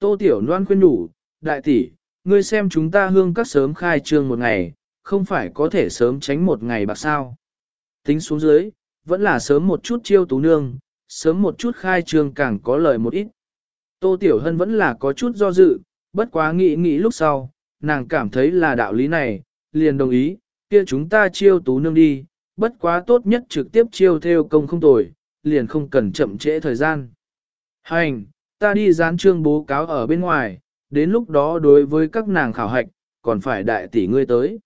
Tô Tiểu Loan khuyên đủ, đại tỷ, ngươi xem chúng ta hương các sớm khai trương một ngày, không phải có thể sớm tránh một ngày bạc sao. Tính xuống dưới, vẫn là sớm một chút chiêu tú nương, sớm một chút khai trương càng có lợi một ít. Tô Tiểu Hân vẫn là có chút do dự, bất quá nghĩ nghĩ lúc sau, nàng cảm thấy là đạo lý này, liền đồng ý, kia chúng ta chiêu tú nương đi, bất quá tốt nhất trực tiếp chiêu theo công không tồi, liền không cần chậm trễ thời gian. Hành, ta đi dán trương bố cáo ở bên ngoài, đến lúc đó đối với các nàng khảo hạch, còn phải đại tỷ ngươi tới.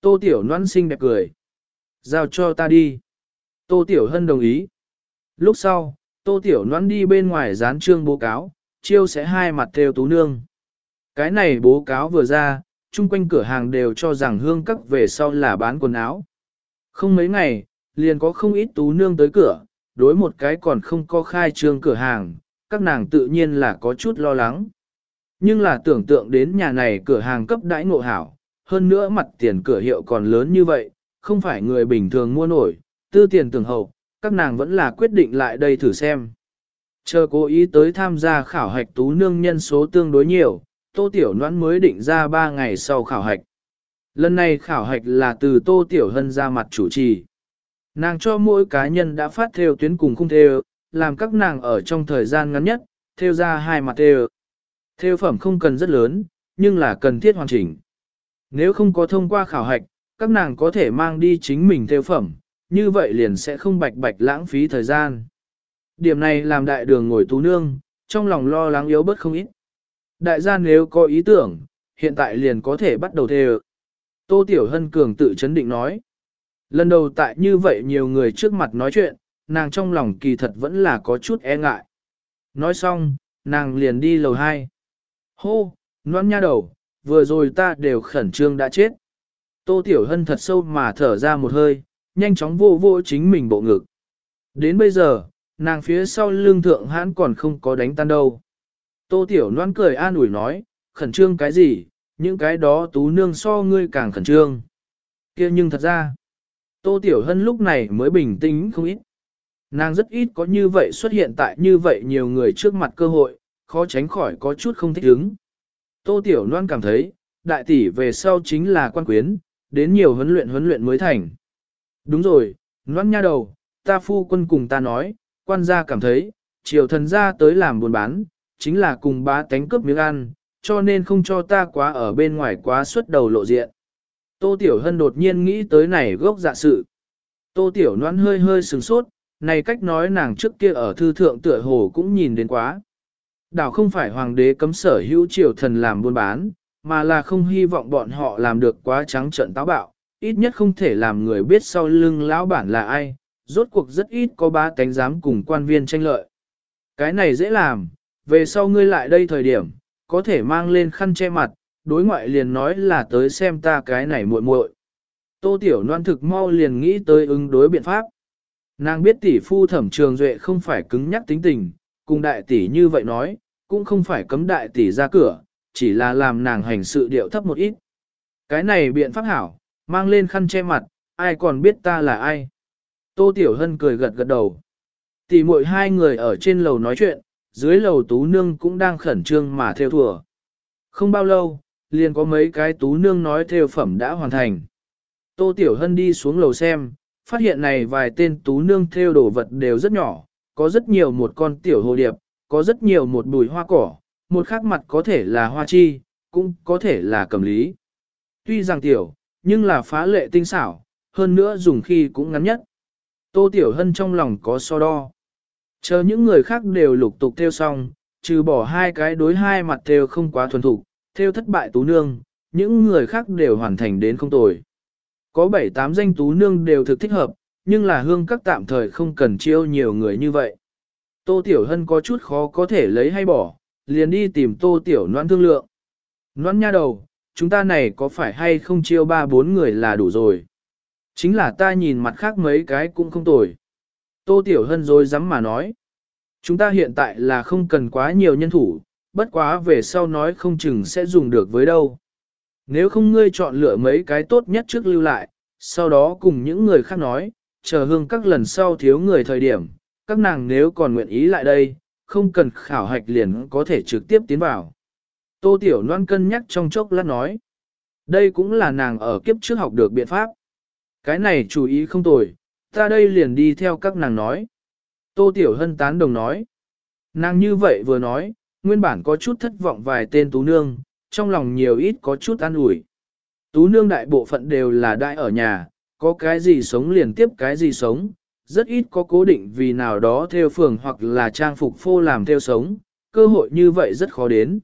Tô Tiểu Loan xinh đẹp cười. Giao cho ta đi. Tô Tiểu Hân đồng ý. Lúc sau, Tô Tiểu Loan đi bên ngoài dán trương bố cáo, chiêu sẽ hai mặt theo tú nương. Cái này bố cáo vừa ra, chung quanh cửa hàng đều cho rằng hương các về sau là bán quần áo. Không mấy ngày, liền có không ít tú nương tới cửa, đối một cái còn không có khai trương cửa hàng, các nàng tự nhiên là có chút lo lắng. Nhưng là tưởng tượng đến nhà này cửa hàng cấp đãi ngộ hảo, hơn nữa mặt tiền cửa hiệu còn lớn như vậy, không phải người bình thường mua nổi, tư tiền tưởng hậu, các nàng vẫn là quyết định lại đây thử xem. Chờ cố ý tới tham gia khảo hạch tú nương nhân số tương đối nhiều, Tô Tiểu Noãn mới định ra 3 ngày sau khảo hạch. Lần này khảo hạch là từ Tô Tiểu Hân ra mặt chủ trì. Nàng cho mỗi cá nhân đã phát theo tuyến cùng khung theo, làm các nàng ở trong thời gian ngắn nhất, theo ra hai mặt đều, Theo phẩm không cần rất lớn, nhưng là cần thiết hoàn chỉnh. Nếu không có thông qua khảo hạch, các nàng có thể mang đi chính mình theo phẩm, như vậy liền sẽ không bạch bạch lãng phí thời gian. Điểm này làm đại đường ngồi tú nương, trong lòng lo lắng yếu bớt không ít. Đại gia nếu có ý tưởng, hiện tại liền có thể bắt đầu theo. Tô Tiểu Hân Cường tự chấn định nói. Lần đầu tại như vậy nhiều người trước mặt nói chuyện, nàng trong lòng kỳ thật vẫn là có chút e ngại. Nói xong, nàng liền đi lầu 2. Hô, noan nha đầu, vừa rồi ta đều khẩn trương đã chết. Tô Tiểu Hân thật sâu mà thở ra một hơi, nhanh chóng vô vô chính mình bộ ngực. Đến bây giờ, nàng phía sau lưng thượng hãn còn không có đánh tan đâu. Tô Tiểu Loan cười an ủi nói, khẩn trương cái gì, những cái đó tú nương so ngươi càng khẩn trương. kia nhưng thật ra, Tô Tiểu Hân lúc này mới bình tĩnh không ít. Nàng rất ít có như vậy xuất hiện tại như vậy nhiều người trước mặt cơ hội, khó tránh khỏi có chút không thích ứng. Tô Tiểu Loan cảm thấy, đại tỷ về sau chính là quan quyến, đến nhiều huấn luyện huấn luyện mới thành. Đúng rồi, Loan nha đầu, ta phu quân cùng ta nói, quan gia cảm thấy, triều thần gia tới làm buôn bán, chính là cùng bá tánh cướp miếng ăn, cho nên không cho ta quá ở bên ngoài quá xuất đầu lộ diện. Tô Tiểu Hân đột nhiên nghĩ tới này gốc dạ sự. Tô Tiểu Loan hơi hơi sừng sốt, này cách nói nàng trước kia ở thư thượng tựa hồ cũng nhìn đến quá. Đảo không phải hoàng đế cấm sở hữu triều thần làm buôn bán, mà là không hy vọng bọn họ làm được quá trắng trợn táo bạo, ít nhất không thể làm người biết sau lưng lão bản là ai, rốt cuộc rất ít có ba tánh dám cùng quan viên tranh lợi. Cái này dễ làm, về sau ngươi lại đây thời điểm, có thể mang lên khăn che mặt, đối ngoại liền nói là tới xem ta cái này muội muội. Tô Tiểu Loan thực mau liền nghĩ tới ứng đối biện pháp. Nàng biết tỷ phu thẩm trường duệ không phải cứng nhắc tính tình, cùng đại tỷ như vậy nói, cũng không phải cấm đại tỷ ra cửa, chỉ là làm nàng hành sự điệu thấp một ít. Cái này biện pháp hảo, mang lên khăn che mặt, ai còn biết ta là ai. Tô Tiểu Hân cười gật gật đầu. Tỷ muội hai người ở trên lầu nói chuyện, dưới lầu tú nương cũng đang khẩn trương mà theo thùa. Không bao lâu, liền có mấy cái tú nương nói theo phẩm đã hoàn thành. Tô Tiểu Hân đi xuống lầu xem, phát hiện này vài tên tú nương theo đồ vật đều rất nhỏ, có rất nhiều một con tiểu hồ điệp, có rất nhiều một bùi hoa cỏ, một khác mặt có thể là hoa chi, cũng có thể là cầm lý. Tuy rằng tiểu, nhưng là phá lệ tinh xảo, hơn nữa dùng khi cũng ngắn nhất. Tô Tiểu Hân trong lòng có so đo. Chờ những người khác đều lục tục theo xong, trừ bỏ hai cái đối hai mặt theo không quá thuần thục, theo thất bại tú nương, những người khác đều hoàn thành đến không tồi. Có bảy tám danh tú nương đều thực thích hợp, nhưng là hương các tạm thời không cần chiêu nhiều người như vậy. Tô Tiểu Hân có chút khó có thể lấy hay bỏ, liền đi tìm Tô Tiểu Noãn thương lượng. Noãn nha đầu, chúng ta này có phải hay không chiêu ba bốn người là đủ rồi. Chính là ta nhìn mặt khác mấy cái cũng không tồi. Tô Tiểu Hân rồi dám mà nói. Chúng ta hiện tại là không cần quá nhiều nhân thủ, bất quá về sau nói không chừng sẽ dùng được với đâu. Nếu không ngươi chọn lựa mấy cái tốt nhất trước lưu lại, sau đó cùng những người khác nói, chờ hương các lần sau thiếu người thời điểm, các nàng nếu còn nguyện ý lại đây, không cần khảo hạch liền có thể trực tiếp tiến vào. Tô Tiểu Loan cân nhắc trong chốc lát nói. Đây cũng là nàng ở kiếp trước học được biện pháp. Cái này chú ý không tồi, ta đây liền đi theo các nàng nói. Tô Tiểu Hân tán đồng nói. Nàng như vậy vừa nói, nguyên bản có chút thất vọng vài tên tú nương, trong lòng nhiều ít có chút an ủi. Tú nương đại bộ phận đều là đại ở nhà, có cái gì sống liền tiếp cái gì sống, rất ít có cố định vì nào đó theo phường hoặc là trang phục phô làm theo sống, cơ hội như vậy rất khó đến.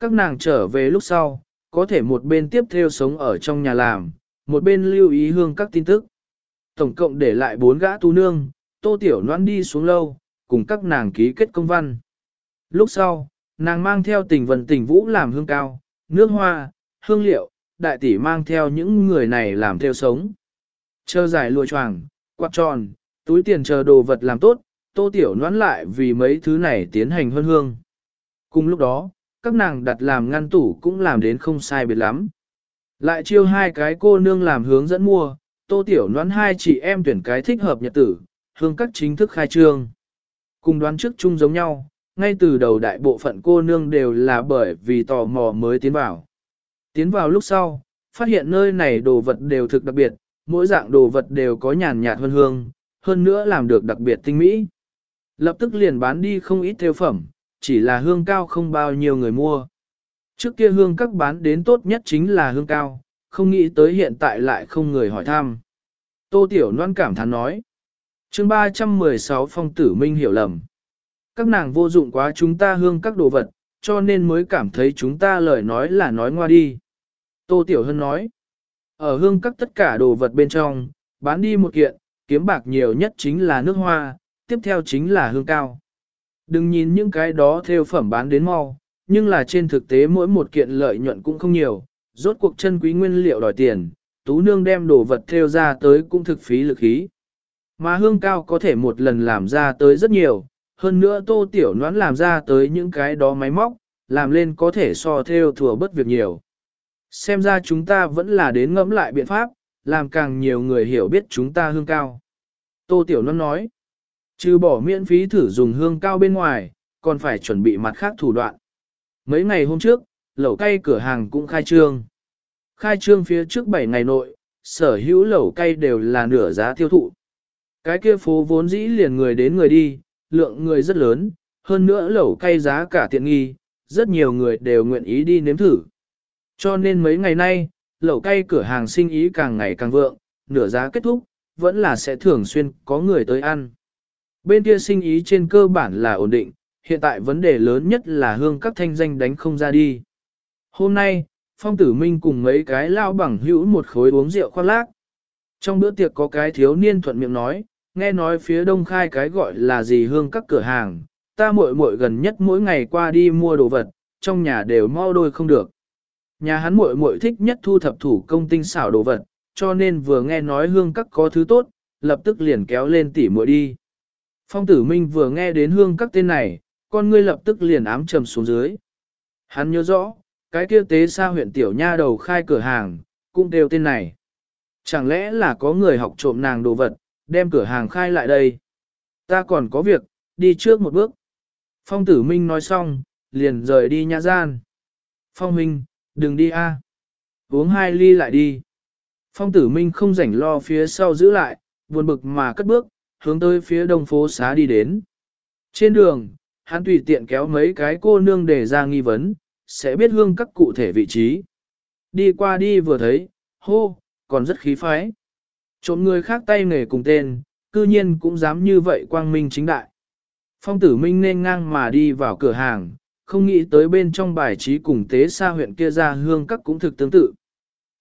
Các nàng trở về lúc sau, có thể một bên tiếp theo sống ở trong nhà làm, một bên lưu ý hương các tin tức. Tổng cộng để lại bốn gã tú nương, tô tiểu noan đi xuống lâu, cùng các nàng ký kết công văn. Lúc sau, nàng mang theo tình vần tình vũ làm hương cao, nước hoa, hương liệu, đại tỷ mang theo những người này làm theo sống. Chờ giải lùa choàng, quạt tròn, túi tiền chờ đồ vật làm tốt, tô tiểu noãn lại vì mấy thứ này tiến hành hơn hương. Cùng lúc đó, các nàng đặt làm ngăn tủ cũng làm đến không sai biệt lắm. Lại chiêu hai cái cô nương làm hướng dẫn mua, tô tiểu noãn hai chị em tuyển cái thích hợp nhật tử, hương các chính thức khai trương. Cùng đoán trước chung giống nhau, ngay từ đầu đại bộ phận cô nương đều là bởi vì tò mò mới tiến vào. Tiến vào lúc sau, phát hiện nơi này đồ vật đều thực đặc biệt, mỗi dạng đồ vật đều có nhàn nhạt hơn hương, hơn nữa làm được đặc biệt tinh mỹ. Lập tức liền bán đi không ít theo phẩm, chỉ là hương cao không bao nhiêu người mua. Trước kia hương các bán đến tốt nhất chính là hương cao, không nghĩ tới hiện tại lại không người hỏi thăm. Tô Tiểu Loan cảm thán nói. chương 316 phong tử minh hiểu lầm. Các nàng vô dụng quá chúng ta hương các đồ vật, cho nên mới cảm thấy chúng ta lời nói là nói ngoa đi. Tô Tiểu Hân nói. Ở hương các tất cả đồ vật bên trong, bán đi một kiện, kiếm bạc nhiều nhất chính là nước hoa, tiếp theo chính là hương cao. Đừng nhìn những cái đó theo phẩm bán đến mau, nhưng là trên thực tế mỗi một kiện lợi nhuận cũng không nhiều, rốt cuộc chân quý nguyên liệu đòi tiền, tú nương đem đồ vật theo ra tới cũng thực phí lực khí. Mà hương cao có thể một lần làm ra tới rất nhiều, hơn nữa tô tiểu noán làm ra tới những cái đó máy móc, làm lên có thể so theo thừa bất việc nhiều. Xem ra chúng ta vẫn là đến ngẫm lại biện pháp, làm càng nhiều người hiểu biết chúng ta hương cao. Tô Tiểu Loan nói, trừ bỏ miễn phí thử dùng hương cao bên ngoài, còn phải chuẩn bị mặt khác thủ đoạn. Mấy ngày hôm trước, lẩu cay cửa hàng cũng khai trương. Khai trương phía trước 7 ngày nội, sở hữu lẩu cay đều là nửa giá tiêu thụ. Cái kia phố vốn dĩ liền người đến người đi, lượng người rất lớn, hơn nữa lẩu cay giá cả tiện nghi, rất nhiều người đều nguyện ý đi nếm thử. Cho nên mấy ngày nay, lẩu cay cửa hàng sinh ý càng ngày càng vượng, nửa giá kết thúc, vẫn là sẽ thường xuyên có người tới ăn. Bên kia sinh ý trên cơ bản là ổn định, hiện tại vấn đề lớn nhất là hương các thanh danh đánh không ra đi. Hôm nay, Phong Tử Minh cùng mấy cái lao bằng hữu một khối uống rượu khoác lác. Trong bữa tiệc có cái thiếu niên thuận miệng nói, nghe nói phía đông khai cái gọi là gì hương các cửa hàng, ta muội muội gần nhất mỗi ngày qua đi mua đồ vật, trong nhà đều mau đôi không được. Nhà hắn muội muội thích nhất thu thập thủ công tinh xảo đồ vật, cho nên vừa nghe nói hương các có thứ tốt, lập tức liền kéo lên tỉ muội đi. Phong tử minh vừa nghe đến hương các tên này, con ngươi lập tức liền ám trầm xuống dưới. Hắn nhớ rõ, cái kia tế xa huyện tiểu nha đầu khai cửa hàng, cũng đều tên này. Chẳng lẽ là có người học trộm nàng đồ vật, đem cửa hàng khai lại đây. Ta còn có việc, đi trước một bước. Phong tử minh nói xong, liền rời đi nhà gian. Phong minh, đừng đi a, Uống hai ly lại đi. Phong tử minh không rảnh lo phía sau giữ lại, buồn bực mà cất bước, hướng tới phía đông phố xá đi đến. Trên đường, hắn tùy tiện kéo mấy cái cô nương để ra nghi vấn, sẽ biết hương các cụ thể vị trí. Đi qua đi vừa thấy, hô, còn rất khí phái. Trộm người khác tay nghề cùng tên, cư nhiên cũng dám như vậy quang minh chính đại. Phong tử minh nên ngang mà đi vào cửa hàng, không nghĩ tới bên trong bài trí cùng tế xa huyện kia ra hương các cũng thực tương tự.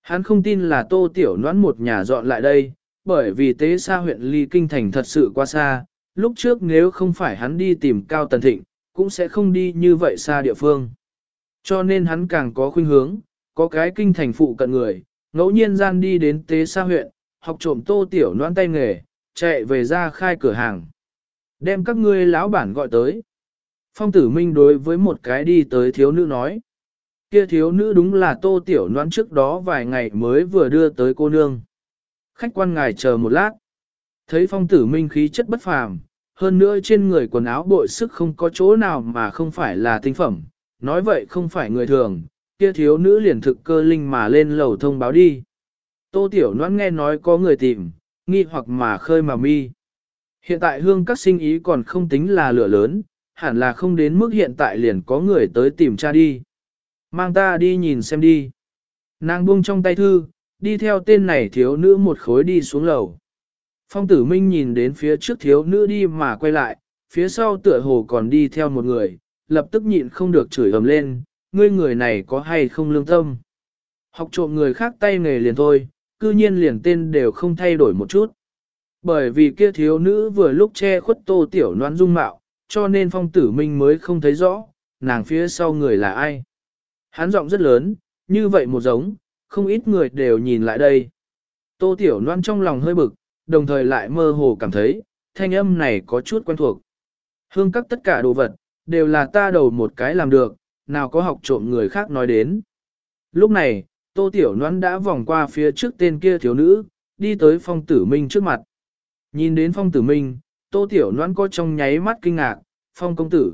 Hắn không tin là tô tiểu noãn một nhà dọn lại đây, bởi vì tế xa huyện ly kinh thành thật sự quá xa, lúc trước nếu không phải hắn đi tìm Cao Tần Thịnh, cũng sẽ không đi như vậy xa địa phương. Cho nên hắn càng có khuynh hướng, có cái kinh thành phụ cận người, ngẫu nhiên gian đi đến tế xa huyện, học trộm tô tiểu noan tay nghề, chạy về ra khai cửa hàng. Đem các ngươi lão bản gọi tới. Phong tử minh đối với một cái đi tới thiếu nữ nói. Kia thiếu nữ đúng là tô tiểu noan trước đó vài ngày mới vừa đưa tới cô nương. Khách quan ngài chờ một lát. Thấy phong tử minh khí chất bất phàm, hơn nữa trên người quần áo bội sức không có chỗ nào mà không phải là tinh phẩm, nói vậy không phải người thường, kia thiếu nữ liền thực cơ linh mà lên lầu thông báo đi. Tô Tiểu Loan nghe nói có người tìm, nghi hoặc mà khơi mà mi. Hiện tại hương các sinh ý còn không tính là lửa lớn, hẳn là không đến mức hiện tại liền có người tới tìm cha đi. Mang ta đi nhìn xem đi. Nàng buông trong tay thư, đi theo tên này thiếu nữ một khối đi xuống lầu. Phong tử minh nhìn đến phía trước thiếu nữ đi mà quay lại, phía sau tựa hồ còn đi theo một người, lập tức nhịn không được chửi ầm lên, ngươi người này có hay không lương tâm. Học trộm người khác tay nghề liền thôi, cư nhiên liền tên đều không thay đổi một chút. Bởi vì kia thiếu nữ vừa lúc che khuất tô tiểu noan dung mạo, cho nên phong tử minh mới không thấy rõ, nàng phía sau người là ai. Hắn giọng rất lớn, như vậy một giống, không ít người đều nhìn lại đây. Tô tiểu noan trong lòng hơi bực, đồng thời lại mơ hồ cảm thấy, thanh âm này có chút quen thuộc. Hương các tất cả đồ vật, đều là ta đầu một cái làm được, nào có học trộm người khác nói đến. Lúc này, Tô Tiểu Loan đã vòng qua phía trước tên kia thiếu nữ, đi tới phong tử minh trước mặt. Nhìn đến phong tử minh, Tô Tiểu Loan có trong nháy mắt kinh ngạc, phong công tử.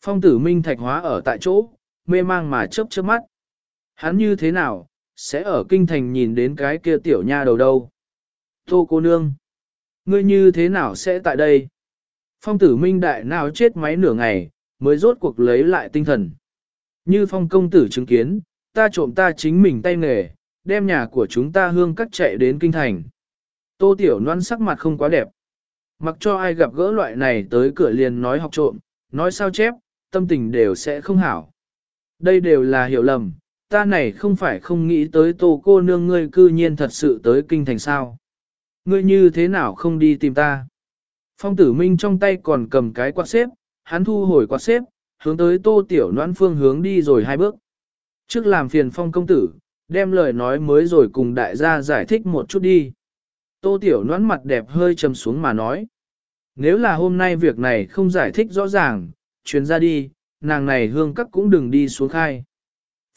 Phong tử minh thạch hóa ở tại chỗ, mê mang mà chớp chớp mắt. Hắn như thế nào, sẽ ở kinh thành nhìn đến cái kia tiểu nha đầu đâu. Tô cô nương, ngươi như thế nào sẽ tại đây? Phong tử minh đại nào chết máy nửa ngày, mới rốt cuộc lấy lại tinh thần. Như phong công tử chứng kiến, ta trộm ta chính mình tay nghề, đem nhà của chúng ta hương cắt chạy đến kinh thành. Tô tiểu noan sắc mặt không quá đẹp. Mặc cho ai gặp gỡ loại này tới cửa liền nói học trộm, nói sao chép, tâm tình đều sẽ không hảo. Đây đều là hiểu lầm, ta này không phải không nghĩ tới tô cô nương ngươi cư nhiên thật sự tới kinh thành sao. Ngươi như thế nào không đi tìm ta? Phong tử minh trong tay còn cầm cái quạt xếp, hắn thu hồi quạt xếp, hướng tới tô tiểu noan phương hướng đi rồi hai bước. Trước làm phiền phong công tử, đem lời nói mới rồi cùng đại gia giải thích một chút đi. Tô tiểu nón mặt đẹp hơi trầm xuống mà nói. Nếu là hôm nay việc này không giải thích rõ ràng, chuyến ra đi, nàng này hương các cũng đừng đi xuống khai.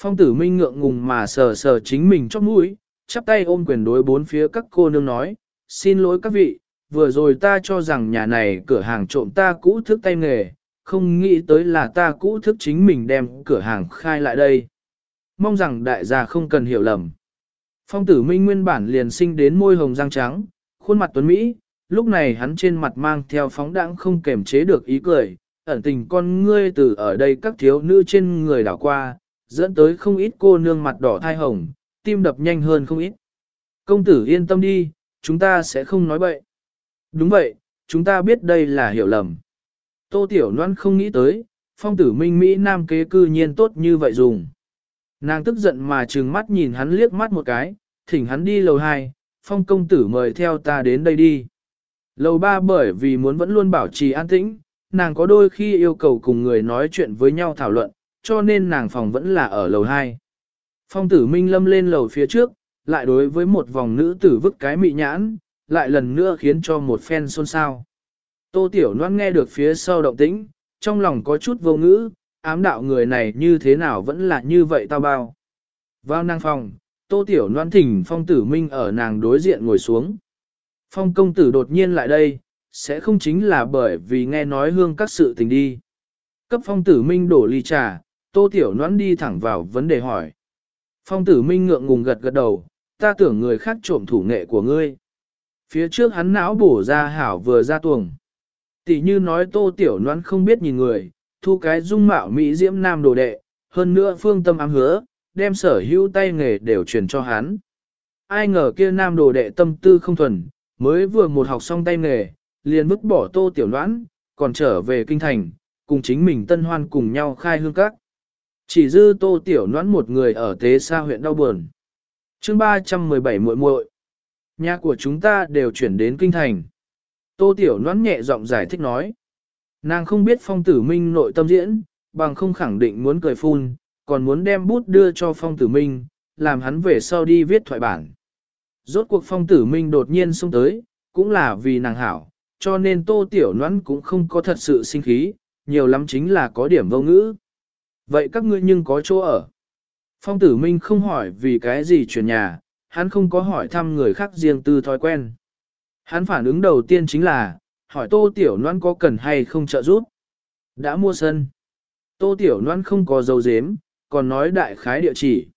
Phong tử minh ngượng ngùng mà sờ sờ chính mình chóp mũi, chắp tay ôm quyền đối bốn phía các cô nương nói, xin lỗi các vị, vừa rồi ta cho rằng nhà này cửa hàng trộm ta cũ thức tay nghề, không nghĩ tới là ta cũ thức chính mình đem cửa hàng khai lại đây. Mong rằng đại gia không cần hiểu lầm. Phong tử minh nguyên bản liền sinh đến môi hồng răng trắng, khuôn mặt tuấn Mỹ, lúc này hắn trên mặt mang theo phóng đãng không kềm chế được ý cười, ẩn tình con ngươi từ ở đây các thiếu nữ trên người đảo qua, dẫn tới không ít cô nương mặt đỏ thai hồng, tim đập nhanh hơn không ít. Công tử yên tâm đi, chúng ta sẽ không nói bậy. Đúng vậy, chúng ta biết đây là hiểu lầm. Tô Tiểu Loan không nghĩ tới, phong tử minh Mỹ Nam kế cư nhiên tốt như vậy dùng. Nàng tức giận mà trừng mắt nhìn hắn liếc mắt một cái, thỉnh hắn đi lầu 2, phong công tử mời theo ta đến đây đi. Lầu 3 bởi vì muốn vẫn luôn bảo trì an tĩnh, nàng có đôi khi yêu cầu cùng người nói chuyện với nhau thảo luận, cho nên nàng phòng vẫn là ở lầu 2. Phong tử minh lâm lên lầu phía trước, lại đối với một vòng nữ tử vứt cái mị nhãn, lại lần nữa khiến cho một phen xôn xao. Tô Tiểu Loan nghe được phía sau động tĩnh, trong lòng có chút vô ngữ, ám đạo người này như thế nào vẫn là như vậy tao bao. Vào nàng phòng, Tô Tiểu Loan thỉnh Phong Tử Minh ở nàng đối diện ngồi xuống. Phong công tử đột nhiên lại đây, sẽ không chính là bởi vì nghe nói hương các sự tình đi. Cấp Phong Tử Minh đổ ly trà, Tô Tiểu Loan đi thẳng vào vấn đề hỏi. Phong Tử Minh ngượng ngùng gật gật đầu, ta tưởng người khác trộm thủ nghệ của ngươi. Phía trước hắn não bổ ra hảo vừa ra tuồng. Tỷ như nói tô tiểu noan không biết nhìn người, thu cái dung mạo mỹ diễm nam đồ đệ, hơn nữa phương tâm ám hứa, đem sở hữu tay nghề đều truyền cho hắn. Ai ngờ kia nam đồ đệ tâm tư không thuần, mới vừa một học xong tay nghề, liền vứt bỏ tô tiểu noãn, còn trở về kinh thành, cùng chính mình tân hoan cùng nhau khai hương các. Chỉ dư tô tiểu noãn một người ở tế xa huyện đau buồn. chương 317 muội muội Nhà của chúng ta đều chuyển đến kinh thành. Tô Tiểu noãn nhẹ giọng giải thích nói. Nàng không biết phong tử minh nội tâm diễn, bằng không khẳng định muốn cười phun, còn muốn đem bút đưa cho phong tử minh, làm hắn về sau đi viết thoại bản. Rốt cuộc phong tử minh đột nhiên xông tới, cũng là vì nàng hảo, cho nên tô tiểu Loan cũng không có thật sự sinh khí, nhiều lắm chính là có điểm vô ngữ. Vậy các ngươi nhưng có chỗ ở. Phong tử minh không hỏi vì cái gì chuyển nhà, hắn không có hỏi thăm người khác riêng tư thói quen. Hắn phản ứng đầu tiên chính là, hỏi tô tiểu Loan có cần hay không trợ giúp. Đã mua sân. Tô tiểu Loan không có dấu dếm, còn nói đại khái địa chỉ.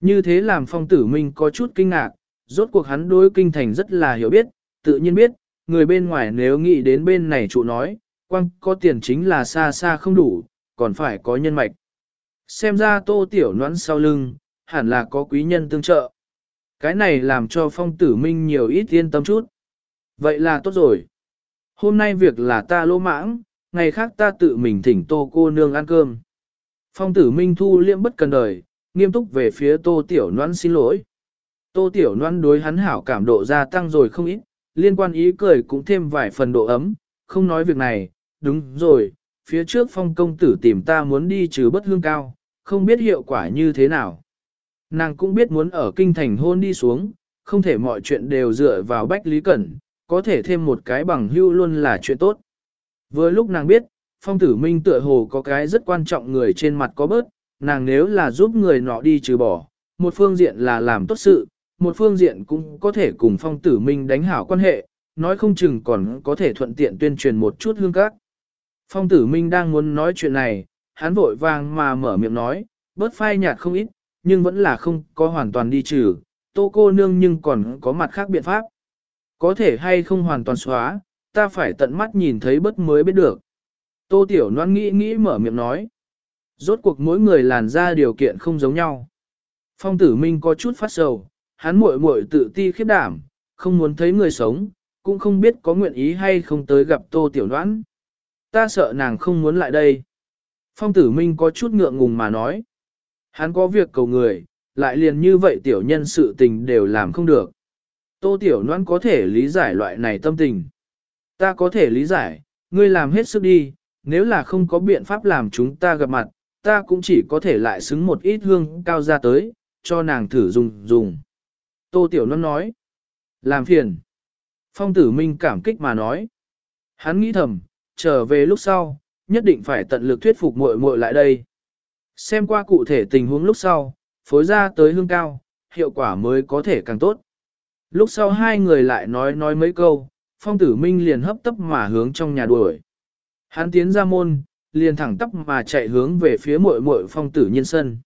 Như thế làm phong tử minh có chút kinh ngạc, rốt cuộc hắn đối kinh thành rất là hiểu biết, tự nhiên biết, người bên ngoài nếu nghĩ đến bên này trụ nói, quăng có tiền chính là xa xa không đủ, còn phải có nhân mạch. Xem ra tô tiểu noãn sau lưng, hẳn là có quý nhân tương trợ. Cái này làm cho phong tử minh nhiều ít yên tâm chút. Vậy là tốt rồi. Hôm nay việc là ta lỗ mãng, ngày khác ta tự mình thỉnh tô cô nương ăn cơm. Phong tử minh thu liễm bất cần đời, nghiêm túc về phía tô tiểu noan xin lỗi. Tô tiểu noan đối hắn hảo cảm độ gia tăng rồi không ít, liên quan ý cười cũng thêm vài phần độ ấm, không nói việc này, đúng rồi, phía trước phong công tử tìm ta muốn đi trừ bất hương cao, không biết hiệu quả như thế nào. Nàng cũng biết muốn ở kinh thành hôn đi xuống, không thể mọi chuyện đều dựa vào bách lý cẩn, có thể thêm một cái bằng hưu luôn là chuyện tốt. Vừa lúc nàng biết, phong tử minh tựa hồ có cái rất quan trọng người trên mặt có bớt, nàng nếu là giúp người nọ đi trừ bỏ, một phương diện là làm tốt sự, một phương diện cũng có thể cùng phong tử minh đánh hảo quan hệ, nói không chừng còn có thể thuận tiện tuyên truyền một chút hương các. Phong tử minh đang muốn nói chuyện này, hắn vội vàng mà mở miệng nói, bớt phai nhạt không ít, nhưng vẫn là không có hoàn toàn đi trừ, tô cô nương nhưng còn có mặt khác biện pháp. Có thể hay không hoàn toàn xóa, ta phải tận mắt nhìn thấy bất mới biết được. Tô tiểu Loan nghĩ nghĩ mở miệng nói. Rốt cuộc mỗi người làn ra điều kiện không giống nhau. Phong tử minh có chút phát sầu, hắn muội muội tự ti khiếp đảm, không muốn thấy người sống, cũng không biết có nguyện ý hay không tới gặp tô tiểu Loan. Ta sợ nàng không muốn lại đây. Phong tử minh có chút ngượng ngùng mà nói. Hắn có việc cầu người, lại liền như vậy tiểu nhân sự tình đều làm không được. Tô tiểu Loan có thể lý giải loại này tâm tình. Ta có thể lý giải, ngươi làm hết sức đi, nếu là không có biện pháp làm chúng ta gặp mặt, ta cũng chỉ có thể lại xứng một ít hương cao ra tới, cho nàng thử dùng dùng. Tô Tiểu Loan nói, làm phiền. Phong tử minh cảm kích mà nói. Hắn nghĩ thầm, trở về lúc sau, nhất định phải tận lực thuyết phục muội muội lại đây. Xem qua cụ thể tình huống lúc sau, phối ra tới hương cao, hiệu quả mới có thể càng tốt. Lúc sau hai người lại nói nói mấy câu, phong tử minh liền hấp tấp mà hướng trong nhà đuổi. Hắn tiến ra môn, liền thẳng tắp mà chạy hướng về phía muội muội phong tử nhiên sân.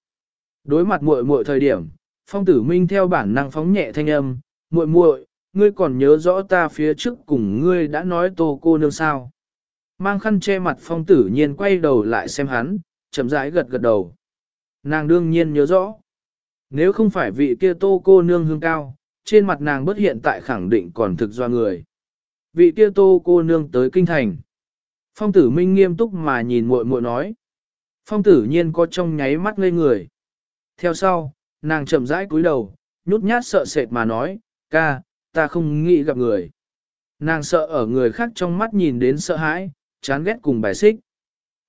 Đối mặt muội muội thời điểm, phong tử minh theo bản năng phóng nhẹ thanh âm, muội muội, ngươi còn nhớ rõ ta phía trước cùng ngươi đã nói tô cô nương sao. Mang khăn che mặt phong tử nhiên quay đầu lại xem hắn, chậm rãi gật gật đầu. Nàng đương nhiên nhớ rõ. Nếu không phải vị kia tô cô nương hương cao, trên mặt nàng bất hiện tại khẳng định còn thực do người. Vị kia tô cô nương tới kinh thành. Phong tử minh nghiêm túc mà nhìn muội muội nói. Phong tử nhiên có trong nháy mắt ngây người. Theo sau, nàng chậm rãi cúi đầu, nhút nhát sợ sệt mà nói, ca, ta không nghĩ gặp người. Nàng sợ ở người khác trong mắt nhìn đến sợ hãi, chán ghét cùng bài xích.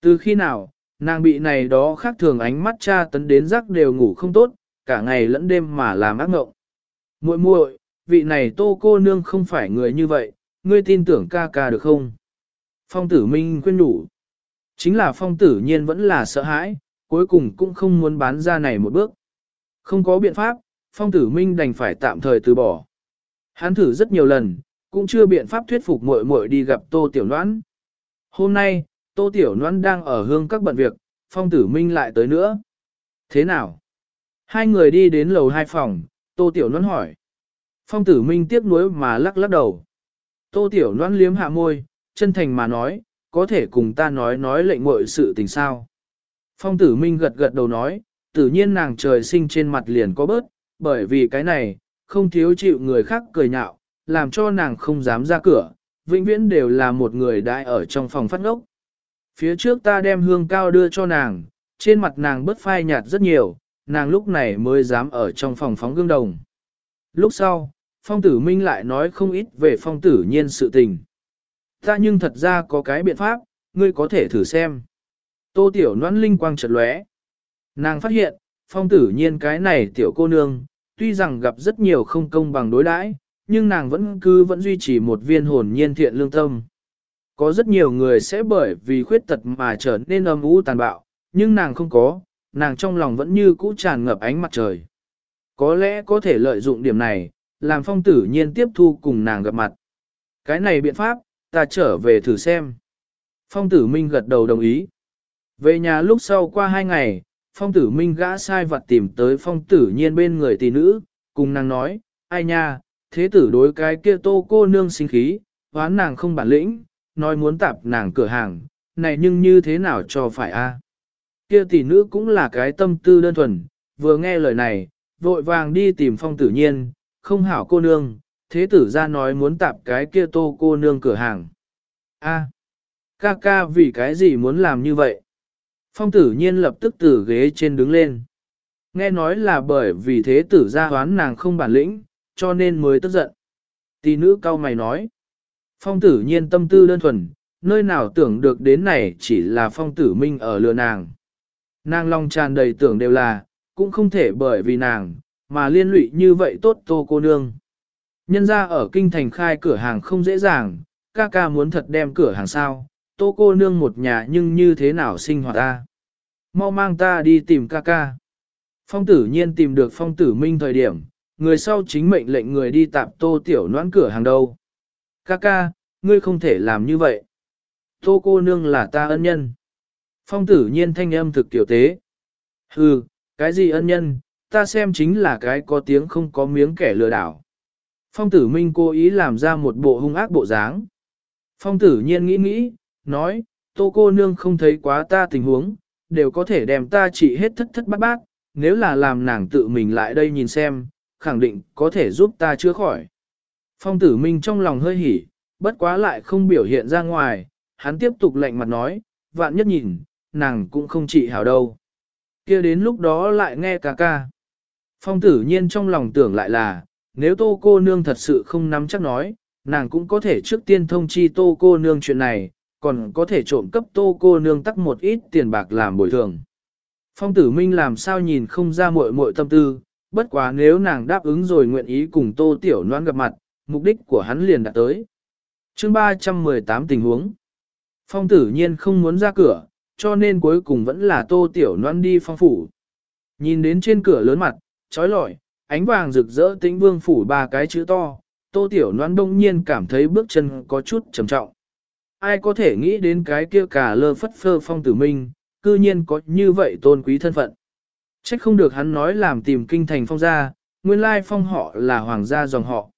Từ khi nào, nàng bị này đó khác thường ánh mắt cha tấn đến rắc đều ngủ không tốt, cả ngày lẫn đêm mà làm ác ngộng. Muội muội, vị này tô cô nương không phải người như vậy, ngươi tin tưởng ca ca được không? Phong tử minh khuyên nhủ. Chính là phong tử nhiên vẫn là sợ hãi, cuối cùng cũng không muốn bán ra này một bước. Không có biện pháp, phong tử minh đành phải tạm thời từ bỏ. Hắn thử rất nhiều lần, cũng chưa biện pháp thuyết phục muội muội đi gặp tô tiểu noãn. Hôm nay, tô tiểu noãn đang ở hương các bận việc, phong tử minh lại tới nữa. Thế nào? Hai người đi đến lầu hai phòng, tô tiểu Loan hỏi. Phong tử minh tiếc nuối mà lắc lắc đầu. Tô tiểu Loan liếm hạ môi, chân thành mà nói, có thể cùng ta nói nói lệnh mội sự tình sao. Phong tử minh gật gật đầu nói, tự nhiên nàng trời sinh trên mặt liền có bớt, bởi vì cái này, không thiếu chịu người khác cười nhạo, làm cho nàng không dám ra cửa, vĩnh viễn đều là một người đại ở trong phòng phát ngốc. Phía trước ta đem hương cao đưa cho nàng, trên mặt nàng bớt phai nhạt rất nhiều, nàng lúc này mới dám ở trong phòng phóng gương đồng. Lúc sau, phong tử minh lại nói không ít về phong tử nhiên sự tình. Ta nhưng thật ra có cái biện pháp, ngươi có thể thử xem. Tô tiểu noãn linh quang chợt lóe. Nàng phát hiện, phong tử nhiên cái này tiểu cô nương, tuy rằng gặp rất nhiều không công bằng đối đãi, nhưng nàng vẫn cứ vẫn duy trì một viên hồn nhiên thiện lương tâm. Có rất nhiều người sẽ bởi vì khuyết tật mà trở nên âm u tàn bạo, nhưng nàng không có, nàng trong lòng vẫn như cũ tràn ngập ánh mặt trời. Có lẽ có thể lợi dụng điểm này, làm phong tử nhiên tiếp thu cùng nàng gặp mặt. Cái này biện pháp, ta trở về thử xem. Phong tử minh gật đầu đồng ý. Về nhà lúc sau qua hai ngày, phong tử minh gã sai vật tìm tới phong tử nhiên bên người tỷ nữ, cùng nàng nói, ai nha, thế tử đối cái kia tô cô nương sinh khí, hoán nàng không bản lĩnh, nói muốn tạp nàng cửa hàng, này nhưng như thế nào cho phải a? Kia tỷ nữ cũng là cái tâm tư đơn thuần, vừa nghe lời này, vội vàng đi tìm phong tử nhiên, không hảo cô nương, thế tử ra nói muốn tạp cái kia tô cô nương cửa hàng. A, ca ca vì cái gì muốn làm như vậy? Phong tử nhiên lập tức từ ghế trên đứng lên. Nghe nói là bởi vì thế tử ra hoán nàng không bản lĩnh, cho nên mới tức giận. Tỷ nữ cao mày nói. Phong tử nhiên tâm tư đơn thuần, nơi nào tưởng được đến này chỉ là phong tử minh ở lừa nàng. Nàng lòng tràn đầy tưởng đều là, cũng không thể bởi vì nàng, mà liên lụy như vậy tốt tô cô nương. Nhân ra ở kinh thành khai cửa hàng không dễ dàng, ca ca muốn thật đem cửa hàng sao, tô cô nương một nhà nhưng như thế nào sinh hoạt ta. Mau mang ta đi tìm ca ca. Phong tử nhiên tìm được phong tử minh thời điểm, người sau chính mệnh lệnh người đi tạp tô tiểu noãn cửa hàng đâu. Ca ca, ngươi không thể làm như vậy. Tô cô nương là ta ân nhân. Phong tử nhiên thanh âm thực tiểu tế. Hừ, cái gì ân nhân, ta xem chính là cái có tiếng không có miếng kẻ lừa đảo. Phong tử minh cố ý làm ra một bộ hung ác bộ dáng. Phong tử nhiên nghĩ nghĩ, nói, tô cô nương không thấy quá ta tình huống, đều có thể đem ta trị hết thất thất bát bát, nếu là làm nàng tự mình lại đây nhìn xem, khẳng định có thể giúp ta chữa khỏi. Phong tử minh trong lòng hơi hỉ, bất quá lại không biểu hiện ra ngoài, hắn tiếp tục lạnh mặt nói, vạn nhất nhìn, nàng cũng không trị hảo đâu. kia đến lúc đó lại nghe ca ca. Phong tử nhiên trong lòng tưởng lại là, nếu tô cô nương thật sự không nắm chắc nói, nàng cũng có thể trước tiên thông chi tô cô nương chuyện này, còn có thể trộm cấp tô cô nương tắc một ít tiền bạc làm bồi thường. Phong tử minh làm sao nhìn không ra muội muội tâm tư, bất quá nếu nàng đáp ứng rồi nguyện ý cùng tô tiểu noan gặp mặt, mục đích của hắn liền đạt tới. chương 318 tình huống. Phong tử nhiên không muốn ra cửa, cho nên cuối cùng vẫn là tô tiểu noan đi phong phủ. Nhìn đến trên cửa lớn mặt, trói lọi, ánh vàng rực rỡ tĩnh vương phủ ba cái chữ to, tô tiểu noan đông nhiên cảm thấy bước chân có chút trầm trọng. Ai có thể nghĩ đến cái kia cả lơ phất phơ phong tử minh, cư nhiên có như vậy tôn quý thân phận. Trách không được hắn nói làm tìm kinh thành phong gia, nguyên lai phong họ là hoàng gia dòng họ.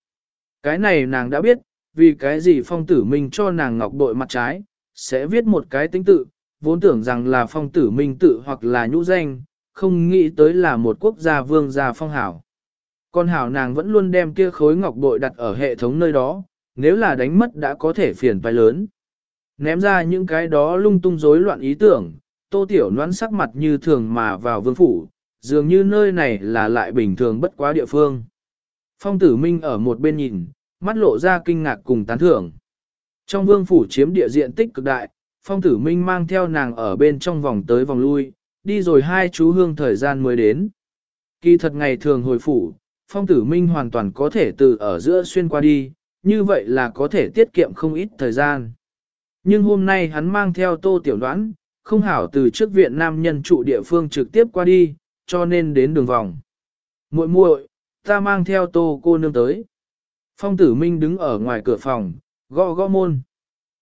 Cái này nàng đã biết, vì cái gì phong tử minh cho nàng ngọc bội mặt trái, sẽ viết một cái tính tự, vốn tưởng rằng là phong tử minh tự hoặc là nhũ danh, không nghĩ tới là một quốc gia vương gia phong hảo. Con hảo nàng vẫn luôn đem kia khối ngọc bội đặt ở hệ thống nơi đó, nếu là đánh mất đã có thể phiền phải lớn. Ném ra những cái đó lung tung rối loạn ý tưởng, tô tiểu noãn sắc mặt như thường mà vào vương phủ, dường như nơi này là lại bình thường bất quá địa phương. Phong tử minh ở một bên nhìn, mắt lộ ra kinh ngạc cùng tán thưởng. Trong vương phủ chiếm địa diện tích cực đại, phong tử minh mang theo nàng ở bên trong vòng tới vòng lui, đi rồi hai chú hương thời gian mới đến. Kỳ thật ngày thường hồi phủ, phong tử minh hoàn toàn có thể từ ở giữa xuyên qua đi, như vậy là có thể tiết kiệm không ít thời gian. Nhưng hôm nay hắn mang theo tô tiểu đoán, không hảo từ trước viện nam nhân trụ địa phương trực tiếp qua đi, cho nên đến đường vòng. muội muội, ta mang theo tô cô nương tới. Phong tử minh đứng ở ngoài cửa phòng, gõ gõ môn.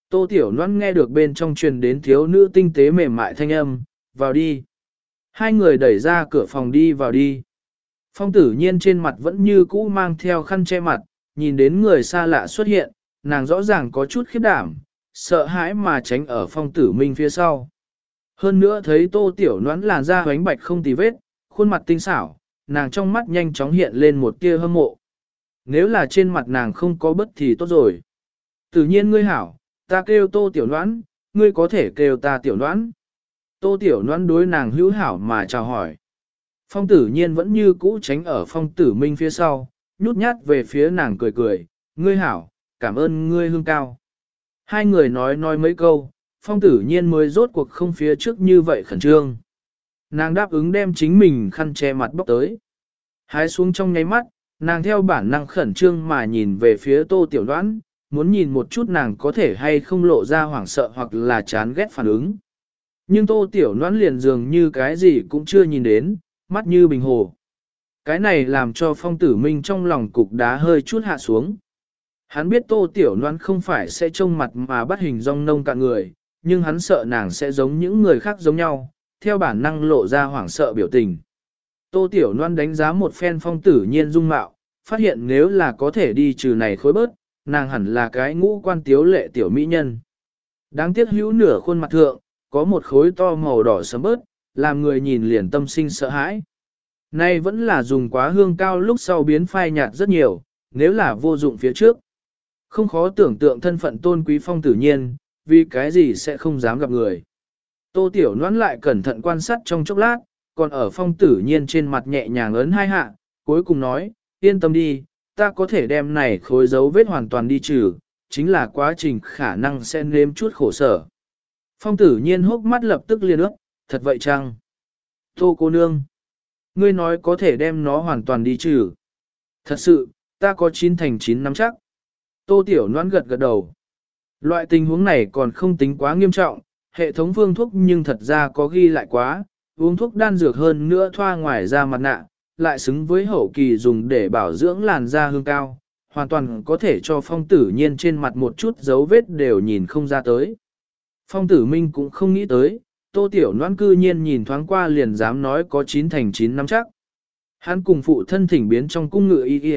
Tô tiểu Loan nghe được bên trong truyền đến thiếu nữ tinh tế mềm mại thanh âm, vào đi. Hai người đẩy ra cửa phòng đi vào đi. Phong tử nhiên trên mặt vẫn như cũ mang theo khăn che mặt, nhìn đến người xa lạ xuất hiện, nàng rõ ràng có chút khiếp đảm, sợ hãi mà tránh ở phong tử minh phía sau. Hơn nữa thấy tô tiểu noãn làn da hoánh bạch không tì vết, khuôn mặt tinh xảo, nàng trong mắt nhanh chóng hiện lên một tia hâm mộ. Nếu là trên mặt nàng không có bất thì tốt rồi. Tự nhiên ngươi hảo, ta kêu tô tiểu noãn, ngươi có thể kêu ta tiểu noãn. Tô tiểu noãn đối nàng hữu hảo mà chào hỏi. Phong tử nhiên vẫn như cũ tránh ở phong tử minh phía sau, nhút nhát về phía nàng cười cười, ngươi hảo, cảm ơn ngươi hương cao. Hai người nói nói mấy câu, phong tử nhiên mới rốt cuộc không phía trước như vậy khẩn trương. Nàng đáp ứng đem chính mình khăn che mặt bóc tới. Hái xuống trong nháy mắt, nàng theo bản năng khẩn trương mà nhìn về phía tô tiểu đoán, muốn nhìn một chút nàng có thể hay không lộ ra hoảng sợ hoặc là chán ghét phản ứng. Nhưng tô tiểu noãn liền dường như cái gì cũng chưa nhìn đến, mắt như bình hồ. Cái này làm cho phong tử minh trong lòng cục đá hơi chút hạ xuống. Hắn biết tô tiểu noãn không phải sẽ trông mặt mà bắt hình rong nông cả người, nhưng hắn sợ nàng sẽ giống những người khác giống nhau, theo bản năng lộ ra hoảng sợ biểu tình. Tô tiểu loan đánh giá một phen phong tử nhiên dung mạo, phát hiện nếu là có thể đi trừ này khối bớt, nàng hẳn là cái ngũ quan tiếu lệ tiểu mỹ nhân. Đáng tiếc hữu nửa khuôn mặt thượng, có một khối to màu đỏ sấm bớt, làm người nhìn liền tâm sinh sợ hãi. Nay vẫn là dùng quá hương cao lúc sau biến phai nhạt rất nhiều, nếu là vô dụng phía trước. Không khó tưởng tượng thân phận tôn quý phong tử nhiên, vì cái gì sẽ không dám gặp người. Tô Tiểu noãn lại cẩn thận quan sát trong chốc lát, còn ở phong tử nhiên trên mặt nhẹ nhàng ấn hai hạ, cuối cùng nói, yên tâm đi, ta có thể đem này khối dấu vết hoàn toàn đi trừ, chính là quá trình khả năng sẽ nếm chút khổ sở. Phong tử nhiên hốc mắt lập tức liên ước, thật vậy chăng? Tô cô nương, ngươi nói có thể đem nó hoàn toàn đi trừ. Thật sự, ta có chín thành chín nắm chắc. Tô tiểu noan gật gật đầu. Loại tình huống này còn không tính quá nghiêm trọng, hệ thống phương thuốc nhưng thật ra có ghi lại quá, uống thuốc đan dược hơn nữa thoa ngoài ra mặt nạ, lại xứng với hậu kỳ dùng để bảo dưỡng làn da hương cao, hoàn toàn có thể cho phong tử nhiên trên mặt một chút dấu vết đều nhìn không ra tới. Phong tử minh cũng không nghĩ tới, tô tiểu noan cư nhiên nhìn thoáng qua liền dám nói có chín thành chín năm chắc. Hắn cùng phụ thân thỉnh biến trong cung ngự y y,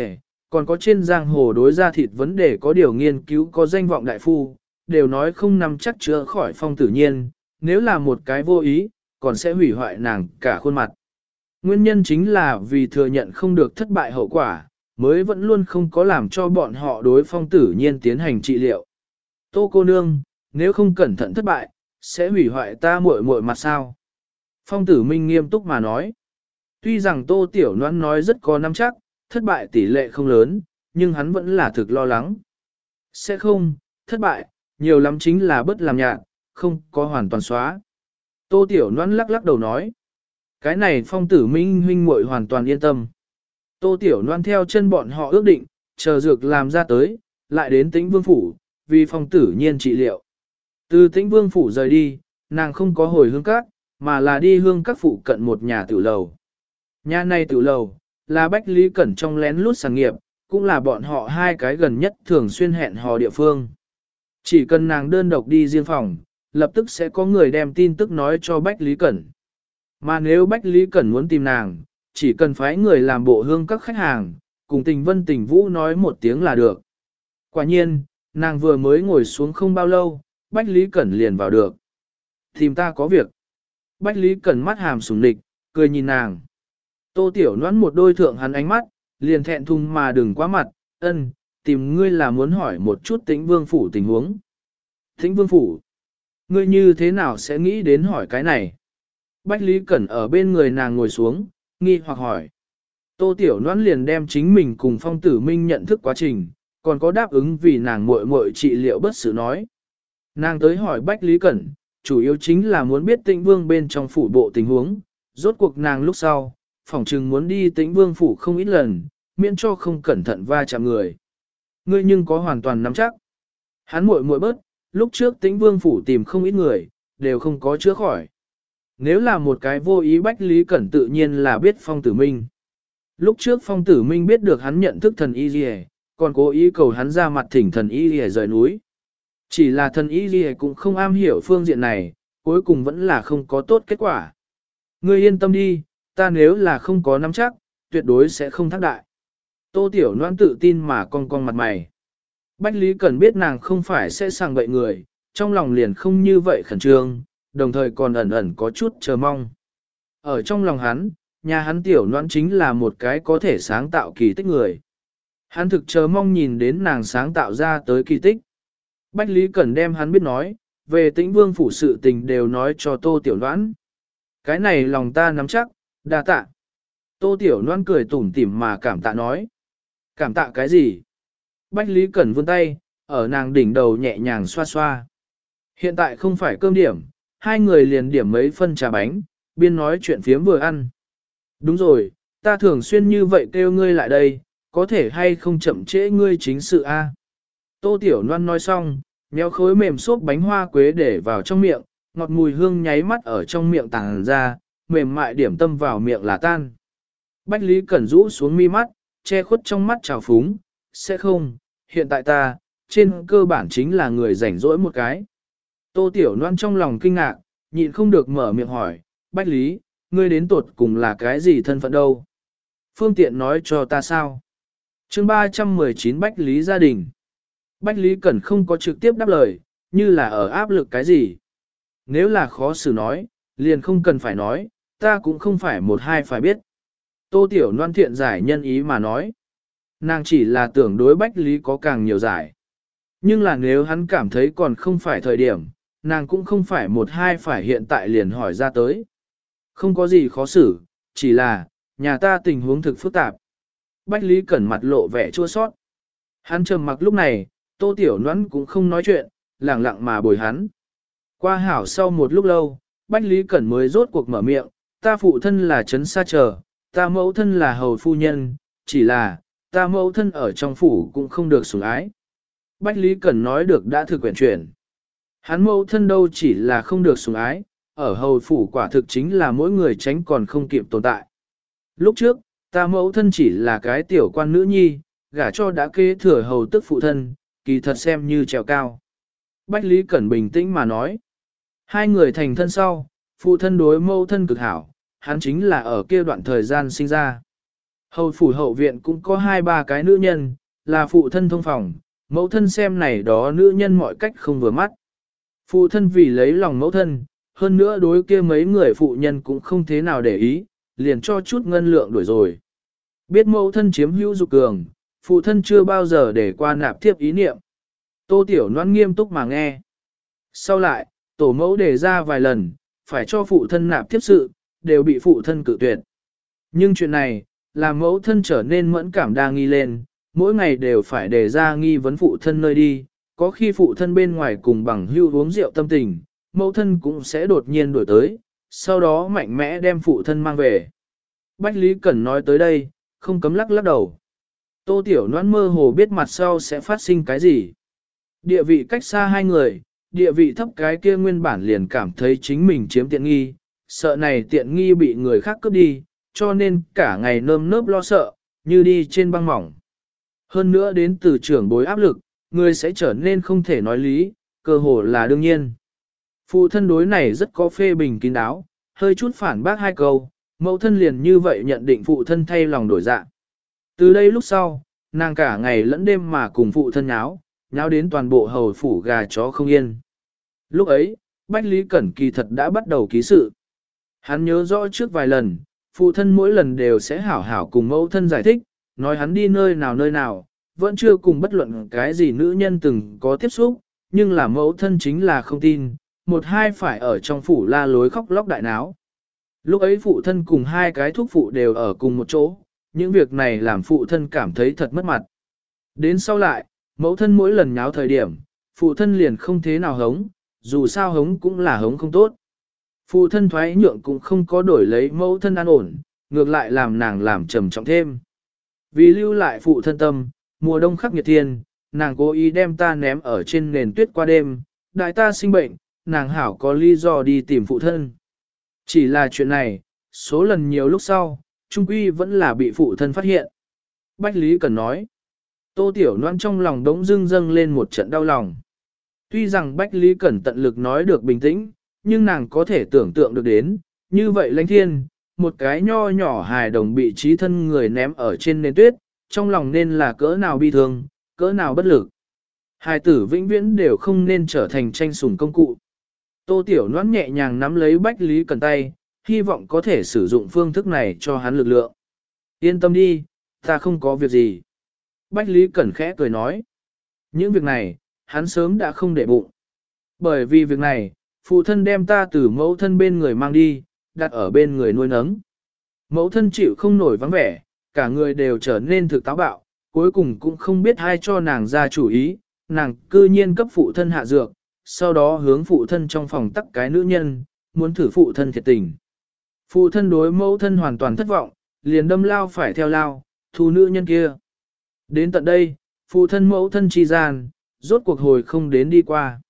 còn có trên giang hồ đối ra thịt vấn đề có điều nghiên cứu có danh vọng đại phu, đều nói không nằm chắc chữa khỏi phong tử nhiên, nếu là một cái vô ý, còn sẽ hủy hoại nàng cả khuôn mặt. Nguyên nhân chính là vì thừa nhận không được thất bại hậu quả, mới vẫn luôn không có làm cho bọn họ đối phong tử nhiên tiến hành trị liệu. Tô cô nương, nếu không cẩn thận thất bại, sẽ hủy hoại ta muội muội mặt sao? Phong tử minh nghiêm túc mà nói. Tuy rằng tô tiểu noan nói rất có nắm chắc, thất bại tỷ lệ không lớn, nhưng hắn vẫn là thực lo lắng. Sẽ không, thất bại, nhiều lắm chính là bất làm nhạc, không có hoàn toàn xóa. Tô tiểu noan lắc lắc đầu nói. Cái này phong tử minh huynh muội hoàn toàn yên tâm. Tô tiểu loan theo chân bọn họ ước định, chờ dược làm ra tới, lại đến tĩnh vương phủ, vì phong tử nhiên trị liệu. Từ tĩnh vương phủ rời đi, nàng không có hồi hương các, mà là đi hương các phụ cận một nhà tử lầu. Nhà này tử lầu, là Bách Lý Cẩn trong lén lút sản nghiệp, cũng là bọn họ hai cái gần nhất thường xuyên hẹn hò địa phương. Chỉ cần nàng đơn độc đi riêng phòng, lập tức sẽ có người đem tin tức nói cho Bách Lý Cẩn. Mà nếu Bách Lý Cẩn muốn tìm nàng, chỉ cần phái người làm bộ hương các khách hàng, cùng tình vân tình vũ nói một tiếng là được. Quả nhiên, nàng vừa mới ngồi xuống không bao lâu, Bách Lý Cẩn liền vào được. Tìm ta có việc. Bách Lý Cẩn mắt hàm sùng địch, cười nhìn nàng. Tô Tiểu Loan một đôi thượng hắn ánh mắt, liền thẹn thùng mà đừng quá mặt, ân, tìm ngươi là muốn hỏi một chút tĩnh vương phủ tình huống. Tĩnh vương phủ, ngươi như thế nào sẽ nghĩ đến hỏi cái này? Bách Lý Cẩn ở bên người nàng ngồi xuống, nghi hoặc hỏi. Tô Tiểu Loan liền đem chính mình cùng phong tử minh nhận thức quá trình, còn có đáp ứng vì nàng muội muội trị liệu bất sự nói. Nàng tới hỏi Bách Lý Cẩn, chủ yếu chính là muốn biết tĩnh vương bên trong phủ bộ tình huống, rốt cuộc nàng lúc sau, phỏng chừng muốn đi tĩnh vương phủ không ít lần, miễn cho không cẩn thận va chạm người. Ngươi nhưng có hoàn toàn nắm chắc. Hắn muội muội bớt, lúc trước tĩnh vương phủ tìm không ít người, đều không có chữa khỏi. Nếu là một cái vô ý Bách Lý Cẩn tự nhiên là biết phong tử minh. Lúc trước phong tử minh biết được hắn nhận thức thần y gì còn cố ý cầu hắn ra mặt thỉnh thần y gì rời núi. Chỉ là thần y gì cũng không am hiểu phương diện này, cuối cùng vẫn là không có tốt kết quả. Ngươi yên tâm đi, ta nếu là không có nắm chắc, tuyệt đối sẽ không thác đại. Tô Tiểu Loan tự tin mà cong cong mặt mày. Bách Lý Cần biết nàng không phải sẽ sang bậy người, trong lòng liền không như vậy khẩn trương, đồng thời còn ẩn ẩn có chút chờ mong. Ở trong lòng hắn, nhà hắn Tiểu noãn chính là một cái có thể sáng tạo kỳ tích người. Hắn thực chờ mong nhìn đến nàng sáng tạo ra tới kỳ tích. Bách Lý Cẩn đem hắn biết nói, về tĩnh vương phủ sự tình đều nói cho Tô Tiểu noãn. Cái này lòng ta nắm chắc, đa tạ. Tô Tiểu noãn cười tủm tỉm mà cảm tạ nói. Cảm tạ cái gì? Bách Lý Cẩn vươn tay, ở nàng đỉnh đầu nhẹ nhàng xoa xoa. Hiện tại không phải cơm điểm, hai người liền điểm mấy phân trà bánh, biên nói chuyện phiếm vừa ăn. Đúng rồi, ta thường xuyên như vậy kêu ngươi lại đây, có thể hay không chậm trễ ngươi chính sự a? Tô Tiểu Loan nói xong, nhéo khối mềm xốp bánh hoa quế để vào trong miệng, ngọt mùi hương nháy mắt ở trong miệng tàng ra, mềm mại điểm tâm vào miệng là tan. Bách Lý Cẩn rũ xuống mi mắt, che khuất trong mắt trào phúng, sẽ không, hiện tại ta, trên cơ bản chính là người rảnh rỗi một cái. Tô Tiểu Loan trong lòng kinh ngạc, nhịn không được mở miệng hỏi, Bách Lý, ngươi đến tuột cùng là cái gì thân phận đâu? Phương tiện nói cho ta sao? chương 319 Bách Lý gia đình. Bách Lý Cẩn không có trực tiếp đáp lời, như là ở áp lực cái gì. Nếu là khó xử nói, liền không cần phải nói, ta cũng không phải một hai phải biết. Tô Tiểu Loan thiện giải nhân ý mà nói. Nàng chỉ là tưởng đối Bách Lý có càng nhiều giải. Nhưng là nếu hắn cảm thấy còn không phải thời điểm, nàng cũng không phải một hai phải hiện tại liền hỏi ra tới. Không có gì khó xử, chỉ là, nhà ta tình huống thực phức tạp. Bách Lý Cẩn mặt lộ vẻ chua sót. Hắn trầm mặc lúc này, Tô Tiểu Noãn cũng không nói chuyện, lặng lặng mà bồi hắn. Qua hảo sau một lúc lâu, Bách Lý Cẩn mới rốt cuộc mở miệng, ta phụ thân là trấn Sa Trờ, ta mẫu thân là hầu phu nhân, chỉ là, ta mẫu thân ở trong phủ cũng không được sủng ái. Bách Lý Cẩn nói được đã thực quyển chuyển. Hắn mẫu thân đâu chỉ là không được sủng ái, ở hầu phủ quả thực chính là mỗi người tránh còn không kịp tồn tại. Lúc trước, ta mẫu thân chỉ là cái tiểu quan nữ nhi, gả cho đã kế thừa hầu tức phụ thân, kỳ thật xem như trèo cao. Bách Lý Cẩn bình tĩnh mà nói. Hai người thành thân sau, phụ thân đối mẫu thân cực hảo, hắn chính là ở kia đoạn thời gian sinh ra. Hầu phủ hậu viện cũng có hai ba cái nữ nhân, là phụ thân thông phòng, mẫu thân xem này đó nữ nhân mọi cách không vừa mắt. Phụ thân vì lấy lòng mẫu thân, hơn nữa đối kia mấy người phụ nhân cũng không thế nào để ý, liền cho chút ngân lượng đuổi rồi. Biết mẫu thân chiếm hữu dục cường, phụ thân chưa bao giờ để qua nạp thiếp ý niệm. Tô Tiểu Loan nghiêm túc mà nghe. Sau lại, tổ mẫu đề ra vài lần, phải cho phụ thân nạp thiếp sự, đều bị phụ thân cự tuyệt. Nhưng chuyện này, làm mẫu thân trở nên mẫn cảm đa nghi lên, mỗi ngày đều phải đề ra nghi vấn phụ thân nơi đi, có khi phụ thân bên ngoài cùng bằng hưu uống rượu tâm tình, mẫu thân cũng sẽ đột nhiên đổi tới, sau đó mạnh mẽ đem phụ thân mang về. Bách Lý Cẩn nói tới đây, không cấm lắc lắc đầu. Tô Tiểu Loan mơ hồ biết mặt sau sẽ phát sinh cái gì. Địa vị cách xa hai người, địa vị thấp cái kia nguyên bản liền cảm thấy chính mình chiếm tiện nghi, sợ này tiện nghi bị người khác cướp đi, cho nên cả ngày nơm nớp lo sợ, như đi trên băng mỏng. Hơn nữa đến từ trưởng bối áp lực, người sẽ trở nên không thể nói lý, cơ hồ là đương nhiên. Phụ thân đối này rất có phê bình kín đáo, hơi chút phản bác hai câu, mẫu thân liền như vậy nhận định phụ thân thay lòng đổi dạ. Từ đây lúc sau, nàng cả ngày lẫn đêm mà cùng phụ thân nháo, nháo đến toàn bộ hầu phủ gà chó không yên. Lúc ấy, Bách Lý Cẩn kỳ thật đã bắt đầu ký sự. Hắn nhớ rõ trước vài lần, phụ thân mỗi lần đều sẽ hảo hảo cùng mẫu thân giải thích, nói hắn đi nơi nào nơi nào, vẫn chưa cùng bất luận cái gì nữ nhân từng có tiếp xúc, nhưng là mẫu thân chính là không tin, một hai phải ở trong phủ la lối khóc lóc đại náo. Lúc ấy phụ thân cùng hai cái thuốc phụ đều ở cùng một chỗ, những việc này làm phụ thân cảm thấy thật mất mặt. Đến sau lại, mẫu thân mỗi lần nháo thời điểm, phụ thân liền không thế nào hống, dù sao hống cũng là hống không tốt. Phụ thân thoái nhượng cũng không có đổi lấy mẫu thân an ổn, ngược lại làm nàng làm trầm trọng thêm. Vì lưu lại phụ thân tâm, mùa đông khắc nghiệt thiên, nàng cố ý đem ta ném ở trên nền tuyết qua đêm, đại ta sinh bệnh, nàng hảo có lý do đi tìm phụ thân. Chỉ là chuyện này, số lần nhiều lúc sau, trung quy vẫn là bị phụ thân phát hiện. Bách Lý Cần nói, tô tiểu noan trong lòng đống dưng dâng lên một trận đau lòng. Tuy rằng Bách Lý Cẩn tận lực nói được bình tĩnh, nhưng nàng có thể tưởng tượng được đến, như vậy lãnh thiên, một cái nho nhỏ hài đồng bị trí thân người ném ở trên nền tuyết, trong lòng nên là cỡ nào bi thương, cỡ nào bất lực. Hài tử vĩnh viễn đều không nên trở thành tranh sủng công cụ. Tô Tiểu Loan nhẹ nhàng nắm lấy Bách Lý Cần tay, hy vọng có thể sử dụng phương thức này cho hắn lực lượng. Yên tâm đi, ta không có việc gì. Bách Lý Cẩn khẽ cười nói. Những việc này, hắn sớm đã không để bụng. Bởi vì việc này, phụ thân đem ta từ mẫu thân bên người mang đi, đặt ở bên người nuôi nấng. Mẫu thân chịu không nổi vắng vẻ, cả người đều trở nên thực táo bạo, cuối cùng cũng không biết ai cho nàng ra chủ ý, nàng cư nhiên cấp phụ thân hạ dược, sau đó hướng phụ thân trong phòng tắc cái nữ nhân, muốn thử phụ thân thiệt tình. Phụ thân đối mẫu thân hoàn toàn thất vọng, liền đâm lao phải theo lao, thu nữ nhân kia. Đến tận đây, phụ thân mẫu thân chi gian, rốt cuộc hồi không đến đi qua.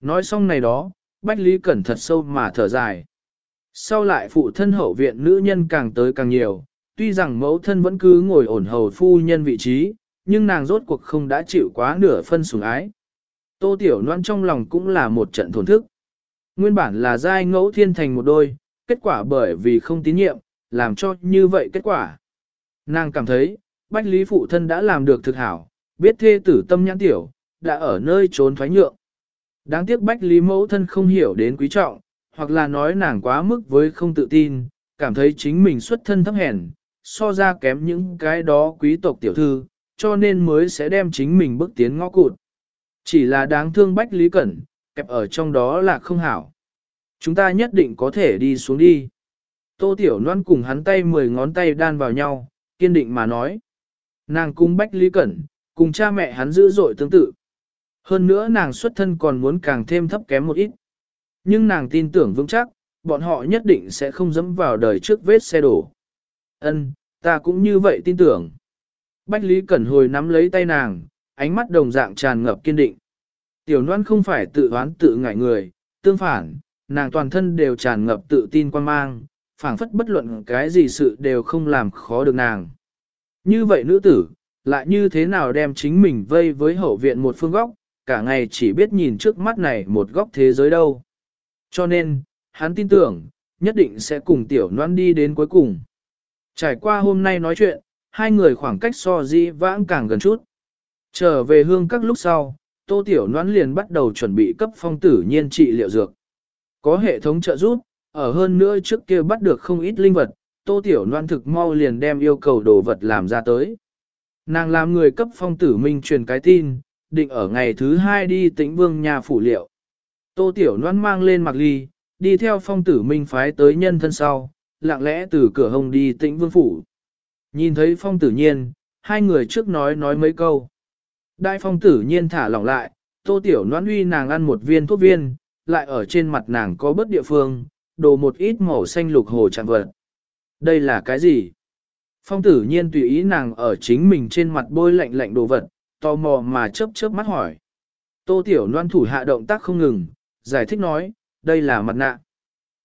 Nói xong này đó, Bách Lý Cẩn thật sâu mà thở dài. Sau lại phụ thân hậu viện nữ nhân càng tới càng nhiều, tuy rằng mẫu thân vẫn cứ ngồi ổn hầu phu nhân vị trí, nhưng nàng rốt cuộc không đã chịu quá nửa phân sủng ái. Tô Tiểu Loan trong lòng cũng là một trận thổn thức. Nguyên bản là giai ngẫu thiên thành một đôi, kết quả bởi vì không tín nhiệm, làm cho như vậy kết quả. Nàng cảm thấy, Bách Lý phụ thân đã làm được thực hảo, biết thê tử tâm nhãn tiểu, đã ở nơi trốn thoái nhượng. Đáng tiếc Bách Lý mẫu thân không hiểu đến quý trọng, hoặc là nói nàng quá mức với không tự tin, cảm thấy chính mình xuất thân thấp hèn, so ra kém những cái đó quý tộc tiểu thư, cho nên mới sẽ đem chính mình bước tiến ngõ cụt. Chỉ là đáng thương Bách Lý Cẩn, kẹp ở trong đó là không hảo. Chúng ta nhất định có thể đi xuống đi. Tô Tiểu Loan cùng hắn tay mười ngón tay đan vào nhau, kiên định mà nói. Nàng cung Bách Lý Cẩn, cùng cha mẹ hắn dữ dội tương tự. Hơn nữa nàng xuất thân còn muốn càng thêm thấp kém một ít. Nhưng nàng tin tưởng vững chắc, bọn họ nhất định sẽ không dẫm vào đời trước vết xe đổ. Ân, ta cũng như vậy tin tưởng. Bách Lý Cẩn hồi nắm lấy tay nàng, ánh mắt đồng dạng tràn ngập kiên định. Tiểu Loan không phải tự oán tự ngại người, tương phản, nàng toàn thân đều tràn ngập tự tin quan mang, phảng phất bất luận cái gì sự đều không làm khó được nàng. Như vậy nữ tử, lại như thế nào đem chính mình vây với hậu viện một phương góc, cả ngày chỉ biết nhìn trước mắt này một góc thế giới đâu. Cho nên, hắn tin tưởng, nhất định sẽ cùng tiểu noan đi đến cuối cùng. Trải qua hôm nay nói chuyện, hai người khoảng cách so di vãng càng gần chút. Trở về hương các lúc sau, tô tiểu noãn liền bắt đầu chuẩn bị cấp phong tử nhiên trị liệu dược. Có hệ thống trợ giúp, ở hơn nữa trước kia bắt được không ít linh vật, tô tiểu noan thực mau liền đem yêu cầu đồ vật làm ra tới. Nàng làm người cấp phong tử minh truyền cái tin, định ở ngày thứ hai đi tĩnh vương nhà phủ liệu. Tô tiểu noan mang lên mặc ly, đi theo phong tử minh phái tới nhân thân sau, lặng lẽ từ cửa hồng đi tĩnh vương phủ. Nhìn thấy phong tử nhiên, hai người trước nói nói mấy câu. Đại phong tử nhiên thả lỏng lại, tô tiểu noan uy nàng ăn một viên thuốc viên, lại ở trên mặt nàng có bớt địa phương, đồ một ít màu xanh lục hồ trạng vật. Đây là cái gì? Phong tử nhiên tùy ý nàng ở chính mình trên mặt bôi lạnh lạnh đồ vật, tò mò mà chớp chớp mắt hỏi. Tô tiểu noan thủ hạ động tác không ngừng, giải thích nói, đây là mặt nạ.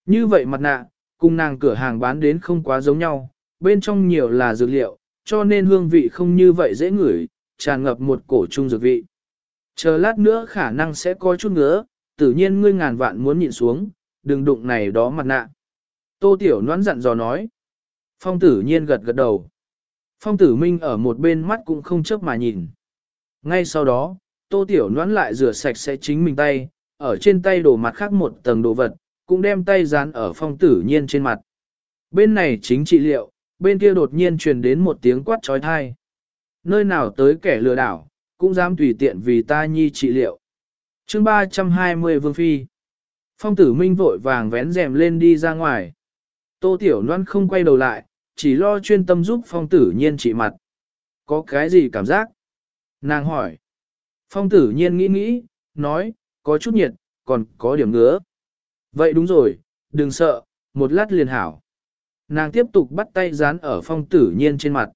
Như vậy mặt nạ, cùng nàng cửa hàng bán đến không quá giống nhau, bên trong nhiều là dược liệu, cho nên hương vị không như vậy dễ ngửi, tràn ngập một cổ trung dược vị. Chờ lát nữa khả năng sẽ có chút ngứa, tự nhiên ngươi ngàn vạn muốn nhịn xuống, đừng đụng này đó mặt nạ. Tô Tiểu Noãn dặn dò nói. Phong tử nhiên gật gật đầu. Phong tử minh ở một bên mắt cũng không chớp mà nhìn. Ngay sau đó, Tô Tiểu Noãn lại rửa sạch sẽ chính mình tay, ở trên tay đổ mặt khác một tầng đồ vật, cũng đem tay dán ở phong tử nhiên trên mặt. Bên này chính trị liệu, bên kia đột nhiên truyền đến một tiếng quát trói thai. Nơi nào tới kẻ lừa đảo, cũng dám tùy tiện vì ta nhi trị liệu. chương 320 Vương Phi Phong tử minh vội vàng vén rèm lên đi ra ngoài. Tô Tiểu Loan không quay đầu lại, chỉ lo chuyên tâm giúp phong tử nhiên trị mặt. Có cái gì cảm giác? Nàng hỏi. Phong tử nhiên nghĩ nghĩ, nói, có chút nhiệt, còn có điểm ngứa. Vậy đúng rồi, đừng sợ, một lát liền hảo. Nàng tiếp tục bắt tay dán ở phong tử nhiên trên mặt.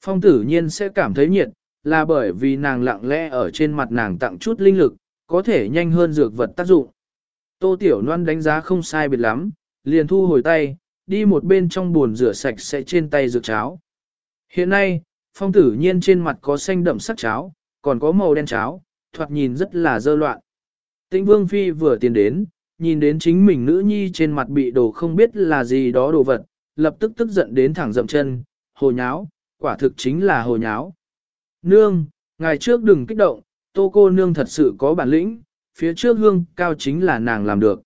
Phong tử nhiên sẽ cảm thấy nhiệt, là bởi vì nàng lặng lẽ ở trên mặt nàng tặng chút linh lực, có thể nhanh hơn dược vật tác dụng. Tô Tiểu Loan đánh giá không sai biệt lắm, liền thu hồi tay, đi một bên trong buồn rửa sạch sẽ trên tay dược cháo. Hiện nay, phong tử nhiên trên mặt có xanh đậm sắc cháo, còn có màu đen cháo, thoạt nhìn rất là dơ loạn. Tĩnh Vương Phi vừa tiến đến, nhìn đến chính mình nữ nhi trên mặt bị đồ không biết là gì đó đồ vật, lập tức tức giận đến thẳng dậm chân, hồ nháo, quả thực chính là hồ nháo. Nương, ngày trước đừng kích động, tô cô nương thật sự có bản lĩnh, phía trước hương cao chính là nàng làm được.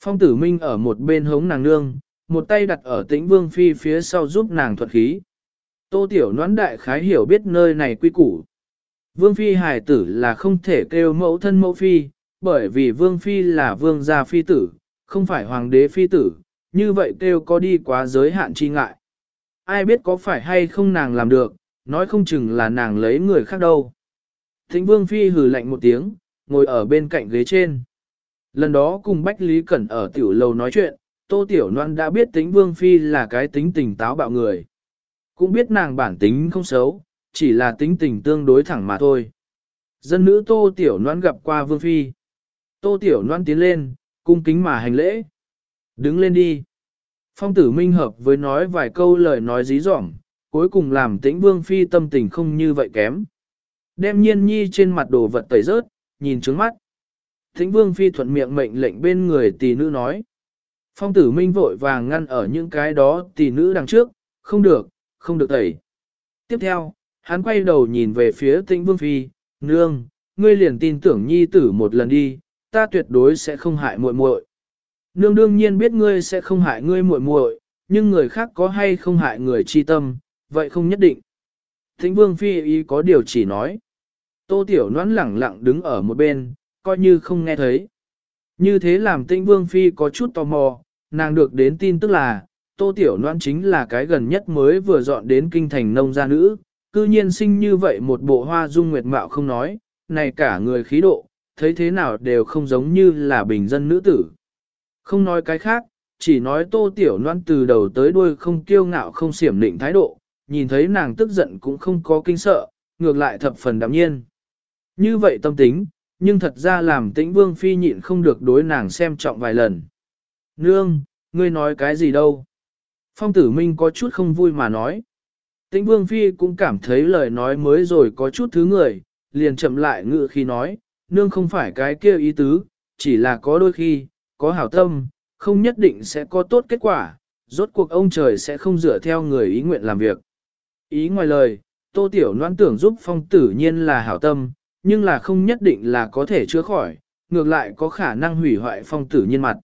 Phong tử minh ở một bên hống nàng nương, một tay đặt ở tĩnh vương phi phía sau giúp nàng thuật khí. Tô tiểu noãn đại khái hiểu biết nơi này quy củ. Vương phi hài tử là không thể kêu mẫu thân mẫu phi, bởi vì vương phi là vương gia phi tử, không phải hoàng đế phi tử, như vậy kêu có đi quá giới hạn chi ngại. Ai biết có phải hay không nàng làm được, nói không chừng là nàng lấy người khác đâu. Thịnh vương phi hừ lạnh một tiếng, ngồi ở bên cạnh ghế trên. Lần đó cùng Bách Lý Cẩn ở tiểu lầu nói chuyện, Tô Tiểu Loan đã biết tính Vương Phi là cái tính tình táo bạo người. Cũng biết nàng bản tính không xấu, chỉ là tính tình tương đối thẳng mà thôi. Dân nữ Tô Tiểu Loan gặp qua Vương Phi. Tô Tiểu Loan tiến lên, cung kính mà hành lễ. Đứng lên đi. Phong tử minh hợp với nói vài câu lời nói dí dỏm, cuối cùng làm tĩnh vương phi tâm tình không như vậy kém. Đem nhiên nhi trên mặt đồ vật tẩy rớt, nhìn trướng mắt. Tĩnh vương phi thuận miệng mệnh lệnh bên người tỷ nữ nói. Phong tử minh vội vàng ngăn ở những cái đó tỷ nữ đằng trước, không được, không được tẩy. Tiếp theo, hắn quay đầu nhìn về phía tĩnh vương phi, nương, ngươi liền tin tưởng nhi tử một lần đi, ta tuyệt đối sẽ không hại muội muội. Nương đương nhiên biết ngươi sẽ không hại ngươi muội muội, nhưng người khác có hay không hại người chi tâm, vậy không nhất định. Thính vương phi ý có điều chỉ nói. Tô tiểu noãn lẳng lặng đứng ở một bên, coi như không nghe thấy. Như thế làm tĩnh vương phi có chút tò mò, nàng được đến tin tức là, tô tiểu noãn chính là cái gần nhất mới vừa dọn đến kinh thành nông gia nữ, cư nhiên sinh như vậy một bộ hoa dung nguyệt mạo không nói, này cả người khí độ, thấy thế nào đều không giống như là bình dân nữ tử. Không nói cái khác, chỉ nói tô tiểu noan từ đầu tới đuôi không kiêu ngạo không xiểm định thái độ, nhìn thấy nàng tức giận cũng không có kinh sợ, ngược lại thập phần đạm nhiên. Như vậy tâm tính, nhưng thật ra làm tĩnh vương phi nhịn không được đối nàng xem trọng vài lần. Nương, ngươi nói cái gì đâu? Phong tử minh có chút không vui mà nói. Tĩnh vương phi cũng cảm thấy lời nói mới rồi có chút thứ người, liền chậm lại ngự khi nói, nương không phải cái kia ý tứ, chỉ là có đôi khi, có hảo tâm, không nhất định sẽ có tốt kết quả, rốt cuộc ông trời sẽ không dựa theo người ý nguyện làm việc. Ý ngoài lời, tô tiểu noan tưởng giúp phong tử nhiên là hảo tâm, nhưng là không nhất định là có thể chữa khỏi, ngược lại có khả năng hủy hoại phong tử nhiên mặt.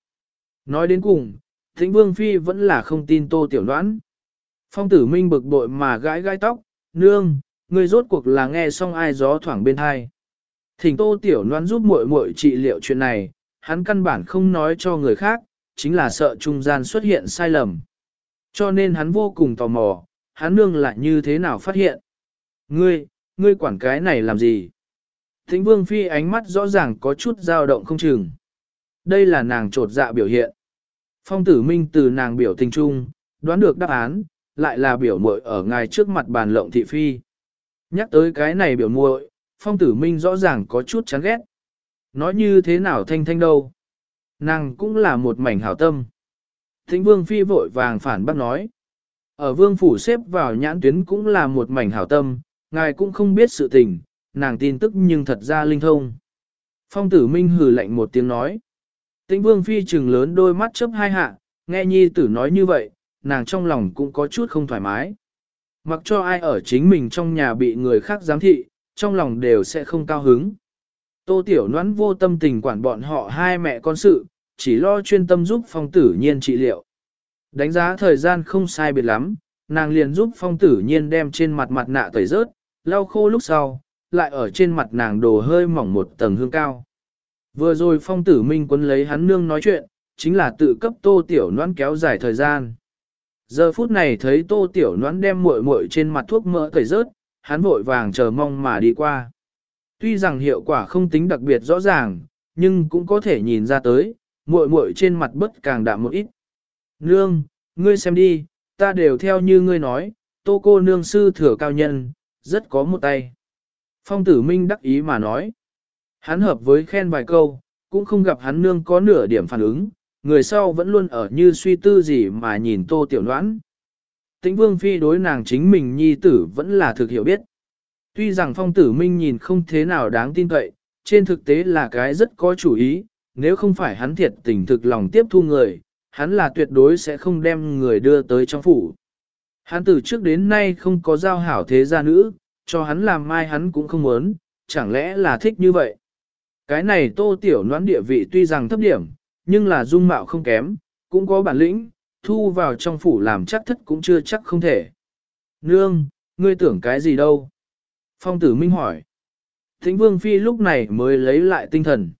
Nói đến cùng, thịnh vương phi vẫn là không tin tô tiểu noan. Phong tử minh bực bội mà gãi gai tóc, nương, người rốt cuộc là nghe xong ai gió thoảng bên hai. Thỉnh tô tiểu noan giúp muội muội trị liệu chuyện này, hắn căn bản không nói cho người khác, chính là sợ trung gian xuất hiện sai lầm. Cho nên hắn vô cùng tò mò, hắn nương lại như thế nào phát hiện. Ngươi, ngươi quản cái này làm gì? Thính vương phi ánh mắt rõ ràng có chút dao động không chừng. Đây là nàng trột dạ biểu hiện. Phong tử minh từ nàng biểu tình trung, đoán được đáp án, lại là biểu muội ở ngài trước mặt bàn lộng thị phi. Nhắc tới cái này biểu muội, phong tử minh rõ ràng có chút chán ghét. Nói như thế nào thanh thanh đâu. Nàng cũng là một mảnh hảo tâm. Thính vương phi vội vàng phản bác nói. Ở vương phủ xếp vào nhãn tuyến cũng là một mảnh hảo tâm, ngài cũng không biết sự tình, nàng tin tức nhưng thật ra linh thông. Phong tử minh hừ lạnh một tiếng nói. Tĩnh vương phi trừng lớn đôi mắt chớp hai hạ, nghe nhi tử nói như vậy, nàng trong lòng cũng có chút không thoải mái. Mặc cho ai ở chính mình trong nhà bị người khác giám thị, trong lòng đều sẽ không cao hứng. Tô Tiểu Noãn vô tâm tình quản bọn họ hai mẹ con sự, chỉ lo chuyên tâm giúp phong tử nhiên trị liệu. Đánh giá thời gian không sai biệt lắm, nàng liền giúp phong tử nhiên đem trên mặt mặt nạ tẩy rớt, lau khô lúc sau, lại ở trên mặt nàng đồ hơi mỏng một tầng hương cao. Vừa rồi phong tử minh quấn lấy hắn nương nói chuyện, chính là tự cấp tô tiểu noãn kéo dài thời gian. Giờ phút này thấy tô tiểu noãn đem muội muội trên mặt thuốc mỡ tẩy rớt, hắn vội vàng chờ mong mà đi qua. Tuy rằng hiệu quả không tính đặc biệt rõ ràng, nhưng cũng có thể nhìn ra tới, muội muội trên mặt bất càng đạm một ít. Nương, ngươi xem đi, ta đều theo như ngươi nói, tô cô nương sư thừa cao nhân, rất có một tay. Phong tử minh đắc ý mà nói. Hắn hợp với khen vài câu, cũng không gặp hắn nương có nửa điểm phản ứng, người sau vẫn luôn ở như suy tư gì mà nhìn tô tiểu noãn. Tĩnh vương phi đối nàng chính mình nhi tử vẫn là thực hiểu biết. Tuy rằng phong tử minh nhìn không thế nào đáng tin cậy, trên thực tế là cái rất có chủ ý, nếu không phải hắn thiệt tình thực lòng tiếp thu người, hắn là tuyệt đối sẽ không đem người đưa tới trong phủ. Hắn từ trước đến nay không có giao hảo thế gia nữ, cho hắn làm mai hắn cũng không muốn, chẳng lẽ là thích như vậy. Cái này tô tiểu noãn địa vị tuy rằng thấp điểm, nhưng là dung mạo không kém, cũng có bản lĩnh, thu vào trong phủ làm chắc thất cũng chưa chắc không thể. Nương, ngươi tưởng cái gì đâu? Phong tử minh hỏi. Thính vương phi lúc này mới lấy lại tinh thần.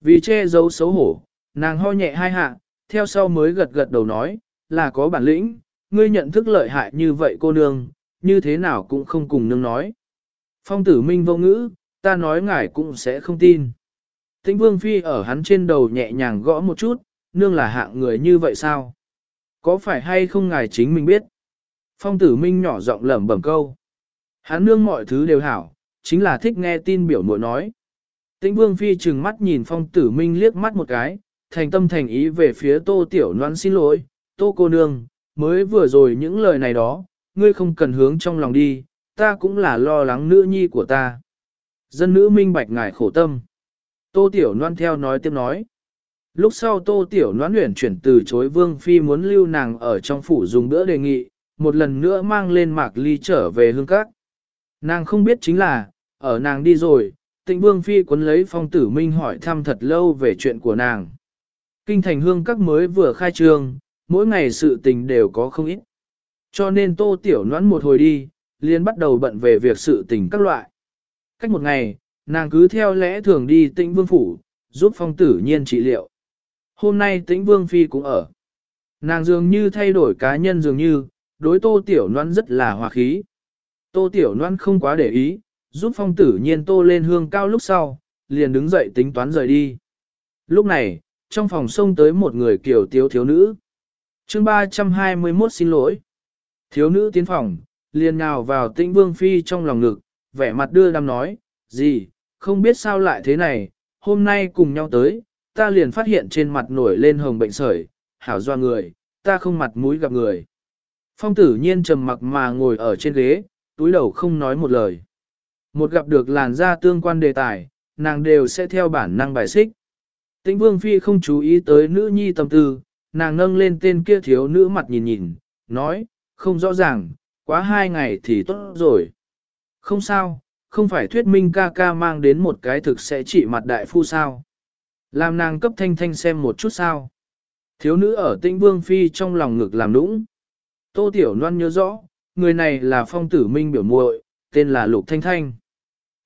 Vì che giấu xấu hổ, nàng ho nhẹ hai hạ, theo sau mới gật gật đầu nói, là có bản lĩnh, ngươi nhận thức lợi hại như vậy cô nương, như thế nào cũng không cùng nương nói. Phong tử minh vô ngữ, ta nói ngài cũng sẽ không tin. Thính vương phi ở hắn trên đầu nhẹ nhàng gõ một chút, nương là hạng người như vậy sao? Có phải hay không ngài chính mình biết? Phong tử minh nhỏ giọng lẩm bẩm câu. Hắn nương mọi thứ đều hảo, chính là thích nghe tin biểu muội nói. Tĩnh vương phi trừng mắt nhìn phong tử minh liếc mắt một cái, thành tâm thành ý về phía tô tiểu noan xin lỗi, tô cô nương, mới vừa rồi những lời này đó, ngươi không cần hướng trong lòng đi, ta cũng là lo lắng nữ nhi của ta. Dân nữ minh bạch ngài khổ tâm. Tô Tiểu noan theo nói tiếp nói. Lúc sau Tô Tiểu Loan luyện chuyển từ chối Vương Phi muốn lưu nàng ở trong phủ dùng bữa đề nghị, một lần nữa mang lên mạc ly trở về hương các. Nàng không biết chính là, ở nàng đi rồi, tịnh Vương Phi quấn lấy phong tử minh hỏi thăm thật lâu về chuyện của nàng. Kinh thành hương các mới vừa khai trương, mỗi ngày sự tình đều có không ít. Cho nên Tô Tiểu Loan một hồi đi, liền bắt đầu bận về việc sự tình các loại. Cách một ngày, nàng cứ theo lẽ thường đi tịnh vương phủ, giúp phong tử nhiên trị liệu. Hôm nay tĩnh vương phi cũng ở. Nàng dường như thay đổi cá nhân dường như, đối tô tiểu noan rất là hòa khí. Tô tiểu noan không quá để ý, giúp phong tử nhiên tô lên hương cao lúc sau, liền đứng dậy tính toán rời đi. Lúc này, trong phòng xông tới một người kiểu tiếu thiếu nữ. chương 321 xin lỗi. Thiếu nữ tiến phòng, liền nào vào tĩnh vương phi trong lòng ngực, vẻ mặt đưa đam nói, gì, không biết sao lại thế này, hôm nay cùng nhau tới, ta liền phát hiện trên mặt nổi lên hồng bệnh sởi, hảo doa người, ta không mặt mũi gặp người. Phong tử nhiên trầm mặc mà ngồi ở trên ghế, túi đầu không nói một lời. Một gặp được làn da tương quan đề tài, nàng đều sẽ theo bản năng bài xích. Tĩnh vương phi không chú ý tới nữ nhi tâm tư, nàng nâng lên tên kia thiếu nữ mặt nhìn nhìn, nói, không rõ ràng, quá hai ngày thì tốt rồi. Không sao, không phải thuyết minh ca ca mang đến một cái thực sẽ trị mặt đại phu sao. Làm nàng cấp thanh thanh xem một chút sao. Thiếu nữ ở tĩnh vương phi trong lòng ngực làm nũng. Tô Tiểu Loan nhớ rõ, người này là phong tử minh biểu muội, tên là Lục Thanh Thanh.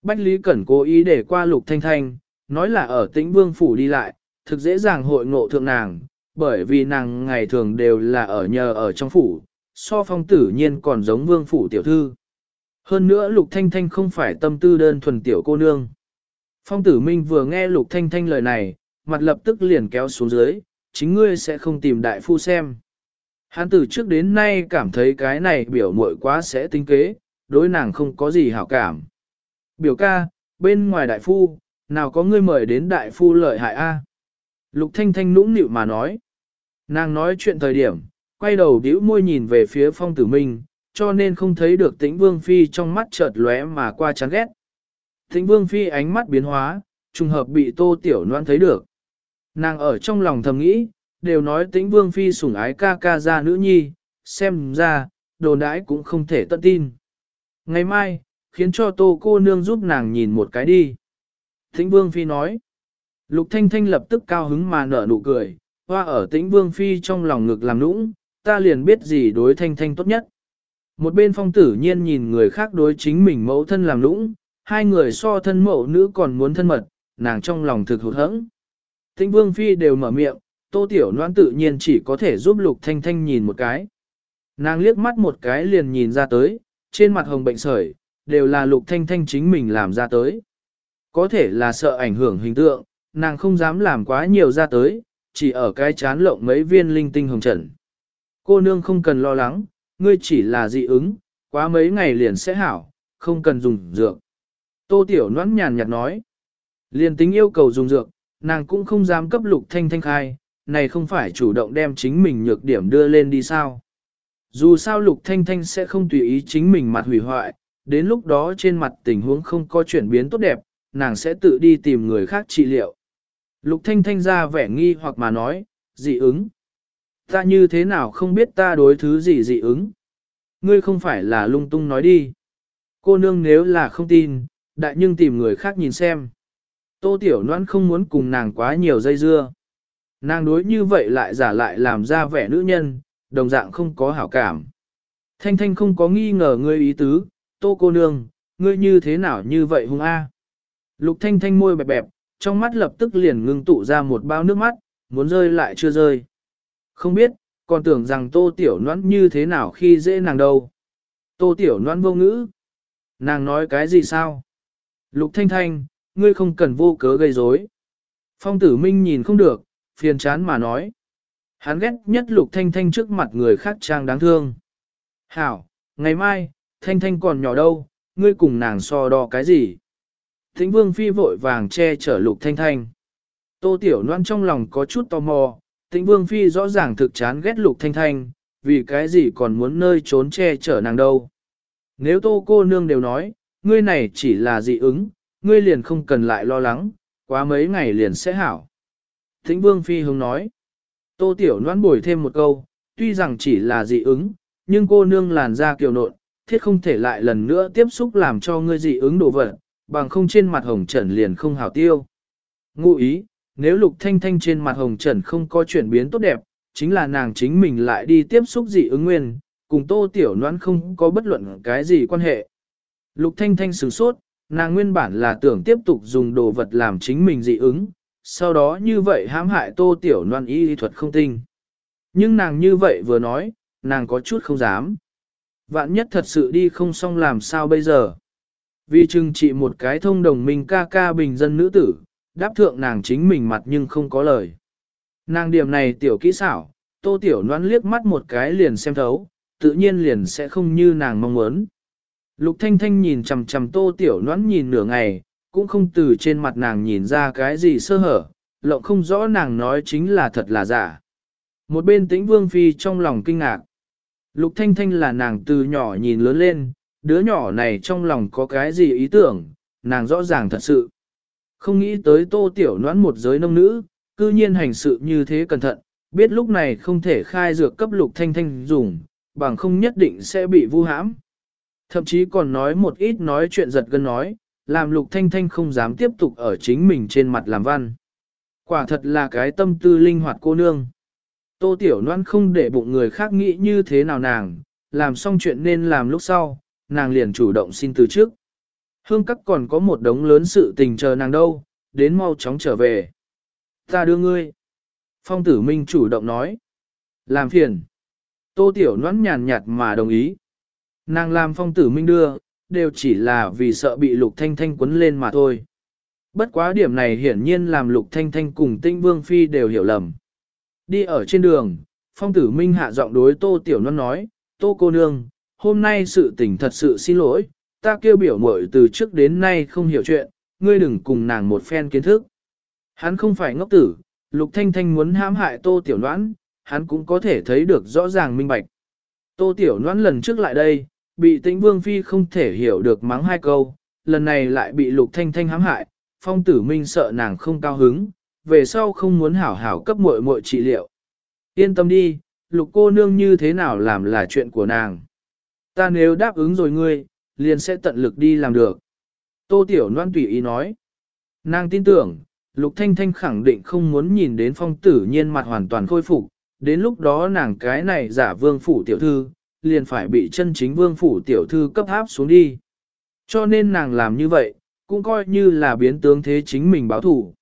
Bách Lý Cẩn cố ý để qua Lục Thanh Thanh, nói là ở tĩnh vương phủ đi lại, thực dễ dàng hội ngộ thượng nàng, bởi vì nàng ngày thường đều là ở nhờ ở trong phủ, so phong tử nhiên còn giống vương phủ tiểu thư. Hơn nữa Lục Thanh Thanh không phải tâm tư đơn thuần tiểu cô nương. Phong tử minh vừa nghe Lục Thanh Thanh lời này, mặt lập tức liền kéo xuống dưới, chính ngươi sẽ không tìm đại phu xem. Hắn từ trước đến nay cảm thấy cái này biểu muội quá sẽ tính kế, đối nàng không có gì hảo cảm. Biểu ca, bên ngoài đại phu, nào có ngươi mời đến đại phu lợi hại a? À? Lục Thanh Thanh nũng nịu mà nói. Nàng nói chuyện thời điểm, quay đầu bĩu môi nhìn về phía phong tử minh, cho nên không thấy được tĩnh vương phi trong mắt chợt lóe mà qua chán ghét. Thịnh vương phi ánh mắt biến hóa, trùng hợp bị tô tiểu noan thấy được. Nàng ở trong lòng thầm nghĩ, đều nói tĩnh vương phi sủng ái ca ca ra nữ nhi, xem ra, đồn đãi cũng không thể tận tin. Ngày mai, khiến cho tô cô nương giúp nàng nhìn một cái đi. Tĩnh vương phi nói. Lục thanh thanh lập tức cao hứng mà nở nụ cười, hoa ở tĩnh vương phi trong lòng ngực làm nũng, ta liền biết gì đối thanh thanh tốt nhất. Một bên phong tử nhiên nhìn người khác đối chính mình mẫu thân làm lũng, hai người so thân mẫu nữ còn muốn thân mật, nàng trong lòng thực hụt hẫng. Tĩnh vương phi đều mở miệng, tô tiểu loan tự nhiên chỉ có thể giúp lục thanh thanh nhìn một cái. Nàng liếc mắt một cái liền nhìn ra tới, trên mặt hồng bệnh sởi, đều là lục thanh thanh chính mình làm ra tới. Có thể là sợ ảnh hưởng hình tượng, nàng không dám làm quá nhiều ra tới, chỉ ở cái chán lộng mấy viên linh tinh hồng trần. Cô nương không cần lo lắng, ngươi chỉ là dị ứng, quá mấy ngày liền sẽ hảo, không cần dùng dược. Tô Tiểu Noãn nhàn nhạt nói, liền tính yêu cầu dùng dược, nàng cũng không dám cấp lục thanh thanh khai, này không phải chủ động đem chính mình nhược điểm đưa lên đi sao. Dù sao lục thanh thanh sẽ không tùy ý chính mình mặt hủy hoại, đến lúc đó trên mặt tình huống không có chuyển biến tốt đẹp, nàng sẽ tự đi tìm người khác trị liệu. Lục thanh thanh ra vẻ nghi hoặc mà nói, dị ứng. Ta như thế nào không biết ta đối thứ gì dị ứng? Ngươi không phải là lung tung nói đi. Cô nương nếu là không tin, đại nhưng tìm người khác nhìn xem. Tô Tiểu Loan không muốn cùng nàng quá nhiều dây dưa. Nàng đối như vậy lại giả lại làm ra vẻ nữ nhân, đồng dạng không có hảo cảm. Thanh Thanh không có nghi ngờ ngươi ý tứ, Tô cô nương, ngươi như thế nào như vậy hung a? Lục Thanh Thanh môi bẹp bẹp, trong mắt lập tức liền ngưng tụ ra một bao nước mắt, muốn rơi lại chưa rơi. Không biết, còn tưởng rằng tô tiểu Loan như thế nào khi dễ nàng đâu. Tô tiểu Loan vô ngữ. Nàng nói cái gì sao? Lục thanh thanh, ngươi không cần vô cớ gây rối. Phong tử minh nhìn không được, phiền chán mà nói. Hắn ghét nhất lục thanh thanh trước mặt người khác trang đáng thương. Hảo, ngày mai, thanh thanh còn nhỏ đâu, ngươi cùng nàng so đo cái gì? Thính vương phi vội vàng che chở lục thanh thanh. Tô tiểu Loan trong lòng có chút tò mò, Tĩnh Vương Phi rõ ràng thực chán ghét Lục Thanh Thanh, vì cái gì còn muốn nơi trốn che chở nàng đâu. Nếu tô cô nương đều nói, ngươi này chỉ là dị ứng, ngươi liền không cần lại lo lắng, quá mấy ngày liền sẽ hảo. Thính vương phi hướng nói, tô tiểu noan bồi thêm một câu, tuy rằng chỉ là dị ứng, nhưng cô nương làn da kiều nộn, thiết không thể lại lần nữa tiếp xúc làm cho ngươi dị ứng đồ vật, bằng không trên mặt hồng trần liền không hảo tiêu. Ngụ ý, nếu lục thanh thanh trên mặt hồng trần không có chuyển biến tốt đẹp, chính là nàng chính mình lại đi tiếp xúc dị ứng nguyên, cùng tô tiểu noan không có bất luận cái gì quan hệ. Lục thanh thanh sửng sốt, nàng nguyên bản là tưởng tiếp tục dùng đồ vật làm chính mình dị ứng, sau đó như vậy hãm hại tô tiểu noan y thuật không tinh. Nhưng nàng như vậy vừa nói, nàng có chút không dám. Vạn nhất thật sự đi không xong làm sao bây giờ. Vì chừng trị một cái thông đồng minh ca ca bình dân nữ tử, đáp thượng nàng chính mình mặt nhưng không có lời. Nàng điểm này tiểu kỹ xảo, tô tiểu noan liếc mắt một cái liền xem thấu, tự nhiên liền sẽ không như nàng mong muốn. Lục thanh thanh nhìn chằm chằm tô tiểu noan nhìn nửa ngày, cũng không từ trên mặt nàng nhìn ra cái gì sơ hở, lộng không rõ nàng nói chính là thật là giả. Một bên tĩnh vương phi trong lòng kinh ngạc. Lục thanh thanh là nàng từ nhỏ nhìn lớn lên, đứa nhỏ này trong lòng có cái gì ý tưởng, nàng rõ ràng thật sự. Không nghĩ tới tô tiểu noãn một giới nông nữ, cư nhiên hành sự như thế cẩn thận, biết lúc này không thể khai dược cấp lục thanh thanh dùng, bằng không nhất định sẽ bị vu hãm. Thậm chí còn nói một ít nói chuyện giật gân nói, làm lục thanh thanh không dám tiếp tục ở chính mình trên mặt làm văn. Quả thật là cái tâm tư linh hoạt cô nương. Tô Tiểu Loan không để bụng người khác nghĩ như thế nào nàng, làm xong chuyện nên làm lúc sau, nàng liền chủ động xin từ trước. Hương Cắc còn có một đống lớn sự tình chờ nàng đâu, đến mau chóng trở về. Ta đưa ngươi. Phong tử minh chủ động nói. Làm phiền. Tô Tiểu Loan nhàn nhạt mà đồng ý. Nàng làm phong tử minh đưa, đều chỉ là vì sợ bị lục thanh thanh quấn lên mà thôi. Bất quá điểm này hiển nhiên làm lục thanh thanh cùng tinh vương phi đều hiểu lầm. Đi ở trên đường, phong tử minh hạ giọng đối tô tiểu non nói, tô cô nương, hôm nay sự tình thật sự xin lỗi, ta kêu biểu mội từ trước đến nay không hiểu chuyện, ngươi đừng cùng nàng một phen kiến thức. Hắn không phải ngốc tử, lục thanh thanh muốn hãm hại tô tiểu noãn, hắn cũng có thể thấy được rõ ràng minh bạch. Tô tiểu noãn lần trước lại đây, bị tĩnh vương phi không thể hiểu được mắng hai câu, lần này lại bị lục thanh thanh hãm hại, phong tử minh sợ nàng không cao hứng, về sau không muốn hảo hảo cấp muội muội trị liệu. Yên tâm đi, lục cô nương như thế nào làm là chuyện của nàng. Ta nếu đáp ứng rồi ngươi, liền sẽ tận lực đi làm được. Tô Tiểu Loan tùy ý nói. Nàng tin tưởng, Lục Thanh Thanh khẳng định không muốn nhìn đến phong tử nhiên mặt hoàn toàn khôi phục, đến lúc đó nàng cái này giả vương phủ tiểu thư, liền phải bị chân chính vương phủ tiểu thư cấp áp xuống đi. Cho nên nàng làm như vậy, cũng coi như là biến tướng thế chính mình báo thủ.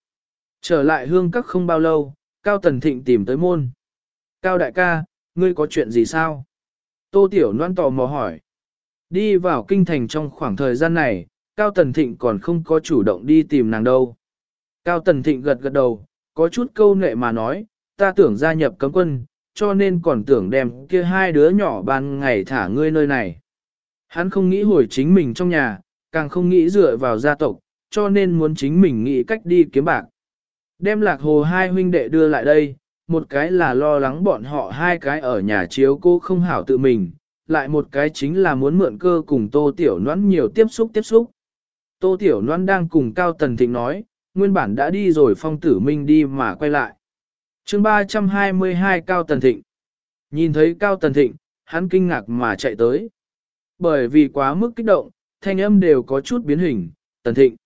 Trở lại hương các không bao lâu, Cao Tần Thịnh tìm tới môn. Cao đại ca, ngươi có chuyện gì sao? Tô Tiểu Loan tò mò hỏi. Đi vào kinh thành trong khoảng thời gian này, Cao Tần Thịnh còn không có chủ động đi tìm nàng đâu. Cao Tần Thịnh gật gật đầu, có chút câu nệ mà nói, ta tưởng gia nhập cấm quân, cho nên còn tưởng đem kia hai đứa nhỏ ban ngày thả ngươi nơi này. Hắn không nghĩ hồi chính mình trong nhà, càng không nghĩ dựa vào gia tộc, cho nên muốn chính mình nghĩ cách đi kiếm bạc. Đem lạc hồ hai huynh đệ đưa lại đây, một cái là lo lắng bọn họ hai cái ở nhà chiếu cô không hảo tự mình, lại một cái chính là muốn mượn cơ cùng Tô Tiểu Noãn nhiều tiếp xúc tiếp xúc. Tô Tiểu Noãn đang cùng Cao Tần Thịnh nói, nguyên bản đã đi rồi phong tử minh đi mà quay lại chương 322 Cao Tần Thịnh Nhìn thấy Cao Tần Thịnh, hắn kinh ngạc mà chạy tới. Bởi vì quá mức kích động, thanh âm đều có chút biến hình, Tần Thịnh.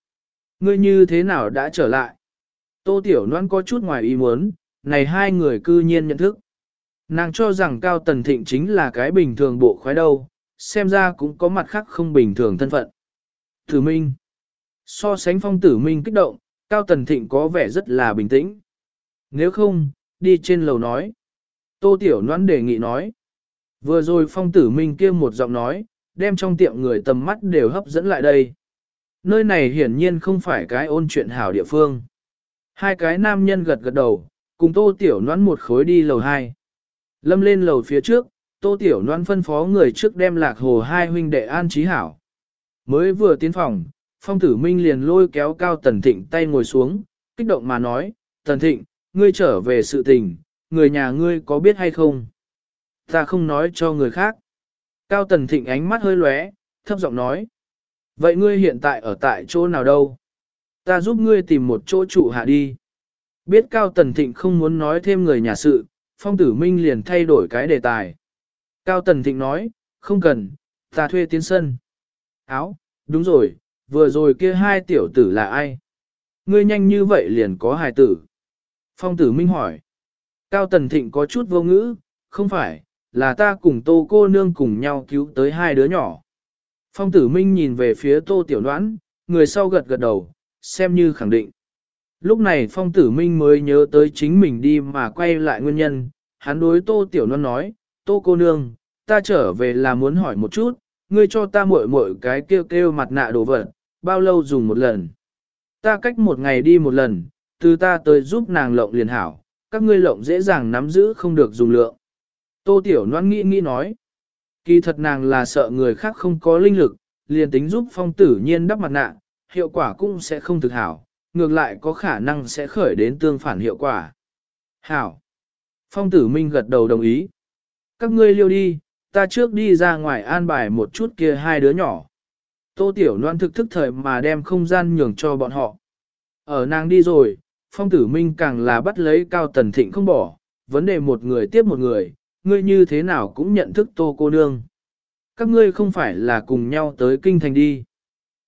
Ngươi như thế nào đã trở lại? Tô Tiểu Loan có chút ngoài ý muốn, này hai người cư nhiên nhận thức. Nàng cho rằng Cao Tần Thịnh chính là cái bình thường bộ khoái đâu, xem ra cũng có mặt khác không bình thường thân phận. Tử Minh So sánh phong tử Minh kích động, Cao Tần Thịnh có vẻ rất là bình tĩnh. Nếu không, đi trên lầu nói. Tô Tiểu Noãn đề nghị nói. Vừa rồi phong tử Minh kia một giọng nói, đem trong tiệm người tầm mắt đều hấp dẫn lại đây. Nơi này hiển nhiên không phải cái ôn chuyện hảo địa phương. Hai cái nam nhân gật gật đầu, cùng tô tiểu noãn một khối đi lầu hai. Lâm lên lầu phía trước, tô tiểu noãn phân phó người trước đem lạc hồ hai huynh đệ an trí hảo. Mới vừa tiến phòng, phong tử minh liền lôi kéo cao tần thịnh tay ngồi xuống, kích động mà nói, tần thịnh, ngươi trở về sự tình, người nhà ngươi có biết hay không? Ta không nói cho người khác. Cao Tần Thịnh ánh mắt hơi lóe, thấp giọng nói. Vậy ngươi hiện tại ở tại chỗ nào đâu? Ta giúp ngươi tìm một chỗ trụ hạ đi. Biết Cao Tần Thịnh không muốn nói thêm người nhà sự, Phong Tử Minh liền thay đổi cái đề tài. Cao Tần Thịnh nói, không cần, ta thuê tiến sân. Áo, đúng rồi, vừa rồi kia hai tiểu tử là ai? Ngươi nhanh như vậy liền có hài tử. Phong Tử Minh hỏi. Cao Tần Thịnh có chút vô ngữ, không phải, là ta cùng tô cô nương cùng nhau cứu tới hai đứa nhỏ. Phong Tử Minh nhìn về phía tô tiểu đoán, người sau gật gật đầu, xem như khẳng định. Lúc này Phong Tử Minh mới nhớ tới chính mình đi mà quay lại nguyên nhân, hắn đối Tô Tiểu Đoán nói, Tô cô nương, ta trở về là muốn hỏi một chút, ngươi cho ta muội muội cái kêu kêu mặt nạ đồ vật, bao lâu dùng một lần. Ta cách một ngày đi một lần, từ ta tới giúp nàng lộng liền hảo, các ngươi lộng dễ dàng nắm giữ không được dùng lượng. Tô Tiểu Loan nghĩ nghĩ nói, kỳ thật nàng là sợ người khác không có linh lực, liền tính giúp phong tử nhiên đắp mặt nạ, hiệu quả cũng sẽ không thực hảo, ngược lại có khả năng sẽ khởi đến tương phản hiệu quả. Hảo. Phong tử minh gật đầu đồng ý. Các ngươi liêu đi, ta trước đi ra ngoài an bài một chút kia hai đứa nhỏ. Tô Tiểu Loan thực thức thời mà đem không gian nhường cho bọn họ. Ở nàng đi rồi, phong tử minh càng là bắt lấy cao tần thịnh không bỏ, vấn đề một người tiếp một người, ngươi như thế nào cũng nhận thức tô cô nương. Các ngươi không phải là cùng nhau tới kinh thành đi.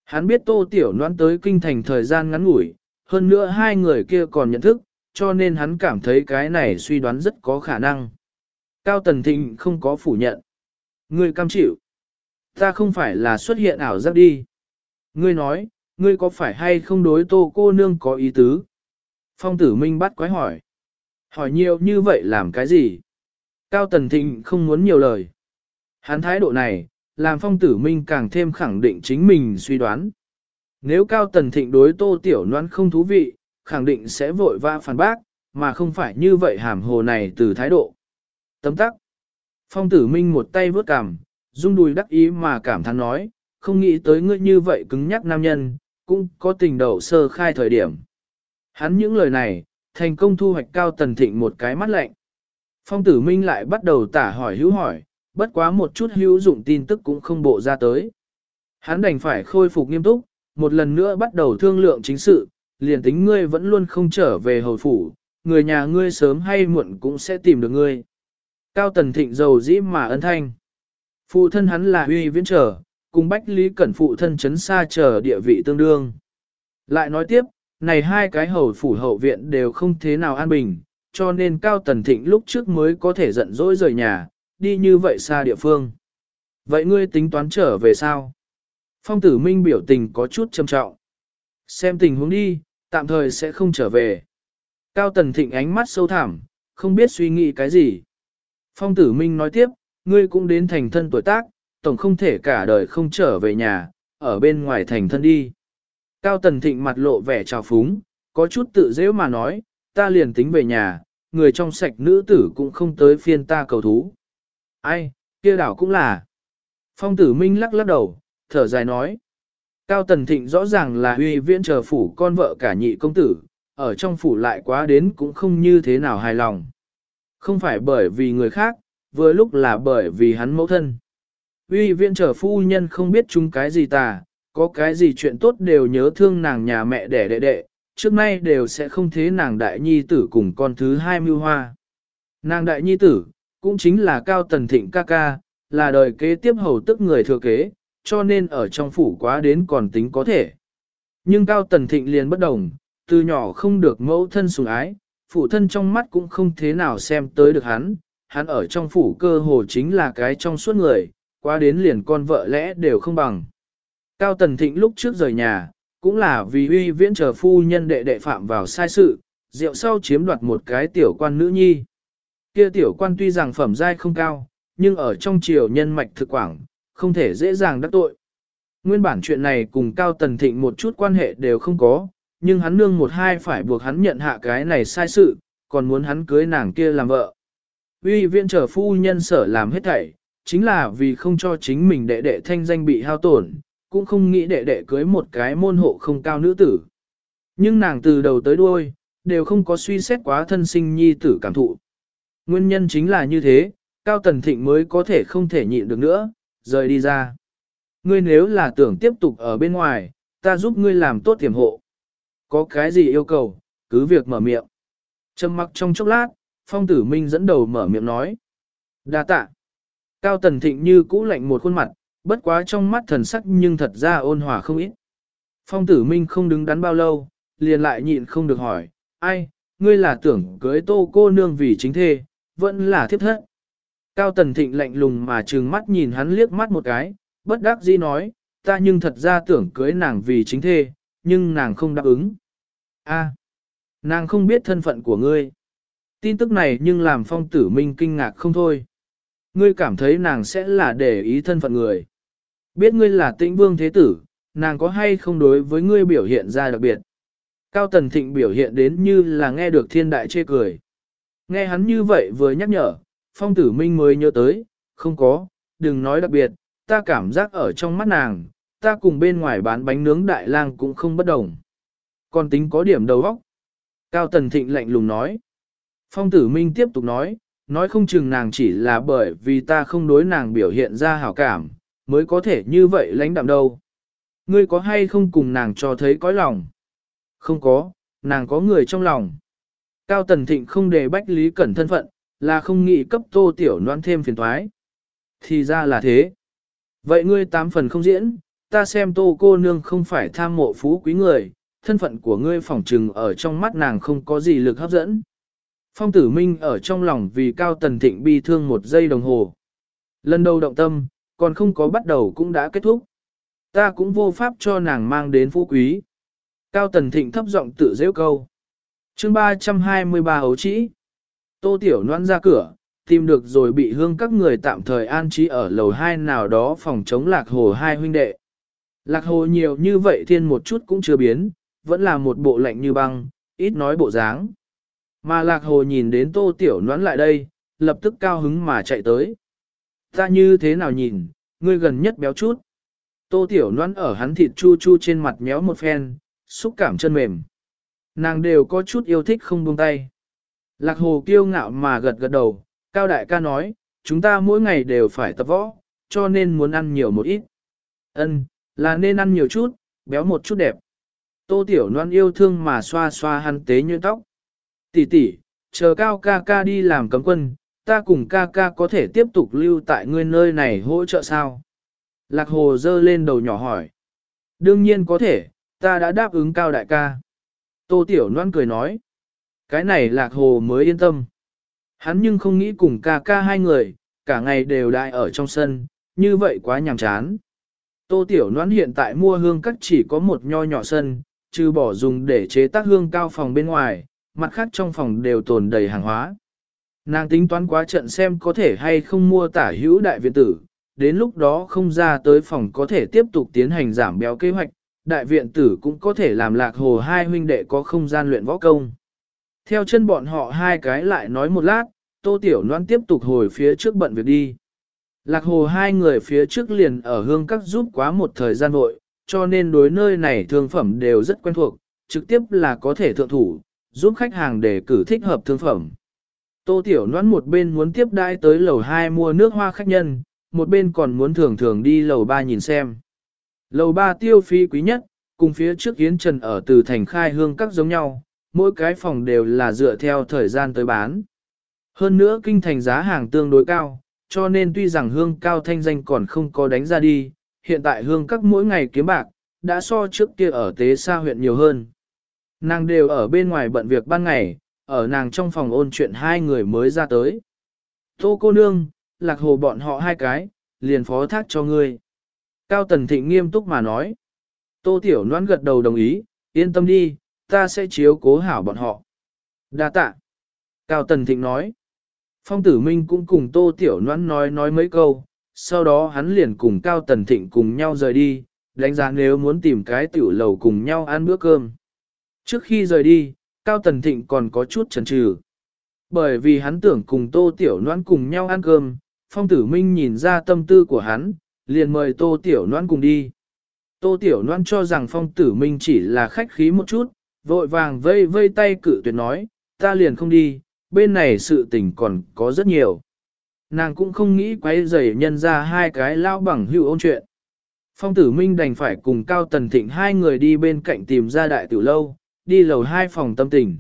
Hắn biết tô tiểu noan tới kinh thành thời gian ngắn ngủi, hơn nữa hai người kia còn nhận thức, cho nên hắn cảm thấy cái này suy đoán rất có khả năng. Cao Tần Thịnh không có phủ nhận. Ngươi cam chịu. Ta không phải là xuất hiện ảo giác đi. Ngươi nói, ngươi có phải hay không đối tô cô nương có ý tứ? Phong tử minh bắt quái hỏi. Hỏi nhiều như vậy làm cái gì? Cao Tần Thịnh không muốn nhiều lời. Hắn thái độ này, làm phong tử minh càng thêm khẳng định chính mình suy đoán. Nếu Cao Tần Thịnh đối tô tiểu noan không thú vị, khẳng định sẽ vội vã phản bác, mà không phải như vậy hàm hồ này từ thái độ. Tấm tắc. Phong tử minh một tay vớt cảm, rung đùi đắc ý mà cảm thán nói, không nghĩ tới ngươi như vậy cứng nhắc nam nhân, cũng có tình đầu sơ khai thời điểm. Hắn những lời này, thành công thu hoạch cao tần thịnh một cái mắt lạnh. Phong tử minh lại bắt đầu tả hỏi hữu hỏi, bất quá một chút hữu dụng tin tức cũng không bộ ra tới. Hắn đành phải khôi phục nghiêm túc, một lần nữa bắt đầu thương lượng chính sự, liền tính ngươi vẫn luôn không trở về hồi phủ, người nhà ngươi sớm hay muộn cũng sẽ tìm được ngươi. Cao Tần Thịnh giàu dĩ mà ân thanh. Phụ thân hắn là huy viễn trở, cùng Bách Lý Cẩn phụ thân chấn xa chờ địa vị tương đương. Lại nói tiếp, này hai cái hầu phủ hậu viện đều không thế nào an bình, cho nên Cao Tần Thịnh lúc trước mới có thể giận dỗi rời nhà, đi như vậy xa địa phương. Vậy ngươi tính toán trở về sao? Phong tử minh biểu tình có chút trầm trọng. Xem tình huống đi, tạm thời sẽ không trở về. Cao Tần Thịnh ánh mắt sâu thẳm, không biết suy nghĩ cái gì. Phong tử minh nói tiếp, ngươi cũng đến thành thân tuổi tác, tổng không thể cả đời không trở về nhà, ở bên ngoài thành thân đi. Cao Tần Thịnh mặt lộ vẻ trào phúng, có chút tự dễ mà nói, ta liền tính về nhà, người trong sạch nữ tử cũng không tới phiên ta cầu thú. Ai, kia đảo cũng là. Phong tử minh lắc lắc đầu, thở dài nói. Cao Tần Thịnh rõ ràng là huy viễn chờ phủ con vợ cả nhị công tử, ở trong phủ lại quá đến cũng không như thế nào hài lòng. Không phải bởi vì người khác, vừa lúc là bởi vì hắn mẫu thân. Huy viễn trở phu nhân không biết chúng cái gì tà, có cái gì chuyện tốt đều nhớ thương nàng nhà mẹ đẻ đệ đệ, trước nay đều sẽ không thế nàng đại nhi tử cùng con thứ hai mưu hoa. Nàng đại nhi tử, cũng chính là Cao Tần Thịnh ca ca, là đời kế tiếp hầu tức người thừa kế, cho nên ở trong phủ quá đến còn tính có thể. Nhưng Cao Tần Thịnh liền bất đồng, từ nhỏ không được mẫu thân sủng ái, phụ thân trong mắt cũng không thế nào xem tới được hắn, hắn ở trong phủ cơ hồ chính là cái trong suốt người, quá đến liền con vợ lẽ đều không bằng. Cao Tần Thịnh lúc trước rời nhà, cũng là vì uy viễn chờ phu nhân đệ đệ phạm vào sai sự, rượu sau chiếm đoạt một cái tiểu quan nữ nhi. Kia tiểu quan tuy rằng phẩm giai không cao, nhưng ở trong triều nhân mạch thực quảng, không thể dễ dàng đắc tội. Nguyên bản chuyện này cùng Cao Tần Thịnh một chút quan hệ đều không có, nhưng hắn nương một hai phải buộc hắn nhận hạ cái này sai sự, còn muốn hắn cưới nàng kia làm vợ. Uy viện trở phu nhân sở làm hết thảy, chính là vì không cho chính mình đệ đệ thanh danh bị hao tổn, cũng không nghĩ đệ đệ cưới một cái môn hộ không cao nữ tử. Nhưng nàng từ đầu tới đuôi, đều không có suy xét quá thân sinh nhi tử cảm thụ. Nguyên nhân chính là như thế, Cao Tần Thịnh mới có thể không thể nhịn được nữa, rời đi ra. Ngươi nếu là tưởng tiếp tục ở bên ngoài, ta giúp ngươi làm tốt tiềm hộ. Có cái gì yêu cầu, cứ việc mở miệng. Trầm mặc trong chốc lát, Phong Tử Minh dẫn đầu mở miệng nói. đa tạ. Cao Tần Thịnh như cũ lạnh một khuôn mặt, bất quá trong mắt thần sắc nhưng thật ra ôn hòa không ít. Phong Tử Minh không đứng đắn bao lâu, liền lại nhịn không được hỏi, ai, ngươi là tưởng cưới tô cô nương vì chính thê, vẫn là thiếp thất. Cao Tần Thịnh lạnh lùng mà trừng mắt nhìn hắn liếc mắt một cái, bất đắc dĩ nói, ta nhưng thật ra tưởng cưới nàng vì chính thê, nhưng nàng không đáp ứng. A, nàng không biết thân phận của ngươi. Tin tức này nhưng làm phong tử minh kinh ngạc không thôi. Ngươi cảm thấy nàng sẽ là để ý thân phận người. Biết ngươi là tĩnh vương thế tử, nàng có hay không đối với ngươi biểu hiện ra đặc biệt. Cao Tần Thịnh biểu hiện đến như là nghe được thiên đại chê cười. Nghe hắn như vậy vừa nhắc nhở, phong tử minh mới nhớ tới, không có, đừng nói đặc biệt, ta cảm giác ở trong mắt nàng, ta cùng bên ngoài bán bánh nướng đại lang cũng không bất đồng. Còn tính có điểm đầu óc. Cao Tần Thịnh lạnh lùng nói. Phong tử minh tiếp tục nói, nói không chừng nàng chỉ là bởi vì ta không đối nàng biểu hiện ra hảo cảm, mới có thể như vậy lãnh đạm đâu. Ngươi có hay không cùng nàng cho thấy cõi lòng? Không có, nàng có người trong lòng. Cao Tần Thịnh không để Bách Lý Cẩn thân phận, là không nghĩ cấp tô tiểu noan thêm phiền thoái. Thì ra là thế. Vậy ngươi tám phần không diễn, ta xem tô cô nương không phải tham mộ phú quý người, thân phận của ngươi phỏng trừng ở trong mắt nàng không có gì lực hấp dẫn. Phong tử minh ở trong lòng vì cao tần thịnh bi thương một giây đồng hồ. Lần đầu động tâm, còn không có bắt đầu cũng đã kết thúc. Ta cũng vô pháp cho nàng mang đến phú quý. Cao tần thịnh thấp giọng tự dễ câu. chương 323 ấu trĩ. Tô tiểu Loan ra cửa, tìm được rồi bị hương các người tạm thời an trí ở lầu 2 nào đó phòng chống lạc hồ hai huynh đệ. Lạc hồ nhiều như vậy thiên một chút cũng chưa biến, vẫn là một bộ lạnh như băng, ít nói bộ dáng. Mà lạc hồ nhìn đến tô tiểu noãn lại đây, lập tức cao hứng mà chạy tới. Ta như thế nào nhìn, ngươi gần nhất béo chút. Tô tiểu Loan ở hắn thịt chu chu trên mặt méo một phen, xúc cảm chân mềm. Nàng đều có chút yêu thích không buông tay. Lạc hồ kiêu ngạo mà gật gật đầu, cao đại ca nói, chúng ta mỗi ngày đều phải tập võ, cho nên muốn ăn nhiều một ít. Ân, là nên ăn nhiều chút, béo một chút đẹp. Tô tiểu Loan yêu thương mà xoa xoa hắn tế như tóc. Tỷ tỷ, chờ cao ca ca đi làm cấm quân, ta cùng ca ca có thể tiếp tục lưu tại ngươi nơi này hỗ trợ sao? Lạc hồ dơ lên đầu nhỏ hỏi. Đương nhiên có thể, ta đã đáp ứng cao đại ca. Tô tiểu Loan cười nói. Cái này lạc hồ mới yên tâm. Hắn nhưng không nghĩ cùng ca ca hai người, cả ngày đều đại ở trong sân, như vậy quá nhàm chán. Tô Tiểu Loan hiện tại mua hương cắt chỉ có một nho nhỏ sân, trừ bỏ dùng để chế tác hương cao phòng bên ngoài, mặt khác trong phòng đều tồn đầy hàng hóa. Nàng tính toán quá trận xem có thể hay không mua tả hữu đại viện tử, đến lúc đó không ra tới phòng có thể tiếp tục tiến hành giảm béo kế hoạch, đại viện tử cũng có thể làm lạc hồ hai huynh đệ có không gian luyện võ công. Theo chân bọn họ hai cái lại nói một lát, tô tiểu noan tiếp tục hồi phía trước bận việc đi. Lạc hồ hai người phía trước liền ở hương các giúp quá một thời gian vội, cho nên đối nơi này thương phẩm đều rất quen thuộc, trực tiếp là có thể thượng thủ, giúp khách hàng để cử thích hợp thương phẩm. Tô Tiểu Loan một bên muốn tiếp đãi tới lầu 2 mua nước hoa khách nhân, một bên còn muốn thường thường đi lầu 3 nhìn xem. Lầu 3 tiêu phí quý nhất, cùng phía trước Yến Trần ở từ thành khai hương các giống nhau, mỗi cái phòng đều là dựa theo thời gian tới bán. Hơn nữa kinh thành giá hàng tương đối cao, cho nên tuy rằng hương cao thanh danh còn không có đánh ra đi, hiện tại hương các mỗi ngày kiếm bạc, đã so trước kia ở tế xa huyện nhiều hơn. Nàng đều ở bên ngoài bận việc ban ngày, ở nàng trong phòng ôn chuyện hai người mới ra tới. Tô cô nương, lạc hồ bọn họ hai cái, liền phó thác cho ngươi. Cao Tần Thịnh nghiêm túc mà nói. Tô Tiểu Loan gật đầu đồng ý, yên tâm đi, ta sẽ chiếu cố hảo bọn họ. Đa tạ. Cao Tần Thịnh nói. Phong tử minh cũng cùng Tô Tiểu Loan nói nói mấy câu, sau đó hắn liền cùng Cao Tần Thịnh cùng nhau rời đi, đánh giá nếu muốn tìm cái tiểu lầu cùng nhau ăn bữa cơm. Trước khi rời đi, Cao Tần Thịnh còn có chút chần chừ. Bởi vì hắn tưởng cùng Tô Tiểu Noãn cùng nhau ăn cơm, Phong Tử Minh nhìn ra tâm tư của hắn, liền mời Tô Tiểu Noãn cùng đi. Tô Tiểu Noãn cho rằng Phong Tử Minh chỉ là khách khí một chút, vội vàng vây vây tay cự tuyệt nói, ta liền không đi, bên này sự tình còn có rất nhiều. Nàng cũng không nghĩ quấy rầy nhân ra hai cái lao bằng hữu ôn chuyện. Phong tử minh đành phải cùng Cao Tần Thịnh hai người đi bên cạnh tìm ra đại tiểu lâu, đi lầu hai phòng tâm tình.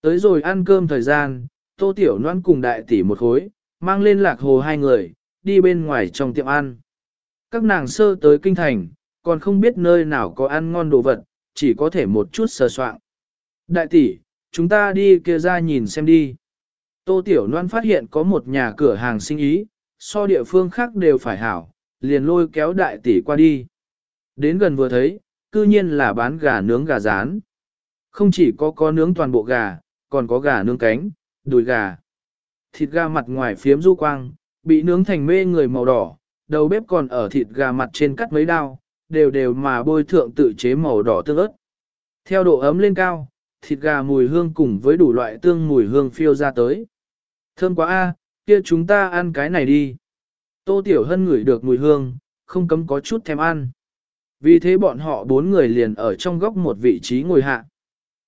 Tới rồi ăn cơm thời gian, tô tiểu noan cùng đại tỷ một khối, mang lên lạc hồ hai người, đi bên ngoài trong tiệm ăn. Các nàng sơ tới kinh thành, còn không biết nơi nào có ăn ngon đồ vật, chỉ có thể một chút sờ soạn. Đại tỷ, chúng ta đi kia ra nhìn xem đi. Tô Tiểu Loan phát hiện có một nhà cửa hàng sinh ý, so địa phương khác đều phải hảo, liền lôi kéo đại tỷ qua đi. Đến gần vừa thấy, cư nhiên là bán gà nướng gà rán. Không chỉ có có nướng toàn bộ gà, còn có gà nướng cánh, đùi gà. Thịt gà mặt ngoài phiếm du quang, bị nướng thành mê người màu đỏ, đầu bếp còn ở thịt gà mặt trên cắt mấy đao, đều đều mà bôi thượng tự chế màu đỏ tương ớt. Theo độ ấm lên cao, thịt gà mùi hương cùng với đủ loại tương mùi hương phiêu ra tới. Thơm quá a, kia chúng ta ăn cái này đi. Tô Tiểu Hân ngửi được mùi hương, không cấm có chút thèm ăn. Vì thế bọn họ bốn người liền ở trong góc một vị trí ngồi hạ.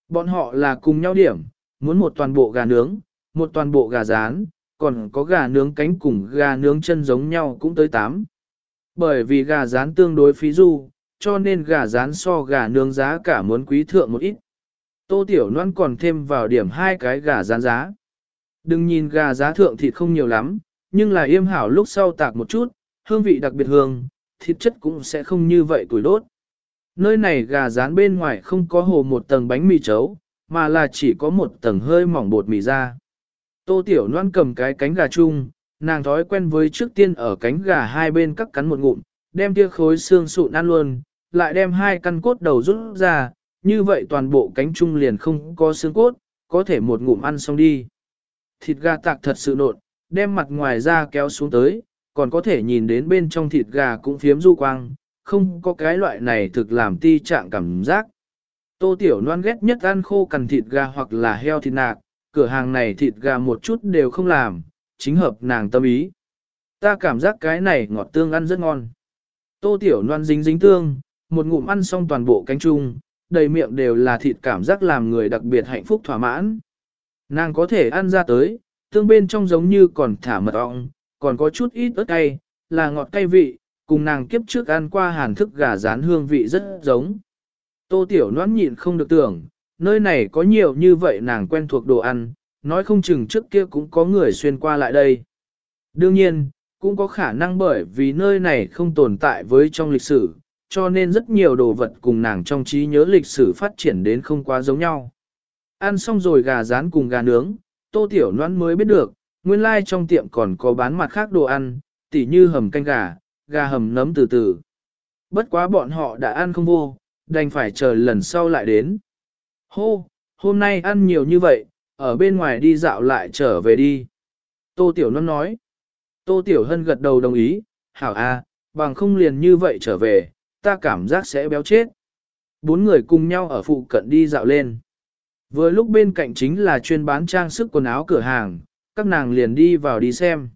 Bọn họ là cùng nhau điểm, muốn một toàn bộ gà nướng, một toàn bộ gà rán, còn có gà nướng cánh cùng gà nướng chân giống nhau cũng tới 8. Bởi vì gà rán tương đối phí du, cho nên gà rán so gà nướng giá cả muốn quý thượng một ít. Tô Tiểu Loan còn thêm vào điểm hai cái gà rán giá. Đừng nhìn gà giá thượng thịt không nhiều lắm, nhưng là yêm hảo lúc sau tạc một chút, hương vị đặc biệt hương, thịt chất cũng sẽ không như vậy tuổi đốt. Nơi này gà rán bên ngoài không có hồ một tầng bánh mì chấu, mà là chỉ có một tầng hơi mỏng bột mì ra. Tô Tiểu Loan cầm cái cánh gà chung, nàng thói quen với trước tiên ở cánh gà hai bên cắt cắn một ngụm, đem tia khối xương sụn ăn luôn, lại đem hai căn cốt đầu rút ra, như vậy toàn bộ cánh chung liền không có xương cốt, có thể một ngụm ăn xong đi. Thịt gà tạc thật sự nộn, đem mặt ngoài ra kéo xuống tới, còn có thể nhìn đến bên trong thịt gà cũng phiếm du quang, không có cái loại này thực làm ti trạng cảm giác. Tô Tiểu Loan ghét nhất ăn khô cằn thịt gà hoặc là heo thịt nạc, cửa hàng này thịt gà một chút đều không làm, chính hợp nàng tâm ý. Ta cảm giác cái này ngọt tương ăn rất ngon. Tô Tiểu Loan dính dính tương, một ngụm ăn xong toàn bộ cánh chung, đầy miệng đều là thịt cảm giác làm người đặc biệt hạnh phúc thỏa mãn. Nàng có thể ăn ra tới, tương bên trong giống như còn thả mật ong, còn có chút ít ớt cay, là ngọt cay vị, cùng nàng kiếp trước ăn qua hàn thức gà rán hương vị rất giống. Tô Tiểu Loan nhịn không được tưởng, nơi này có nhiều như vậy nàng quen thuộc đồ ăn, nói không chừng trước kia cũng có người xuyên qua lại đây. Đương nhiên, cũng có khả năng bởi vì nơi này không tồn tại với trong lịch sử, cho nên rất nhiều đồ vật cùng nàng trong trí nhớ lịch sử phát triển đến không quá giống nhau. Ăn xong rồi gà rán cùng gà nướng, tô tiểu Loan mới biết được, nguyên lai like trong tiệm còn có bán mặt khác đồ ăn, tỉ như hầm canh gà, gà hầm nấm từ từ. Bất quá bọn họ đã ăn không vô, đành phải chờ lần sau lại đến. Hô, hôm nay ăn nhiều như vậy, ở bên ngoài đi dạo lại trở về đi. Tô Tiểu Nôn nói. Tô Tiểu Hân gật đầu đồng ý, hảo a, bằng không liền như vậy trở về, ta cảm giác sẽ béo chết. Bốn người cùng nhau ở phụ cận đi dạo lên. Vừa lúc bên cạnh chính là chuyên bán trang sức quần áo cửa hàng, các nàng liền đi vào đi xem.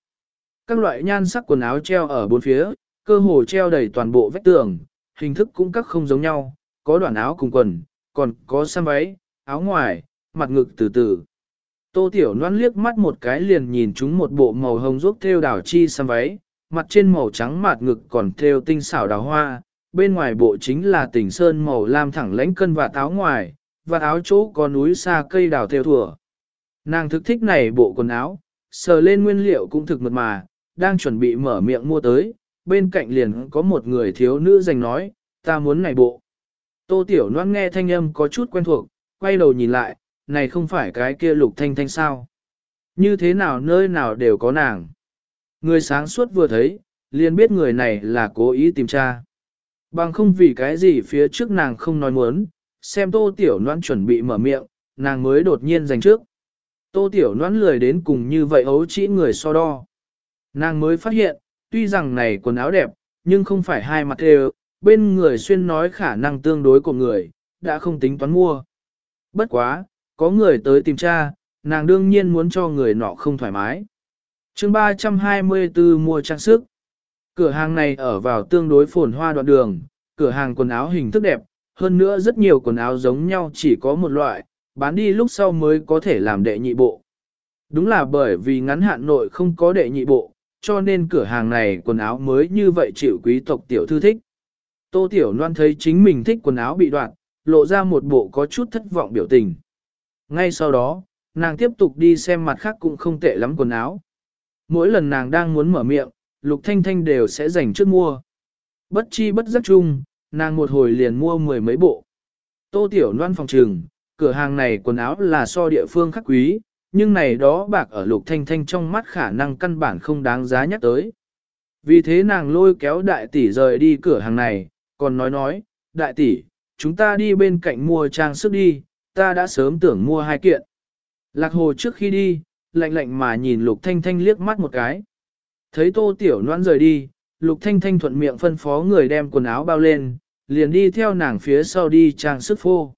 Các loại nhan sắc quần áo treo ở bốn phía, cơ hồ treo đầy toàn bộ vách tường, hình thức cũng các không giống nhau, có đoạn áo cùng quần, còn có xăm váy, áo ngoài, mặt ngực từ từ. Tô Tiểu Loan liếc mắt một cái liền nhìn chúng một bộ màu hồng ruốc theo đảo chi xăm váy, mặt trên màu trắng mặt ngực còn thêu tinh xảo đào hoa, bên ngoài bộ chính là tỉnh sơn màu lam thẳng lãnh cân và áo ngoài, và áo chỗ có núi xa cây đào theo thủa. Nàng thực thích này bộ quần áo, sờ lên nguyên liệu cũng thực mật mà, đang chuẩn bị mở miệng mua tới, bên cạnh liền có một người thiếu nữ dành nói, ta muốn này bộ. Tô Tiểu Loan nghe thanh âm có chút quen thuộc, quay đầu nhìn lại, này không phải cái kia lục thanh thanh sao. Như thế nào nơi nào đều có nàng. Người sáng suốt vừa thấy, liền biết người này là cố ý tìm tra. Bằng không vì cái gì phía trước nàng không nói muốn, xem tô tiểu noan chuẩn bị mở miệng, nàng mới đột nhiên giành trước. Tô tiểu noan lười đến cùng như vậy ấu chỉ người so đo. Nàng mới phát hiện, tuy rằng này quần áo đẹp, nhưng không phải hai mặt đều, bên người xuyên nói khả năng tương đối của người, đã không tính toán mua. Bất quá, có người tới tìm cha, nàng đương nhiên muốn cho người nọ không thoải mái. chương 324 mua trang sức. Cửa hàng này ở vào tương đối phồn hoa đoạn đường, cửa hàng quần áo hình thức đẹp, hơn nữa rất nhiều quần áo giống nhau chỉ có một loại, bán đi lúc sau mới có thể làm đệ nhị bộ. Đúng là bởi vì ngắn hạn nội không có đệ nhị bộ, cho nên cửa hàng này quần áo mới như vậy chịu quý tộc tiểu thư thích. Tô Tiểu Loan thấy chính mình thích quần áo bị đoạn, lộ ra một bộ có chút thất vọng biểu tình. Ngay sau đó, nàng tiếp tục đi xem mặt khác cũng không tệ lắm quần áo. Mỗi lần nàng đang muốn mở miệng, Lục Thanh Thanh đều sẽ dành trước mua. Bất chi bất giác chung, nàng một hồi liền mua mười mấy bộ. Tô Tiểu Loan phòng trường, cửa hàng này quần áo là so địa phương khắc quý, nhưng này đó bạc ở Lục Thanh Thanh trong mắt khả năng căn bản không đáng giá nhắc tới. Vì thế nàng lôi kéo đại tỷ rời đi cửa hàng này, còn nói nói, đại tỷ, chúng ta đi bên cạnh mua trang sức đi, ta đã sớm tưởng mua hai kiện. Lạc hồ trước khi đi, lạnh lạnh mà nhìn Lục Thanh Thanh liếc mắt một cái. Thấy tô tiểu noan rời đi, Lục Thanh Thanh thuận miệng phân phó người đem quần áo bao lên, liền đi theo nàng phía sau đi trang sức phô.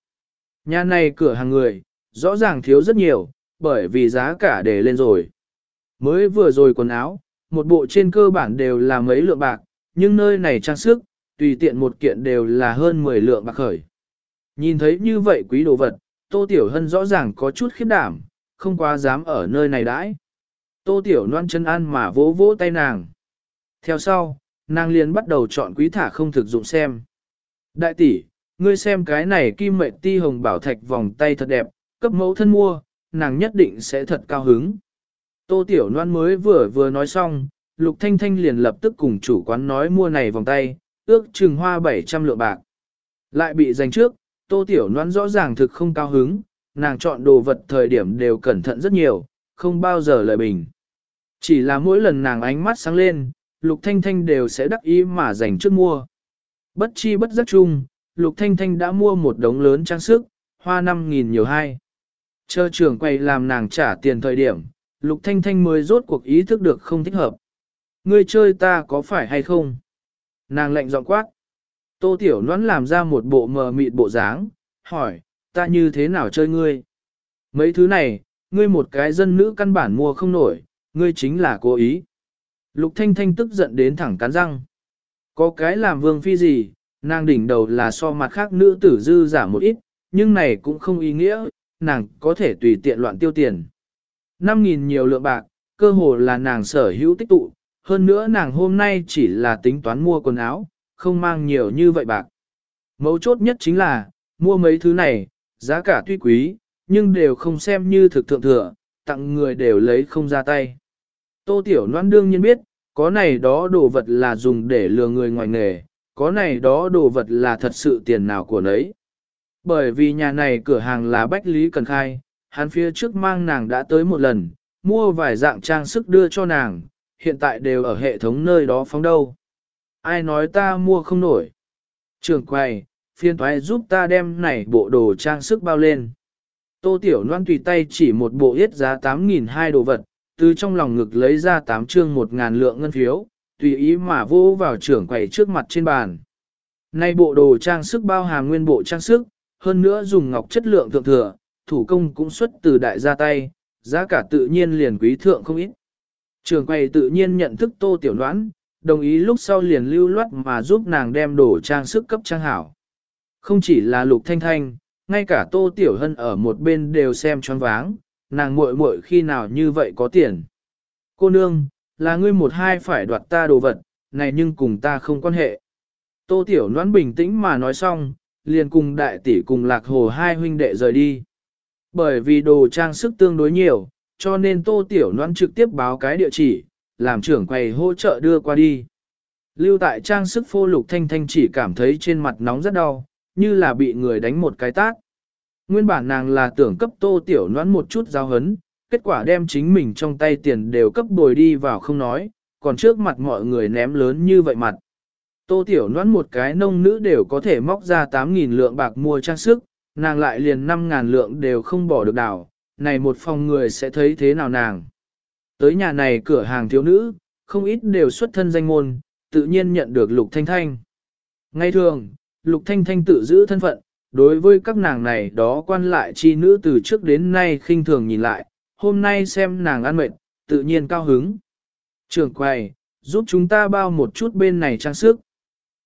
Nhà này cửa hàng người, rõ ràng thiếu rất nhiều, bởi vì giá cả để lên rồi. Mới vừa rồi quần áo, một bộ trên cơ bản đều là mấy lượng bạc, nhưng nơi này trang sức, tùy tiện một kiện đều là hơn 10 lượng bạc khởi. Nhìn thấy như vậy quý đồ vật, Tô Tiểu Hân rõ ràng có chút khiếp đảm, không quá dám ở nơi này đãi. Tô Tiểu Loan chân an mà vỗ vỗ tay nàng. Theo sau, nàng liền bắt đầu chọn quý thả không thực dụng xem. Đại tỷ, ngươi xem cái này kim mệnh ti hồng bảo thạch vòng tay thật đẹp, cấp mẫu thân mua, nàng nhất định sẽ thật cao hứng. Tô Tiểu Loan mới vừa vừa nói xong, Lục Thanh Thanh liền lập tức cùng chủ quán nói mua này vòng tay, ước chừng hoa 700 lượng bạc. Lại bị giành trước, Tô Tiểu Loan rõ ràng thực không cao hứng, nàng chọn đồ vật thời điểm đều cẩn thận rất nhiều, không bao giờ lợi bình. Chỉ là mỗi lần nàng ánh mắt sáng lên, Lục Thanh Thanh đều sẽ đắc ý mà giành trước mua. Bất chi bất giác chung, Lục Thanh Thanh đã mua một đống lớn trang sức, hoa 5.000 nhiều hai. Chờ trưởng quay làm nàng trả tiền thời điểm, Lục Thanh Thanh mới rốt cuộc ý thức được không thích hợp. Ngươi chơi ta có phải hay không? Nàng lạnh giọng quát. Tô Tiểu Loan làm ra một bộ mờ mịt bộ dáng, hỏi, ta như thế nào chơi ngươi? Mấy thứ này, ngươi một cái dân nữ căn bản mua không nổi, ngươi chính là cố ý. Lục Thanh Thanh tức giận đến thẳng cắn răng. Có cái làm vương phi gì, nàng đỉnh đầu là so mặt khác nữ tử dư giả một ít, nhưng này cũng không ý nghĩa, nàng có thể tùy tiện loạn tiêu tiền. 5.000 nhiều lượng bạc, cơ hồ là nàng sở hữu tích tụ, hơn nữa nàng hôm nay chỉ là tính toán mua quần áo, không mang nhiều như vậy bạc. Mấu chốt nhất chính là, mua mấy thứ này, giá cả tuy quý, nhưng đều không xem như thực thượng thừa, tặng người đều lấy không ra tay. Tô Tiểu Loan đương nhiên biết, có này đó đồ vật là dùng để lừa người ngoài nghề, có này đó đồ vật là thật sự tiền nào của nấy. Bởi vì nhà này cửa hàng là Bách Lý Cần Khai, hắn phía trước mang nàng đã tới một lần, mua vài dạng trang sức đưa cho nàng, hiện tại đều ở hệ thống nơi đó phóng đâu. Ai nói ta mua không nổi? Trường quầy phiên thoái giúp ta đem này bộ đồ trang sức bao lên. Tô Tiểu Loan tùy tay chỉ một bộ yết giá 8.200 đồ vật, từ trong lòng ngực lấy ra 8 trương 1.000 lượng ngân phiếu, tùy ý mà vô vào trưởng quầy trước mặt trên bàn. nay bộ đồ trang sức bao hàm nguyên bộ trang sức, hơn nữa dùng ngọc chất lượng thượng thừa, thủ công cũng xuất từ đại gia tay, giá cả tự nhiên liền quý thượng không ít. Trường quầy tự nhiên nhận thức tô tiểu đoán, đồng ý lúc sau liền lưu loát mà giúp nàng đem đồ trang sức cấp trang hảo. Không chỉ là lục thanh thanh, ngay cả tô tiểu hân ở một bên đều xem choáng váng, nàng muội muội khi nào như vậy có tiền. Cô nương, là ngươi một hai phải đoạt ta đồ vật, này nhưng cùng ta không quan hệ. Tô tiểu noãn bình tĩnh mà nói xong, liền cùng đại tỷ cùng lạc hồ hai huynh đệ rời đi. Bởi vì đồ trang sức tương đối nhiều, cho nên tô tiểu noan trực tiếp báo cái địa chỉ, làm trưởng quầy hỗ trợ đưa qua đi. Lưu tại trang sức phô lục thanh thanh chỉ cảm thấy trên mặt nóng rất đau, như là bị người đánh một cái tát. Nguyên bản nàng là tưởng cấp tô tiểu noan một chút giao hấn, kết quả đem chính mình trong tay tiền đều cấp bồi đi vào không nói, còn trước mặt mọi người ném lớn như vậy mặt. Tô tiểu noãn một cái nông nữ đều có thể móc ra 8.000 lượng bạc mua trang sức, nàng lại liền 5.000 lượng đều không bỏ được đảo, này một phòng người sẽ thấy thế nào nàng. Tới nhà này cửa hàng thiếu nữ, không ít đều xuất thân danh môn, tự nhiên nhận được Lục Thanh Thanh. Ngay thường, Lục Thanh Thanh tự giữ thân phận, đối với các nàng này đó quan lại chi nữ từ trước đến nay khinh thường nhìn lại, hôm nay xem nàng ăn mệt, tự nhiên cao hứng. Trường quầy, giúp chúng ta bao một chút bên này trang sức.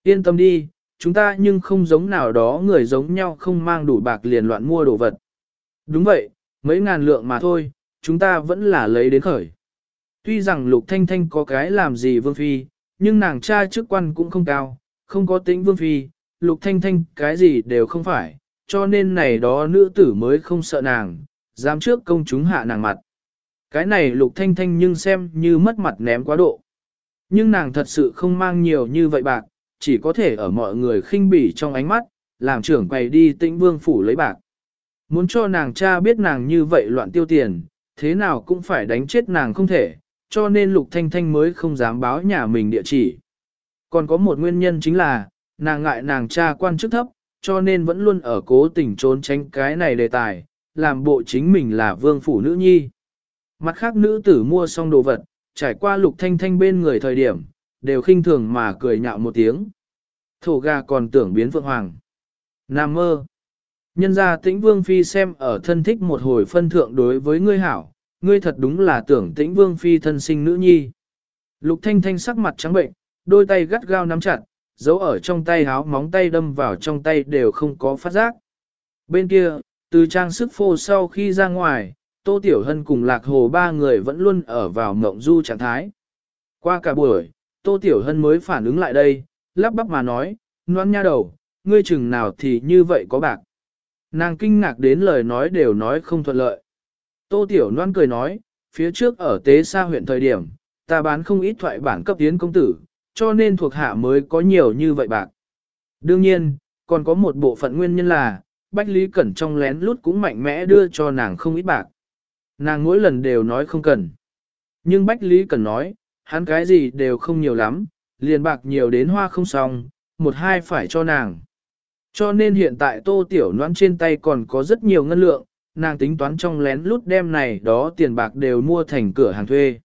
Yên tâm đi, chúng ta nhưng không giống nào đó người giống nhau không mang đủ bạc liền loạn mua đồ vật. Đúng vậy, mấy ngàn lượng mà thôi, chúng ta vẫn là lấy đến khởi. Tuy rằng Lục Thanh Thanh có cái làm gì Vương Phi, nhưng nàng cha chức quan cũng không cao, không có tính Vương Phi, Lục Thanh Thanh cái gì đều không phải, cho nên này đó nữ tử mới không sợ nàng, dám trước công chúng hạ nàng mặt. Cái này Lục Thanh Thanh nhưng xem như mất mặt ném quá độ. Nhưng nàng thật sự không mang nhiều như vậy bạc, chỉ có thể ở mọi người khinh bỉ trong ánh mắt, làm trưởng quầy đi tĩnh vương phủ lấy bạc. Muốn cho nàng cha biết nàng như vậy loạn tiêu tiền, thế nào cũng phải đánh chết nàng không thể, cho nên Lục Thanh Thanh mới không dám báo nhà mình địa chỉ. Còn có một nguyên nhân chính là, nàng ngại nàng cha quan chức thấp, cho nên vẫn luôn ở cố tình trốn tránh cái này đề tài, làm bộ chính mình là vương phủ nữ nhi. Mặt khác nữ tử mua xong đồ vật, trải qua Lục Thanh Thanh bên người thời điểm, đều khinh thường mà cười nhạo một tiếng. Thổ gà còn tưởng biến vượng hoàng. Nam mơ. Nhân ra tĩnh vương phi xem ở thân thích một hồi phân thượng đối với ngươi hảo, ngươi thật đúng là tưởng tĩnh vương phi thân sinh nữ nhi. Lục thanh thanh sắc mặt trắng bệnh, đôi tay gắt gao nắm chặt, giấu ở trong tay háo móng tay đâm vào trong tay đều không có phát giác. Bên kia, từ trang sức phô sau khi ra ngoài, Tô Tiểu Hân cùng Lạc Hồ ba người vẫn luôn ở vào mộng du trạng thái. Qua cả buổi, Tô Tiểu Hân mới phản ứng lại đây, lắp bắp mà nói, noan nha đầu, ngươi chừng nào thì như vậy có bạc. Nàng kinh ngạc đến lời nói đều nói không thuận lợi. Tô Tiểu Loan cười nói, phía trước ở tế xa huyện thời điểm, ta bán không ít thoại bản cấp tiến công tử, cho nên thuộc hạ mới có nhiều như vậy bạc. Đương nhiên, còn có một bộ phận nguyên nhân là, Bách Lý Cẩn trong lén lút cũng mạnh mẽ đưa cho nàng không ít bạc. Nàng mỗi lần đều nói không cần. Nhưng Bách Lý Cẩn nói, hắn cái gì đều không nhiều lắm, liền bạc nhiều đến hoa không xong, một hai phải cho nàng. Cho nên hiện tại tô tiểu noãn trên tay còn có rất nhiều ngân lượng, nàng tính toán trong lén lút đem này đó tiền bạc đều mua thành cửa hàng thuê.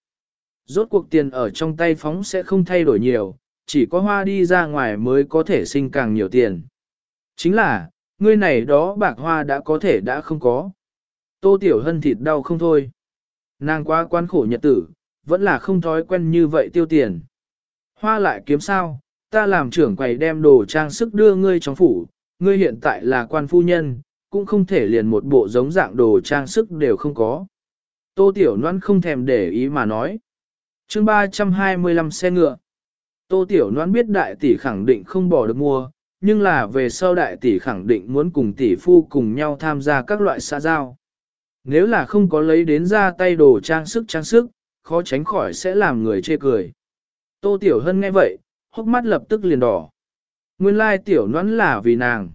Rốt cuộc tiền ở trong tay phóng sẽ không thay đổi nhiều, chỉ có hoa đi ra ngoài mới có thể sinh càng nhiều tiền. Chính là, ngươi này đó bạc hoa đã có thể đã không có. Tô Tiểu Hân thịt đau không thôi. Nàng quá quan khổ nhật tử, vẫn là không thói quen như vậy tiêu tiền. Hoa lại kiếm sao, ta làm trưởng quầy đem đồ trang sức đưa ngươi trong phủ, ngươi hiện tại là quan phu nhân, cũng không thể liền một bộ giống dạng đồ trang sức đều không có. Tô Tiểu Loan không thèm để ý mà nói. chương 325 xe ngựa. Tô Tiểu Loan biết đại tỷ khẳng định không bỏ được mua, nhưng là về sau đại tỷ khẳng định muốn cùng tỷ phu cùng nhau tham gia các loại xã giao. Nếu là không có lấy đến ra tay đồ trang sức trang sức, khó tránh khỏi sẽ làm người chê cười. Tô Tiểu Hân nghe vậy, hốc mắt lập tức liền đỏ. Nguyên lai Tiểu Loan là vì nàng.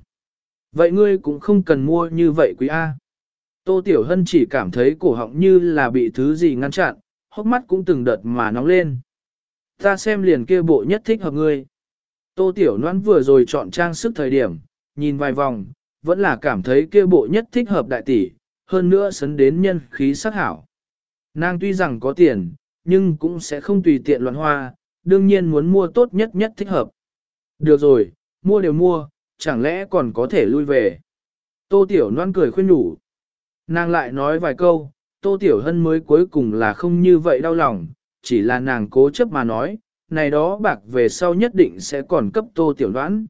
Vậy ngươi cũng không cần mua như vậy quý A. Tô Tiểu Hân chỉ cảm thấy cổ họng như là bị thứ gì ngăn chặn, hốc mắt cũng từng đợt mà nóng lên. Ta xem liền kia bộ nhất thích hợp ngươi. Tô Tiểu Loan vừa rồi chọn trang sức thời điểm, nhìn vài vòng, vẫn là cảm thấy kia bộ nhất thích hợp đại tỷ, hơn nữa sấn đến nhân khí sắc hảo. Nàng tuy rằng có tiền, nhưng cũng sẽ không tùy tiện loạn hoa, đương nhiên muốn mua tốt nhất nhất thích hợp. Được rồi, mua đều mua, chẳng lẽ còn có thể lui về. Tô Tiểu Loan cười khuyên nhủ. Nàng lại nói vài câu, Tô Tiểu Hân mới cuối cùng là không như vậy đau lòng, chỉ là nàng cố chấp mà nói, này đó bạc về sau nhất định sẽ còn cấp Tô Tiểu Loan.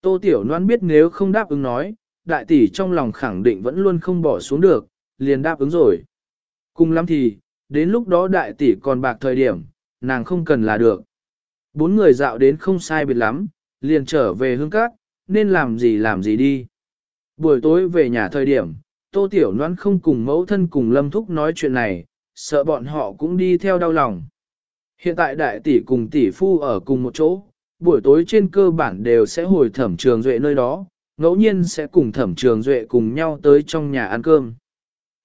Tô Tiểu Loan biết nếu không đáp ứng nói, đại tỷ trong lòng khẳng định vẫn luôn không bỏ xuống được, liền đáp ứng rồi. Cùng lắm thì, đến lúc đó đại tỷ còn bạc thời điểm, nàng không cần là được. Bốn người dạo đến không sai biệt lắm, liền trở về hương cát, nên làm gì làm gì đi. Buổi tối về nhà thời điểm, Tô Tiểu Loan không cùng mẫu thân cùng Lâm Thúc nói chuyện này, sợ bọn họ cũng đi theo đau lòng. Hiện tại đại tỷ cùng tỷ phu ở cùng một chỗ, buổi tối trên cơ bản đều sẽ hồi thẩm trường duệ nơi đó, ngẫu nhiên sẽ cùng thẩm trường duệ cùng nhau tới trong nhà ăn cơm.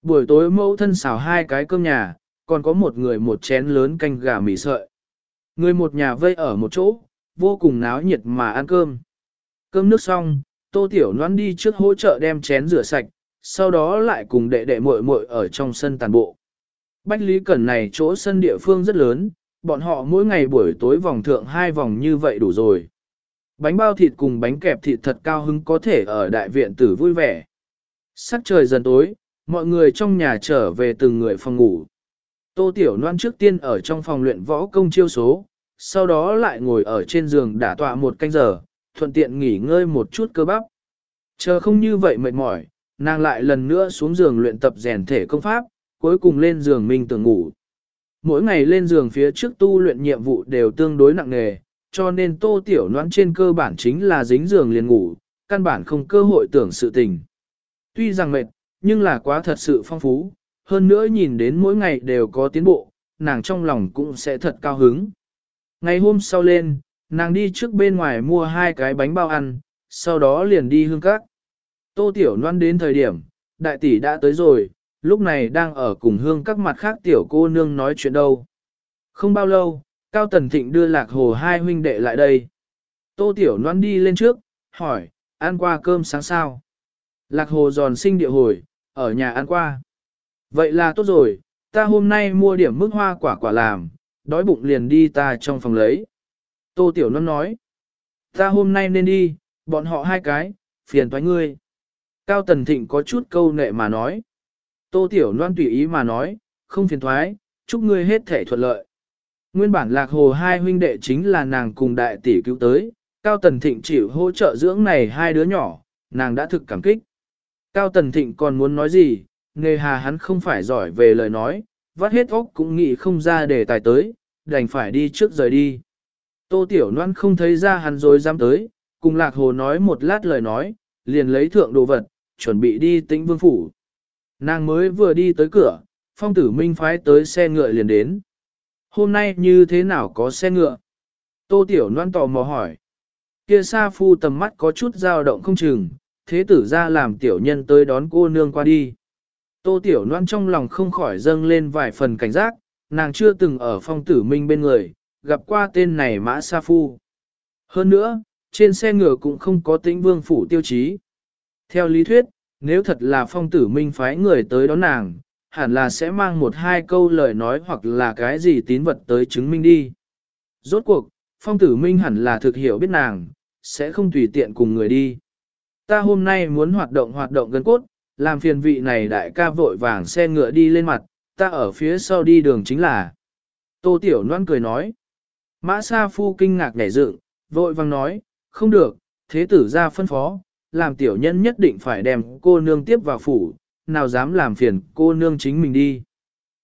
Buổi tối mẫu thân xào hai cái cơm nhà, còn có một người một chén lớn canh gà mì sợi. Người một nhà vây ở một chỗ, vô cùng náo nhiệt mà ăn cơm. Cơm nước xong, tô tiểu noan đi trước hỗ trợ đem chén rửa sạch, sau đó lại cùng đệ đệ muội muội ở trong sân tàn bộ. Bách Lý Cẩn này chỗ sân địa phương rất lớn, bọn họ mỗi ngày buổi tối vòng thượng hai vòng như vậy đủ rồi. Bánh bao thịt cùng bánh kẹp thịt thật cao hứng có thể ở đại viện tử vui vẻ. Sắc trời dần tối, mọi người trong nhà trở về từng người phòng ngủ. Tô Tiểu Loan trước tiên ở trong phòng luyện võ công chiêu số, sau đó lại ngồi ở trên giường đả tọa một canh giờ, thuận tiện nghỉ ngơi một chút cơ bắp. Chờ không như vậy mệt mỏi, nàng lại lần nữa xuống giường luyện tập rèn thể công pháp, cuối cùng lên giường mình tưởng ngủ. Mỗi ngày lên giường phía trước tu luyện nhiệm vụ đều tương đối nặng nề, cho nên tô tiểu noãn trên cơ bản chính là dính giường liền ngủ, căn bản không cơ hội tưởng sự tình. Tuy rằng mệt, nhưng là quá thật sự phong phú, hơn nữa nhìn đến mỗi ngày đều có tiến bộ, nàng trong lòng cũng sẽ thật cao hứng. Ngày hôm sau lên, nàng đi trước bên ngoài mua hai cái bánh bao ăn, sau đó liền đi hương các. Tô Tiểu Loan đến thời điểm, đại tỷ đã tới rồi, lúc này đang ở cùng hương các mặt khác tiểu cô nương nói chuyện đâu. Không bao lâu, Cao Tần Thịnh đưa lạc hồ hai huynh đệ lại đây. Tô Tiểu Loan đi lên trước, hỏi, ăn qua cơm sáng sao? Lạc hồ giòn sinh địa hồi, ở nhà ăn qua. Vậy là tốt rồi, ta hôm nay mua điểm mức hoa quả quả làm, đói bụng liền đi ta trong phòng lấy. Tô Tiểu Loan nói, ta hôm nay nên đi, bọn họ hai cái, phiền toái ngươi. Cao Tần Thịnh có chút câu nệ mà nói. Tô Tiểu Loan tùy ý mà nói, không phiền thoái, chúc ngươi hết thể thuận lợi. Nguyên bản lạc hồ hai huynh đệ chính là nàng cùng đại tỷ cứu tới, Cao Tần Thịnh chịu hỗ trợ dưỡng này hai đứa nhỏ, nàng đã thực cảm kích. Cao Tần Thịnh còn muốn nói gì, nghề hà hắn không phải giỏi về lời nói, vắt hết óc cũng nghĩ không ra để tài tới, đành phải đi trước rời đi. Tô Tiểu Loan không thấy ra hắn rồi dám tới, cùng lạc hồ nói một lát lời nói, liền lấy thượng đồ vật, chuẩn bị đi tĩnh vương phủ. Nàng mới vừa đi tới cửa, phong tử minh phái tới xe ngựa liền đến. Hôm nay như thế nào có xe ngựa? Tô Tiểu Loan tò mò hỏi. Kia Sa Phu tầm mắt có chút dao động không chừng, thế tử ra làm tiểu nhân tới đón cô nương qua đi. Tô Tiểu Loan trong lòng không khỏi dâng lên vài phần cảnh giác, nàng chưa từng ở phong tử minh bên người, gặp qua tên này Mã Sa Phu. Hơn nữa, trên xe ngựa cũng không có tĩnh vương phủ tiêu chí. Theo lý thuyết, nếu thật là phong tử minh phái người tới đón nàng, hẳn là sẽ mang một hai câu lời nói hoặc là cái gì tín vật tới chứng minh đi. Rốt cuộc, phong tử minh hẳn là thực hiểu biết nàng, sẽ không tùy tiện cùng người đi. Ta hôm nay muốn hoạt động hoạt động gần cốt, làm phiền vị này đại ca vội vàng xe ngựa đi lên mặt, ta ở phía sau đi đường chính là. Tô Tiểu Loan cười nói. Mã Sa Phu kinh ngạc nhảy dựng, vội vàng nói, không được, thế tử ra phân phó, làm tiểu nhân nhất định phải đem cô nương tiếp vào phủ, nào dám làm phiền cô nương chính mình đi.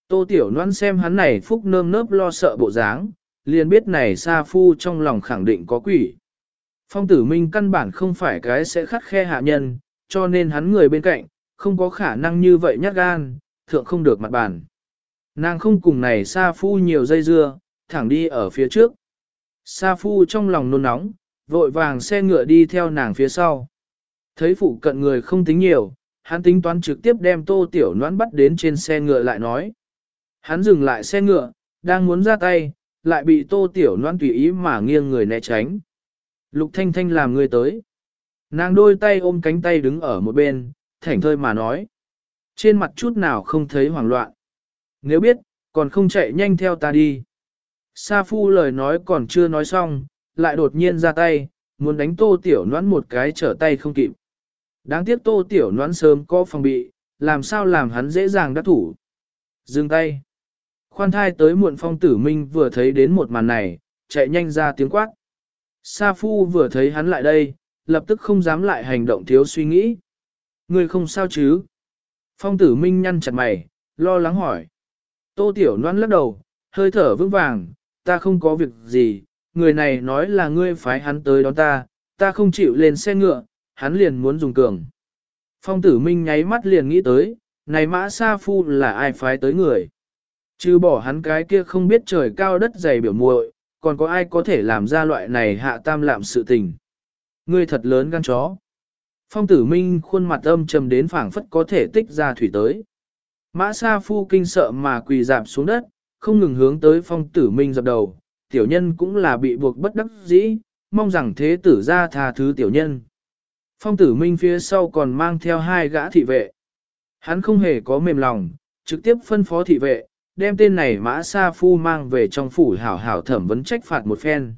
Tô Tiểu Loan xem hắn này phúc nơm nớp lo sợ bộ dáng, liền biết này Sa Phu trong lòng khẳng định có quỷ. Phong tử minh căn bản không phải cái sẽ khắt khe hạ nhân, cho nên hắn người bên cạnh, không có khả năng như vậy nhát gan, thượng không được mặt bàn. Nàng không cùng này Sa Phu nhiều dây dưa, thẳng đi ở phía trước. Sa Phu trong lòng nôn nóng, vội vàng xe ngựa đi theo nàng phía sau. Thấy phụ cận người không tính nhiều, hắn tính toán trực tiếp đem tô tiểu noãn bắt đến trên xe ngựa lại nói. Hắn dừng lại xe ngựa, đang muốn ra tay, lại bị tô tiểu noãn tùy ý mà nghiêng người né tránh. Lục thanh thanh làm người tới. Nàng đôi tay ôm cánh tay đứng ở một bên, thảnh thơi mà nói. Trên mặt chút nào không thấy hoảng loạn. Nếu biết, còn không chạy nhanh theo ta đi. Sa phu lời nói còn chưa nói xong, lại đột nhiên ra tay, muốn đánh tô tiểu noãn một cái trở tay không kịp. Đáng tiếc tô tiểu noãn sớm có phòng bị, làm sao làm hắn dễ dàng đắc thủ. Dừng tay. Khoan thai tới muộn phong tử minh vừa thấy đến một màn này, chạy nhanh ra tiếng quát. Sa phu vừa thấy hắn lại đây, lập tức không dám lại hành động thiếu suy nghĩ. Ngươi không sao chứ? Phong tử minh nhăn chặt mày, lo lắng hỏi. Tô tiểu noan lắc đầu, hơi thở vững vàng, ta không có việc gì, người này nói là ngươi phái hắn tới đón ta, ta không chịu lên xe ngựa, hắn liền muốn dùng cường. Phong tử minh nháy mắt liền nghĩ tới, này mã sa phu là ai phái tới người. Chứ bỏ hắn cái kia không biết trời cao đất dày biểu muội, còn có ai có thể làm ra loại này hạ tam lạm sự tình. Ngươi thật lớn gan chó. Phong tử minh khuôn mặt âm trầm đến phảng phất có thể tích ra thủy tới. Mã sa phu kinh sợ mà quỳ dạp xuống đất, không ngừng hướng tới phong tử minh dập đầu, tiểu nhân cũng là bị buộc bất đắc dĩ, mong rằng thế tử ra tha thứ tiểu nhân. Phong tử minh phía sau còn mang theo hai gã thị vệ. Hắn không hề có mềm lòng, trực tiếp phân phó thị vệ, đem tên này mã sa phu mang về trong phủ hảo hảo thẩm vấn trách phạt một phen.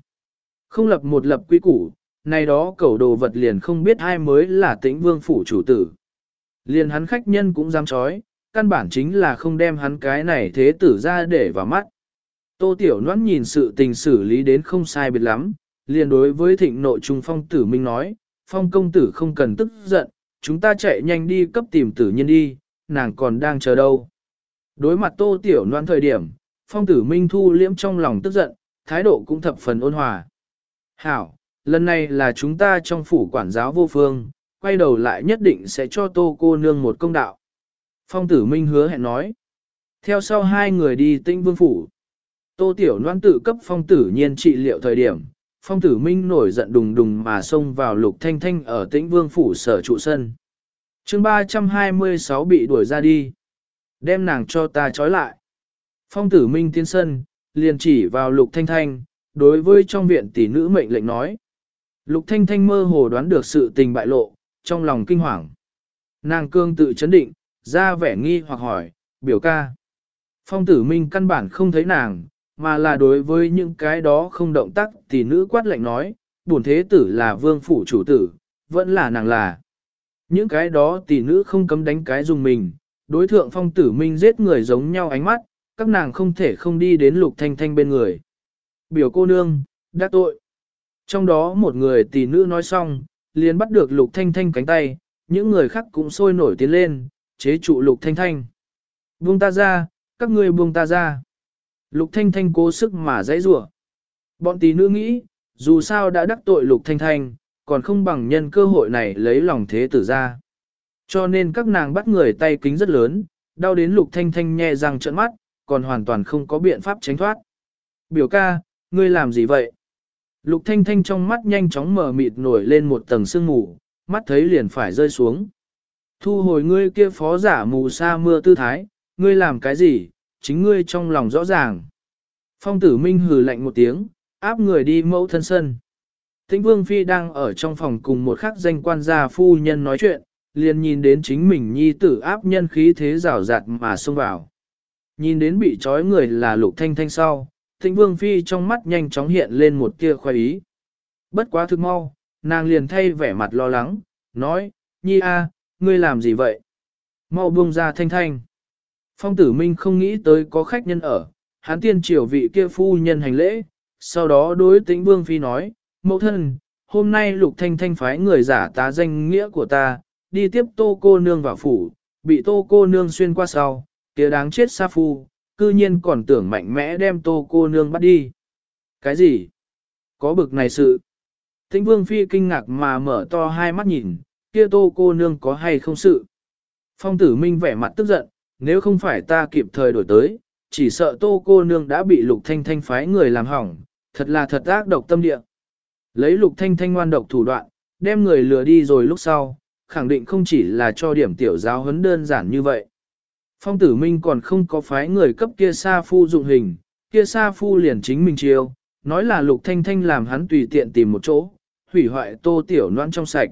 Không lập một lập quy củ, này đó cầu đồ vật liền không biết ai mới là tĩnh vương phủ chủ tử. Liền hắn khách nhân cũng dám chói, căn bản chính là không đem hắn cái này thế tử ra để vào mắt. Tô Tiểu Loan nhìn sự tình xử lý đến không sai biệt lắm, liền đối với thịnh nội trung phong tử minh nói, phong công tử không cần tức giận, chúng ta chạy nhanh đi cấp tìm tử nhân đi, nàng còn đang chờ đâu. Đối mặt tô tiểu Loan thời điểm, phong tử minh thu liễm trong lòng tức giận, thái độ cũng thập phần ôn hòa. Hảo, lần này là chúng ta trong phủ quản giáo vô phương, quay đầu lại nhất định sẽ cho tô cô nương một công đạo. Phong tử minh hứa hẹn nói. Theo sau hai người đi tinh vương phủ. Tô tiểu noan tự cấp phong tử nhiên trị liệu thời điểm. Phong tử minh nổi giận đùng đùng mà xông vào lục thanh thanh ở tĩnh vương phủ sở trụ sân. chương 326 bị đuổi ra đi. Đem nàng cho ta trói lại. Phong tử minh tiến sân, liền chỉ vào lục thanh thanh, đối với trong viện tỷ nữ mệnh lệnh nói. Lục thanh thanh mơ hồ đoán được sự tình bại lộ, trong lòng kinh hoàng. Nàng cương tự chấn định, ra vẻ nghi hoặc hỏi, biểu ca. Phong tử minh căn bản không thấy nàng, mà là đối với những cái đó không động tác tỷ nữ quát lệnh nói, bổn thế tử là vương phủ chủ tử, vẫn là nàng là. Những cái đó tỷ nữ không cấm đánh cái dùng mình, đối thượng phong tử minh giết người giống nhau ánh mắt, các nàng không thể không đi đến lục thanh thanh bên người. Biểu cô nương, đã tội. Trong đó một người tỷ nữ nói xong, liền bắt được lục thanh thanh cánh tay, những người khác cũng sôi nổi tiến lên, chế trụ lục thanh thanh. Buông ta ra, các ngươi buông ta ra. Lục thanh thanh cố sức mà dãy rủa. Bọn tỷ nữ nghĩ, dù sao đã đắc tội lục thanh thanh, còn không bằng nhân cơ hội này lấy lòng thế tử ra. Cho nên các nàng bắt người tay kính rất lớn, đau đến lục thanh thanh nhẹ răng trợn mắt, còn hoàn toàn không có biện pháp tránh thoát. Biểu ca, ngươi làm gì vậy? Lục thanh thanh trong mắt nhanh chóng mở mịt nổi lên một tầng sương mù, mắt thấy liền phải rơi xuống. Thu hồi ngươi kia phó giả mù sa mưa tư thái, ngươi làm cái gì, chính ngươi trong lòng rõ ràng. Phong tử minh hừ lạnh một tiếng, áp người đi mẫu thân sân. Tĩnh Vương Phi đang ở trong phòng cùng một khắc danh quan gia phu nhân nói chuyện, liền nhìn đến chính mình nhi tử áp nhân khí thế rào rạt mà xông vào. Nhìn đến bị trói người là lục thanh thanh sau, Tĩnh Vương Phi trong mắt nhanh chóng hiện lên một tia khoái ý. Bất quá thực mau, nàng liền thay vẻ mặt lo lắng, nói, Nhi a, ngươi làm gì vậy? Mau buông ra thanh thanh. Phong tử minh không nghĩ tới có khách nhân ở, hắn tiên triều vị kia phu nhân hành lễ, sau đó đối tĩnh Vương Phi nói, mẫu thân, hôm nay lục thanh thanh phái người giả tá danh nghĩa của ta, đi tiếp tô cô nương vào phủ, bị tô cô nương xuyên qua sau, kia đáng chết sa phu, cư nhiên còn tưởng mạnh mẽ đem tô cô nương bắt đi. Cái gì? Có bực này sự? Thính vương phi kinh ngạc mà mở to hai mắt nhìn, kia tô cô nương có hay không sự? Phong tử minh vẻ mặt tức giận, nếu không phải ta kịp thời đổi tới, chỉ sợ tô cô nương đã bị lục thanh thanh phái người làm hỏng, thật là thật ác độc tâm địa. Lấy lục thanh thanh ngoan độc thủ đoạn, đem người lừa đi rồi lúc sau, khẳng định không chỉ là cho điểm tiểu giáo huấn đơn giản như vậy. Phong tử minh còn không có phái người cấp kia sa phu dụng hình, kia sa phu liền chính mình chiêu, nói là lục thanh thanh làm hắn tùy tiện tìm một chỗ, hủy hoại tô tiểu noan trong sạch.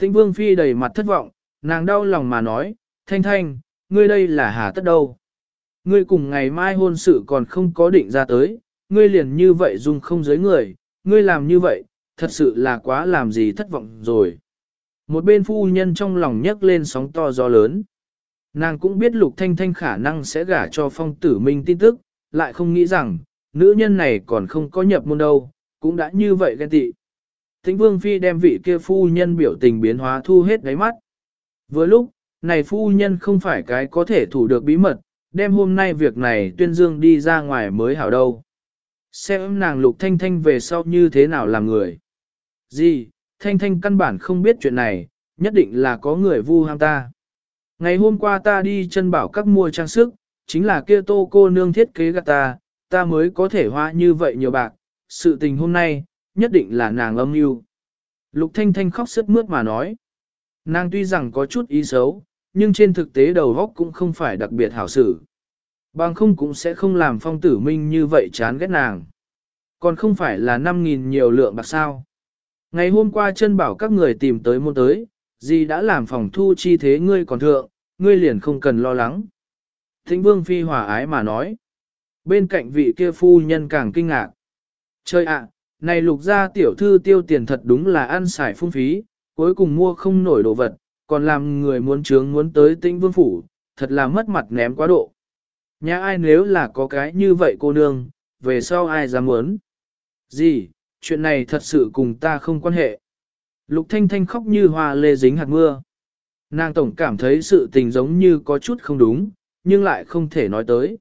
Tinh vương phi đầy mặt thất vọng, nàng đau lòng mà nói, thanh thanh, ngươi đây là hà tất đâu. Ngươi cùng ngày mai hôn sự còn không có định ra tới, ngươi liền như vậy dung không giới người, ngươi làm như vậy, thật sự là quá làm gì thất vọng rồi. Một bên phu nhân trong lòng nhấc lên sóng to gió lớn. Nàng cũng biết Lục Thanh Thanh khả năng sẽ gả cho phong tử minh tin tức, lại không nghĩ rằng, nữ nhân này còn không có nhập môn đâu, cũng đã như vậy ghen tị. Thính Vương Phi đem vị kia phu nhân biểu tình biến hóa thu hết đáy mắt. Vừa lúc, này phu nhân không phải cái có thể thủ được bí mật, đem hôm nay việc này tuyên dương đi ra ngoài mới hảo đâu. Xem nàng Lục Thanh Thanh về sau như thế nào làm người. Gì, Thanh Thanh căn bản không biết chuyện này, nhất định là có người vu ham ta. Ngày hôm qua ta đi chân bảo các mua trang sức, chính là kia tô cô nương thiết kế gạt ta, ta mới có thể hoa như vậy nhiều bạc, sự tình hôm nay, nhất định là nàng âm mưu. Lục Thanh Thanh khóc sức mướt mà nói. Nàng tuy rằng có chút ý xấu, nhưng trên thực tế đầu óc cũng không phải đặc biệt hảo xử. Bằng không cũng sẽ không làm phong tử minh như vậy chán ghét nàng. Còn không phải là 5.000 nhiều lượng bạc sao. Ngày hôm qua chân bảo các người tìm tới môn tới, gì đã làm phòng thu chi thế ngươi còn thượng, ngươi liền không cần lo lắng. Thịnh vương phi hòa ái mà nói. Bên cạnh vị kia phu nhân càng kinh ngạc. Trời ạ, này lục gia tiểu thư tiêu tiền thật đúng là ăn xài phung phí, cuối cùng mua không nổi đồ vật, còn làm người muốn trướng muốn tới tĩnh vương phủ, thật là mất mặt ném quá độ. Nhà ai nếu là có cái như vậy cô nương, về sau ai dám muốn? Gì, chuyện này thật sự cùng ta không quan hệ. Lục Thanh Thanh khóc như hoa lê dính hạt mưa. Nàng tổng cảm thấy sự tình giống như có chút không đúng, nhưng lại không thể nói tới.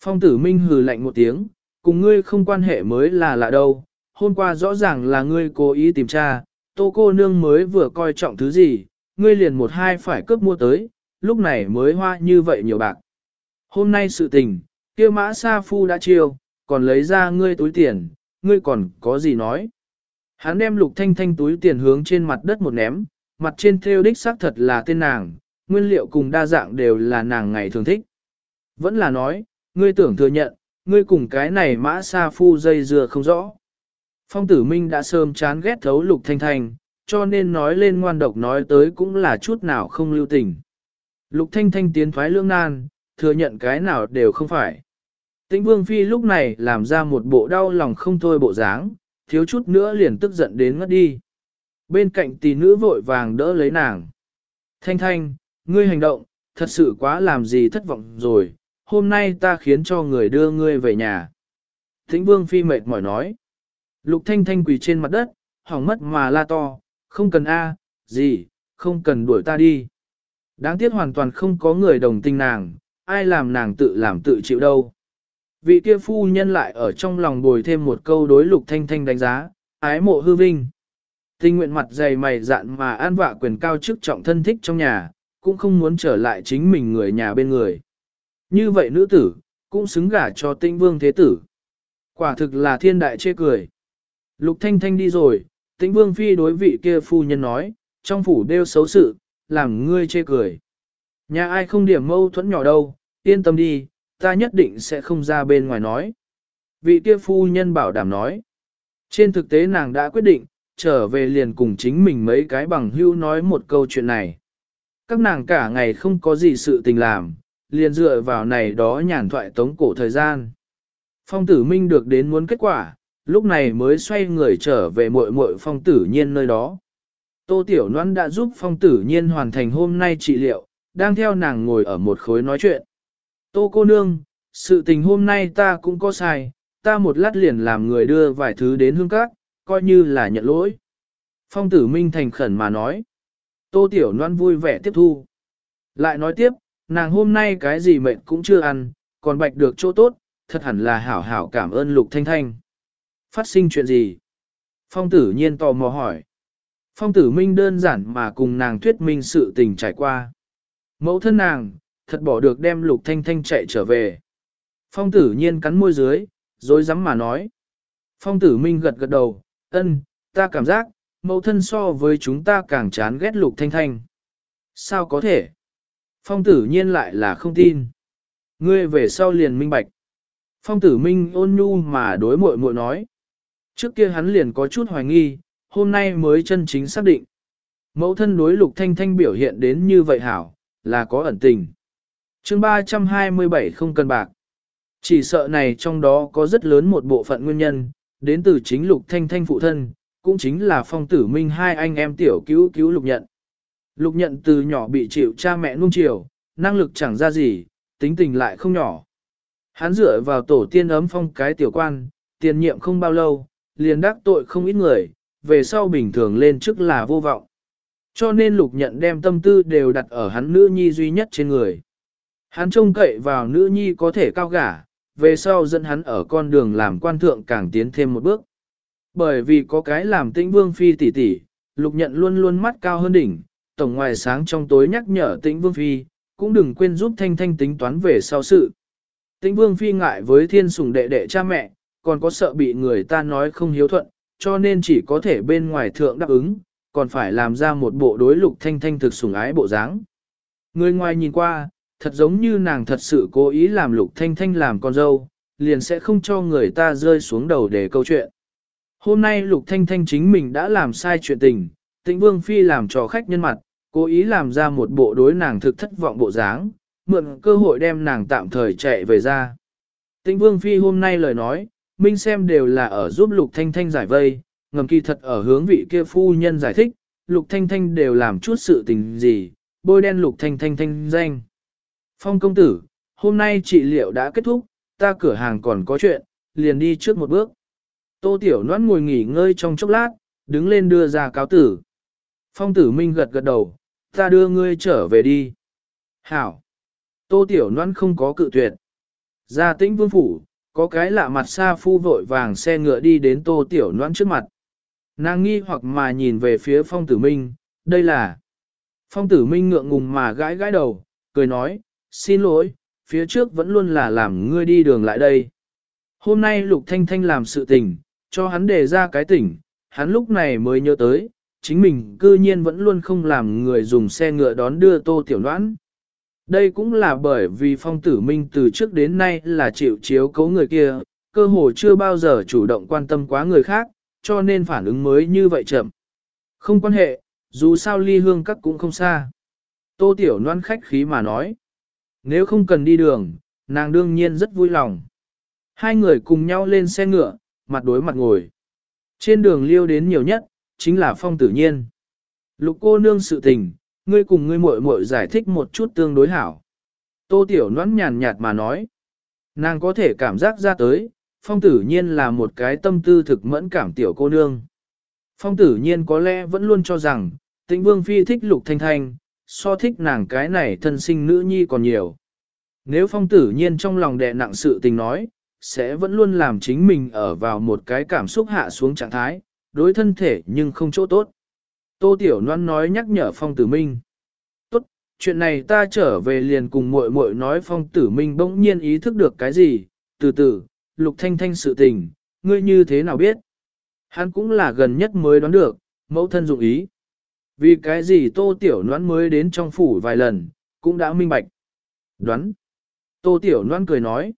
Phong tử minh hừ lạnh một tiếng, cùng ngươi không quan hệ mới là lạ đâu, hôm qua rõ ràng là ngươi cố ý tìm tra, tô cô nương mới vừa coi trọng thứ gì, ngươi liền một hai phải cướp mua tới, lúc này mới hoa như vậy nhiều bạc. Hôm nay sự tình, kia mã sa phu đã chiêu, còn lấy ra ngươi túi tiền, ngươi còn có gì nói. Hắn đem lục thanh thanh túi tiền hướng trên mặt đất một ném, mặt trên theo đích xác thật là tên nàng, nguyên liệu cùng đa dạng đều là nàng ngày thường thích. Vẫn là nói, ngươi tưởng thừa nhận, ngươi cùng cái này mã sa phu dây dừa không rõ. Phong tử minh đã sớm chán ghét thấu lục thanh thanh, cho nên nói lên ngoan độc nói tới cũng là chút nào không lưu tình. Lục thanh thanh tiến thoái lương nan, thừa nhận cái nào đều không phải. Tĩnh vương phi lúc này làm ra một bộ đau lòng không thôi bộ dáng, thiếu chút nữa liền tức giận đến ngất đi. Bên cạnh tỷ nữ vội vàng đỡ lấy nàng. Thanh thanh, ngươi hành động, thật sự quá làm gì thất vọng rồi, hôm nay ta khiến cho người đưa ngươi về nhà. Thính vương phi mệt mỏi nói. Lục thanh thanh quỳ trên mặt đất, hỏng mất mà la to, không cần a, gì, không cần đuổi ta đi. Đáng tiếc hoàn toàn không có người đồng tình nàng, ai làm nàng tự làm tự chịu đâu. Vị kia phu nhân lại ở trong lòng bồi thêm một câu đối lục thanh thanh đánh giá, ái mộ hư vinh. Tình nguyện mặt dày mày dạn mà an vạ quyền cao chức trọng thân thích trong nhà, cũng không muốn trở lại chính mình người nhà bên người. Như vậy nữ tử, cũng xứng gả cho tinh vương thế tử. Quả thực là thiên đại chê cười. Lục thanh thanh đi rồi, tinh vương phi đối vị kia phu nhân nói, trong phủ đeo xấu sự, làm ngươi chê cười. Nhà ai không điểm mâu thuẫn nhỏ đâu, yên tâm đi, ta nhất định sẽ không ra bên ngoài nói. Vị kia phu nhân bảo đảm nói. Trên thực tế nàng đã quyết định, trở về liền cùng chính mình mấy cái bằng hưu nói một câu chuyện này. Các nàng cả ngày không có gì sự tình làm, liền dựa vào này đó nhàn thoại tống cổ thời gian. Phong tử minh được đến muốn kết quả, lúc này mới xoay người trở về muội muội phong tử nhiên nơi đó. Tô Tiểu Loan đã giúp phong tử nhiên hoàn thành hôm nay trị liệu, đang theo nàng ngồi ở một khối nói chuyện. Tô cô nương, sự tình hôm nay ta cũng có sai, ta một lát liền làm người đưa vài thứ đến hương các, coi như là nhận lỗi. Phong tử minh thành khẩn mà nói. Tô Tiểu Loan vui vẻ tiếp thu. Lại nói tiếp, nàng hôm nay cái gì mệnh cũng chưa ăn, còn bạch được chỗ tốt, thật hẳn là hảo hảo cảm ơn Lục Thanh Thanh. Phát sinh chuyện gì? Phong tử nhiên tò mò hỏi. Phong tử minh đơn giản mà cùng nàng thuyết minh sự tình trải qua. Mẫu thân nàng, thật bỏ được đem Lục Thanh Thanh chạy trở về. Phong tử nhiên cắn môi dưới, rồi dám mà nói. Phong tử minh gật gật đầu, ân, ta cảm giác, mẫu thân so với chúng ta càng chán ghét Lục Thanh Thanh. Sao có thể? Phong tử nhiên lại là không tin. Ngươi về sau liền minh bạch. Phong tử minh ôn nhu mà đối muội muội nói. Trước kia hắn liền có chút hoài nghi, hôm nay mới chân chính xác định. Mẫu thân đối lục thanh thanh biểu hiện đến như vậy hảo, là có ẩn tình chương 327 không cần bạc. Chỉ sợ này trong đó có rất lớn một bộ phận nguyên nhân, đến từ chính lục thanh thanh phụ thân, cũng chính là phong tử minh hai anh em tiểu cứu cứu lục nhận. Lục nhận từ nhỏ bị chịu cha mẹ nuông chiều, năng lực chẳng ra gì, tính tình lại không nhỏ. Hắn dựa vào tổ tiên ấm phong cái tiểu quan, tiền nhiệm không bao lâu, liền đắc tội không ít người, về sau bình thường lên chức là vô vọng. Cho nên lục nhận đem tâm tư đều đặt ở hắn nữ nhi duy nhất trên người. Hắn trông cậy vào nữ nhi có thể cao gả, về sau dẫn hắn ở con đường làm quan thượng càng tiến thêm một bước. Bởi vì có cái làm tĩnh vương phi tỷ tỷ, lục nhận luôn luôn mắt cao hơn đỉnh, tổng ngoài sáng trong tối nhắc nhở tĩnh vương phi, cũng đừng quên giúp thanh thanh tính toán về sau sự. Tĩnh vương phi ngại với thiên sùng đệ đệ cha mẹ, còn có sợ bị người ta nói không hiếu thuận, cho nên chỉ có thể bên ngoài thượng đáp ứng, còn phải làm ra một bộ đối lục thanh thanh thực sủng ái bộ dáng. Người ngoài nhìn qua, thật giống như nàng thật sự cố ý làm lục thanh thanh làm con dâu, liền sẽ không cho người ta rơi xuống đầu để câu chuyện. Hôm nay lục thanh thanh chính mình đã làm sai chuyện tình, tĩnh vương phi làm trò khách nhân mặt, cố ý làm ra một bộ đối nàng thực thất vọng bộ dáng, mượn cơ hội đem nàng tạm thời chạy về ra. Tĩnh vương phi hôm nay lời nói, minh xem đều là ở giúp lục thanh thanh giải vây, ngầm kỳ thật ở hướng vị kia phu nhân giải thích, lục thanh thanh đều làm chút sự tình gì, bôi đen lục thanh thanh thanh danh. Phong công tử, hôm nay trị liệu đã kết thúc, ta cửa hàng còn có chuyện, liền đi trước một bước. Tô Tiểu Loan ngồi nghỉ ngơi trong chốc lát, đứng lên đưa ra cáo tử. Phong tử minh gật gật đầu, ta đưa ngươi trở về đi. Hảo. Tô Tiểu Loan không có cự tuyệt. Ra tĩnh vương phủ, có cái lạ mặt xa phu vội vàng xe ngựa đi đến Tô Tiểu Loan trước mặt. Nàng nghi hoặc mà nhìn về phía phong tử minh, đây là... Phong tử minh ngượng ngùng mà gãi gãi đầu, cười nói, xin lỗi, phía trước vẫn luôn là làm ngươi đi đường lại đây. Hôm nay Lục Thanh Thanh làm sự tình, cho hắn đề ra cái tỉnh, hắn lúc này mới nhớ tới, chính mình cư nhiên vẫn luôn không làm người dùng xe ngựa đón đưa tô tiểu noãn. Đây cũng là bởi vì phong tử minh từ trước đến nay là chịu chiếu cấu người kia, cơ hồ chưa bao giờ chủ động quan tâm quá người khác, cho nên phản ứng mới như vậy chậm. Không quan hệ, dù sao ly hương các cũng không xa. Tô tiểu noan khách khí mà nói. Nếu không cần đi đường, nàng đương nhiên rất vui lòng. Hai người cùng nhau lên xe ngựa, mặt đối mặt ngồi. Trên đường liêu đến nhiều nhất, chính là phong tử nhiên. Lục cô nương sự tình, ngươi cùng ngươi muội muội giải thích một chút tương đối hảo. Tô tiểu noãn nhàn nhạt mà nói. Nàng có thể cảm giác ra tới, phong tử nhiên là một cái tâm tư thực mẫn cảm tiểu cô nương. Phong tử nhiên có lẽ vẫn luôn cho rằng, tĩnh vương phi thích lục thanh thanh, so thích nàng cái này thân sinh nữ nhi còn nhiều. Nếu phong tử nhiên trong lòng đè nặng sự tình nói, sẽ vẫn luôn làm chính mình ở vào một cái cảm xúc hạ xuống trạng thái, đối thân thể nhưng không chỗ tốt. Tô Tiểu Loan nói nhắc nhở Phong Tử Minh. Tốt, chuyện này ta trở về liền cùng muội muội nói Phong Tử Minh bỗng nhiên ý thức được cái gì, từ từ, Lục Thanh Thanh sự tình, ngươi như thế nào biết? Hắn cũng là gần nhất mới đoán được, mẫu thân dụng ý. Vì cái gì Tô Tiểu noãn mới đến trong phủ vài lần, cũng đã minh bạch. Đoán. Tô Tiểu noãn cười nói.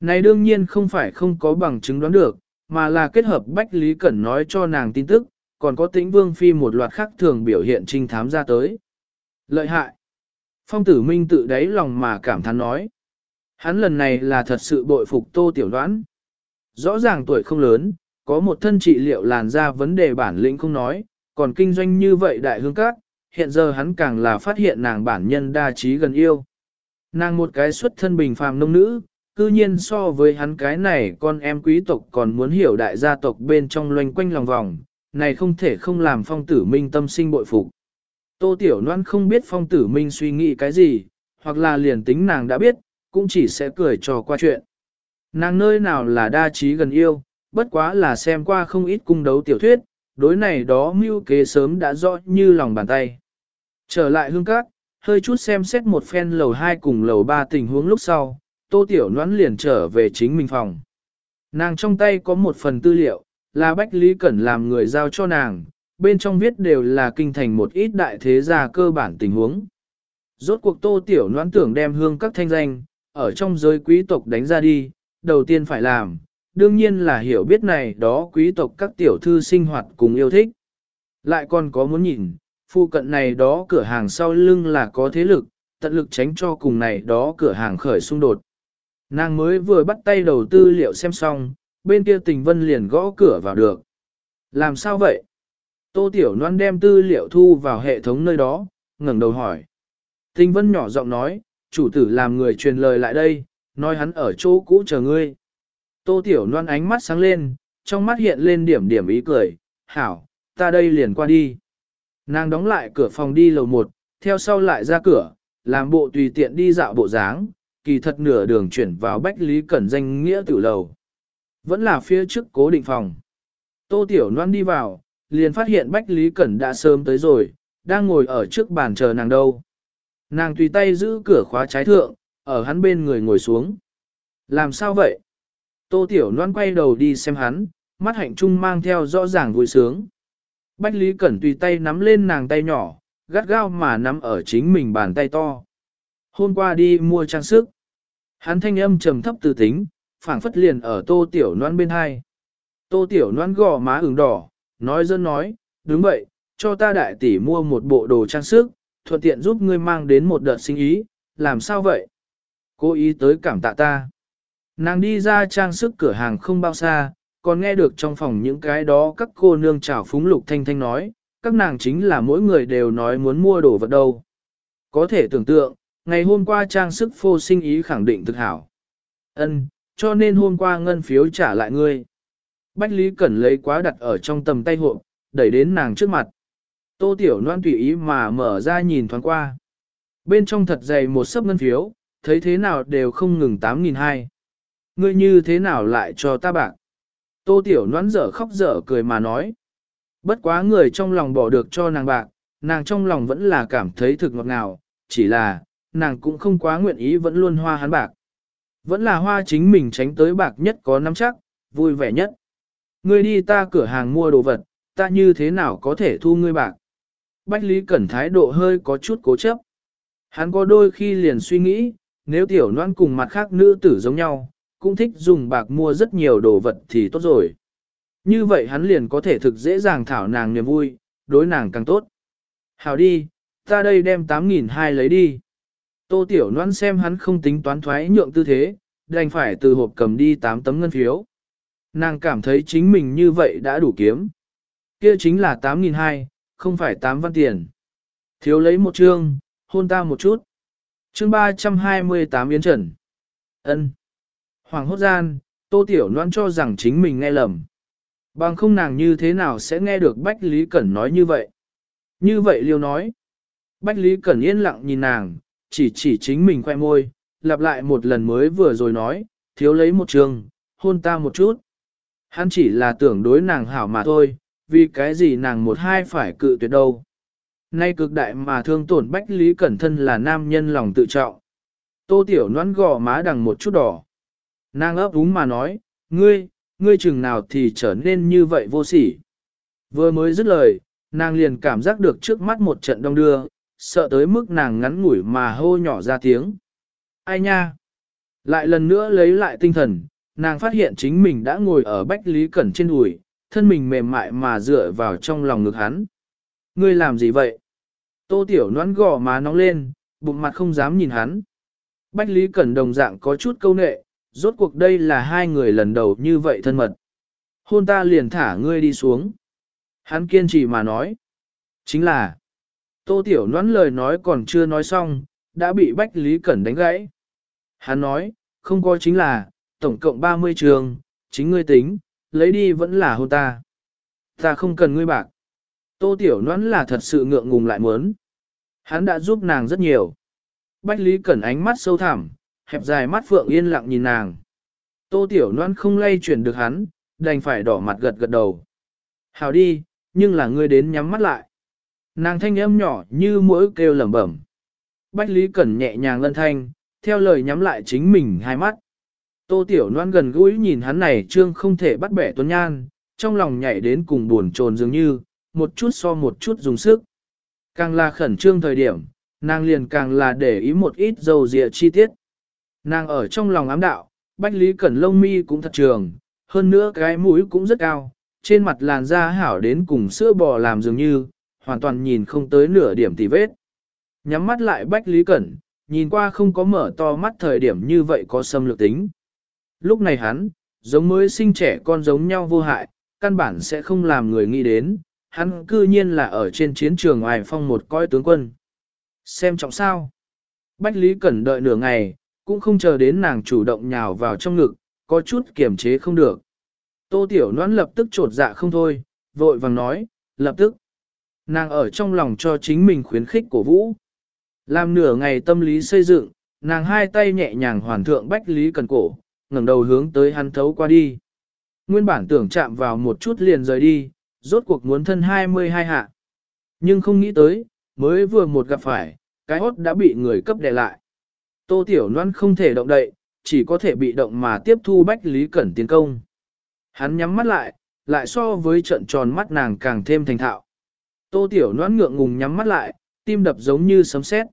Này đương nhiên không phải không có bằng chứng đoán được, mà là kết hợp Bách Lý Cẩn nói cho nàng tin tức, còn có tĩnh vương phi một loạt khác thường biểu hiện trinh thám ra tới. Lợi hại. Phong tử minh tự đáy lòng mà cảm thán nói. Hắn lần này là thật sự bội phục tô tiểu đoán. Rõ ràng tuổi không lớn, có một thân trị liệu làn ra vấn đề bản lĩnh không nói, còn kinh doanh như vậy đại hương các, hiện giờ hắn càng là phát hiện nàng bản nhân đa trí gần yêu. Nàng một cái xuất thân bình phàm nông nữ, cư nhiên so với hắn cái này con em quý tộc còn muốn hiểu đại gia tộc bên trong loanh quanh lòng vòng, này không thể không làm phong tử minh tâm sinh bội phục. Tô Tiểu Loan không biết phong tử minh suy nghĩ cái gì, hoặc là liền tính nàng đã biết, cũng chỉ sẽ cười trò qua chuyện. Nàng nơi nào là đa trí gần yêu, bất quá là xem qua không ít cung đấu tiểu thuyết, đối này đó mưu kế sớm đã rõ như lòng bàn tay. Trở lại hương cát, hơi chút xem xét một phen lầu 2 cùng lầu 3 tình huống lúc sau, tô tiểu noãn liền trở về chính mình phòng. Nàng trong tay có một phần tư liệu, là Bách Lý Cẩn làm người giao cho nàng, bên trong viết đều là kinh thành một ít đại thế gia cơ bản tình huống. Rốt cuộc tô tiểu noãn tưởng đem hương các thanh danh, ở trong giới quý tộc đánh ra đi, đầu tiên phải làm, đương nhiên là hiểu biết này đó quý tộc các tiểu thư sinh hoạt cùng yêu thích. Lại còn có muốn nhìn, phụ cận này đó cửa hàng sau lưng là có thế lực, tận lực tránh cho cùng này đó cửa hàng khởi xung đột. Nàng mới vừa bắt tay đầu tư liệu xem xong, bên kia tình vân liền gõ cửa vào được. Làm sao vậy? Tô Tiểu Loan đem tư liệu thu vào hệ thống nơi đó, ngẩng đầu hỏi. Tình vân nhỏ giọng nói, chủ tử làm người truyền lời lại đây, nói hắn ở chỗ cũ chờ ngươi. Tô Tiểu Loan ánh mắt sáng lên, trong mắt hiện lên điểm điểm ý cười, hảo, ta đây liền qua đi. Nàng đóng lại cửa phòng đi lầu một, theo sau lại ra cửa, làm bộ tùy tiện đi dạo bộ dáng, kỳ thật nửa đường chuyển vào Bách Lý Cẩn danh nghĩa tử lầu. Vẫn là phía trước cố định phòng. Tô Tiểu Loan đi vào, liền phát hiện Bách Lý Cẩn đã sớm tới rồi, đang ngồi ở trước bàn chờ nàng đâu. Nàng tùy tay giữ cửa khóa trái thượng, ở hắn bên người ngồi xuống. Làm sao vậy? Tô Tiểu Loan quay đầu đi xem hắn, mắt hạnh trung mang theo rõ ràng vui sướng. Bách Lý Cẩn tùy tay nắm lên nàng tay nhỏ, gắt gao mà nắm ở chính mình bàn tay to. Hôm qua đi mua trang sức. Hắn thanh âm trầm thấp từ tính, phảng phất liền ở tô tiểu Loan bên hai. Tô tiểu Loan gò má ửng đỏ, nói dân nói, đúng vậy, cho ta đại tỷ mua một bộ đồ trang sức, thuận tiện giúp ngươi mang đến một đợt sinh ý, làm sao vậy? Cô ý tới cảm tạ ta. Nàng đi ra trang sức cửa hàng không bao xa, còn nghe được trong phòng những cái đó các cô nương chào phúng lục thanh thanh nói, các nàng chính là mỗi người đều nói muốn mua đồ vật đâu. Có thể tưởng tượng, ngày hôm qua trang sức phô sinh ý khẳng định thực hảo. Ân, cho nên hôm qua ngân phiếu trả lại ngươi. Bách Lý Cẩn lấy quá đặt ở trong tầm tay hộ, đẩy đến nàng trước mặt. Tô Tiểu Loan tùy ý mà mở ra nhìn thoáng qua. Bên trong thật dày một sấp ngân phiếu, thấy thế nào đều không ngừng 8.200. Ngươi như thế nào lại cho ta bạc? Tô Tiểu Noãn dở khóc dở cười mà nói. Bất quá người trong lòng bỏ được cho nàng bạc, nàng trong lòng vẫn là cảm thấy thực ngọt ngào, chỉ là, nàng cũng không quá nguyện ý vẫn luôn hoa hắn bạc. Vẫn là hoa chính mình tránh tới bạc nhất có nắm chắc, vui vẻ nhất. Ngươi đi ta cửa hàng mua đồ vật, ta như thế nào có thể thu ngươi bạc? Bách Lý Cẩn thái độ hơi có chút cố chấp. Hắn có đôi khi liền suy nghĩ, nếu tiểu noan cùng mặt khác nữ tử giống nhau, cũng thích dùng bạc mua rất nhiều đồ vật thì tốt rồi. Như vậy hắn liền có thể thực dễ dàng thảo nàng niềm vui, đối nàng càng tốt. Hảo đi, ta đây đem 8.200 lấy đi. Tô Tiểu Loan xem hắn không tính toán thoái nhượng tư thế, đành phải từ hộp cầm đi 8 tấm ngân phiếu. Nàng cảm thấy chính mình như vậy đã đủ kiếm. Kia chính là 8.200, không phải 8 văn tiền. Thiếu lấy một chương, hôn ta một chút. Chương 328 Yến Trần. ân Hoàng hốt gian, Tô Tiểu noan cho rằng chính mình nghe lầm. Bằng không nàng như thế nào sẽ nghe được Bách Lý Cẩn nói như vậy. Như vậy liêu nói. Bách Lý Cẩn yên lặng nhìn nàng, chỉ chỉ chính mình khoe môi, lặp lại một lần mới vừa rồi nói, thiếu lấy một trường, hôn ta một chút. Hắn chỉ là tưởng đối nàng hảo mà thôi, vì cái gì nàng một hai phải cự tuyệt đâu. Nay cực đại mà thương tổn Bách Lý Cẩn thân là nam nhân lòng tự trọng. Tô Tiểu noan gò má đằng một chút đỏ. Nàng ấp úng mà nói, ngươi, ngươi chừng nào thì trở nên như vậy vô sỉ. Vừa mới dứt lời, nàng liền cảm giác được trước mắt một trận đông đưa, sợ tới mức nàng ngắn ngủi mà hô nhỏ ra tiếng. Ai nha? Lại lần nữa lấy lại tinh thần, nàng phát hiện chính mình đã ngồi ở Bách Lý Cẩn trên đùi, thân mình mềm mại mà dựa vào trong lòng ngực hắn. Ngươi làm gì vậy? Tô Tiểu nón gò má nóng lên, bụng mặt không dám nhìn hắn. Bách Lý Cẩn đồng dạng có chút câu nệ, rốt cuộc đây là hai người lần đầu như vậy thân mật. Hôn ta liền thả ngươi đi xuống. Hắn kiên trì mà nói. Chính là, Tô Tiểu nón lời nói còn chưa nói xong, đã bị Bách Lý Cẩn đánh gãy. Hắn nói, không có chính là, tổng cộng 30 trường, chính ngươi tính, lấy đi vẫn là hôn ta. Ta không cần ngươi bạc. Tô Tiểu Noãn là thật sự ngượng ngùng lại muốn. Hắn đã giúp nàng rất nhiều. Bách Lý Cẩn ánh mắt sâu thẳm, hẹp dài mắt phượng yên lặng nhìn nàng. Tô Tiểu Loan không lay chuyển được hắn, đành phải đỏ mặt gật gật đầu. Hào đi, nhưng là ngươi đến nhắm mắt lại. Nàng thanh âm nhỏ như mỗi kêu lẩm bẩm. Bách Lý Cẩn nhẹ nhàng lân thanh, theo lời nhắm lại chính mình hai mắt. Tô Tiểu Loan gần gũi nhìn hắn này trương không thể bắt bẻ tuấn nhan, trong lòng nhảy đến cùng buồn trồn dường như, một chút so một chút dùng sức. Càng là khẩn trương thời điểm, nàng liền càng là để ý một ít dầu dịa chi tiết. Nàng ở trong lòng ám đạo, Bách Lý Cẩn lông mi cũng thật trường, hơn nữa cái mũi cũng rất cao, trên mặt làn da hảo đến cùng sữa bò làm dường như, hoàn toàn nhìn không tới nửa điểm tì vết. Nhắm mắt lại Bách Lý Cẩn, nhìn qua không có mở to mắt thời điểm như vậy có xâm lược tính. Lúc này hắn, giống mới sinh trẻ con giống nhau vô hại, căn bản sẽ không làm người nghĩ đến, hắn cư nhiên là ở trên chiến trường ngoài phong một coi tướng quân. Xem trọng sao. Bách Lý Cẩn đợi nửa ngày, cũng không chờ đến nàng chủ động nhào vào trong ngực, có chút kiềm chế không được. Tô Tiểu Loan lập tức trột dạ không thôi, vội vàng nói, lập tức. Nàng ở trong lòng cho chính mình khuyến khích cổ vũ. Làm nửa ngày tâm lý xây dựng, nàng hai tay nhẹ nhàng hoàn thượng bách lý cần cổ, ngẩng đầu hướng tới hắn thấu qua đi. Nguyên bản tưởng chạm vào một chút liền rời đi, rốt cuộc muốn thân 22 hạ. Nhưng không nghĩ tới, mới vừa một gặp phải, cái hốt đã bị người cấp đè lại. Tô Tiểu Loan không thể động đậy, chỉ có thể bị động mà tiếp thu Bách Lý Cẩn tiến công. Hắn nhắm mắt lại, lại so với trận tròn mắt nàng càng thêm thành thạo. Tô Tiểu Loan ngượng ngùng nhắm mắt lại, tim đập giống như sấm sét.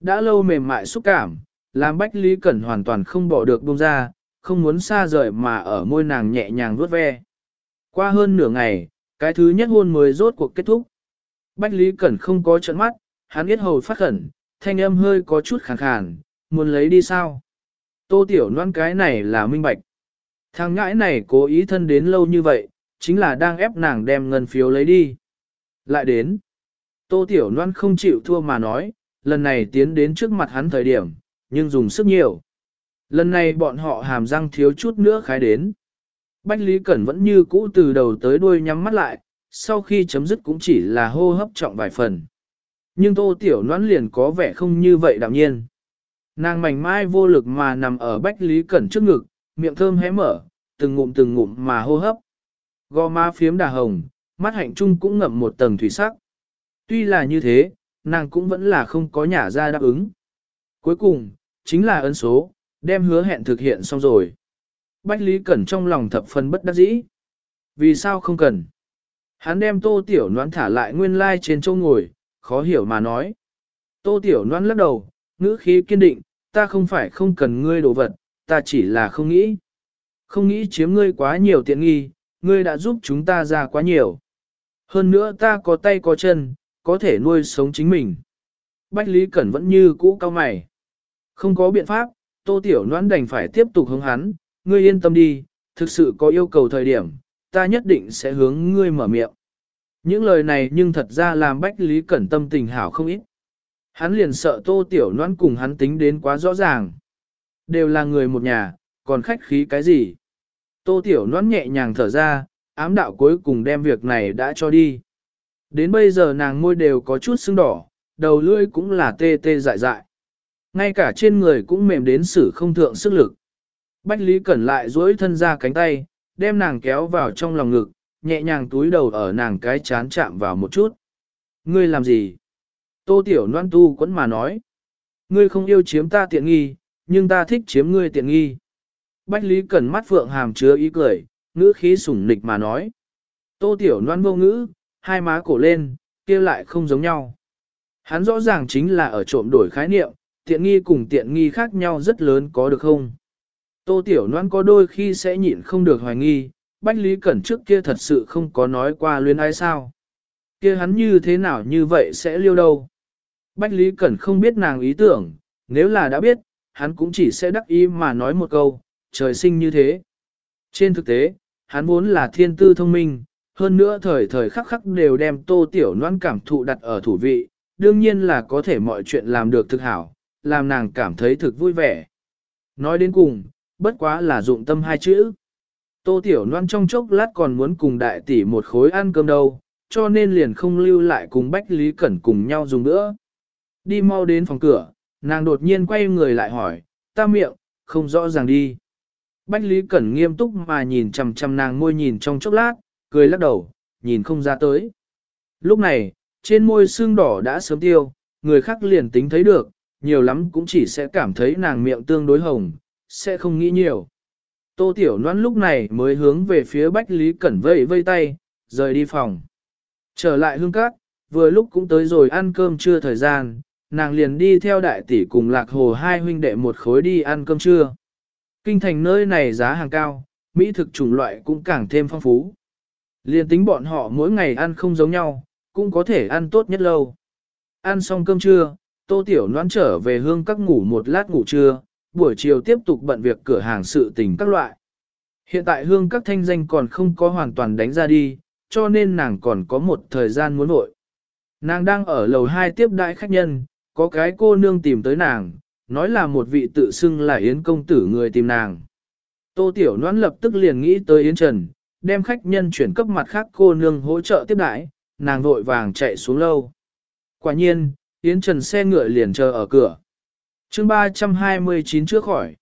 Đã lâu mềm mại xúc cảm, làm Bách Lý Cẩn hoàn toàn không bỏ được buông ra, không muốn xa rời mà ở môi nàng nhẹ nhàng vuốt ve. Qua hơn nửa ngày, cái thứ nhất hôn mới rốt cuộc kết thúc. Bách Lý Cẩn không có trận mắt, hắn biết hầu phát khẩn, thanh âm hơi có chút khàn khàn, muốn lấy đi sao? Tô Tiểu Loan cái này là minh bạch. Thằng ngãi này cố ý thân đến lâu như vậy, chính là đang ép nàng đem ngân phiếu lấy đi. Lại đến. Tô Tiểu Loan không chịu thua mà nói, lần này tiến đến trước mặt hắn thời điểm, nhưng dùng sức nhiều. Lần này bọn họ hàm răng thiếu chút nữa khái đến. Bách Lý Cẩn vẫn như cũ từ đầu tới đuôi nhắm mắt lại, sau khi chấm dứt cũng chỉ là hô hấp trọng vài phần. Nhưng Tô Tiểu Loan liền có vẻ không như vậy đạm nhiên. Nàng mảnh mai vô lực mà nằm ở Bách Lý Cẩn trước ngực, miệng thơm hé mở, từng ngụm từng ngụm mà hô hấp. Gò má phiếm đà hồng, mắt hạnh trung cũng ngậm một tầng thủy sắc. Tuy là như thế, nàng cũng vẫn là không có nhả ra đáp ứng. Cuối cùng, chính là ấn số, đem hứa hẹn thực hiện xong rồi. Bách Lý Cẩn trong lòng thập phần bất đắc dĩ. Vì sao không cần? Hắn đem tô tiểu noãn thả lại nguyên lai trên châu ngồi, khó hiểu mà nói. Tô tiểu noãn lắc đầu, ngữ khí kiên định, ta không phải không cần ngươi đồ vật, ta chỉ là không nghĩ. Không nghĩ chiếm ngươi quá nhiều tiện nghi, ngươi đã giúp chúng ta ra quá nhiều. Hơn nữa ta có tay có chân, có thể nuôi sống chính mình. Bách Lý Cẩn vẫn như cũ cao mày. Không có biện pháp, tô tiểu noãn đành phải tiếp tục hướng hắn, ngươi yên tâm đi, thực sự có yêu cầu thời điểm, ta nhất định sẽ hướng ngươi mở miệng. Những lời này nhưng thật ra làm Bách Lý Cẩn tâm tình hảo không ít. Hắn liền sợ tô tiểu noan cùng hắn tính đến quá rõ ràng. Đều là người một nhà, còn khách khí cái gì? Tô tiểu noan nhẹ nhàng thở ra, ám đạo cuối cùng đem việc này đã cho đi. Đến bây giờ nàng môi đều có chút sưng đỏ, đầu lưỡi cũng là tê tê dại dại. Ngay cả trên người cũng mềm đến sử không thượng sức lực. Bách Lý Cẩn lại duỗi thân ra cánh tay, đem nàng kéo vào trong lòng ngực, nhẹ nhàng túi đầu ở nàng cái chán chạm vào một chút. Ngươi làm gì? Tô Tiểu Loan Tu quẫn mà nói. Ngươi không yêu chiếm ta tiện nghi, nhưng ta thích chiếm ngươi tiện nghi. Bách Lý Cẩn mắt phượng hàm chứa ý cười, ngữ khí sủng nịch mà nói. Tô Tiểu Loan vô ngữ, hai má cổ lên, kia lại không giống nhau. Hắn rõ ràng chính là ở trộm đổi khái niệm, tiện nghi cùng tiện nghi khác nhau rất lớn có được không? Tô Tiểu Loan có đôi khi sẽ nhịn không được hoài nghi, Bách Lý Cẩn trước kia thật sự không có nói qua luyến ai sao. kia hắn như thế nào như vậy sẽ liêu đâu. Bách Lý Cẩn không biết nàng ý tưởng, nếu là đã biết, hắn cũng chỉ sẽ đắc ý mà nói một câu, trời sinh như thế. Trên thực tế, hắn vốn là thiên tư thông minh, hơn nữa thời thời khắc khắc đều đem tô tiểu noan cảm thụ đặt ở thủ vị, đương nhiên là có thể mọi chuyện làm được thực hảo, làm nàng cảm thấy thực vui vẻ. Nói đến cùng, bất quá là dụng tâm hai chữ. Tô tiểu noan trong chốc lát còn muốn cùng đại tỷ một khối ăn cơm đâu, cho nên liền không lưu lại cùng Bách Lý Cẩn cùng nhau dùng nữa. Đi mau đến phòng cửa, nàng đột nhiên quay người lại hỏi, ta miệng, không rõ ràng đi. Bách Lý Cẩn nghiêm túc mà nhìn chằm chằm nàng môi nhìn trong chốc lát, cười lắc đầu, nhìn không ra tới. Lúc này, trên môi xương đỏ đã sớm tiêu, người khác liền tính thấy được, nhiều lắm cũng chỉ sẽ cảm thấy nàng miệng tương đối hồng, sẽ không nghĩ nhiều. Tô Tiểu Loan lúc này mới hướng về phía Bách Lý Cẩn vây vây tay, rời đi phòng. Trở lại hương cát, vừa lúc cũng tới rồi ăn cơm trưa thời gian, nàng liền đi theo đại tỷ cùng lạc hồ hai huynh đệ một khối đi ăn cơm trưa. Kinh thành nơi này giá hàng cao, mỹ thực chủng loại cũng càng thêm phong phú. liền tính bọn họ mỗi ngày ăn không giống nhau, cũng có thể ăn tốt nhất lâu. Ăn xong cơm trưa, tô tiểu noan trở về hương các ngủ một lát ngủ trưa, buổi chiều tiếp tục bận việc cửa hàng sự tình các loại. Hiện tại hương các thanh danh còn không có hoàn toàn đánh ra đi, cho nên nàng còn có một thời gian muốn vội. Nàng đang ở lầu 2 tiếp đại khách nhân, có cái cô nương tìm tới nàng, nói là một vị tự xưng là Yến công tử người tìm nàng. Tô Tiểu Noãn lập tức liền nghĩ tới Yến Trần, đem khách nhân chuyển cấp mặt khác cô nương hỗ trợ tiếp đãi, nàng vội vàng chạy xuống lâu. Quả nhiên, Yến Trần xe ngựa liền chờ ở cửa. chương 329 trước khỏi.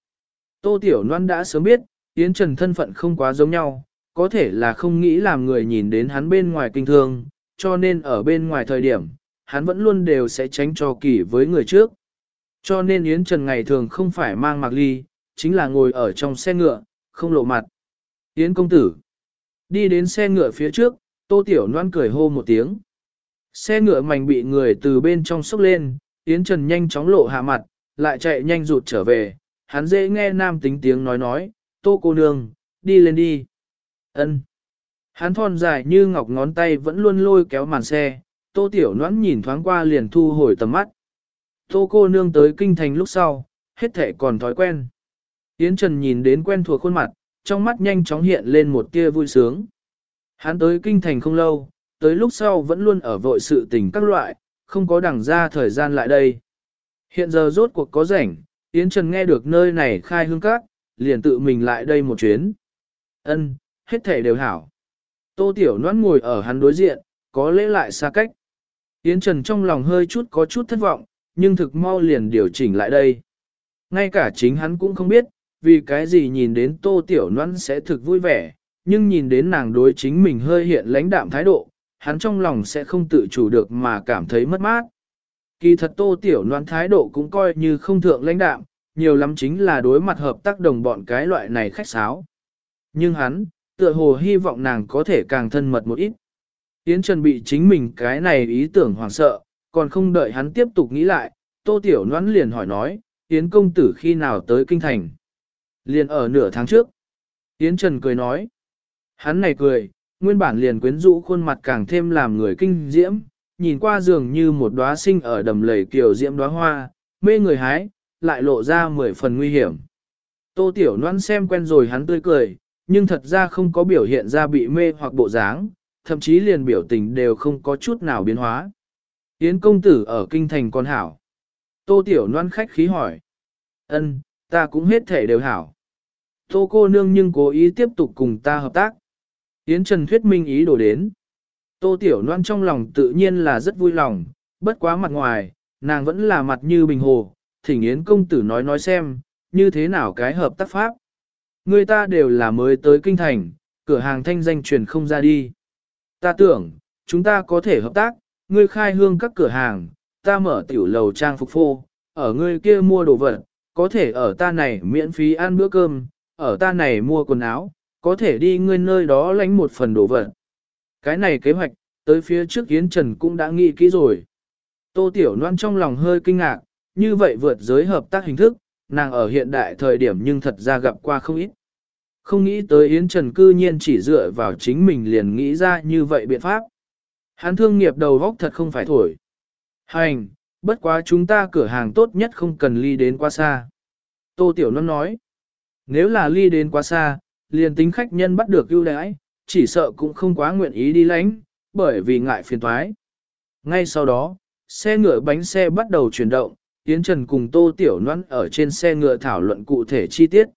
Tô Tiểu Loan đã sớm biết, Yến Trần thân phận không quá giống nhau, có thể là không nghĩ làm người nhìn đến hắn bên ngoài kinh thương, cho nên ở bên ngoài thời điểm, hắn vẫn luôn đều sẽ tránh cho kỳ với người trước. Cho nên Yến Trần ngày thường không phải mang mặc ly, chính là ngồi ở trong xe ngựa, không lộ mặt. Yến công tử. Đi đến xe ngựa phía trước, Tô Tiểu Loan cười hô một tiếng. Xe ngựa mảnh bị người từ bên trong sốc lên, Yến Trần nhanh chóng lộ hạ mặt, lại chạy nhanh rụt trở về. Hắn dễ nghe nam tính tiếng nói nói, Tô cô nương, đi lên đi. Ân. Hắn thon dài như ngọc ngón tay vẫn luôn lôi kéo màn xe, Tô Tiểu noãn nhìn thoáng qua liền thu hồi tầm mắt. Tô cô nương tới kinh thành lúc sau, hết thể còn thói quen. Yến Trần nhìn đến quen thuộc khuôn mặt, trong mắt nhanh chóng hiện lên một tia vui sướng. Hắn tới kinh thành không lâu, tới lúc sau vẫn luôn ở vội sự tình các loại, không có đẳng ra thời gian lại đây. Hiện giờ rốt cuộc có rảnh, Yến Trần nghe được nơi này khai hương các, liền tự mình lại đây một chuyến. Ân, hết thể đều hảo. Tô Tiểu Loan ngồi ở hắn đối diện, có lễ lại xa cách. Yến Trần trong lòng hơi chút có chút thất vọng, nhưng thực mau liền điều chỉnh lại đây. Ngay cả chính hắn cũng không biết, vì cái gì nhìn đến tô tiểu noãn sẽ thực vui vẻ, nhưng nhìn đến nàng đối chính mình hơi hiện lãnh đạm thái độ, hắn trong lòng sẽ không tự chủ được mà cảm thấy mất mát. Kỳ thật tô tiểu noãn thái độ cũng coi như không thượng lãnh đạm, nhiều lắm chính là đối mặt hợp tác đồng bọn cái loại này khách sáo. Nhưng hắn, tựa hồ hy vọng nàng có thể càng thân mật một ít. Yến Trần bị chính mình cái này ý tưởng hoảng sợ, còn không đợi hắn tiếp tục nghĩ lại, Tô Tiểu Noãn liền hỏi nói, Yến công tử khi nào tới kinh thành? Liền ở nửa tháng trước. Yến Trần cười nói. Hắn này cười, nguyên bản liền quyến rũ khuôn mặt càng thêm làm người kinh diễm, nhìn qua dường như một đóa sinh ở đầm lầy kiều diễm đóa hoa, mê người hái, lại lộ ra mười phần nguy hiểm. Tô Tiểu Loan xem quen rồi hắn tươi cười, nhưng thật ra không có biểu hiện ra bị mê hoặc bộ dáng, thậm chí liền biểu tình đều không có chút nào biến hóa. Yến công tử ở kinh thành con hảo. Tô Tiểu noan khách khí hỏi. Ân, ta cũng hết thể đều hảo. Tô cô nương nhưng cố ý tiếp tục cùng ta hợp tác. Yến Trần thuyết minh ý đồ đến. Tô Tiểu noan trong lòng tự nhiên là rất vui lòng, bất quá mặt ngoài, nàng vẫn là mặt như bình hồ, thỉnh Yến công tử nói nói xem, như thế nào cái hợp tác pháp. Người ta đều là mới tới kinh thành, cửa hàng thanh danh truyền không ra đi. Ta tưởng, chúng ta có thể hợp tác, ngươi khai hương các cửa hàng, ta mở tiểu lầu trang phục phô, ở ngươi kia mua đồ vật, có thể ở ta này miễn phí ăn bữa cơm, ở ta này mua quần áo, có thể đi ngươi nơi đó lãnh một phần đồ vật. Cái này kế hoạch, tới phía trước Yến Trần cũng đã nghĩ kỹ rồi. Tô Tiểu Loan trong lòng hơi kinh ngạc, như vậy vượt giới hợp tác hình thức, nàng ở hiện đại thời điểm nhưng thật ra gặp qua không ít. Không nghĩ tới Yến Trần cư nhiên chỉ dựa vào chính mình liền nghĩ ra như vậy biện pháp. Hắn thương nghiệp đầu góc thật không phải thổi. Hành, bất quá chúng ta cửa hàng tốt nhất không cần ly đến quá xa. Tô Tiểu Loan nói, nếu là ly đến quá xa, liền tính khách nhân bắt được ưu đãi, chỉ sợ cũng không quá nguyện ý đi lánh, bởi vì ngại phiền toái. Ngay sau đó, xe ngựa bánh xe bắt đầu chuyển động, Yến Trần cùng Tô Tiểu Loan ở trên xe ngựa thảo luận cụ thể chi tiết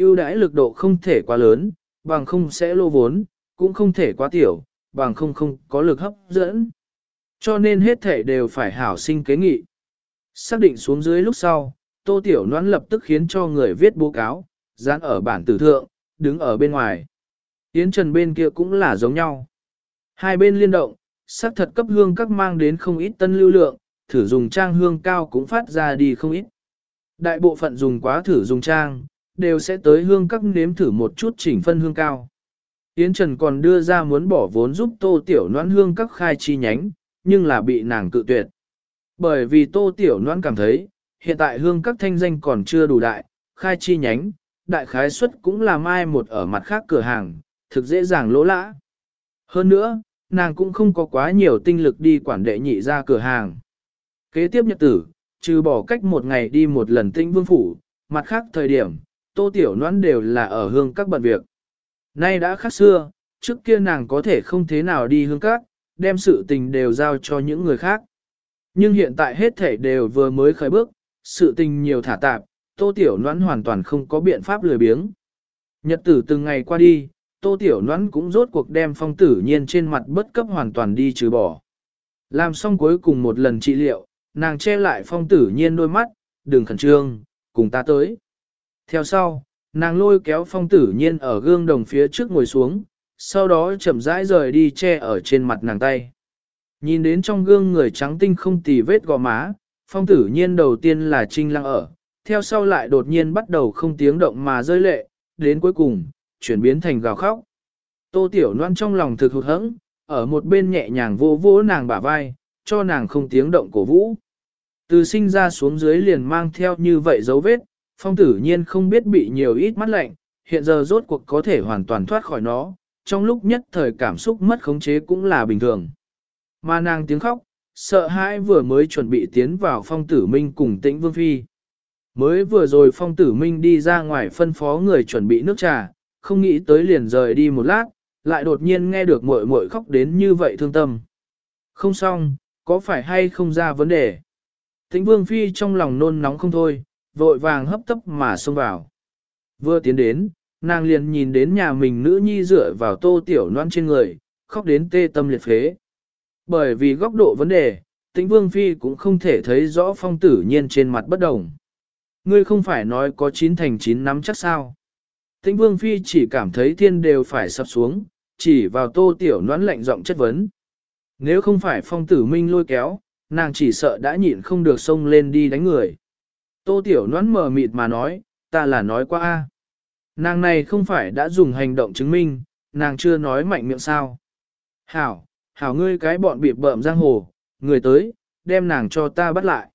ưu đãi lực độ không thể quá lớn, bằng không sẽ lô vốn, cũng không thể quá tiểu, bằng không không có lực hấp dẫn. Cho nên hết thể đều phải hảo sinh kế nghị. Xác định xuống dưới lúc sau, Tô Tiểu noãn lập tức khiến cho người viết báo cáo, dán ở bản tử thượng, đứng ở bên ngoài. Yến Trần bên kia cũng là giống nhau. Hai bên liên động, xác thật cấp hương các mang đến không ít tân lưu lượng, thử dùng trang hương cao cũng phát ra đi không ít. Đại bộ phận dùng quá thử dùng trang, đều sẽ tới hương các nếm thử một chút chỉnh phân hương cao. Yến Trần còn đưa ra muốn bỏ vốn giúp tô tiểu noãn hương các khai chi nhánh, nhưng là bị nàng cự tuyệt. Bởi vì tô tiểu noãn cảm thấy, hiện tại hương các thanh danh còn chưa đủ đại, khai chi nhánh, đại khái suất cũng là mai một ở mặt khác cửa hàng, thực dễ dàng lỗ lã. Hơn nữa, nàng cũng không có quá nhiều tinh lực đi quản đệ nhị ra cửa hàng. Kế tiếp nhật tử, trừ bỏ cách một ngày đi một lần tinh vương phủ, mặt khác thời điểm, tô tiểu noãn đều là ở hương các bận việc. Nay đã khác xưa, trước kia nàng có thể không thế nào đi hương các, đem sự tình đều giao cho những người khác. Nhưng hiện tại hết thể đều vừa mới khởi bước, sự tình nhiều thả tạp, tô tiểu noãn hoàn toàn không có biện pháp lười biếng. Nhật tử từng ngày qua đi, tô tiểu noãn cũng rốt cuộc đem phong tử nhiên trên mặt bất cấp hoàn toàn đi trừ bỏ. Làm xong cuối cùng một lần trị liệu, nàng che lại phong tử nhiên đôi mắt, đừng khẩn trương, cùng ta tới. Theo sau, nàng lôi kéo phong tử nhiên ở gương đồng phía trước ngồi xuống, sau đó chậm rãi rời đi che ở trên mặt nàng tay. Nhìn đến trong gương người trắng tinh không tì vết gò má, phong tử nhiên đầu tiên là trinh lăng ở, theo sau lại đột nhiên bắt đầu không tiếng động mà rơi lệ, đến cuối cùng, chuyển biến thành gào khóc. Tô Tiểu Loan trong lòng thực hụt hẫng, ở một bên nhẹ nhàng vô vỗ nàng bả vai, cho nàng không tiếng động cổ vũ. Từ sinh ra xuống dưới liền mang theo như vậy dấu vết, phong tử nhiên không biết bị nhiều ít mắt lạnh, hiện giờ rốt cuộc có thể hoàn toàn thoát khỏi nó, trong lúc nhất thời cảm xúc mất khống chế cũng là bình thường. Mà nàng tiếng khóc, sợ hãi vừa mới chuẩn bị tiến vào phong tử minh cùng tĩnh vương phi. Mới vừa rồi phong tử minh đi ra ngoài phân phó người chuẩn bị nước trà, không nghĩ tới liền rời đi một lát, lại đột nhiên nghe được muội muội khóc đến như vậy thương tâm. Không xong, có phải hay không ra vấn đề? Tĩnh vương phi trong lòng nôn nóng không thôi, vội vàng hấp tấp mà xông vào. Vừa tiến đến, nàng liền nhìn đến nhà mình nữ nhi dựa vào tô tiểu noan trên người, khóc đến tê tâm liệt phế. Bởi vì góc độ vấn đề, tĩnh vương phi cũng không thể thấy rõ phong tử nhiên trên mặt bất đồng. Ngươi không phải nói có chín thành chín nắm chắc sao. Tĩnh Vương Phi chỉ cảm thấy thiên đều phải sập xuống, chỉ vào tô tiểu noãn lạnh giọng chất vấn. Nếu không phải phong tử minh lôi kéo, nàng chỉ sợ đã nhịn không được xông lên đi đánh người. Tô tiểu noãn mờ mịt mà nói, ta là nói qua a. Nàng này không phải đã dùng hành động chứng minh, nàng chưa nói mạnh miệng sao. Hảo, hảo ngươi cái bọn bị bợm giang hồ, người tới, đem nàng cho ta bắt lại.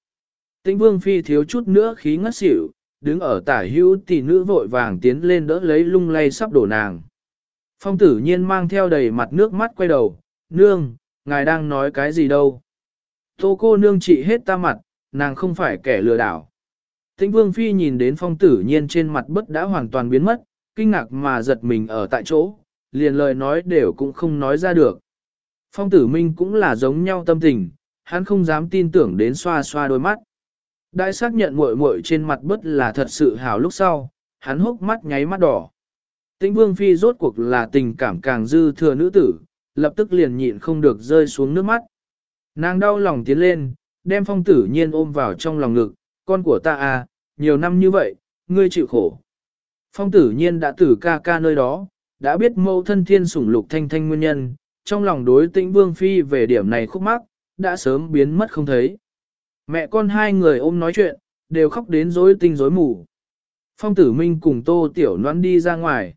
Tĩnh vương phi thiếu chút nữa khí ngất xỉu, đứng ở tả hữu tỷ nữ vội vàng tiến lên đỡ lấy lung lay sắp đổ nàng. Phong tử nhiên mang theo đầy mặt nước mắt quay đầu, nương, ngài đang nói cái gì đâu. Tô cô nương trị hết ta mặt, nàng không phải kẻ lừa đảo. Tĩnh vương phi nhìn đến phong tử nhiên trên mặt bất đã hoàn toàn biến mất, kinh ngạc mà giật mình ở tại chỗ, liền lời nói đều cũng không nói ra được. Phong tử minh cũng là giống nhau tâm tình, hắn không dám tin tưởng đến xoa xoa đôi mắt. Đại xác nhận muội muội trên mặt bất là thật sự hảo lúc sau, hắn hốc mắt nháy mắt đỏ. Tĩnh vương phi rốt cuộc là tình cảm càng dư thừa nữ tử, lập tức liền nhịn không được rơi xuống nước mắt. Nàng đau lòng tiến lên, đem phong tử nhiên ôm vào trong lòng ngực, con của ta à, nhiều năm như vậy, ngươi chịu khổ. Phong tử nhiên đã tử ca ca nơi đó, đã biết mâu thân thiên sủng lục thanh thanh nguyên nhân, trong lòng đối tĩnh vương phi về điểm này khúc mắc, đã sớm biến mất không thấy. Mẹ con hai người ôm nói chuyện, đều khóc đến rối tinh rối mù. Phong tử minh cùng tô tiểu noan đi ra ngoài.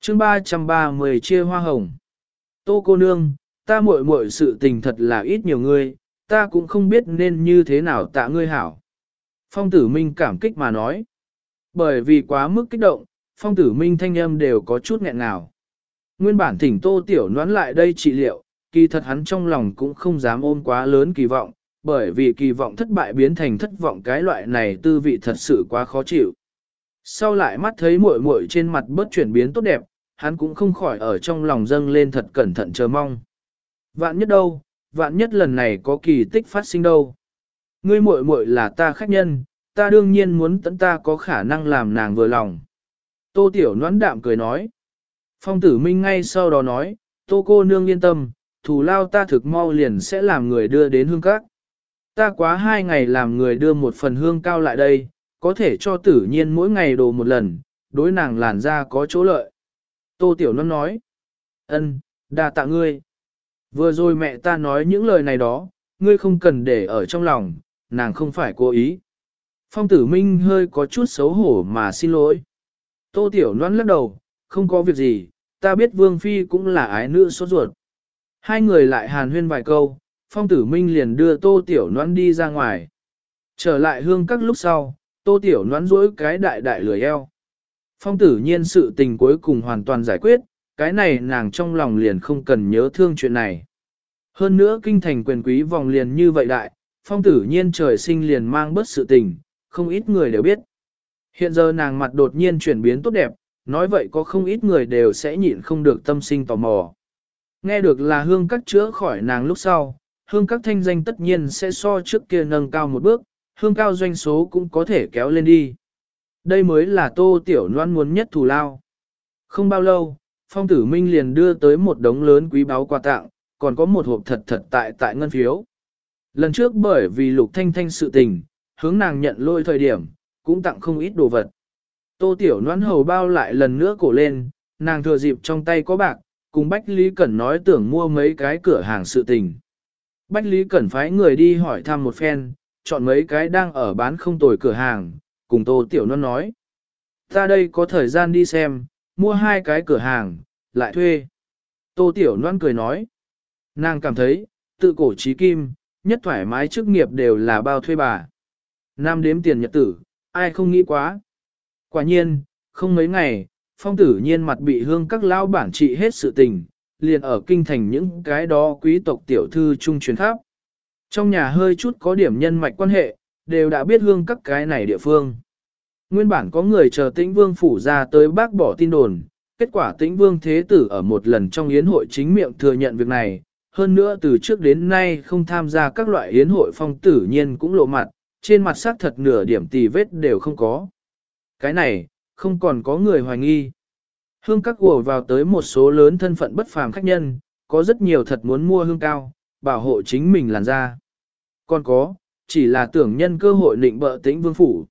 chương 330 chia hoa hồng. Tô cô nương, ta muội muội sự tình thật là ít nhiều ngươi, ta cũng không biết nên như thế nào tạ ngươi hảo. Phong tử minh cảm kích mà nói. Bởi vì quá mức kích động, phong tử minh thanh âm đều có chút nghẹn ngào. Nguyên bản thỉnh tô tiểu noán lại đây trị liệu, kỳ thật hắn trong lòng cũng không dám ôm quá lớn kỳ vọng, bởi vì kỳ vọng thất bại biến thành thất vọng cái loại này tư vị thật sự quá khó chịu. Sau lại mắt thấy muội muội trên mặt bớt chuyển biến tốt đẹp, hắn cũng không khỏi ở trong lòng dâng lên thật cẩn thận chờ mong. Vạn nhất đâu, vạn nhất lần này có kỳ tích phát sinh đâu. Ngươi muội muội là ta khách nhân, ta đương nhiên muốn tận ta có khả năng làm nàng vừa lòng. Tô Tiểu noãn đạm cười nói. Phong tử minh ngay sau đó nói, Tô cô nương yên tâm, thù lao ta thực mau liền sẽ làm người đưa đến hương các. Ta quá hai ngày làm người đưa một phần hương cao lại đây, có thể cho tử nhiên mỗi ngày đồ một lần, đối nàng làn ra có chỗ lợi. Tô Tiểu Loan nói, ân, đa tạ ngươi. Vừa rồi mẹ ta nói những lời này đó, ngươi không cần để ở trong lòng, nàng không phải cố ý. Phong tử minh hơi có chút xấu hổ mà xin lỗi. Tô Tiểu noan lắc đầu, không có việc gì, ta biết Vương Phi cũng là ái nữ sốt ruột. Hai người lại hàn huyên vài câu, Phong Tử Minh liền đưa Tô Tiểu noan đi ra ngoài. Trở lại hương các lúc sau, Tô Tiểu noan rỗi cái đại đại lười eo. Phong tử nhiên sự tình cuối cùng hoàn toàn giải quyết, cái này nàng trong lòng liền không cần nhớ thương chuyện này. Hơn nữa kinh thành quyền quý vòng liền như vậy đại, phong tử nhiên trời sinh liền mang bớt sự tình, không ít người đều biết. Hiện giờ nàng mặt đột nhiên chuyển biến tốt đẹp, nói vậy có không ít người đều sẽ nhịn không được tâm sinh tò mò. Nghe được là hương các chữa khỏi nàng lúc sau, hương các thanh danh tất nhiên sẽ so trước kia nâng cao một bước, hương cao doanh số cũng có thể kéo lên đi. Đây mới là tô tiểu Loan muốn nhất thù lao. Không bao lâu, phong tử minh liền đưa tới một đống lớn quý báu quà tặng, còn có một hộp thật thật tại tại ngân phiếu. Lần trước bởi vì lục thanh thanh sự tình, hướng nàng nhận lôi thời điểm, cũng tặng không ít đồ vật. Tô tiểu noãn hầu bao lại lần nữa cổ lên, nàng thừa dịp trong tay có bạc, cùng Bách Lý Cẩn nói tưởng mua mấy cái cửa hàng sự tình. Bách Lý Cẩn phái người đi hỏi thăm một phen, chọn mấy cái đang ở bán không tồi cửa hàng, cùng Tô Tiểu Loan nói. Ta đây có thời gian đi xem, mua hai cái cửa hàng, lại thuê. Tô Tiểu Loan cười nói. Nàng cảm thấy, tự cổ trí kim, nhất thoải mái chức nghiệp đều là bao thuê bà. Nam đếm tiền nhật tử, ai không nghĩ quá. Quả nhiên, không mấy ngày, phong tử nhiên mặt bị hương các lao bản trị hết sự tình, liền ở kinh thành những cái đó quý tộc tiểu thư trung truyền khắp. Trong nhà hơi chút có điểm nhân mạch quan hệ, đều đã biết hương các cái này địa phương. Nguyên bản có người chờ tĩnh vương phủ ra tới bác bỏ tin đồn, kết quả tĩnh vương thế tử ở một lần trong yến hội chính miệng thừa nhận việc này, hơn nữa từ trước đến nay không tham gia các loại yến hội phong tử nhiên cũng lộ mặt, trên mặt sắc thật nửa điểm tì vết đều không có. Cái này, không còn có người hoài nghi. Hương các của vào tới một số lớn thân phận bất phàm khách nhân, có rất nhiều thật muốn mua hương cao, bảo hộ chính mình làn ra Còn có, chỉ là tưởng nhân cơ hội định bợ tĩnh vương phủ.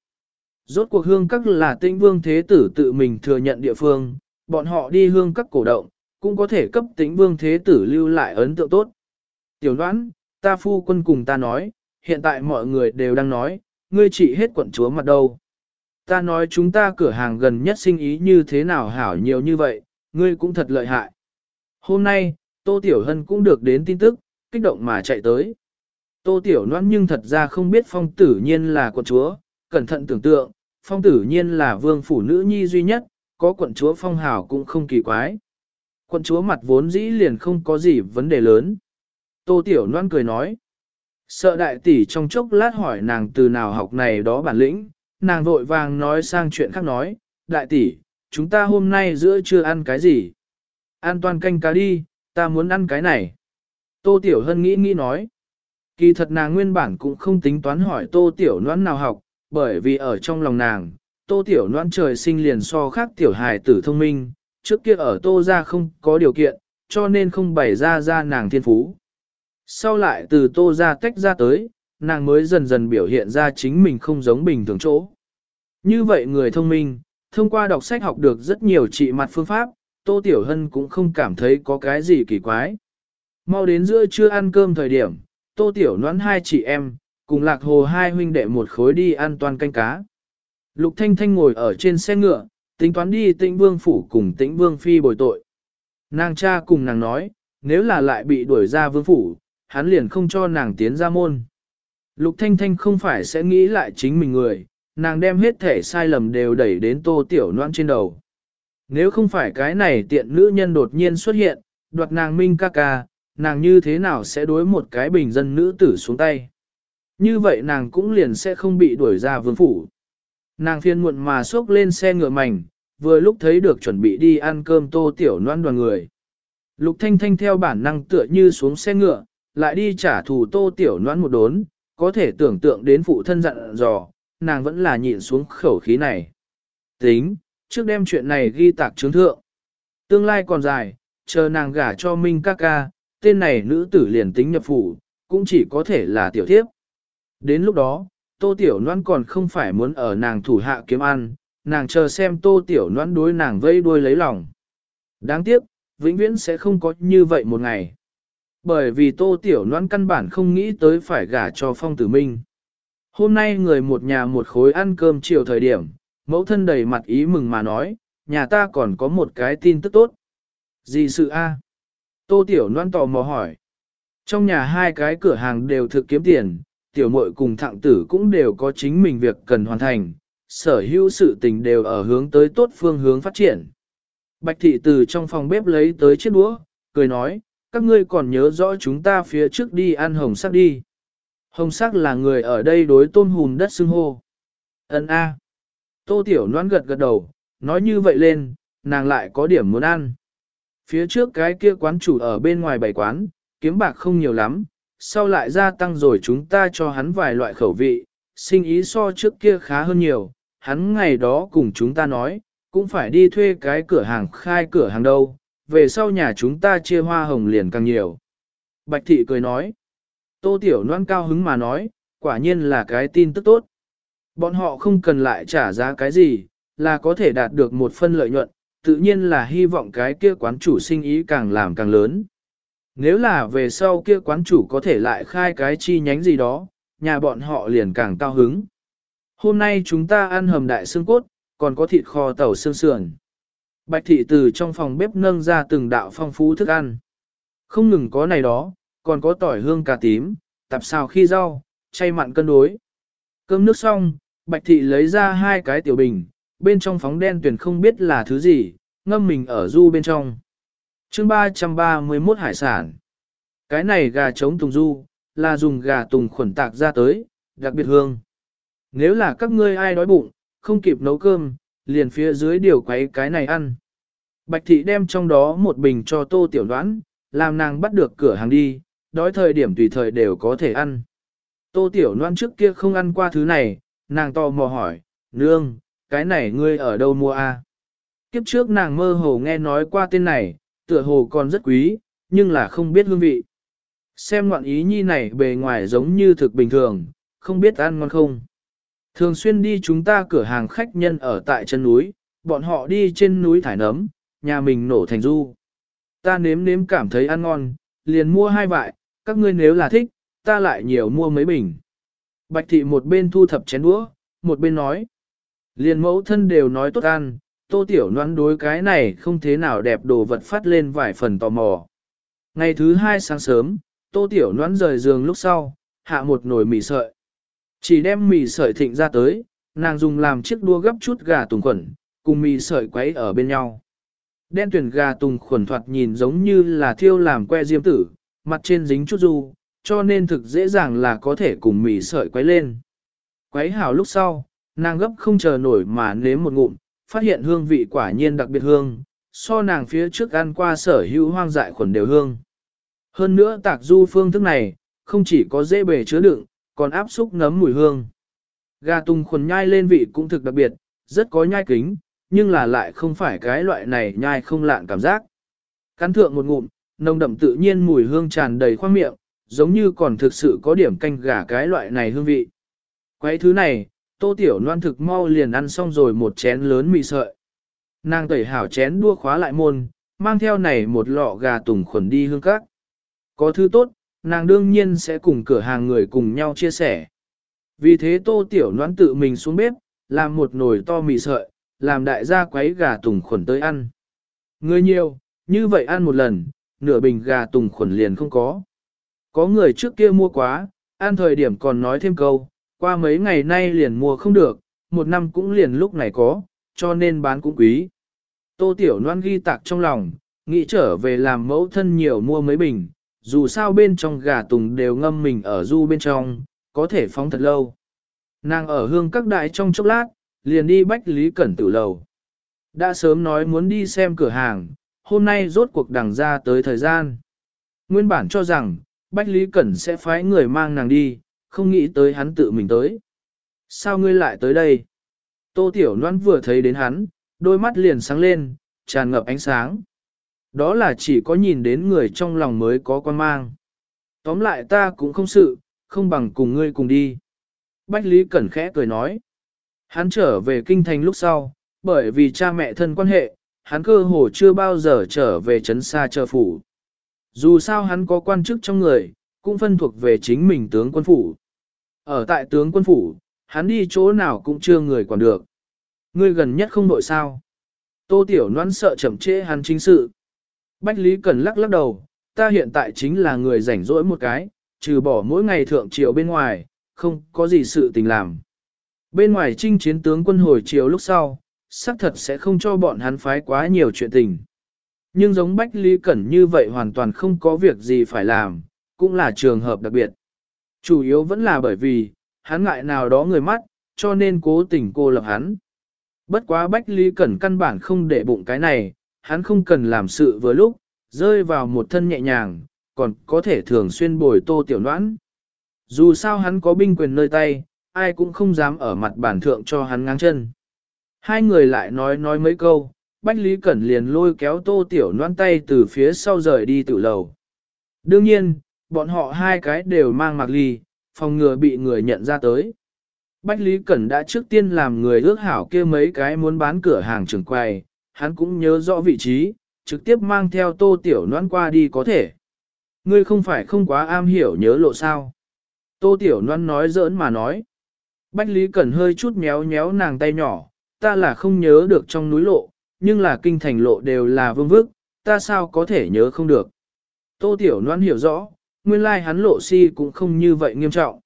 Rốt cuộc hương các là tĩnh vương thế tử tự mình thừa nhận địa phương, bọn họ đi hương các cổ động, cũng có thể cấp tĩnh vương thế tử lưu lại ấn tượng tốt. Tiểu đoán, ta phu quân cùng ta nói, hiện tại mọi người đều đang nói, ngươi trị hết quận chúa mặt đâu. Ta nói chúng ta cửa hàng gần nhất sinh ý như thế nào hảo nhiều như vậy, ngươi cũng thật lợi hại. Hôm nay, Tô Tiểu Hân cũng được đến tin tức, kích động mà chạy tới. Tô Tiểu Loan nhưng thật ra không biết phong tử nhiên là quận chúa, cẩn thận tưởng tượng, phong tử nhiên là vương phủ nữ nhi duy nhất, có quận chúa phong hào cũng không kỳ quái. Quận chúa mặt vốn dĩ liền không có gì vấn đề lớn. Tô Tiểu Loan cười nói. Sợ đại tỷ trong chốc lát hỏi nàng từ nào học này đó bản lĩnh, nàng vội vàng nói sang chuyện khác nói, đại tỷ, chúng ta hôm nay giữa trưa ăn cái gì? An toàn canh cá đi, ta muốn ăn cái này. Tô Tiểu Hân nghĩ nghĩ nói. Kỳ thật nàng nguyên bản cũng không tính toán hỏi Tô Tiểu Loan nào học, bởi vì ở trong lòng nàng, Tô Tiểu Loan trời sinh liền so khác Tiểu hài tử thông minh, trước kia ở Tô ra không có điều kiện, cho nên không bày ra ra nàng thiên phú. Sau lại từ Tô ra tách ra tới, nàng mới dần dần biểu hiện ra chính mình không giống bình thường chỗ. Như vậy người thông minh, thông qua đọc sách học được rất nhiều trị mặt phương pháp, Tô Tiểu Hân cũng không cảm thấy có cái gì kỳ quái. Mau đến giữa trưa ăn cơm thời điểm, Tô Tiểu Noãn hai chị em, cùng lạc hồ hai huynh đệ một khối đi ăn toàn canh cá. Lục Thanh Thanh ngồi ở trên xe ngựa, tính toán đi tĩnh vương phủ cùng tĩnh vương phi bồi tội. Nàng cha cùng nàng nói, nếu là lại bị đuổi ra vương phủ, hắn liền không cho nàng tiến ra môn. Lục Thanh Thanh không phải sẽ nghĩ lại chính mình người, nàng đem hết thể sai lầm đều đẩy đến tô tiểu noan trên đầu. Nếu không phải cái này tiện nữ nhân đột nhiên xuất hiện, đoạt nàng minh ca ca, nàng như thế nào sẽ đối một cái bình dân nữ tử xuống tay. Như vậy nàng cũng liền sẽ không bị đuổi ra vương phủ. Nàng phiên muộn mà xốc lên xe ngựa mảnh, vừa lúc thấy được chuẩn bị đi ăn cơm tô tiểu noan đoàn người. Lục Thanh Thanh theo bản năng tựa như xuống xe ngựa, lại đi trả thù tô tiểu noan một đốn, có thể tưởng tượng đến phụ thân dặn dò, nàng vẫn là nhịn xuống khẩu khí này. Tính, trước đem chuyện này ghi tạc chứng thượng. Tương lai còn dài, chờ nàng gả cho Minh ca ca, tên này nữ tử liền tính nhập phủ, cũng chỉ có thể là tiểu thiếp. Đến lúc đó, tô tiểu noan còn không phải muốn ở nàng thủ hạ kiếm ăn, nàng chờ xem tô tiểu noãn đối nàng vây đuôi lấy lòng. Đáng tiếc, vĩnh viễn sẽ không có như vậy một ngày. Bởi vì tô tiểu noãn căn bản không nghĩ tới phải gả cho phong tử minh. Hôm nay người một nhà một khối ăn cơm chiều thời điểm, mẫu thân đầy mặt ý mừng mà nói, nhà ta còn có một cái tin tức tốt. Gì sự a? Tô Tiểu Loan tò mò hỏi. Trong nhà hai cái cửa hàng đều thực kiếm tiền, tiểu muội cùng thạng tử cũng đều có chính mình việc cần hoàn thành, sở hữu sự tình đều ở hướng tới tốt phương hướng phát triển. Bạch thị từ trong phòng bếp lấy tới chiếc đũa, cười nói, các ngươi còn nhớ rõ chúng ta phía trước đi ăn hồng sắc đi. Hồng sắc là người ở đây đối tôn hùn đất xưng hô. Ấn A. Tô Tiểu Loan gật gật đầu, nói như vậy lên, nàng lại có điểm muốn ăn. Phía trước cái kia quán chủ ở bên ngoài bảy quán, kiếm bạc không nhiều lắm, sau lại gia tăng rồi chúng ta cho hắn vài loại khẩu vị, sinh ý so trước kia khá hơn nhiều, hắn ngày đó cùng chúng ta nói, cũng phải đi thuê cái cửa hàng khai cửa hàng đâu, về sau nhà chúng ta chia hoa hồng liền càng nhiều. Bạch thị cười nói, tô tiểu Loan cao hứng mà nói, quả nhiên là cái tin tức tốt. Bọn họ không cần lại trả giá cái gì, là có thể đạt được một phân lợi nhuận, tự nhiên là hy vọng cái kia quán chủ sinh ý càng làm càng lớn. Nếu là về sau kia quán chủ có thể lại khai cái chi nhánh gì đó, nhà bọn họ liền càng cao hứng. Hôm nay chúng ta ăn hầm đại xương cốt, còn có thịt kho tàu xương sườn. Bạch thị từ trong phòng bếp nâng ra từng đạo phong phú thức ăn. Không ngừng có này đó, còn có tỏi hương cà tím, tạp xào khi rau, chay mặn cân đối. Cơm nước xong, Bạch thị lấy ra hai cái tiểu bình, bên trong phóng đen tuyển không biết là thứ gì, ngâm mình ở du bên trong. chương 331 hải sản. Cái này gà trống tùng du, là dùng gà tùng khuẩn tạc ra tới, đặc biệt hương. Nếu là các ngươi ai đói bụng, không kịp nấu cơm, liền phía dưới điều quấy cái này ăn. Bạch thị đem trong đó một bình cho tô tiểu đoán, làm nàng bắt được cửa hàng đi, đói thời điểm tùy thời đều có thể ăn. Tô tiểu đoán trước kia không ăn qua thứ này, nàng to mò hỏi, nương, cái này ngươi ở đâu mua a? Kiếp trước nàng mơ hồ nghe nói qua tên này, tựa hồ còn rất quý, nhưng là không biết hương vị. Xem ngoạn ý nhi này bề ngoài giống như thực bình thường, không biết ăn ngon không. Thường xuyên đi chúng ta cửa hàng khách nhân ở tại chân núi, bọn họ đi trên núi thải nấm, nhà mình nổ thành du. Ta nếm nếm cảm thấy ăn ngon, liền mua hai vại, các ngươi nếu là thích, ta lại nhiều mua mấy bình. Bạch thị một bên thu thập chén đũa, một bên nói. Liền mẫu thân đều nói tốt ăn, tô tiểu noan đối cái này không thế nào đẹp đồ vật phát lên vài phần tò mò. Ngày thứ hai sáng sớm, tô tiểu noan rời giường lúc sau, hạ một nồi mì sợi. Chỉ đem mì sợi thịnh ra tới, nàng dùng làm chiếc đua gấp chút gà tùng khuẩn, cùng mì sợi quấy ở bên nhau. Đen tuyển gà tùng khuẩn thoạt nhìn giống như là thiêu làm que diêm tử, mặt trên dính chút du, cho nên thực dễ dàng là có thể cùng mì sợi quấy lên. Quấy hảo lúc sau, nàng gấp không chờ nổi mà nếm một ngụm, phát hiện hương vị quả nhiên đặc biệt hương, so nàng phía trước ăn qua sở hữu hoang dại khuẩn đều hương. Hơn nữa tạc du phương thức này, không chỉ có dễ bề chứa đựng, còn áp xúc nấm mùi hương. Gà tung khuẩn nhai lên vị cũng thực đặc biệt, rất có nhai kính, nhưng là lại không phải cái loại này nhai không lạn cảm giác. Cắn thượng một ngụm, nồng đậm tự nhiên mùi hương tràn đầy khoang miệng, giống như còn thực sự có điểm canh gà cái loại này hương vị. Quấy thứ này, tô tiểu noan thực mau liền ăn xong rồi một chén lớn mì sợi. Nàng tẩy hảo chén đua khóa lại môn, mang theo này một lọ gà tùng khuẩn đi hương các. Có thứ tốt, nàng đương nhiên sẽ cùng cửa hàng người cùng nhau chia sẻ. Vì thế tô tiểu noan tự mình xuống bếp, làm một nồi to mì sợi, làm đại gia quấy gà tùng khuẩn tới ăn. Người nhiều, như vậy ăn một lần, nửa bình gà tùng khuẩn liền không có. Có người trước kia mua quá, ăn thời điểm còn nói thêm câu, qua mấy ngày nay liền mua không được, một năm cũng liền lúc này có, cho nên bán cũng quý. Tô Tiểu Loan ghi tạc trong lòng, nghĩ trở về làm mẫu thân nhiều mua mấy bình, dù sao bên trong gà tùng đều ngâm mình ở du bên trong, có thể phóng thật lâu. Nàng ở hương các đại trong chốc lát, liền đi bách lý cẩn tử lầu. Đã sớm nói muốn đi xem cửa hàng, hôm nay rốt cuộc đằng ra tới thời gian. Nguyên bản cho rằng, Bách Lý Cẩn sẽ phái người mang nàng đi, không nghĩ tới hắn tự mình tới. Sao ngươi lại tới đây? Tô Tiểu Loan vừa thấy đến hắn, đôi mắt liền sáng lên, tràn ngập ánh sáng. Đó là chỉ có nhìn đến người trong lòng mới có quan mang. Tóm lại ta cũng không sự, không bằng cùng ngươi cùng đi. Bách Lý Cẩn khẽ cười nói. Hắn trở về kinh thành lúc sau, bởi vì cha mẹ thân quan hệ, hắn cơ hồ chưa bao giờ trở về trấn xa chờ phủ. Dù sao hắn có quan chức trong người, cũng phân thuộc về chính mình tướng quân phủ. Ở tại tướng quân phủ, hắn đi chỗ nào cũng chưa người quản được. Ngươi gần nhất không đội sao. Tô Tiểu Loan sợ chậm trễ hắn chính sự. Bách Lý cẩn lắc lắc đầu, ta hiện tại chính là người rảnh rỗi một cái, trừ bỏ mỗi ngày thượng triều bên ngoài, không có gì sự tình làm. Bên ngoài trinh chiến tướng quân hồi triều lúc sau, xác thật sẽ không cho bọn hắn phái quá nhiều chuyện tình. Nhưng giống Bách Lý Cẩn như vậy hoàn toàn không có việc gì phải làm, cũng là trường hợp đặc biệt. Chủ yếu vẫn là bởi vì, hắn ngại nào đó người mắt, cho nên cố tình cô lập hắn. Bất quá Bách Lý Cẩn căn bản không để bụng cái này, hắn không cần làm sự vừa lúc, rơi vào một thân nhẹ nhàng, còn có thể thường xuyên bồi tô tiểu noãn. Dù sao hắn có binh quyền nơi tay, ai cũng không dám ở mặt bản thượng cho hắn ngang chân. Hai người lại nói nói mấy câu, Bách Lý Cẩn liền lôi kéo tô tiểu noan tay từ phía sau rời đi tự lầu. Đương nhiên, bọn họ hai cái đều mang mặc ly, phòng ngừa bị người nhận ra tới. Bách Lý Cẩn đã trước tiên làm người ước hảo kia mấy cái muốn bán cửa hàng trường quầy, hắn cũng nhớ rõ vị trí, trực tiếp mang theo tô tiểu noan qua đi có thể. Ngươi không phải không quá am hiểu nhớ lộ sao. Tô tiểu noan nói giỡn mà nói. Bách Lý Cẩn hơi chút méo méo nàng tay nhỏ, ta là không nhớ được trong núi lộ, nhưng là kinh thành lộ đều là vương vức, ta sao có thể nhớ không được. Tô Tiểu Loan hiểu rõ, nguyên lai like hắn lộ si cũng không như vậy nghiêm trọng.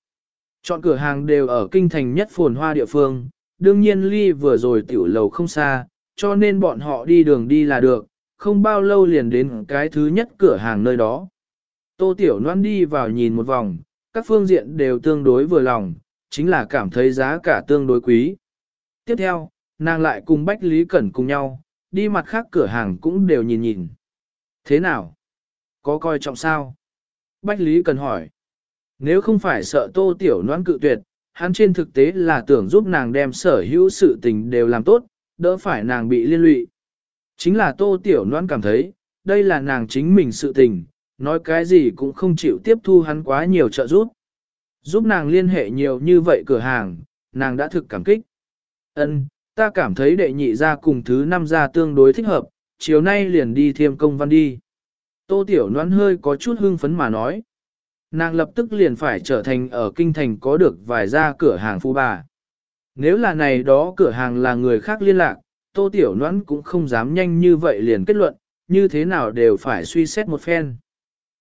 Chọn cửa hàng đều ở kinh thành nhất phồn hoa địa phương, đương nhiên ly vừa rồi tiểu lầu không xa, cho nên bọn họ đi đường đi là được, không bao lâu liền đến cái thứ nhất cửa hàng nơi đó. Tô Tiểu Loan đi vào nhìn một vòng, các phương diện đều tương đối vừa lòng, chính là cảm thấy giá cả tương đối quý. Tiếp theo, nàng lại cùng Bách Lý Cẩn cùng nhau, đi mặt khác cửa hàng cũng đều nhìn nhìn. Thế nào? Có coi trọng sao? Bách Lý Cẩn hỏi. Nếu không phải sợ tô tiểu Loan cự tuyệt, hắn trên thực tế là tưởng giúp nàng đem sở hữu sự tình đều làm tốt, đỡ phải nàng bị liên lụy. Chính là tô tiểu noan cảm thấy, đây là nàng chính mình sự tình, nói cái gì cũng không chịu tiếp thu hắn quá nhiều trợ giúp. Giúp nàng liên hệ nhiều như vậy cửa hàng, nàng đã thực cảm kích. Ân, ta cảm thấy đệ nhị ra cùng thứ năm ra tương đối thích hợp, chiều nay liền đi thêm công văn đi. Tô Tiểu Loan hơi có chút hưng phấn mà nói. Nàng lập tức liền phải trở thành ở kinh thành có được vài gia cửa hàng phu bà. Nếu là này đó cửa hàng là người khác liên lạc, Tô Tiểu Noãn cũng không dám nhanh như vậy liền kết luận, như thế nào đều phải suy xét một phen.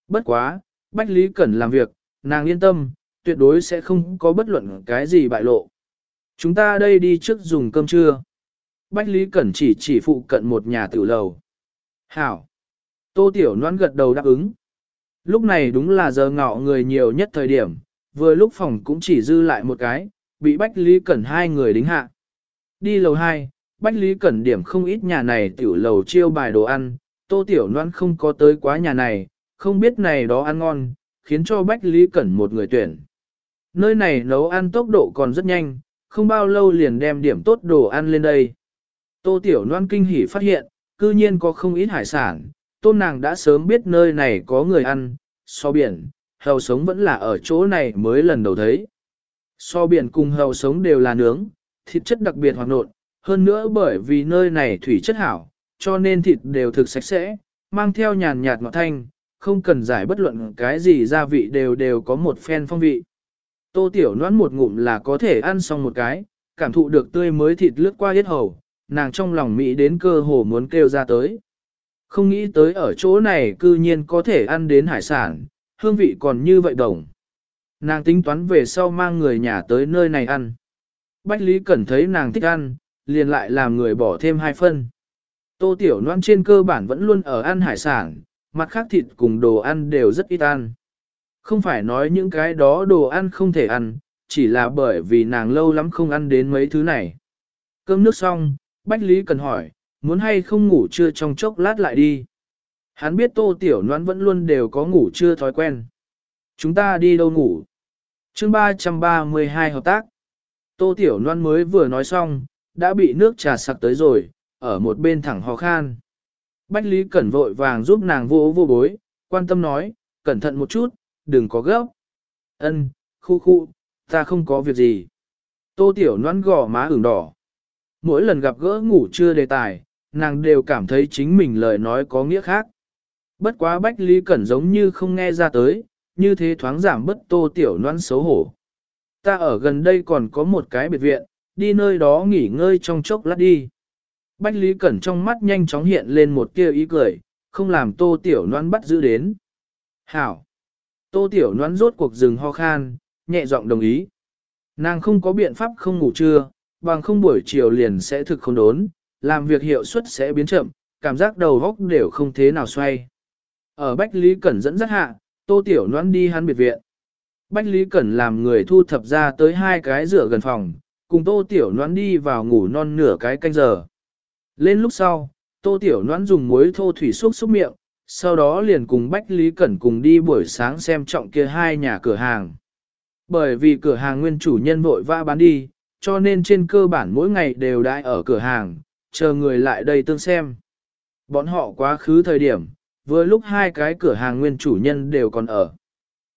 Bất quá, Bách Lý Cẩn làm việc, nàng yên tâm, tuyệt đối sẽ không có bất luận cái gì bại lộ. Chúng ta đây đi trước dùng cơm trưa. Bách Lý Cẩn chỉ chỉ phụ cận một nhà tiểu lầu. Hảo. Tô Tiểu Loan gật đầu đáp ứng. Lúc này đúng là giờ ngọ người nhiều nhất thời điểm, vừa lúc phòng cũng chỉ dư lại một cái, bị Bách Lý Cẩn hai người đính hạ. Đi lầu 2, Bách Lý Cẩn điểm không ít nhà này tiểu lầu chiêu bài đồ ăn, Tô Tiểu Loan không có tới quá nhà này, không biết này đó ăn ngon, khiến cho Bách Lý Cẩn một người tuyển. Nơi này nấu ăn tốc độ còn rất nhanh, không bao lâu liền đem điểm tốt đồ ăn lên đây. Tô Tiểu Loan kinh hỉ phát hiện, cư nhiên có không ít hải sản, tôn nàng đã sớm biết nơi này có người ăn, so biển, hầu sống vẫn là ở chỗ này mới lần đầu thấy. So biển cùng hầu sống đều là nướng, thịt chất đặc biệt hoặc nộn, hơn nữa bởi vì nơi này thủy chất hảo, cho nên thịt đều thực sạch sẽ, mang theo nhàn nhạt ngọt thanh, không cần giải bất luận cái gì gia vị đều đều có một phen phong vị. Tô tiểu noãn một ngụm là có thể ăn xong một cái, cảm thụ được tươi mới thịt lướt qua yết hầu, nàng trong lòng Mỹ đến cơ hồ muốn kêu ra tới. Không nghĩ tới ở chỗ này cư nhiên có thể ăn đến hải sản, hương vị còn như vậy đồng. Nàng tính toán về sau mang người nhà tới nơi này ăn. Bách Lý Cẩn thấy nàng thích ăn, liền lại làm người bỏ thêm hai phân. Tô Tiểu Loan trên cơ bản vẫn luôn ở ăn hải sản, mặt khác thịt cùng đồ ăn đều rất ít ăn. Không phải nói những cái đó đồ ăn không thể ăn, chỉ là bởi vì nàng lâu lắm không ăn đến mấy thứ này. Cơm nước xong, Bách Lý cần hỏi, muốn hay không ngủ trưa trong chốc lát lại đi. Hắn biết Tô Tiểu Loan vẫn luôn đều có ngủ trưa thói quen. Chúng ta đi đâu ngủ? Chương 332 hợp tác. Tô Tiểu Loan mới vừa nói xong, đã bị nước trà sặc tới rồi, ở một bên thẳng ho khan. Bách Lý Cẩn vội vàng giúp nàng vô vô bối, quan tâm nói, cẩn thận một chút, đừng có gấp. Ân, khu khu, ta không có việc gì. Tô Tiểu Loan gò má ửng đỏ. Mỗi lần gặp gỡ ngủ trưa đề tài, nàng đều cảm thấy chính mình lời nói có nghĩa khác. Bất quá Bách Lý Cẩn giống như không nghe ra tới, như thế thoáng giảm bất Tô Tiểu noan xấu hổ. Ta ở gần đây còn có một cái biệt viện, đi nơi đó nghỉ ngơi trong chốc lát đi. Bách Lý Cẩn trong mắt nhanh chóng hiện lên một tia ý cười, không làm tô tiểu noan bắt giữ đến. Hảo! Tô tiểu noan rốt cuộc rừng ho khan, nhẹ giọng đồng ý. Nàng không có biện pháp không ngủ trưa, bằng không buổi chiều liền sẽ thực không đốn, làm việc hiệu suất sẽ biến chậm, cảm giác đầu góc đều không thế nào xoay. Ở Bách Lý Cẩn dẫn dắt hạ, tô tiểu noãn đi hắn biệt viện. Bách Lý Cẩn làm người thu thập ra tới hai cái rửa gần phòng, cùng tô tiểu noãn đi vào ngủ non nửa cái canh giờ. Lên lúc sau, tô tiểu noãn dùng muối thô thủy xúc xúc miệng, sau đó liền cùng Bách Lý Cẩn cùng đi buổi sáng xem trọng kia hai nhà cửa hàng. Bởi vì cửa hàng nguyên chủ nhân vội vã bán đi, cho nên trên cơ bản mỗi ngày đều đãi ở cửa hàng, chờ người lại đây tương xem. Bọn họ quá khứ thời điểm, vừa lúc hai cái cửa hàng nguyên chủ nhân đều còn ở.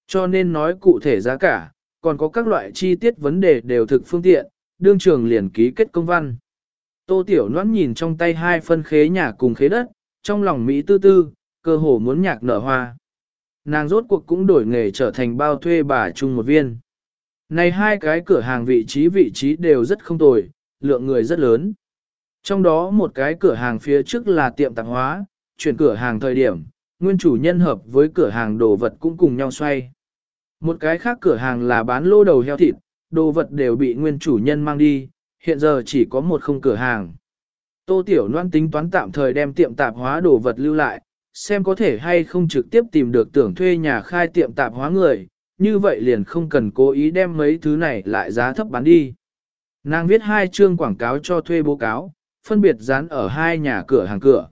Cho nên nói cụ thể giá cả, còn có các loại chi tiết vấn đề đều thực phương tiện, đương trường liền ký kết công văn. Tô Tiểu Loan nhìn trong tay hai phân khế nhà cùng khế đất, trong lòng Mỹ tư tư, cơ hồ muốn nhạc nở hoa. Nàng rốt cuộc cũng đổi nghề trở thành bao thuê bà chung một viên. Này hai cái cửa hàng vị trí vị trí đều rất không tồi, lượng người rất lớn. Trong đó một cái cửa hàng phía trước là tiệm tạp hóa, chuyển cửa hàng thời điểm, nguyên chủ nhân hợp với cửa hàng đồ vật cũng cùng nhau xoay. Một cái khác cửa hàng là bán lô đầu heo thịt, đồ vật đều bị nguyên chủ nhân mang đi, hiện giờ chỉ có một không cửa hàng. Tô Tiểu Loan tính toán tạm thời đem tiệm tạp hóa đồ vật lưu lại, xem có thể hay không trực tiếp tìm được tưởng thuê nhà khai tiệm tạp hóa người, như vậy liền không cần cố ý đem mấy thứ này lại giá thấp bán đi. Nàng viết hai chương quảng cáo cho thuê bố cáo, phân biệt dán ở hai nhà cửa hàng cửa.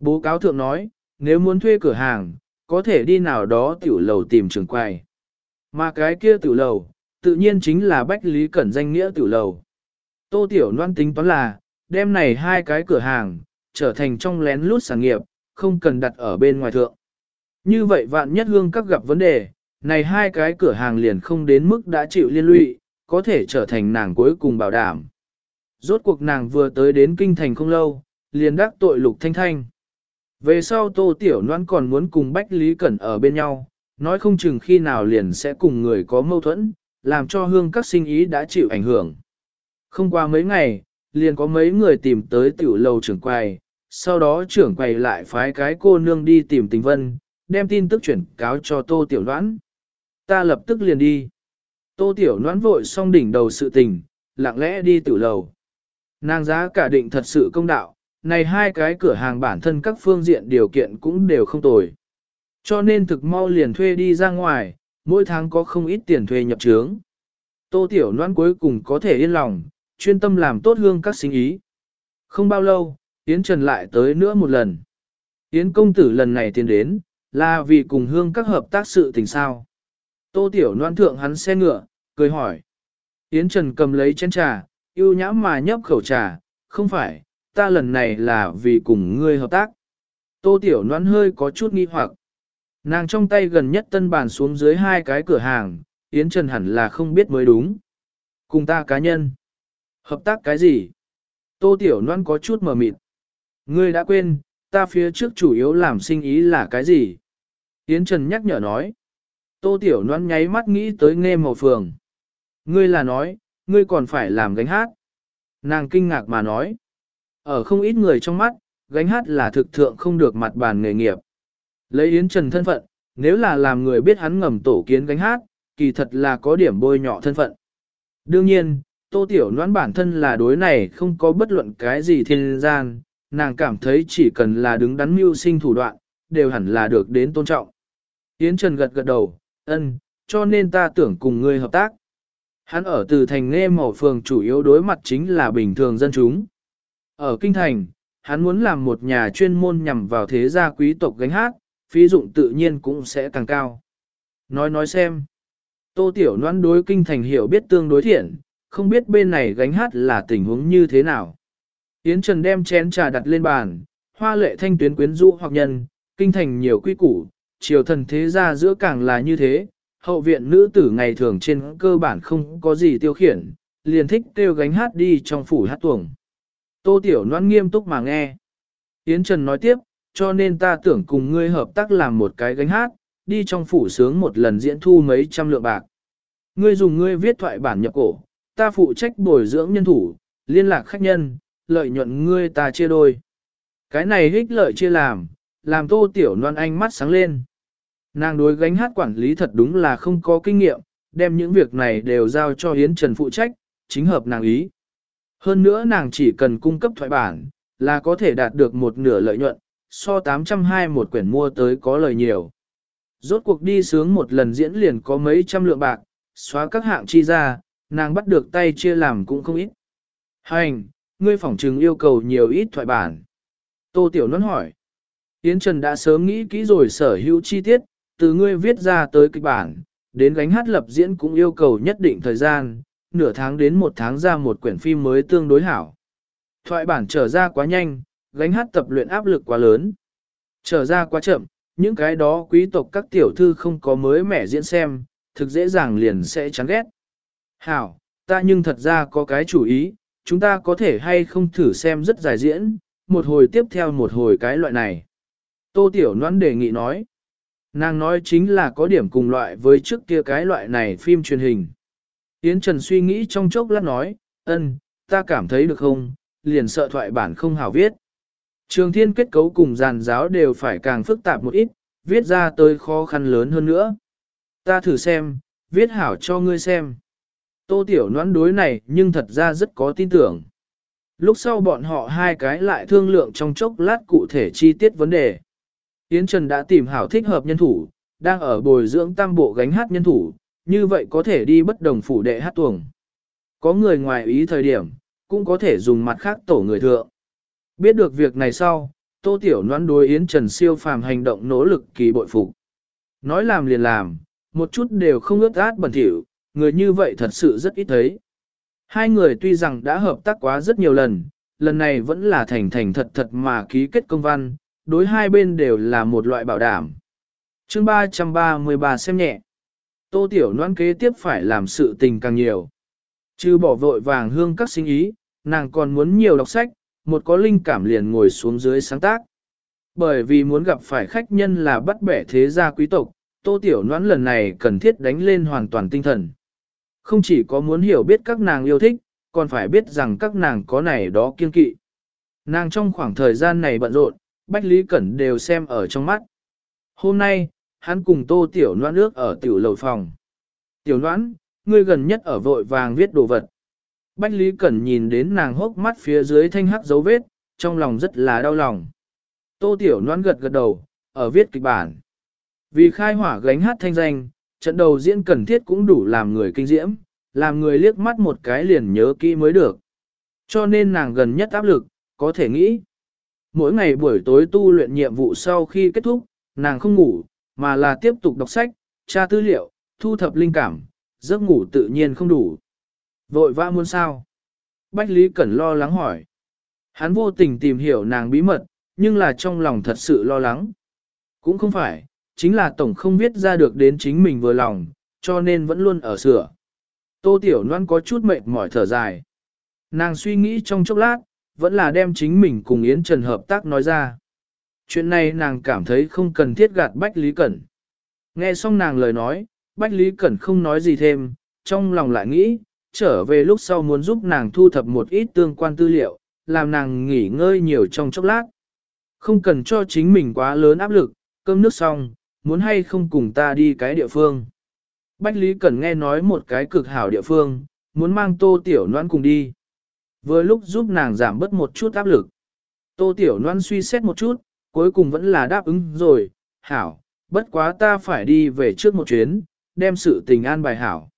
Bố cáo thượng nói, nếu muốn thuê cửa hàng, có thể đi nào đó tiểu lầu tìm trường quay. Mà cái kia tiểu lầu, tự nhiên chính là Bách Lý Cẩn danh nghĩa tiểu lầu. Tô Tiểu Loan tính toán là, đem này hai cái cửa hàng, trở thành trong lén lút sản nghiệp, không cần đặt ở bên ngoài thượng. Như vậy vạn nhất hương các gặp vấn đề, này hai cái cửa hàng liền không đến mức đã chịu liên lụy, có thể trở thành nàng cuối cùng bảo đảm. Rốt cuộc nàng vừa tới đến kinh thành không lâu, liền đắc tội lục thanh thanh. Về sau tô tiểu Loan còn muốn cùng Bách Lý Cẩn ở bên nhau, nói không chừng khi nào liền sẽ cùng người có mâu thuẫn, làm cho hương các sinh ý đã chịu ảnh hưởng. Không qua mấy ngày, liền có mấy người tìm tới tiểu lầu trưởng quầy, sau đó trưởng quầy lại phái cái cô nương đi tìm tình vân, đem tin tức chuyển cáo cho tô tiểu Loan. Ta lập tức liền đi. Tô tiểu Loan vội xong đỉnh đầu sự tình, lặng lẽ đi tiểu lầu. Nàng giá cả định thật sự công đạo, này hai cái cửa hàng bản thân các phương diện điều kiện cũng đều không tồi. Cho nên thực mau liền thuê đi ra ngoài, mỗi tháng có không ít tiền thuê nhập trướng. Tô Tiểu Loan cuối cùng có thể yên lòng, chuyên tâm làm tốt hương các sinh ý. Không bao lâu, Yến Trần lại tới nữa một lần. Yến công tử lần này tiến đến, là vì cùng hương các hợp tác sự tình sao. Tô Tiểu Loan thượng hắn xe ngựa, cười hỏi. Yến Trần cầm lấy chén trà, yêu nhã mà nhấp khẩu trà, không phải, ta lần này là vì cùng ngươi hợp tác. Tô Tiểu Noãn hơi có chút nghi hoặc. Nàng trong tay gần nhất tân bàn xuống dưới hai cái cửa hàng, Yến Trần hẳn là không biết mới đúng. Cùng ta cá nhân. Hợp tác cái gì? Tô Tiểu Loan có chút mờ mịt. Ngươi đã quên, ta phía trước chủ yếu làm sinh ý là cái gì? Yến Trần nhắc nhở nói. Tô Tiểu Loan nháy mắt nghĩ tới nghe màu phường. Ngươi là nói, ngươi còn phải làm gánh hát. Nàng kinh ngạc mà nói. Ở không ít người trong mắt, gánh hát là thực thượng không được mặt bàn nghề nghiệp. Lấy Yến Trần thân phận, nếu là làm người biết hắn ngầm tổ kiến gánh hát, kỳ thật là có điểm bôi nhọ thân phận. Đương nhiên, Tô Tiểu Noãn bản thân là đối này không có bất luận cái gì thiên gian, nàng cảm thấy chỉ cần là đứng đắn mưu sinh thủ đoạn, đều hẳn là được đến tôn trọng. Yến Trần gật gật đầu, ân, cho nên ta tưởng cùng ngươi hợp tác. Hắn ở từ thành nghe mỏ phường chủ yếu đối mặt chính là bình thường dân chúng. Ở Kinh Thành, hắn muốn làm một nhà chuyên môn nhằm vào thế gia quý tộc gánh hát, phí dụng tự nhiên cũng sẽ càng cao. Nói nói xem. Tô Tiểu Loan đối Kinh Thành hiểu biết tương đối thiện, không biết bên này gánh hát là tình huống như thế nào. Yến Trần đem chén trà đặt lên bàn, hoa lệ thanh tuyến quyến rũ hoặc nhân, Kinh Thành nhiều quy củ, triều thần thế gia giữa càng là như thế, hậu viện nữ tử ngày thường trên cơ bản không có gì tiêu khiển, liền thích kêu gánh hát đi trong phủ hát tuồng. Tô Tiểu Loan nghiêm túc mà nghe. Yến Trần nói tiếp, cho nên ta tưởng cùng ngươi hợp tác làm một cái gánh hát, đi trong phủ sướng một lần diễn thu mấy trăm lượng bạc. Ngươi dùng ngươi viết thoại bản nhập cổ, ta phụ trách bồi dưỡng nhân thủ, liên lạc khách nhân, lợi nhuận ngươi ta chia đôi. Cái này hích lợi chia làm, làm tô tiểu loan anh mắt sáng lên. Nàng đối gánh hát quản lý thật đúng là không có kinh nghiệm, đem những việc này đều giao cho Yến Trần phụ trách, chính hợp nàng ý. Hơn nữa nàng chỉ cần cung cấp thoại bản, là có thể đạt được một nửa lợi nhuận, so 820 một quyển mua tới có lời nhiều. Rốt cuộc đi sướng một lần diễn liền có mấy trăm lượng bạc, xóa các hạng chi ra, nàng bắt được tay chia làm cũng không ít. Hành, ngươi phỏng trừng yêu cầu nhiều ít thoại bản. Tô Tiểu Nôn hỏi. Yến Trần đã sớm nghĩ kỹ rồi sở hữu chi tiết, từ ngươi viết ra tới kịch bản, đến gánh hát lập diễn cũng yêu cầu nhất định thời gian, nửa tháng đến một tháng ra một quyển phim mới tương đối hảo. Thoại bản trở ra quá nhanh, gánh hát tập luyện áp lực quá lớn. Trở ra quá chậm, những cái đó quý tộc các tiểu thư không có mới mẻ diễn xem, thực dễ dàng liền sẽ chán ghét. Hảo, ta nhưng thật ra có cái chủ ý, chúng ta có thể hay không thử xem rất dài diễn, một hồi tiếp theo một hồi cái loại này. Tô Tiểu Noãn đề nghị nói. Nàng nói chính là có điểm cùng loại với trước kia cái loại này phim truyền hình. Yến Trần suy nghĩ trong chốc lát nói, ân, ta cảm thấy được không, liền sợ thoại bản không hảo viết. Trường thiên kết cấu cùng giàn giáo đều phải càng phức tạp một ít, viết ra tới khó khăn lớn hơn nữa. Ta thử xem, viết hảo cho ngươi xem. Tô Tiểu Noãn đối này nhưng thật ra rất có tin tưởng. Lúc sau bọn họ hai cái lại thương lượng trong chốc lát cụ thể chi tiết vấn đề. Yến Trần đã tìm hảo thích hợp nhân thủ, đang ở bồi dưỡng tam bộ gánh hát nhân thủ, như vậy có thể đi bất đồng phủ đệ hát tuồng. Có người ngoài ý thời điểm, cũng có thể dùng mặt khác tổ người thượng. Biết được việc này sau, Tô Tiểu Loan đối Yến Trần siêu phàm hành động nỗ lực kỳ bội phục. Nói làm liền làm, một chút đều không ướt át bẩn thỉu, người như vậy thật sự rất ít thấy. Hai người tuy rằng đã hợp tác quá rất nhiều lần, lần này vẫn là thành thành thật thật mà ký kết công văn, đối hai bên đều là một loại bảo đảm. chương 333 xem nhẹ. Tô Tiểu Loan kế tiếp phải làm sự tình càng nhiều. Chứ bỏ vội vàng hương các sinh ý, nàng còn muốn nhiều đọc sách, một có linh cảm liền ngồi xuống dưới sáng tác. Bởi vì muốn gặp phải khách nhân là bắt bẻ thế gia quý tộc, tô tiểu Loan lần này cần thiết đánh lên hoàn toàn tinh thần. Không chỉ có muốn hiểu biết các nàng yêu thích, còn phải biết rằng các nàng có này đó kiên kỵ. Nàng trong khoảng thời gian này bận rộn, Bách Lý Cẩn đều xem ở trong mắt. Hôm nay, hắn cùng tô tiểu noãn nước ở tiểu lầu phòng. Tiểu noãn, ngươi gần nhất ở vội vàng viết đồ vật. Bách Lý Cẩn nhìn đến nàng hốc mắt phía dưới thanh hắc dấu vết, trong lòng rất là đau lòng. Tô Tiểu Loan gật gật đầu, ở viết kịch bản. Vì khai hỏa gánh hát thanh danh, trận đầu diễn cần thiết cũng đủ làm người kinh diễm, làm người liếc mắt một cái liền nhớ kỹ mới được. Cho nên nàng gần nhất áp lực, có thể nghĩ. Mỗi ngày buổi tối tu luyện nhiệm vụ sau khi kết thúc, nàng không ngủ, mà là tiếp tục đọc sách, tra tư liệu, thu thập linh cảm, giấc ngủ tự nhiên không đủ. Vội vã muốn sao? Bách Lý Cẩn lo lắng hỏi. Hắn vô tình tìm hiểu nàng bí mật, nhưng là trong lòng thật sự lo lắng. Cũng không phải, chính là tổng không viết ra được đến chính mình vừa lòng, cho nên vẫn luôn ở sửa. Tô Tiểu Loan có chút mệt mỏi thở dài. Nàng suy nghĩ trong chốc lát, vẫn là đem chính mình cùng Yến Trần hợp tác nói ra. Chuyện này nàng cảm thấy không cần thiết gạt Bách Lý Cẩn. Nghe xong nàng lời nói, Bách Lý Cẩn không nói gì thêm, trong lòng lại nghĩ, trở về lúc sau muốn giúp nàng thu thập một ít tương quan tư liệu, làm nàng nghỉ ngơi nhiều trong chốc lát. Không cần cho chính mình quá lớn áp lực, cơm nước xong, muốn hay không cùng ta đi cái địa phương. Bách Lý Cẩn nghe nói một cái cực hảo địa phương, muốn mang tô tiểu noan cùng đi. Vừa lúc giúp nàng giảm bớt một chút áp lực. Tô tiểu noan suy xét một chút, cuối cùng vẫn là đáp ứng rồi, hảo, bất quá ta phải đi về trước một chuyến, đem sự tình an bài hảo.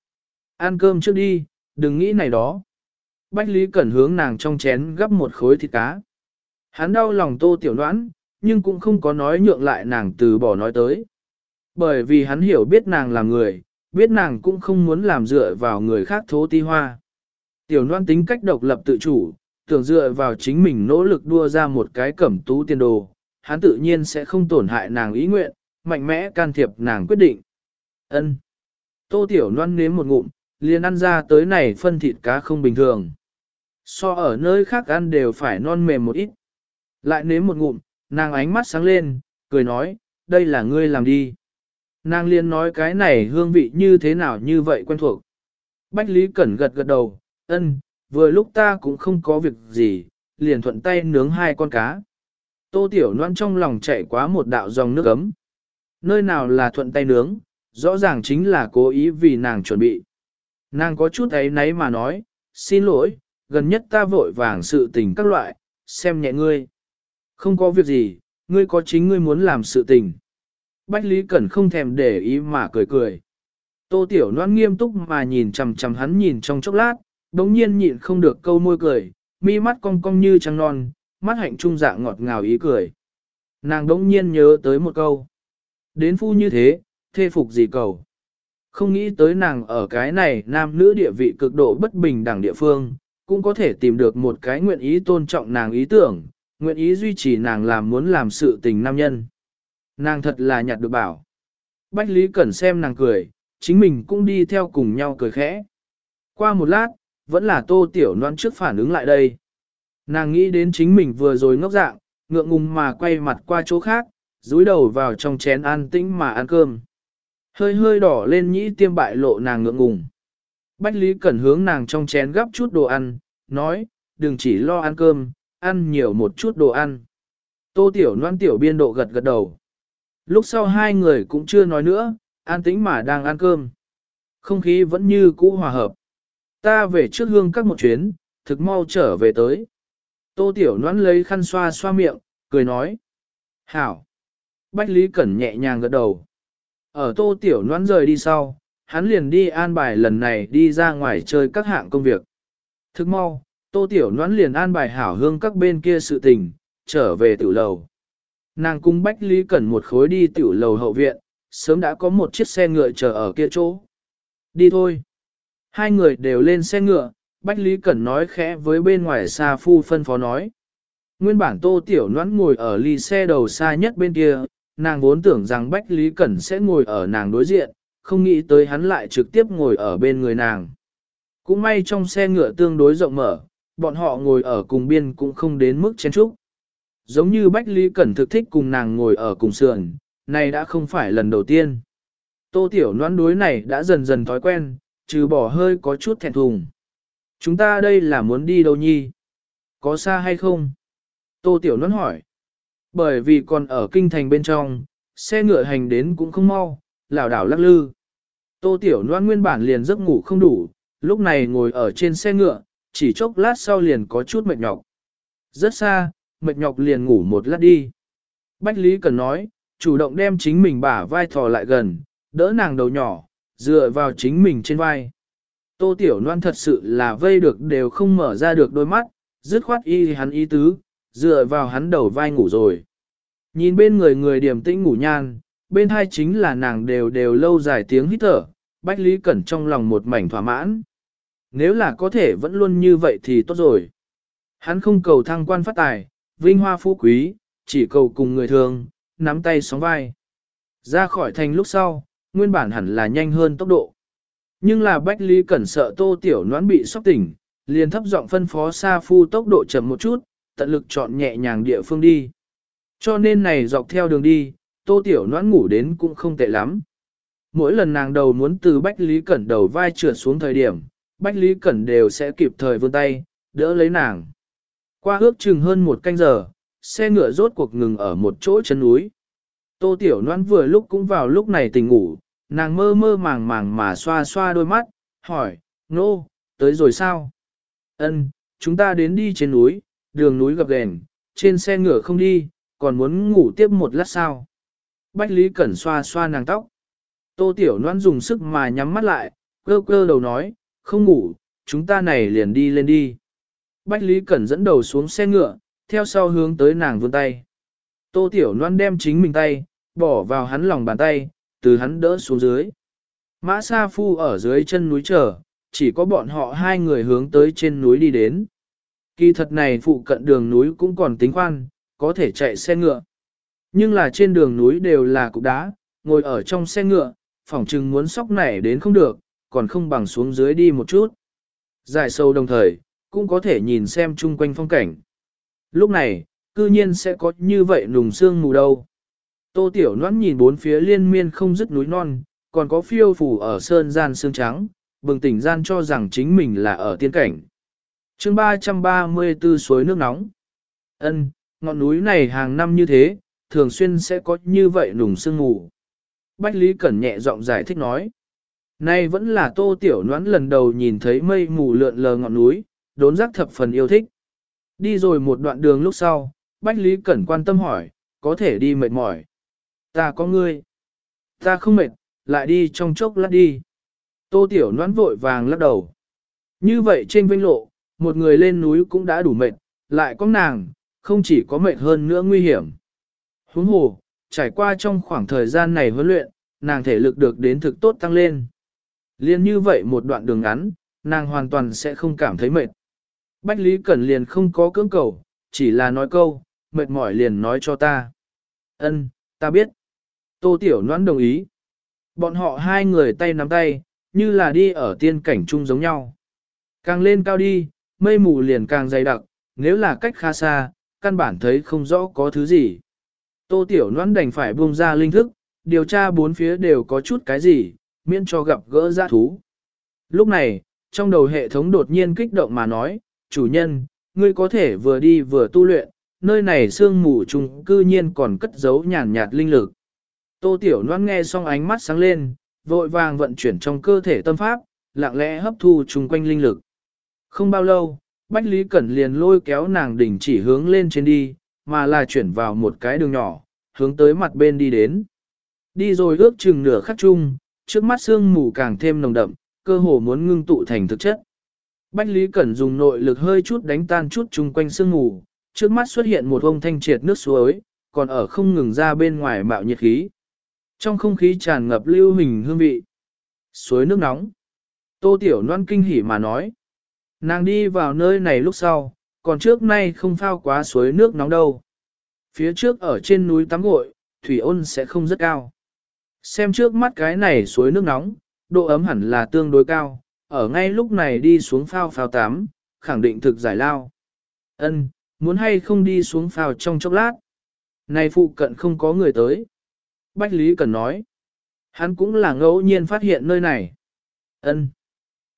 Ăn cơm trước đi, đừng nghĩ này đó. Bách Lý Cẩn hướng nàng trong chén gấp một khối thịt cá. Hắn đau lòng tô tiểu đoán, nhưng cũng không có nói nhượng lại nàng từ bỏ nói tới. Bởi vì hắn hiểu biết nàng là người, biết nàng cũng không muốn làm dựa vào người khác thố ti hoa. Tiểu loan tính cách độc lập tự chủ, tưởng dựa vào chính mình nỗ lực đua ra một cái cẩm tú tiên đồ, hắn tự nhiên sẽ không tổn hại nàng ý nguyện, mạnh mẽ can thiệp nàng quyết định. Ân. Tô Tiểu Loan nếm một ngụm, liền ăn ra tới này phân thịt cá không bình thường. So ở nơi khác ăn đều phải non mềm một ít. Lại nếm một ngụm, nàng ánh mắt sáng lên, cười nói, đây là ngươi làm đi. Nàng liền nói cái này hương vị như thế nào như vậy quen thuộc. Bách Lý Cẩn gật gật đầu, ân, vừa lúc ta cũng không có việc gì, liền thuận tay nướng hai con cá. Tô Tiểu Loan trong lòng chạy quá một đạo dòng nước ấm. Nơi nào là thuận tay nướng, rõ ràng chính là cố ý vì nàng chuẩn bị. Nàng có chút ấy nấy mà nói, xin lỗi, gần nhất ta vội vàng sự tình các loại, xem nhẹ ngươi. Không có việc gì, ngươi có chính ngươi muốn làm sự tình. Bách Lý Cẩn không thèm để ý mà cười cười. Tô Tiểu Loan nghiêm túc mà nhìn chằm chằm hắn nhìn trong chốc lát, đống nhiên nhịn không được câu môi cười, mi mắt cong cong như trăng non, mắt hạnh trung dạng ngọt ngào ý cười. Nàng đỗng nhiên nhớ tới một câu. Đến phu như thế, thê phục gì cầu. Không nghĩ tới nàng ở cái này nam nữ địa vị cực độ bất bình đẳng địa phương, cũng có thể tìm được một cái nguyện ý tôn trọng nàng ý tưởng, nguyện ý duy trì nàng làm muốn làm sự tình nam nhân. Nàng thật là nhặt được bảo. Bách Lý Cẩn xem nàng cười, chính mình cũng đi theo cùng nhau cười khẽ. Qua một lát, vẫn là tô tiểu noan trước phản ứng lại đây. Nàng nghĩ đến chính mình vừa rồi ngốc dạng, ngượng ngùng mà quay mặt qua chỗ khác, dúi đầu vào trong chén an tĩnh mà ăn cơm. Hơi hơi đỏ lên nhĩ tiêm bại lộ nàng ngượng ngùng. Bách Lý Cẩn hướng nàng trong chén gắp chút đồ ăn, nói, đừng chỉ lo ăn cơm, ăn nhiều một chút đồ ăn. Tô Tiểu Loan Tiểu biên độ gật gật đầu. Lúc sau hai người cũng chưa nói nữa, an tĩnh mà đang ăn cơm. Không khí vẫn như cũ hòa hợp. Ta về trước hương các một chuyến, thực mau trở về tới. Tô Tiểu Noãn lấy khăn xoa xoa miệng, cười nói. Hảo. Bách Lý Cẩn nhẹ nhàng gật đầu. Ở Tô Tiểu Noãn rời đi sau, hắn liền đi an bài lần này đi ra ngoài chơi các hạng công việc. Thức mau, Tô Tiểu Noãn liền an bài hảo hương các bên kia sự tình, trở về tiểu lầu. Nàng cung Bách Lý Cẩn một khối đi tiểu lầu hậu viện, sớm đã có một chiếc xe ngựa chờ ở kia chỗ. Đi thôi. Hai người đều lên xe ngựa, Bách Lý Cẩn nói khẽ với bên ngoài xa phu phân phó nói. Nguyên bản Tô Tiểu Loan ngồi ở ly xe đầu xa nhất bên kia, nàng vốn tưởng rằng Bách Lý Cẩn sẽ ngồi ở nàng đối diện, không nghĩ tới hắn lại trực tiếp ngồi ở bên người nàng. Cũng may trong xe ngựa tương đối rộng mở, bọn họ ngồi ở cùng biên cũng không đến mức chen trúc. Giống như Bách Lý Cẩn thực thích cùng nàng ngồi ở cùng sườn, này đã không phải lần đầu tiên. Tô Tiểu Loan đối này đã dần dần thói quen, trừ bỏ hơi có chút thẹn thùng. Chúng ta đây là muốn đi đâu nhi? Có xa hay không? Tô Tiểu Luân hỏi. Bởi vì còn ở kinh thành bên trong, xe ngựa hành đến cũng không mau, lảo đảo lắc lư. Tô Tiểu Loan nguyên bản liền giấc ngủ không đủ, lúc này ngồi ở trên xe ngựa, chỉ chốc lát sau liền có chút mệt nhọc. Rất xa, mệt nhọc liền ngủ một lát đi. Bách Lý Cần nói, chủ động đem chính mình bả vai thò lại gần, đỡ nàng đầu nhỏ, dựa vào chính mình trên vai. Tô Tiểu Loan thật sự là vây được đều không mở ra được đôi mắt, dứt khoát y hắn ý tứ, dựa vào hắn đầu vai ngủ rồi. Nhìn bên người người điểm tĩnh ngủ nhan, bên hai chính là nàng đều đều lâu dài tiếng hít thở, Bách Lý Cẩn trong lòng một mảnh thỏa mãn. Nếu là có thể vẫn luôn như vậy thì tốt rồi. Hắn không cầu thăng quan phát tài, vinh hoa phú quý, chỉ cầu cùng người thường, nắm tay sóng vai. Ra khỏi thành lúc sau, nguyên bản hẳn là nhanh hơn tốc độ. Nhưng là Bách Lý Cẩn sợ tô tiểu noãn bị sốc tỉnh, liền thấp giọng phân phó Sa Phu tốc độ chậm một chút, tận lực chọn nhẹ nhàng địa phương đi. Cho nên này dọc theo đường đi, tô tiểu noãn ngủ đến cũng không tệ lắm. Mỗi lần nàng đầu muốn từ Bách Lý Cẩn đầu vai trượt xuống thời điểm, Bách Lý Cẩn đều sẽ kịp thời vươn tay, đỡ lấy nàng. Qua ước chừng hơn một canh giờ, xe ngựa rốt cuộc ngừng ở một chỗ chân núi. Tô Tiểu Loan vừa lúc cũng vào lúc này tỉnh ngủ, nàng mơ mơ màng màng mà xoa xoa đôi mắt, hỏi, nô, tới rồi sao? Ân, chúng ta đến đi trên núi, đường núi gặp đèn, trên xe ngựa không đi, còn muốn ngủ tiếp một lát sao? Bách Lý Cẩn xoa xoa nàng tóc. Tô Tiểu Loan dùng sức mà nhắm mắt lại, cơ cơ đầu nói, không ngủ, chúng ta này liền đi lên đi. Bách Lý Cẩn dẫn đầu xuống xe ngựa, theo sau hướng tới nàng vươn tay. Tô Tiểu Loan đem chính mình tay, bỏ vào hắn lòng bàn tay, từ hắn đỡ xuống dưới. Mã Sa Phu ở dưới chân núi chờ, chỉ có bọn họ hai người hướng tới trên núi đi đến. Kỳ thật này phụ cận đường núi cũng còn tính khoan, có thể chạy xe ngựa. Nhưng là trên đường núi đều là cục đá, ngồi ở trong xe ngựa, phỏng chừng muốn sóc nảy đến không được, còn không bằng xuống dưới đi một chút. Dài sâu đồng thời, cũng có thể nhìn xem chung quanh phong cảnh. Lúc này, cư nhiên sẽ có như vậy nùng sương mù đâu. Tô Tiểu Loan nhìn bốn phía liên miên không dứt núi non, còn có phiêu phủ ở sơn gian sương trắng, bừng tỉnh gian cho rằng chính mình là ở tiên cảnh. chương 334 suối nước nóng. ân ngọn núi này hàng năm như thế, thường xuyên sẽ có như vậy nùng sương mù. Bách Lý Cẩn nhẹ giọng giải thích nói. Nay vẫn là tô tiểu noãn lần đầu nhìn thấy mây mù lượn lờ ngọn núi, đốn giác thập phần yêu thích. Đi rồi một đoạn đường lúc sau, Bách Lý Cẩn quan tâm hỏi, có thể đi mệt mỏi. Ta có ngươi. Ta không mệt, lại đi trong chốc lát đi. Tô tiểu noãn vội vàng lắc đầu. Như vậy trên vinh lộ, một người lên núi cũng đã đủ mệt, lại có nàng, không chỉ có mệt hơn nữa nguy hiểm. Huống hồ, trải qua trong khoảng thời gian này huấn luyện, nàng thể lực được đến thực tốt tăng lên. Liên như vậy một đoạn đường ngắn, nàng hoàn toàn sẽ không cảm thấy mệt. Bách Lý Cẩn liền không có cưỡng cầu, chỉ là nói câu, mệt mỏi liền nói cho ta. Ân, ta biết. Tô Tiểu Noãn đồng ý. Bọn họ hai người tay nắm tay, như là đi ở tiên cảnh chung giống nhau. Càng lên cao đi, mây mù liền càng dày đặc, nếu là cách khá xa, căn bản thấy không rõ có thứ gì. Tô Tiểu Noãn đành phải buông ra linh thức, điều tra bốn phía đều có chút cái gì, miễn cho gặp gỡ giã thú. Lúc này, trong đầu hệ thống đột nhiên kích động mà nói, chủ nhân, ngươi có thể vừa đi vừa tu luyện, nơi này sương mù trùng cư nhiên còn cất giấu nhàn nhạt linh lực. Tô Tiểu Loan nghe xong ánh mắt sáng lên, vội vàng vận chuyển trong cơ thể tâm pháp, lặng lẽ hấp thu chung quanh linh lực. Không bao lâu, Bách Lý Cẩn liền lôi kéo nàng đỉnh chỉ hướng lên trên đi, mà là chuyển vào một cái đường nhỏ, hướng tới mặt bên đi đến. Đi rồi ước chừng nửa khắc chung, trước mắt sương mù càng thêm nồng đậm, cơ hồ muốn ngưng tụ thành thực chất. Bách Lý Cẩn dùng nội lực hơi chút đánh tan chút chung quanh sương mù, trước mắt xuất hiện một ông thanh triệt nước suối, còn ở không ngừng ra bên ngoài mạo nhiệt khí. Trong không khí tràn ngập lưu hình hương vị. Suối nước nóng. Tô Tiểu Loan kinh hỉ mà nói. Nàng đi vào nơi này lúc sau, còn trước nay không phao quá suối nước nóng đâu. Phía trước ở trên núi tắm gội, thủy ôn sẽ không rất cao. Xem trước mắt cái này suối nước nóng, độ ấm hẳn là tương đối cao, ở ngay lúc này đi xuống phao phao tắm, khẳng định thực giải lao. Ân, muốn hay không đi xuống phao trong chốc lát. Này phụ cận không có người tới. Bách Lý Cần nói. Hắn cũng là ngẫu nhiên phát hiện nơi này. Ân.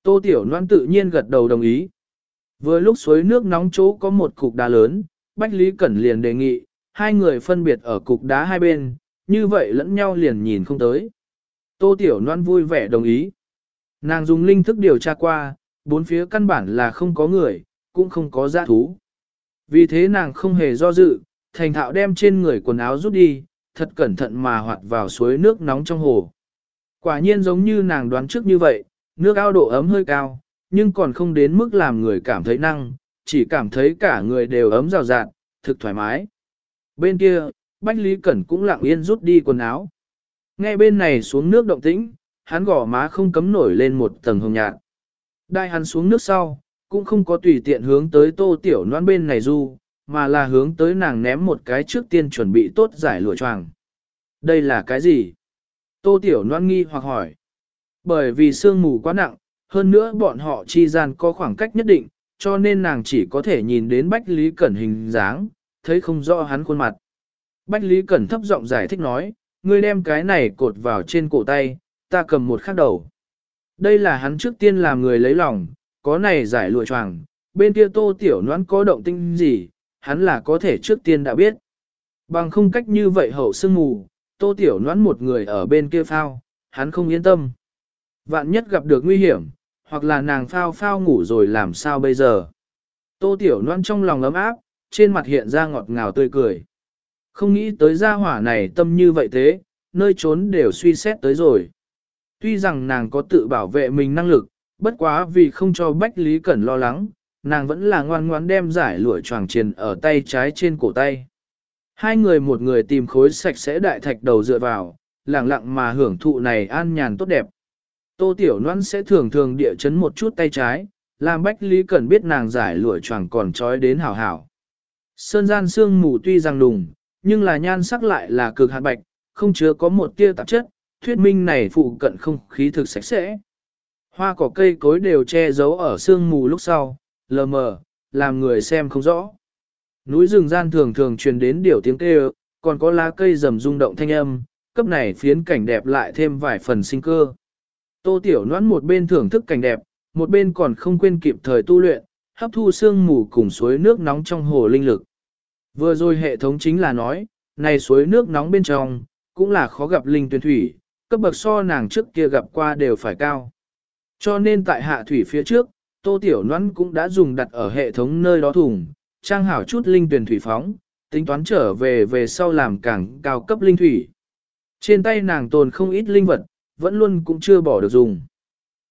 Tô Tiểu Loan tự nhiên gật đầu đồng ý. Vừa lúc suối nước nóng chỗ có một cục đá lớn, Bách Lý Cẩn liền đề nghị, hai người phân biệt ở cục đá hai bên, như vậy lẫn nhau liền nhìn không tới. Tô Tiểu Loan vui vẻ đồng ý. Nàng dùng linh thức điều tra qua, bốn phía căn bản là không có người, cũng không có giã thú. Vì thế nàng không hề do dự, thành thạo đem trên người quần áo rút đi, thật cẩn thận mà hoạt vào suối nước nóng trong hồ. Quả nhiên giống như nàng đoán trước như vậy, nước ao độ ấm hơi cao, nhưng còn không đến mức làm người cảm thấy năng, chỉ cảm thấy cả người đều ấm rào rạt, thực thoải mái. Bên kia, Bách Lý Cẩn cũng lặng yên rút đi quần áo. Ngay bên này xuống nước động tĩnh, hắn gỏ má không cấm nổi lên một tầng hồng nhạt. Đai hắn xuống nước sau, cũng không có tùy tiện hướng tới tô tiểu noan bên này du, mà là hướng tới nàng ném một cái trước tiên chuẩn bị tốt giải lụa choàng. Đây là cái gì? Tô tiểu Loan nghi hoặc hỏi. Bởi vì sương mù quá nặng, hơn nữa bọn họ chi gian có khoảng cách nhất định, cho nên nàng chỉ có thể nhìn đến Bách Lý Cẩn hình dáng, thấy không rõ hắn khuôn mặt. Bách Lý Cẩn thấp giọng giải thích nói, ngươi đem cái này cột vào trên cổ tay, ta cầm một khắc đầu. Đây là hắn trước tiên làm người lấy lòng, có này giải lụa choàng, bên kia tô tiểu noãn có động tinh gì, hắn là có thể trước tiên đã biết. Bằng không cách như vậy hậu sương mù, tô tiểu noãn một người ở bên kia phao, hắn không yên tâm. Vạn nhất gặp được nguy hiểm, hoặc là nàng phao phao ngủ rồi làm sao bây giờ. Tô tiểu noãn trong lòng ấm áp, trên mặt hiện ra ngọt ngào tươi cười. Không nghĩ tới gia hỏa này tâm như vậy thế, nơi trốn đều suy xét tới rồi. Tuy rằng nàng có tự bảo vệ mình năng lực, bất quá vì không cho Bách Lý Cẩn lo lắng, nàng vẫn là ngoan ngoãn đem giải lụa choàng triền ở tay trái trên cổ tay. Hai người một người tìm khối sạch sẽ đại thạch đầu dựa vào, lặng lặng mà hưởng thụ này an nhàn tốt đẹp. Tô Tiểu Loan sẽ thường thường địa chấn một chút tay trái, làm Bách Lý Cẩn biết nàng giải lụa choàng còn trói đến hảo hảo. Sơn gian sương mù tuy rằng đùng, nhưng là nhan sắc lại là cực hạt bạch, không chứa có một tia tạp chất, thuyết minh này phụ cận không khí thực sạch sẽ. Hoa cỏ cây cối đều che giấu ở sương mù lúc sau, lờ mờ, làm người xem không rõ. Núi rừng gian thường thường truyền đến điều tiếng kêu, còn có lá cây rầm rung động thanh âm, cấp này phiến cảnh đẹp lại thêm vài phần sinh cơ. Tô Tiểu Noãn một bên thưởng thức cảnh đẹp, một bên còn không quên kịp thời tu luyện, hấp thu sương mù cùng suối nước nóng trong hồ linh lực. Vừa rồi hệ thống chính là nói, này suối nước nóng bên trong, cũng là khó gặp linh tuyển thủy, cấp bậc so nàng trước kia gặp qua đều phải cao. Cho nên tại hạ thủy phía trước, Tô Tiểu Loan cũng đã dùng đặt ở hệ thống nơi đó thùng, trang hảo chút linh tuyển thủy phóng, tính toán trở về về sau làm càng cao cấp linh thủy. Trên tay nàng tồn không ít linh vật, vẫn luôn cũng chưa bỏ được dùng.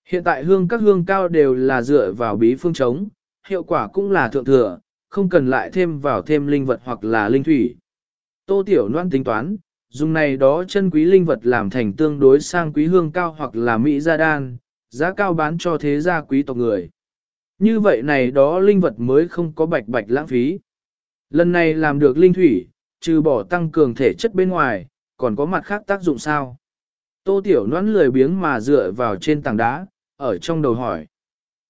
Hiện tại hương các hương cao đều là dựa vào bí phương chống, hiệu quả cũng là thượng thừa, không cần lại thêm vào thêm linh vật hoặc là linh thủy. Tô Tiểu Loan tính toán, dùng này đó chân quý linh vật làm thành tương đối sang quý hương cao hoặc là mỹ gia đan, giá cao bán cho thế gia quý tộc người. Như vậy này đó linh vật mới không có bạch bạch lãng phí. Lần này làm được linh thủy, trừ bỏ tăng cường thể chất bên ngoài, còn có mặt khác tác dụng sao? Tô Tiểu Loan lười biếng mà dựa vào trên tảng đá, ở trong đầu hỏi.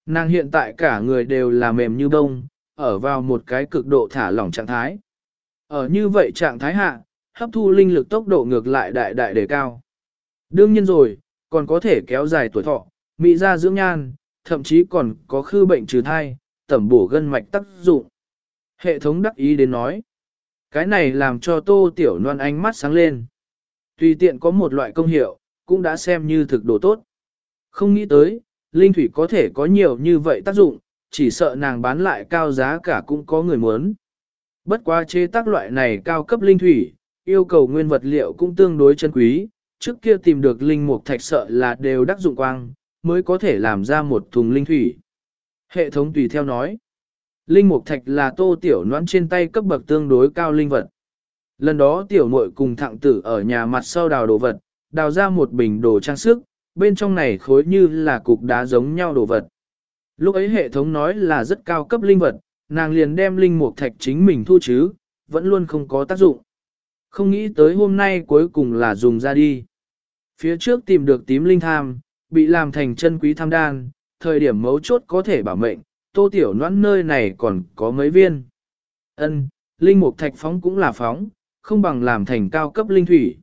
Nàng hiện tại cả người đều là mềm như bông, ở vào một cái cực độ thả lỏng trạng thái. Ở như vậy trạng thái hạ, hấp thu linh lực tốc độ ngược lại đại đại đề cao. Đương nhiên rồi, còn có thể kéo dài tuổi thọ, mỹ ra dưỡng nhan, thậm chí còn có khư bệnh trừ thai, tẩm bổ gân mạch tác dụng. Hệ thống đắc ý đến nói. Cái này làm cho tô tiểu loan ánh mắt sáng lên. Tùy tiện có một loại công hiệu, cũng đã xem như thực đồ tốt. Không nghĩ tới, linh thủy có thể có nhiều như vậy tác dụng, chỉ sợ nàng bán lại cao giá cả cũng có người muốn. Bất quá chế tác loại này cao cấp linh thủy, yêu cầu nguyên vật liệu cũng tương đối chân quý, trước kia tìm được linh mục thạch sợ là đều đắc dụng quang, mới có thể làm ra một thùng linh thủy. Hệ thống tùy theo nói, linh mục thạch là tô tiểu noãn trên tay cấp bậc tương đối cao linh vật. Lần đó tiểu muội cùng thạng tử ở nhà mặt sau đào đồ vật, đào ra một bình đồ trang sức, bên trong này khối như là cục đá giống nhau đồ vật. Lúc ấy hệ thống nói là rất cao cấp linh vật, nàng liền đem linh mục thạch chính mình thu chứ, vẫn luôn không có tác dụng. Không nghĩ tới hôm nay cuối cùng là dùng ra đi. Phía trước tìm được tím linh tham, bị làm thành chân quý tham đan, thời điểm mấu chốt có thể bảo mệnh, tô tiểu noãn nơi này còn có mấy viên. Ân, linh mục thạch phóng cũng là phóng, không bằng làm thành cao cấp linh thủy.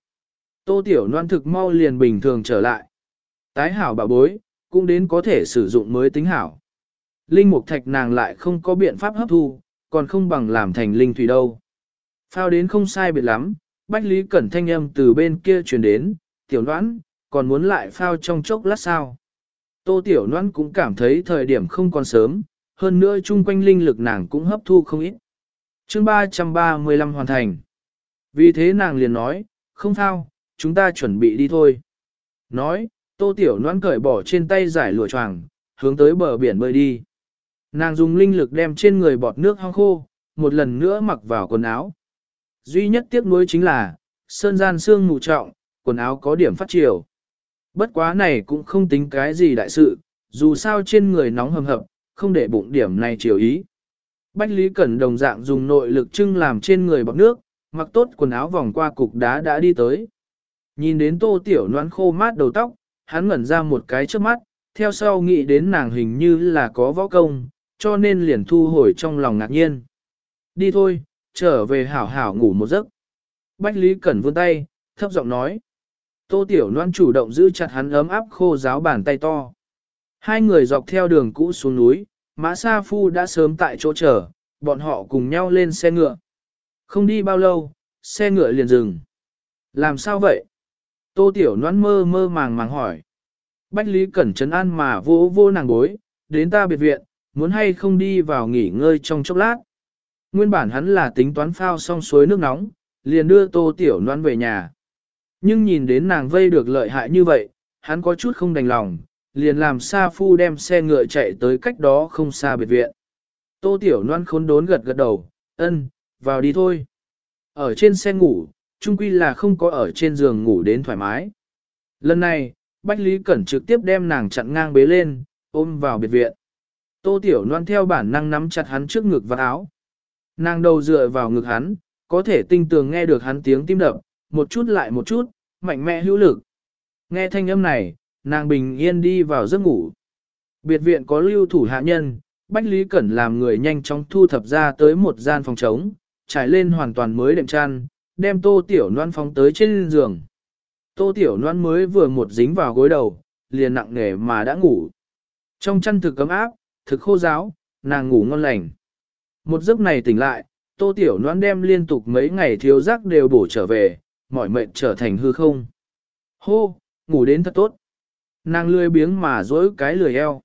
Tô tiểu noãn thực mau liền bình thường trở lại. Tái hảo bảo bối, cũng đến có thể sử dụng mới tính hảo. Linh mục thạch nàng lại không có biện pháp hấp thu, còn không bằng làm thành linh thủy đâu. Phao đến không sai biệt lắm, Bách Lý Cẩn thanh âm từ bên kia truyền đến, tiểu noãn, còn muốn lại phao trong chốc lát sao. Tô tiểu Loan cũng cảm thấy thời điểm không còn sớm, hơn nữa chung quanh linh lực nàng cũng hấp thu không ít. chương 335 hoàn thành. Vì thế nàng liền nói, không thao, chúng ta chuẩn bị đi thôi. Nói, tô tiểu Loan cởi bỏ trên tay giải lụa choàng, hướng tới bờ biển bơi đi. Nàng dùng linh lực đem trên người bọt nước hong khô, một lần nữa mặc vào quần áo. Duy nhất tiếc nuối chính là, sơn gian xương mù trọng, quần áo có điểm phát chiều. Bất quá này cũng không tính cái gì đại sự, dù sao trên người nóng hầm hập, không để bụng điểm này chiều ý. Bách Lý Cẩn đồng dạng dùng nội lực trưng làm trên người bọc nước, mặc tốt quần áo vòng qua cục đá đã đi tới. Nhìn đến tô tiểu noan khô mát đầu tóc, hắn ngẩn ra một cái trước mắt, theo sau nghĩ đến nàng hình như là có võ công, cho nên liền thu hồi trong lòng ngạc nhiên. Đi thôi, trở về hảo hảo ngủ một giấc. Bách Lý Cẩn vươn tay, thấp giọng nói. Tô Tiểu Loan chủ động giữ chặt hắn ấm áp khô giáo bàn tay to. Hai người dọc theo đường cũ xuống núi, Mã Sa Phu đã sớm tại chỗ chờ, bọn họ cùng nhau lên xe ngựa. Không đi bao lâu, xe ngựa liền dừng. Làm sao vậy? Tô Tiểu Loan mơ mơ màng màng hỏi. Bách Lý Cẩn trấn an mà vô vô nàng bối, đến ta biệt viện, muốn hay không đi vào nghỉ ngơi trong chốc lát. Nguyên bản hắn là tính toán phao xong suối nước nóng, liền đưa tô tiểu Loan về nhà. Nhưng nhìn đến nàng vây được lợi hại như vậy, hắn có chút không đành lòng, liền làm Sa Phu đem xe ngựa chạy tới cách đó không xa biệt viện. Tô tiểu Loan khốn đốn gật gật đầu, ân, vào đi thôi. Ở trên xe ngủ, chung quy là không có ở trên giường ngủ đến thoải mái. Lần này, Bách Lý Cẩn trực tiếp đem nàng chặn ngang bế lên, ôm vào biệt viện. Tô Tiểu Loan theo bản năng nắm chặt hắn trước ngực và áo. Nàng đầu dựa vào ngực hắn, có thể tinh tường nghe được hắn tiếng tim đập, một chút lại một chút, mạnh mẽ hữu lực. Nghe thanh âm này, nàng bình yên đi vào giấc ngủ. Biệt viện có lưu thủ hạ nhân, Bách Lý Cẩn làm người nhanh chóng thu thập ra tới một gian phòng trống, trải lên hoàn toàn mới đệm chăn, đem tô tiểu noan phóng tới trên giường. Tô tiểu noan mới vừa một dính vào gối đầu, liền nặng nề mà đã ngủ. Trong chăn thực cấm áp, thực khô giáo, nàng ngủ ngon lành. Một giấc này tỉnh lại, tô tiểu noan đem liên tục mấy ngày thiếu giác đều bổ trở về, mỏi mệt trở thành hư không. Hô, ngủ đến thật tốt. Nàng lười biếng mà dối cái lười eo.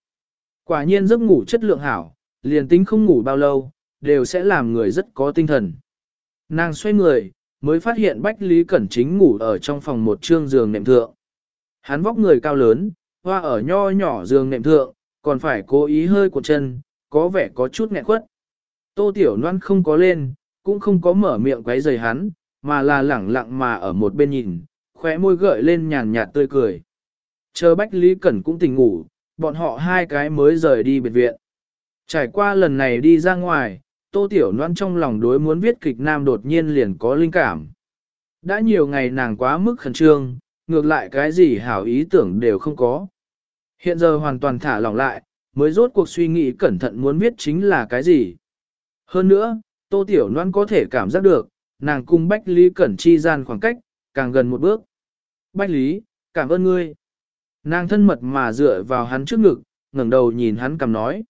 Quả nhiên giấc ngủ chất lượng hảo, liền tính không ngủ bao lâu, đều sẽ làm người rất có tinh thần. Nàng xoay người, mới phát hiện Bách Lý Cẩn Chính ngủ ở trong phòng một trương giường nệm thượng. Hắn vóc người cao lớn, hoa ở nho nhỏ giường nệm thượng, còn phải cố ý hơi cuộn chân, có vẻ có chút nghẹn quất. Tô Tiểu Loan không có lên, cũng không có mở miệng quấy rầy hắn, mà là lẳng lặng mà ở một bên nhìn, khóe môi gợi lên nhàn nhạt tươi cười. Chờ Bách Lý Cẩn cũng tỉnh ngủ, bọn họ hai cái mới rời đi biệt viện. Trải qua lần này đi ra ngoài, Tô Tiểu Loan trong lòng đối muốn viết kịch nam đột nhiên liền có linh cảm. Đã nhiều ngày nàng quá mức khẩn trương, ngược lại cái gì hảo ý tưởng đều không có. Hiện giờ hoàn toàn thả lỏng lại, mới rốt cuộc suy nghĩ cẩn thận muốn viết chính là cái gì. Hơn nữa, Tô Tiểu Loan có thể cảm giác được, nàng cùng Bách Lý Cẩn chi gian khoảng cách, càng gần một bước. Bách Lý, cảm ơn ngươi. Nàng thân mật mà dựa vào hắn trước ngực, ngẩng đầu nhìn hắn cầm nói.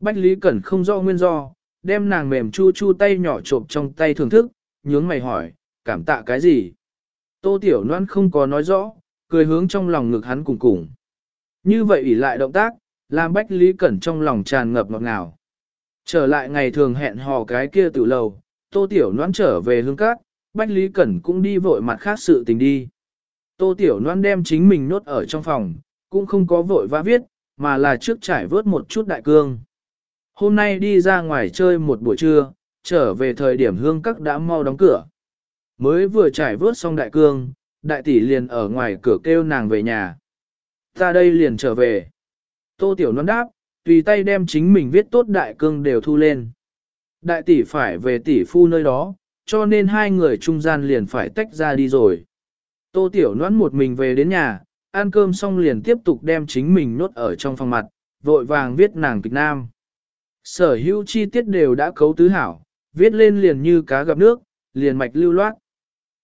Bách Lý Cẩn không rõ nguyên do, đem nàng mềm chu chu tay nhỏ trộm trong tay thưởng thức, nhướng mày hỏi, cảm tạ cái gì? Tô Tiểu Loan không có nói rõ, cười hướng trong lòng ngực hắn cùng cùng. Như vậy ủy lại động tác, làm Bách Lý Cẩn trong lòng tràn ngập ngọt ngào. Trở lại ngày thường hẹn hò cái kia tự lầu, Tô Tiểu Loan trở về hương cát, Bách Lý Cẩn cũng đi vội mặt khác sự tình đi. Tô Tiểu Loan đem chính mình nốt ở trong phòng, cũng không có vội vã viết, mà là trước trải vớt một chút đại cương. Hôm nay đi ra ngoài chơi một buổi trưa, trở về thời điểm hương các đã mau đóng cửa. Mới vừa trải vớt xong đại cương, đại tỷ liền ở ngoài cửa kêu nàng về nhà. Ta đây liền trở về. Tô Tiểu Loan đáp, tùy tay đem chính mình viết tốt đại cương đều thu lên. Đại tỷ phải về tỷ phu nơi đó, cho nên hai người trung gian liền phải tách ra đi rồi. Tô Tiểu Loan một mình về đến nhà, ăn cơm xong liền tiếp tục đem chính mình nốt ở trong phòng mặt, vội vàng viết nàng kịch nam. Sở hữu chi tiết đều đã cấu tứ hảo, viết lên liền như cá gặp nước, liền mạch lưu loát.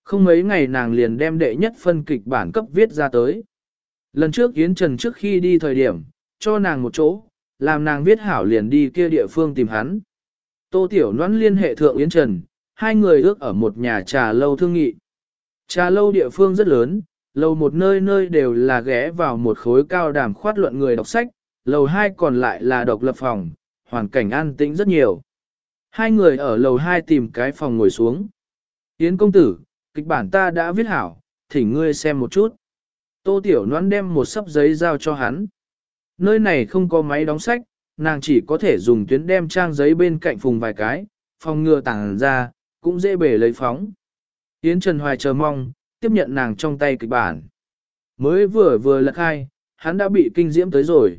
Không mấy ngày nàng liền đem đệ nhất phân kịch bản cấp viết ra tới. Lần trước Yến Trần trước khi đi thời điểm, cho nàng một chỗ, làm nàng viết hảo liền đi kia địa phương tìm hắn. Tô Tiểu Loan liên hệ thượng Yến Trần, hai người ước ở một nhà trà lâu thương nghị. Trà lâu địa phương rất lớn, lầu một nơi nơi đều là ghé vào một khối cao đàm khoát luận người đọc sách, lầu hai còn lại là độc lập phòng, hoàn cảnh an tĩnh rất nhiều. Hai người ở lầu hai tìm cái phòng ngồi xuống. Yến công tử, kịch bản ta đã viết hảo, thỉnh ngươi xem một chút. Tô Tiểu Loan đem một sấp giấy giao cho hắn. Nơi này không có máy đóng sách, nàng chỉ có thể dùng tuyến đem trang giấy bên cạnh phùng vài cái, phòng ngừa tàng ra, cũng dễ bể lấy phóng. Yến Trần Hoài chờ mong, tiếp nhận nàng trong tay kịch bản. Mới vừa vừa lật hai, hắn đã bị kinh diễm tới rồi.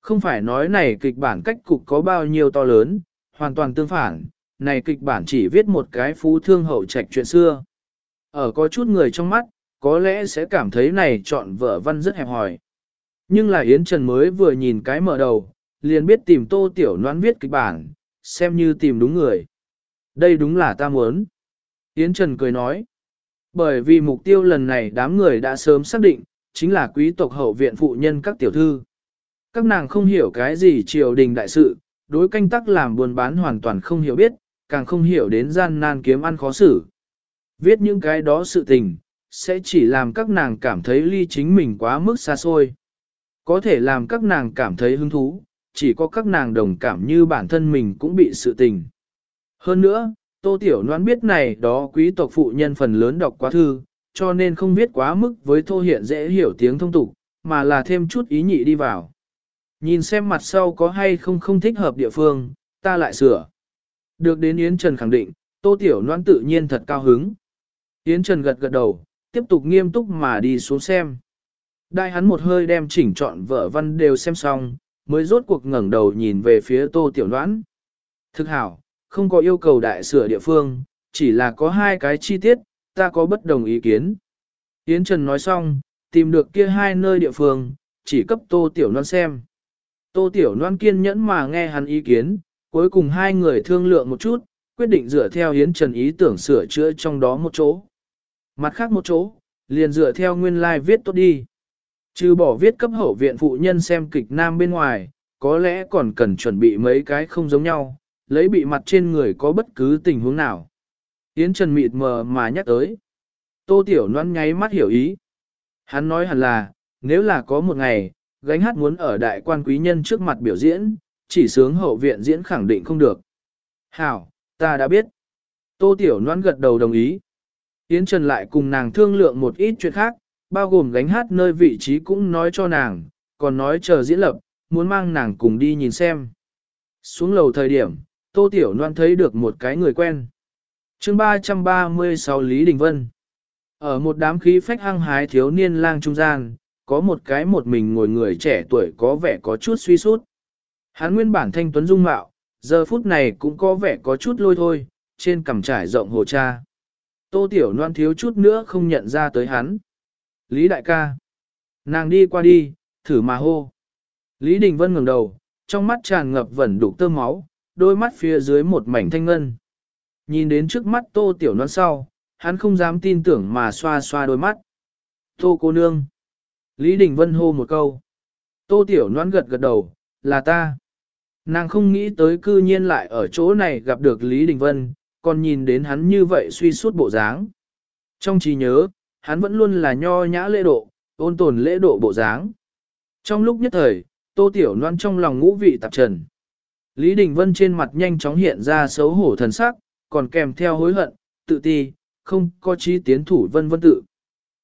Không phải nói này kịch bản cách cục có bao nhiêu to lớn, hoàn toàn tương phản, này kịch bản chỉ viết một cái phú thương hậu trạch chuyện xưa. Ở có chút người trong mắt, có lẽ sẽ cảm thấy này chọn vợ văn rất hẹp hòi. Nhưng là Yến Trần mới vừa nhìn cái mở đầu, liền biết tìm tô tiểu noan viết kịch bản, xem như tìm đúng người. Đây đúng là ta muốn. Yến Trần cười nói. Bởi vì mục tiêu lần này đám người đã sớm xác định, chính là quý tộc hậu viện phụ nhân các tiểu thư. Các nàng không hiểu cái gì triều đình đại sự, đối canh tắc làm buôn bán hoàn toàn không hiểu biết, càng không hiểu đến gian nan kiếm ăn khó xử. Viết những cái đó sự tình, sẽ chỉ làm các nàng cảm thấy ly chính mình quá mức xa xôi. Có thể làm các nàng cảm thấy hứng thú, chỉ có các nàng đồng cảm như bản thân mình cũng bị sự tình. Hơn nữa, Tô Tiểu Loan biết này đó quý tộc phụ nhân phần lớn đọc quá thư, cho nên không biết quá mức với thô hiện dễ hiểu tiếng thông tục, mà là thêm chút ý nhị đi vào. Nhìn xem mặt sau có hay không không thích hợp địa phương, ta lại sửa. Được đến Yến Trần khẳng định, Tô Tiểu Loan tự nhiên thật cao hứng. Yến Trần gật gật đầu, tiếp tục nghiêm túc mà đi xuống xem. Đại hắn một hơi đem chỉnh trọn vợ văn đều xem xong, mới rốt cuộc ngẩng đầu nhìn về phía Tô Tiểu đoán. Thực hảo, không có yêu cầu đại sửa địa phương, chỉ là có hai cái chi tiết, ta có bất đồng ý kiến. Yến Trần nói xong, tìm được kia hai nơi địa phương, chỉ cấp Tô Tiểu Loan xem. Tô Tiểu Loan kiên nhẫn mà nghe hắn ý kiến, cuối cùng hai người thương lượng một chút, quyết định dựa theo Yến Trần ý tưởng sửa chữa trong đó một chỗ. Mặt khác một chỗ, liền dựa theo nguyên lai like viết tốt đi. Trừ bỏ viết cấp hậu viện phụ nhân xem kịch nam bên ngoài, có lẽ còn cần chuẩn bị mấy cái không giống nhau, lấy bị mặt trên người có bất cứ tình huống nào. Yến Trần mịt mờ mà nhắc tới. Tô Tiểu Loan nháy mắt hiểu ý. Hắn nói hẳn là, nếu là có một ngày, gánh hát muốn ở đại quan quý nhân trước mặt biểu diễn, chỉ sướng hậu viện diễn khẳng định không được. Hảo, ta đã biết. Tô Tiểu Loan gật đầu đồng ý. Yến Trần lại cùng nàng thương lượng một ít chuyện khác, bao gồm gánh hát nơi vị trí cũng nói cho nàng, còn nói chờ diễn lập, muốn mang nàng cùng đi nhìn xem. Xuống lầu thời điểm, Tô Tiểu Loan thấy được một cái người quen. chương 336 Lý Đình Vân. Ở một đám khí phách hăng hái thiếu niên lang trung gian, có một cái một mình ngồi người trẻ tuổi có vẻ có chút suy sút. Hắn nguyên bản thanh tuấn dung mạo, giờ phút này cũng có vẻ có chút lôi thôi, trên cằm trải rộng hồ cha. Tô Tiểu Loan thiếu chút nữa không nhận ra tới hắn. Lý đại ca. Nàng đi qua đi, thử mà hô. Lý Đình Vân ngẩng đầu, trong mắt tràn ngập vẩn đục tơ máu, đôi mắt phía dưới một mảnh thanh ngân. Nhìn đến trước mắt Tô Tiểu Loan sau, hắn không dám tin tưởng mà xoa xoa đôi mắt. Tô cô nương. Lý Đình Vân hô một câu. Tô Tiểu Loan gật gật đầu, là ta. Nàng không nghĩ tới cư nhiên lại ở chỗ này gặp được Lý Đình Vân, còn nhìn đến hắn như vậy suy suốt bộ dáng. Trong trí nhớ, hắn vẫn luôn là nho nhã lễ độ, ôn tồn lễ độ bộ dáng. Trong lúc nhất thời, Tô Tiểu Loan trong lòng ngũ vị tạp trần. Lý Đình Vân trên mặt nhanh chóng hiện ra xấu hổ thần sắc, còn kèm theo hối hận, tự ti, không có trí tiến thủ vân vân tự.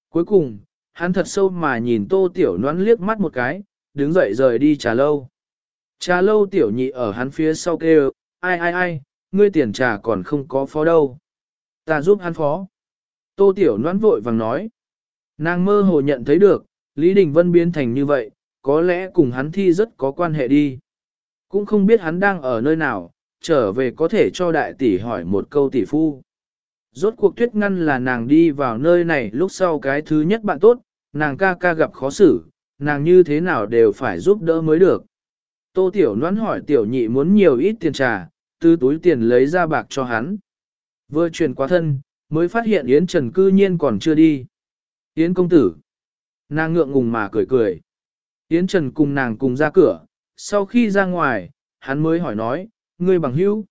Cuối cùng, hắn thật sâu mà nhìn Tô Tiểu Loan liếc mắt một cái, đứng dậy rời đi trà lâu. Trà lâu tiểu nhị ở hắn phía sau kêu, ai ai ai, ngươi tiền trà còn không có phó đâu. Ta giúp hắn phó. Tô Tiểu Loan vội vàng nói. Nàng mơ hồ nhận thấy được, Lý Đình Vân biến thành như vậy, có lẽ cùng hắn thi rất có quan hệ đi. Cũng không biết hắn đang ở nơi nào, trở về có thể cho đại tỷ hỏi một câu tỷ phu. Rốt cuộc tuyết ngăn là nàng đi vào nơi này lúc sau cái thứ nhất bạn tốt, nàng ca ca gặp khó xử, nàng như thế nào đều phải giúp đỡ mới được. Tô Tiểu Loan hỏi Tiểu Nhị muốn nhiều ít tiền trà, từ túi tiền lấy ra bạc cho hắn. Vừa chuyển qua thân, mới phát hiện Yến Trần cư nhiên còn chưa đi. Yến công tử. Nàng ngượng ngùng mà cười cười. Yến Trần cùng nàng cùng ra cửa, sau khi ra ngoài, hắn mới hỏi nói, ngươi bằng hữu.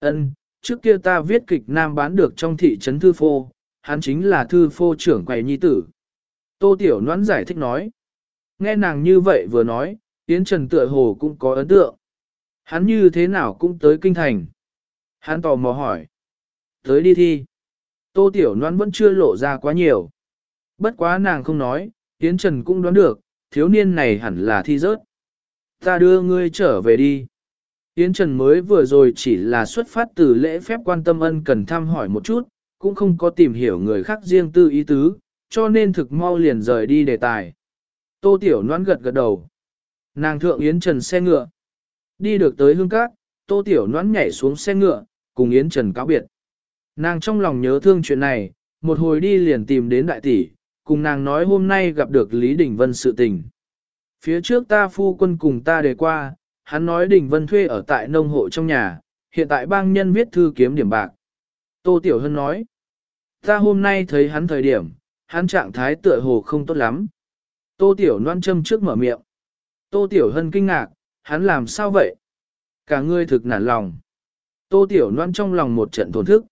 Ân, trước kia ta viết kịch nam bán được trong thị trấn thư phô, hắn chính là thư phô trưởng quầy nhi tử. Tô Tiểu Noãn giải thích nói. Nghe nàng như vậy vừa nói, Yến Trần tựa hồ cũng có ấn tượng. Hắn như thế nào cũng tới kinh thành. Hắn tò mò hỏi. Tới đi thi. Tô Tiểu Loan vẫn chưa lộ ra quá nhiều. Bất quá nàng không nói, Yến Trần cũng đoán được, thiếu niên này hẳn là thi rớt. Ta đưa ngươi trở về đi. Yến Trần mới vừa rồi chỉ là xuất phát từ lễ phép quan tâm ân cần thăm hỏi một chút, cũng không có tìm hiểu người khác riêng tư ý tứ, cho nên thực mau liền rời đi đề tài. Tô Tiểu Loan gật gật đầu. Nàng thượng Yến Trần xe ngựa. Đi được tới hương cát, Tô Tiểu Loan nhảy xuống xe ngựa, cùng Yến Trần cáo biệt. Nàng trong lòng nhớ thương chuyện này, một hồi đi liền tìm đến đại tỷ, cùng nàng nói hôm nay gặp được Lý Đình Vân sự tình. Phía trước ta phu quân cùng ta đề qua, hắn nói Đình Vân thuê ở tại nông hộ trong nhà, hiện tại bang nhân viết thư kiếm điểm bạc. Tô Tiểu Hân nói, ta hôm nay thấy hắn thời điểm, hắn trạng thái tựa hồ không tốt lắm. Tô Tiểu Loan châm trước mở miệng. Tô Tiểu Hân kinh ngạc, hắn làm sao vậy? Cả ngươi thực nản lòng. Tô Tiểu Loan trong lòng một trận thổn thức.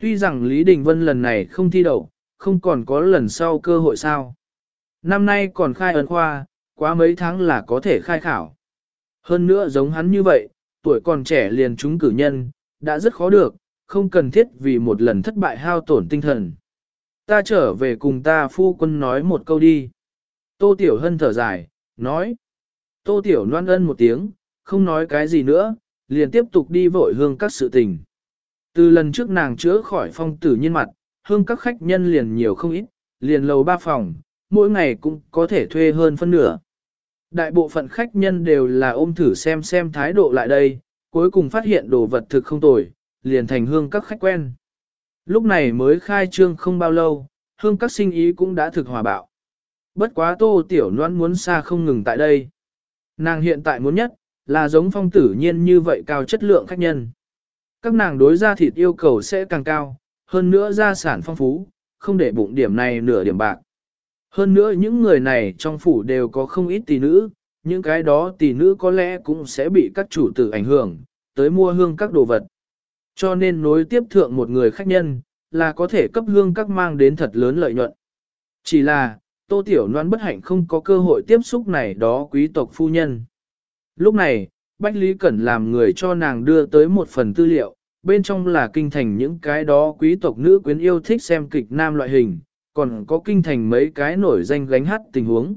Tuy rằng Lý Đình Vân lần này không thi đậu, không còn có lần sau cơ hội sao. Năm nay còn khai ấn khoa, quá mấy tháng là có thể khai khảo. Hơn nữa giống hắn như vậy, tuổi còn trẻ liền trúng cử nhân, đã rất khó được, không cần thiết vì một lần thất bại hao tổn tinh thần. Ta trở về cùng ta phu quân nói một câu đi. Tô Tiểu Hân thở dài, nói. Tô Tiểu Loan ân một tiếng, không nói cái gì nữa, liền tiếp tục đi vội hương các sự tình. Từ lần trước nàng chữa khỏi phong tử nhiên mặt, hương các khách nhân liền nhiều không ít, liền lầu ba phòng, mỗi ngày cũng có thể thuê hơn phân nửa. Đại bộ phận khách nhân đều là ôm thử xem xem thái độ lại đây, cuối cùng phát hiện đồ vật thực không tồi, liền thành hương các khách quen. Lúc này mới khai trương không bao lâu, hương các sinh ý cũng đã thực hòa bạo. Bất quá tô tiểu noan muốn xa không ngừng tại đây. Nàng hiện tại muốn nhất, là giống phong tử nhiên như vậy cao chất lượng khách nhân. Các nàng đối ra thịt yêu cầu sẽ càng cao, hơn nữa gia sản phong phú, không để bụng điểm này nửa điểm bạc. Hơn nữa những người này trong phủ đều có không ít tỷ nữ, những cái đó tỷ nữ có lẽ cũng sẽ bị các chủ tử ảnh hưởng, tới mua hương các đồ vật. Cho nên nối tiếp thượng một người khách nhân, là có thể cấp hương các mang đến thật lớn lợi nhuận. Chỉ là, tô tiểu noan bất hạnh không có cơ hội tiếp xúc này đó quý tộc phu nhân. Lúc này, Bách Lý Cẩn làm người cho nàng đưa tới một phần tư liệu, bên trong là kinh thành những cái đó quý tộc nữ quyến yêu thích xem kịch nam loại hình, còn có kinh thành mấy cái nổi danh gánh hát tình huống.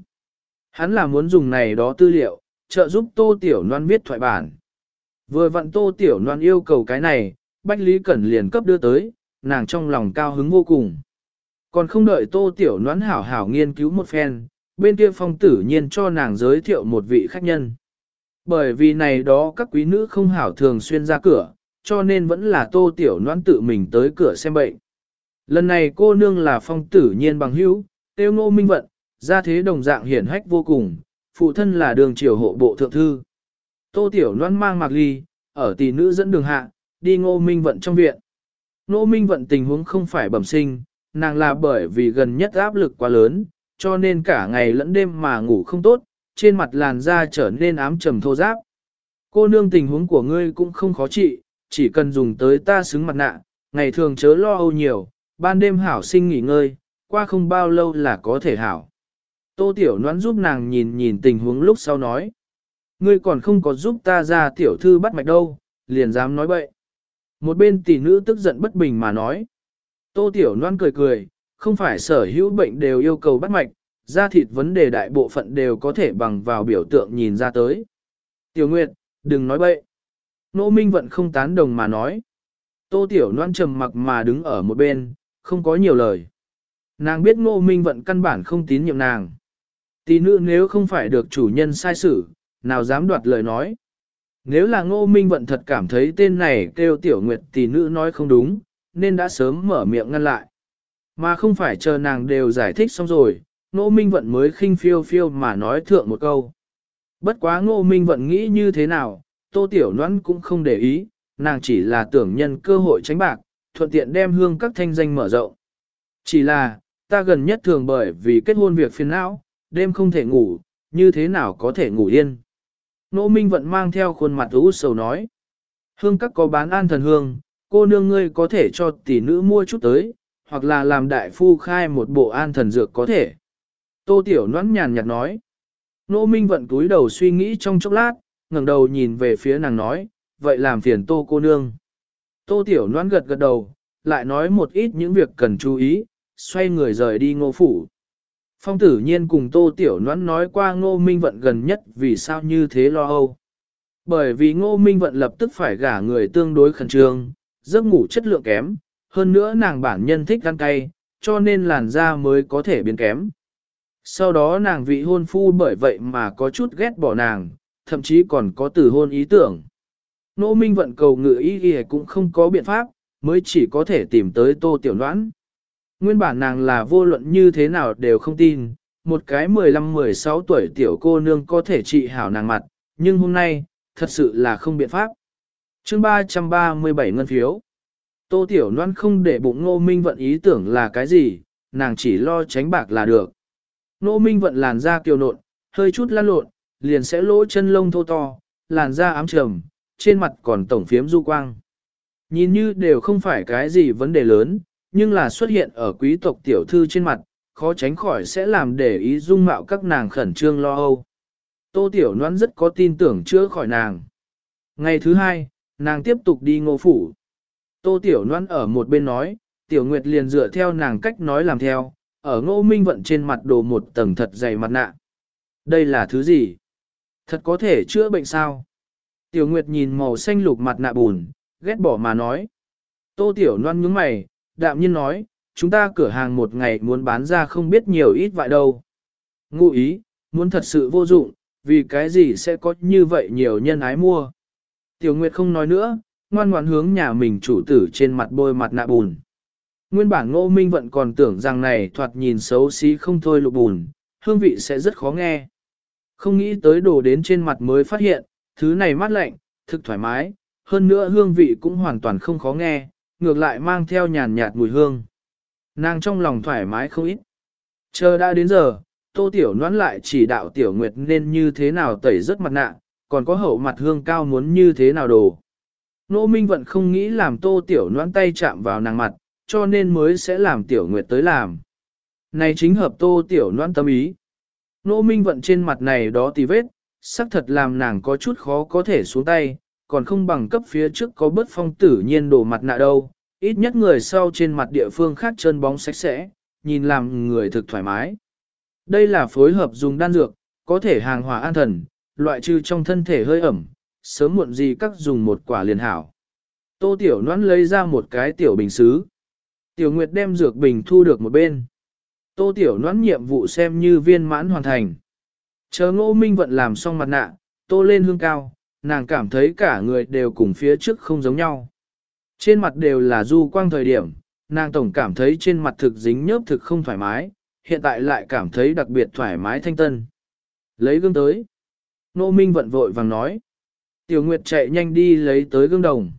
Hắn là muốn dùng này đó tư liệu, trợ giúp Tô Tiểu Loan viết thoại bản. Vừa vặn Tô Tiểu Loan yêu cầu cái này, Bách Lý Cẩn liền cấp đưa tới, nàng trong lòng cao hứng vô cùng. Còn không đợi Tô Tiểu Loan hảo hảo nghiên cứu một phen, bên kia phong tử nhiên cho nàng giới thiệu một vị khách nhân. Bởi vì này đó các quý nữ không hảo thường xuyên ra cửa, cho nên vẫn là tô tiểu noan tự mình tới cửa xem bệnh. Lần này cô nương là phong tử nhiên bằng hữu, tiêu ngô minh vận, ra thế đồng dạng hiển hách vô cùng, phụ thân là đường triều hộ bộ thượng thư. Tô tiểu noan mang mạc ly, ở tỷ nữ dẫn đường hạ, đi ngô minh vận trong viện. Ngô minh vận tình huống không phải bẩm sinh, nàng là bởi vì gần nhất áp lực quá lớn, cho nên cả ngày lẫn đêm mà ngủ không tốt, trên mặt làn da trở nên ám trầm thô ráp. Cô nương tình huống của ngươi cũng không khó trị, chỉ cần dùng tới ta xứng mặt nạ, ngày thường chớ lo âu nhiều, ban đêm hảo sinh nghỉ ngơi, qua không bao lâu là có thể hảo. Tô Tiểu Noãn giúp nàng nhìn nhìn tình huống lúc sau nói. Ngươi còn không có giúp ta ra tiểu thư bắt mạch đâu, liền dám nói bậy. Một bên tỷ nữ tức giận bất bình mà nói. Tô Tiểu Loan cười cười, không phải sở hữu bệnh đều yêu cầu bắt mạch, da thịt vấn đề đại bộ phận đều có thể bằng vào biểu tượng nhìn ra tới. Tiểu Nguyệt, đừng nói bậy. Nỗ Minh Vận không tán đồng mà nói. Tô Tiểu Loan trầm mặc mà đứng ở một bên, không có nhiều lời. Nàng biết Ngô Minh Vận căn bản không tín nhiệm nàng. Tỷ nữ nếu không phải được chủ nhân sai xử, nào dám đoạt lời nói. Nếu là Ngô Minh Vận thật cảm thấy tên này kêu Tiểu Nguyệt tỷ nữ nói không đúng, nên đã sớm mở miệng ngăn lại. Mà không phải chờ nàng đều giải thích xong rồi, Ngô Minh Vận mới khinh phiêu phiêu mà nói thượng một câu. Bất quá ngô minh vận nghĩ như thế nào, tô tiểu Loan cũng không để ý, nàng chỉ là tưởng nhân cơ hội tránh bạc, thuận tiện đem hương các thanh danh mở rộng. Chỉ là, ta gần nhất thường bởi vì kết hôn việc phiền não, đêm không thể ngủ, như thế nào có thể ngủ yên. Ngô Minh Vận mang theo khuôn mặt u sầu nói. Hương các có bán an thần hương, cô nương ngươi có thể cho tỷ nữ mua chút tới, hoặc là làm đại phu khai một bộ an thần dược có thể. Tô Tiểu Noãn nhàn nhạt nói. Nô Minh vận túi đầu suy nghĩ trong chốc lát, ngẩng đầu nhìn về phía nàng nói, vậy làm phiền Tô cô nương. Tô Tiểu Noãn gật gật đầu, lại nói một ít những việc cần chú ý, xoay người rời đi ngô phủ. Phong tử nhiên cùng Tô Tiểu Noãn nói qua ngô minh vận gần nhất vì sao như thế lo âu. Bởi vì ngô minh vận lập tức phải gả người tương đối khẩn trương, giấc ngủ chất lượng kém, hơn nữa nàng bản nhân thích ăn cay, cho nên làn da mới có thể biến kém. Sau đó nàng vị hôn phu bởi vậy mà có chút ghét bỏ nàng, thậm chí còn có từ hôn ý tưởng. Nỗ Minh vận cầu ngự ý ghi cũng không có biện pháp, mới chỉ có thể tìm tới tô tiểu đoán. Nguyên bản nàng là vô luận như thế nào đều không tin, một cái 15-16 tuổi tiểu cô nương có thể trị hảo nàng mặt, nhưng hôm nay, thật sự là không biện pháp. chương 337 ngân phiếu. Tô Tiểu Loan không để bụng Ngô Minh vận ý tưởng là cái gì, nàng chỉ lo tránh bạc là được. Nô Minh vận làn da kiều nộn, hơi chút lăn lộn, liền sẽ lỗ chân lông thô to, làn da ám trầm, trên mặt còn tổng phiếm du quang. Nhìn như đều không phải cái gì vấn đề lớn, nhưng là xuất hiện ở quý tộc tiểu thư trên mặt, khó tránh khỏi sẽ làm để ý dung mạo các nàng khẩn trương lo âu. Tô Tiểu Loan rất có tin tưởng chữa khỏi nàng. Ngày thứ hai, nàng tiếp tục đi ngô phủ. Tô Tiểu Loan ở một bên nói, Tiểu Nguyệt liền dựa theo nàng cách nói làm theo, ở ngô minh vận trên mặt đồ một tầng thật dày mặt nạ. Đây là thứ gì? Thật có thể chữa bệnh sao? Tiểu Nguyệt nhìn màu xanh lục mặt nạ bùn, ghét bỏ mà nói. Tô Tiểu Loan nhướng mày, đạm nhiên nói, chúng ta cửa hàng một ngày muốn bán ra không biết nhiều ít vậy đâu. Ngụ ý, muốn thật sự vô dụng, vì cái gì sẽ có như vậy nhiều nhân ái mua. Tiểu Nguyệt không nói nữa, ngoan ngoãn hướng nhà mình chủ tử trên mặt bôi mặt nạ bùn. Nguyên bản ngô minh vẫn còn tưởng rằng này thoạt nhìn xấu xí không thôi lục bùn, hương vị sẽ rất khó nghe. Không nghĩ tới đồ đến trên mặt mới phát hiện, thứ này mát lạnh, thực thoải mái, hơn nữa hương vị cũng hoàn toàn không khó nghe, ngược lại mang theo nhàn nhạt mùi hương. Nàng trong lòng thoải mái không ít. Chờ đã đến giờ, tô tiểu noãn lại chỉ đạo tiểu nguyệt nên như thế nào tẩy rất mặt nạ, còn có hậu mặt hương cao muốn như thế nào đồ. Nô Minh vẫn không nghĩ làm tô tiểu noãn tay chạm vào nàng mặt, cho nên mới sẽ làm tiểu nguyệt tới làm. Này chính hợp tô tiểu noan tâm ý. nỗ Minh vận trên mặt này đó tì vết, xác thật làm nàng có chút khó có thể xuống tay, còn không bằng cấp phía trước có bớt phong tử nhiên đổ mặt nạ đâu, ít nhất người sau trên mặt địa phương khác chân bóng sạch sẽ, nhìn làm người thực thoải mái. Đây là phối hợp dùng đan dược, có thể hàng hòa an thần, loại trừ trong thân thể hơi ẩm, sớm muộn gì các dùng một quả liền hảo. Tô Tiểu Noãn lấy ra một cái tiểu bình xứ. Tiểu Nguyệt đem dược bình thu được một bên. Tô Tiểu Noãn nhiệm vụ xem như viên mãn hoàn thành. Chờ ngô minh vận làm xong mặt nạ, tô lên hương cao, nàng cảm thấy cả người đều cùng phía trước không giống nhau. Trên mặt đều là du quang thời điểm, nàng tổng cảm thấy trên mặt thực dính nhớp thực không thoải mái, hiện tại lại cảm thấy đặc biệt thoải mái thanh tân. Lấy gương tới. Nô Minh vận vội vàng nói. Tiểu Nguyệt chạy nhanh đi lấy tới gương đồng.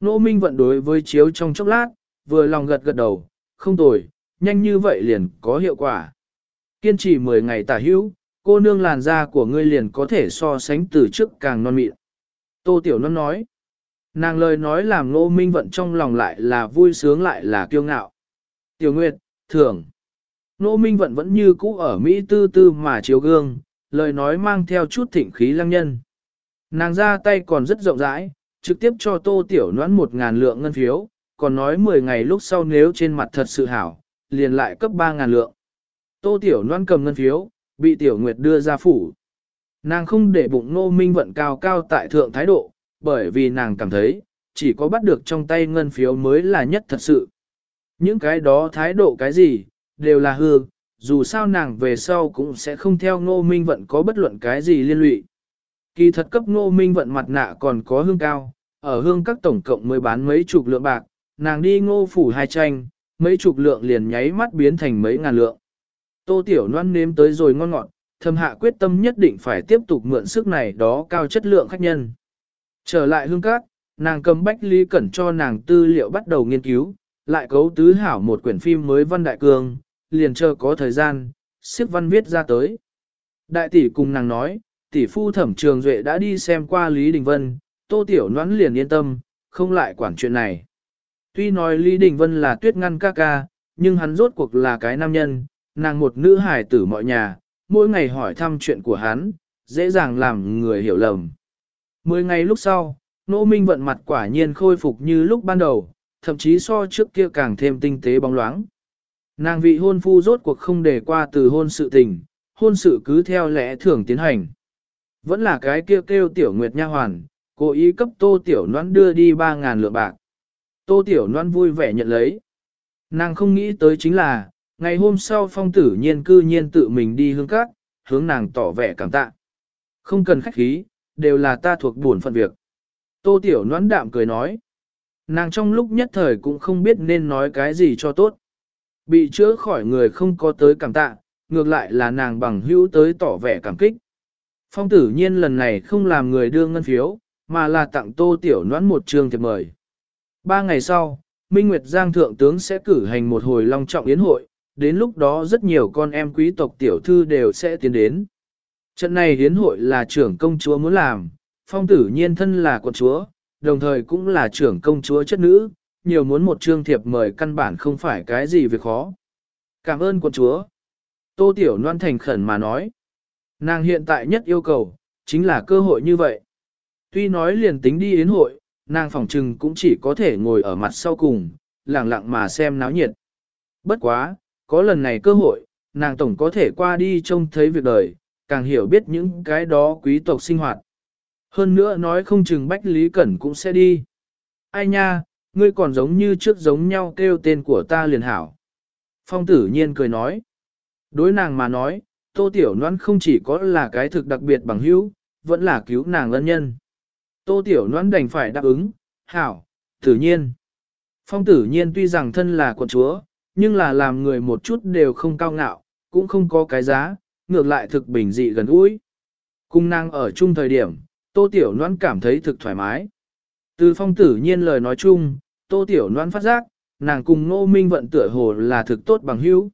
Nô Minh vận đối với chiếu trong chốc lát, vừa lòng gật gật đầu, không tồi, nhanh như vậy liền có hiệu quả. Kiên trì 10 ngày tả hữu, cô nương làn da của ngươi liền có thể so sánh từ trước càng non mịn. Tô Tiểu Nôn nói, nàng lời nói làm Ngô Minh Vận trong lòng lại là vui sướng lại là kiêu ngạo. Tiểu Nguyệt, thưởng. Ngô Minh Vận vẫn như cũ ở Mỹ tư tư mà chiếu gương, lời nói mang theo chút thịnh khí lăng nhân. Nàng ra tay còn rất rộng rãi, trực tiếp cho Tô Tiểu Noãn một ngàn lượng ngân phiếu, còn nói 10 ngày lúc sau nếu trên mặt thật sự hảo, liền lại cấp 3 ngàn lượng. Tô Tiểu loan cầm ngân phiếu, bị Tiểu Nguyệt đưa ra phủ. Nàng không để bụng nô minh vận cao cao tại thượng thái độ, bởi vì nàng cảm thấy, chỉ có bắt được trong tay ngân phiếu mới là nhất thật sự. Những cái đó thái độ cái gì, đều là hư, dù sao nàng về sau cũng sẽ không theo ngô minh vận có bất luận cái gì liên lụy. Kỳ thật cấp ngô minh vận mặt nạ còn có hương cao, ở hương các tổng cộng mới bán mấy chục lượng bạc, nàng đi ngô phủ hai tranh, mấy chục lượng liền nháy mắt biến thành mấy ngàn lượng. Tô Tiểu Loan nếm tới rồi ngon ngọt, thầm hạ quyết tâm nhất định phải tiếp tục mượn sức này đó cao chất lượng khách nhân. Trở lại hương cát, nàng cầm bách lý cẩn cho nàng tư liệu bắt đầu nghiên cứu, lại cấu tứ hảo một quyển phim mới văn đại Cường, liền chờ có thời gian, siếp văn viết ra tới. Đại tỷ cùng nàng nói, tỷ phu thẩm trường duệ đã đi xem qua Lý Đình Vân, tô tiểu noãn liền yên tâm, không lại quản chuyện này. Tuy nói Lý Đình Vân là tuyết ngăn ca ca, nhưng hắn rốt cuộc là cái nam nhân, nàng một nữ hài tử mọi nhà, mỗi ngày hỏi thăm chuyện của hắn, dễ dàng làm người hiểu lầm. Mười ngày lúc sau, Nô Minh vận mặt quả nhiên khôi phục như lúc ban đầu, thậm chí so trước kia càng thêm tinh tế bóng loáng. Nàng vị hôn phu rốt cuộc không để qua từ hôn sự tình, hôn sự cứ theo lẽ thường tiến hành. Vẫn là cái kia kêu, kêu tiểu nguyệt nha hoàn, cố ý cấp tô tiểu noãn đưa đi 3.000 lượng bạc. Tô tiểu Loan vui vẻ nhận lấy. Nàng không nghĩ tới chính là, ngày hôm sau phong tử nhiên cư nhiên tự mình đi hướng các, hướng nàng tỏ vẻ cảm tạ. Không cần khách khí, đều là ta thuộc buồn phận việc. Tô tiểu Loan đạm cười nói. Nàng trong lúc nhất thời cũng không biết nên nói cái gì cho tốt. Bị chữa khỏi người không có tới cảm tạ, ngược lại là nàng bằng hữu tới tỏ vẻ cảm kích. Phong tử nhiên lần này không làm người đưa ngân phiếu, mà là tặng tô tiểu noãn một trường thiệp mời. Ba ngày sau, Minh Nguyệt Giang Thượng tướng sẽ cử hành một hồi long trọng yến hội, đến lúc đó rất nhiều con em quý tộc tiểu thư đều sẽ tiến đến. Trận này yến hội là trưởng công chúa muốn làm, phong tử nhiên thân là quận chúa, đồng thời cũng là trưởng công chúa chất nữ, nhiều muốn một trương thiệp mời căn bản không phải cái gì việc khó. Cảm ơn quận chúa. Tô Tiểu Loan thành khẩn mà nói. Nàng hiện tại nhất yêu cầu, chính là cơ hội như vậy. Tuy nói liền tính đi yến hội, nàng phòng trừng cũng chỉ có thể ngồi ở mặt sau cùng, lặng lặng mà xem náo nhiệt. Bất quá, có lần này cơ hội, nàng tổng có thể qua đi trông thấy việc đời, càng hiểu biết những cái đó quý tộc sinh hoạt. Hơn nữa nói không chừng Bách Lý Cẩn cũng sẽ đi. Ai nha, ngươi còn giống như trước giống nhau kêu tên của ta liền hảo. Phong tử nhiên cười nói. Đối nàng mà nói, Tô Tiểu Loan không chỉ có là cái thực đặc biệt bằng hữu, vẫn là cứu nàng lân nhân. Tô Tiểu Loan đành phải đáp ứng, hảo, tự nhiên. Phong tử nhiên tuy rằng thân là quận chúa, nhưng là làm người một chút đều không cao ngạo, cũng không có cái giá, ngược lại thực bình dị gần gũi. Cung nàng ở chung thời điểm, Tô Tiểu Loan cảm thấy thực thoải mái. Từ phong tử nhiên lời nói chung, Tô Tiểu Loan phát giác, nàng cùng Ngô Minh vận tựa hồ là thực tốt bằng hữu.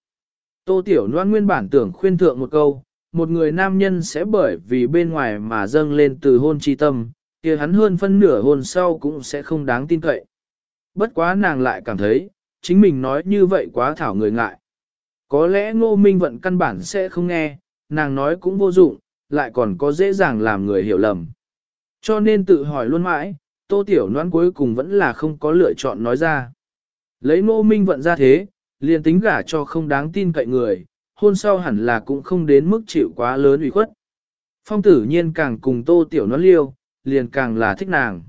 Tô Tiểu Loan nguyên bản tưởng khuyên thượng một câu, một người nam nhân sẽ bởi vì bên ngoài mà dâng lên từ hôn chi tâm, kia hắn hơn phân nửa hôn sau cũng sẽ không đáng tin cậy. Bất quá nàng lại cảm thấy, chính mình nói như vậy quá thảo người ngại. Có lẽ ngô minh vận căn bản sẽ không nghe, nàng nói cũng vô dụng, lại còn có dễ dàng làm người hiểu lầm. Cho nên tự hỏi luôn mãi, tô tiểu noan cuối cùng vẫn là không có lựa chọn nói ra. Lấy ngô minh vận ra thế, liền tính gả cho không đáng tin cậy người, hôn sau hẳn là cũng không đến mức chịu quá lớn ủy khuất. Phong tử nhiên càng cùng tô tiểu noan liêu, liền càng là thích nàng.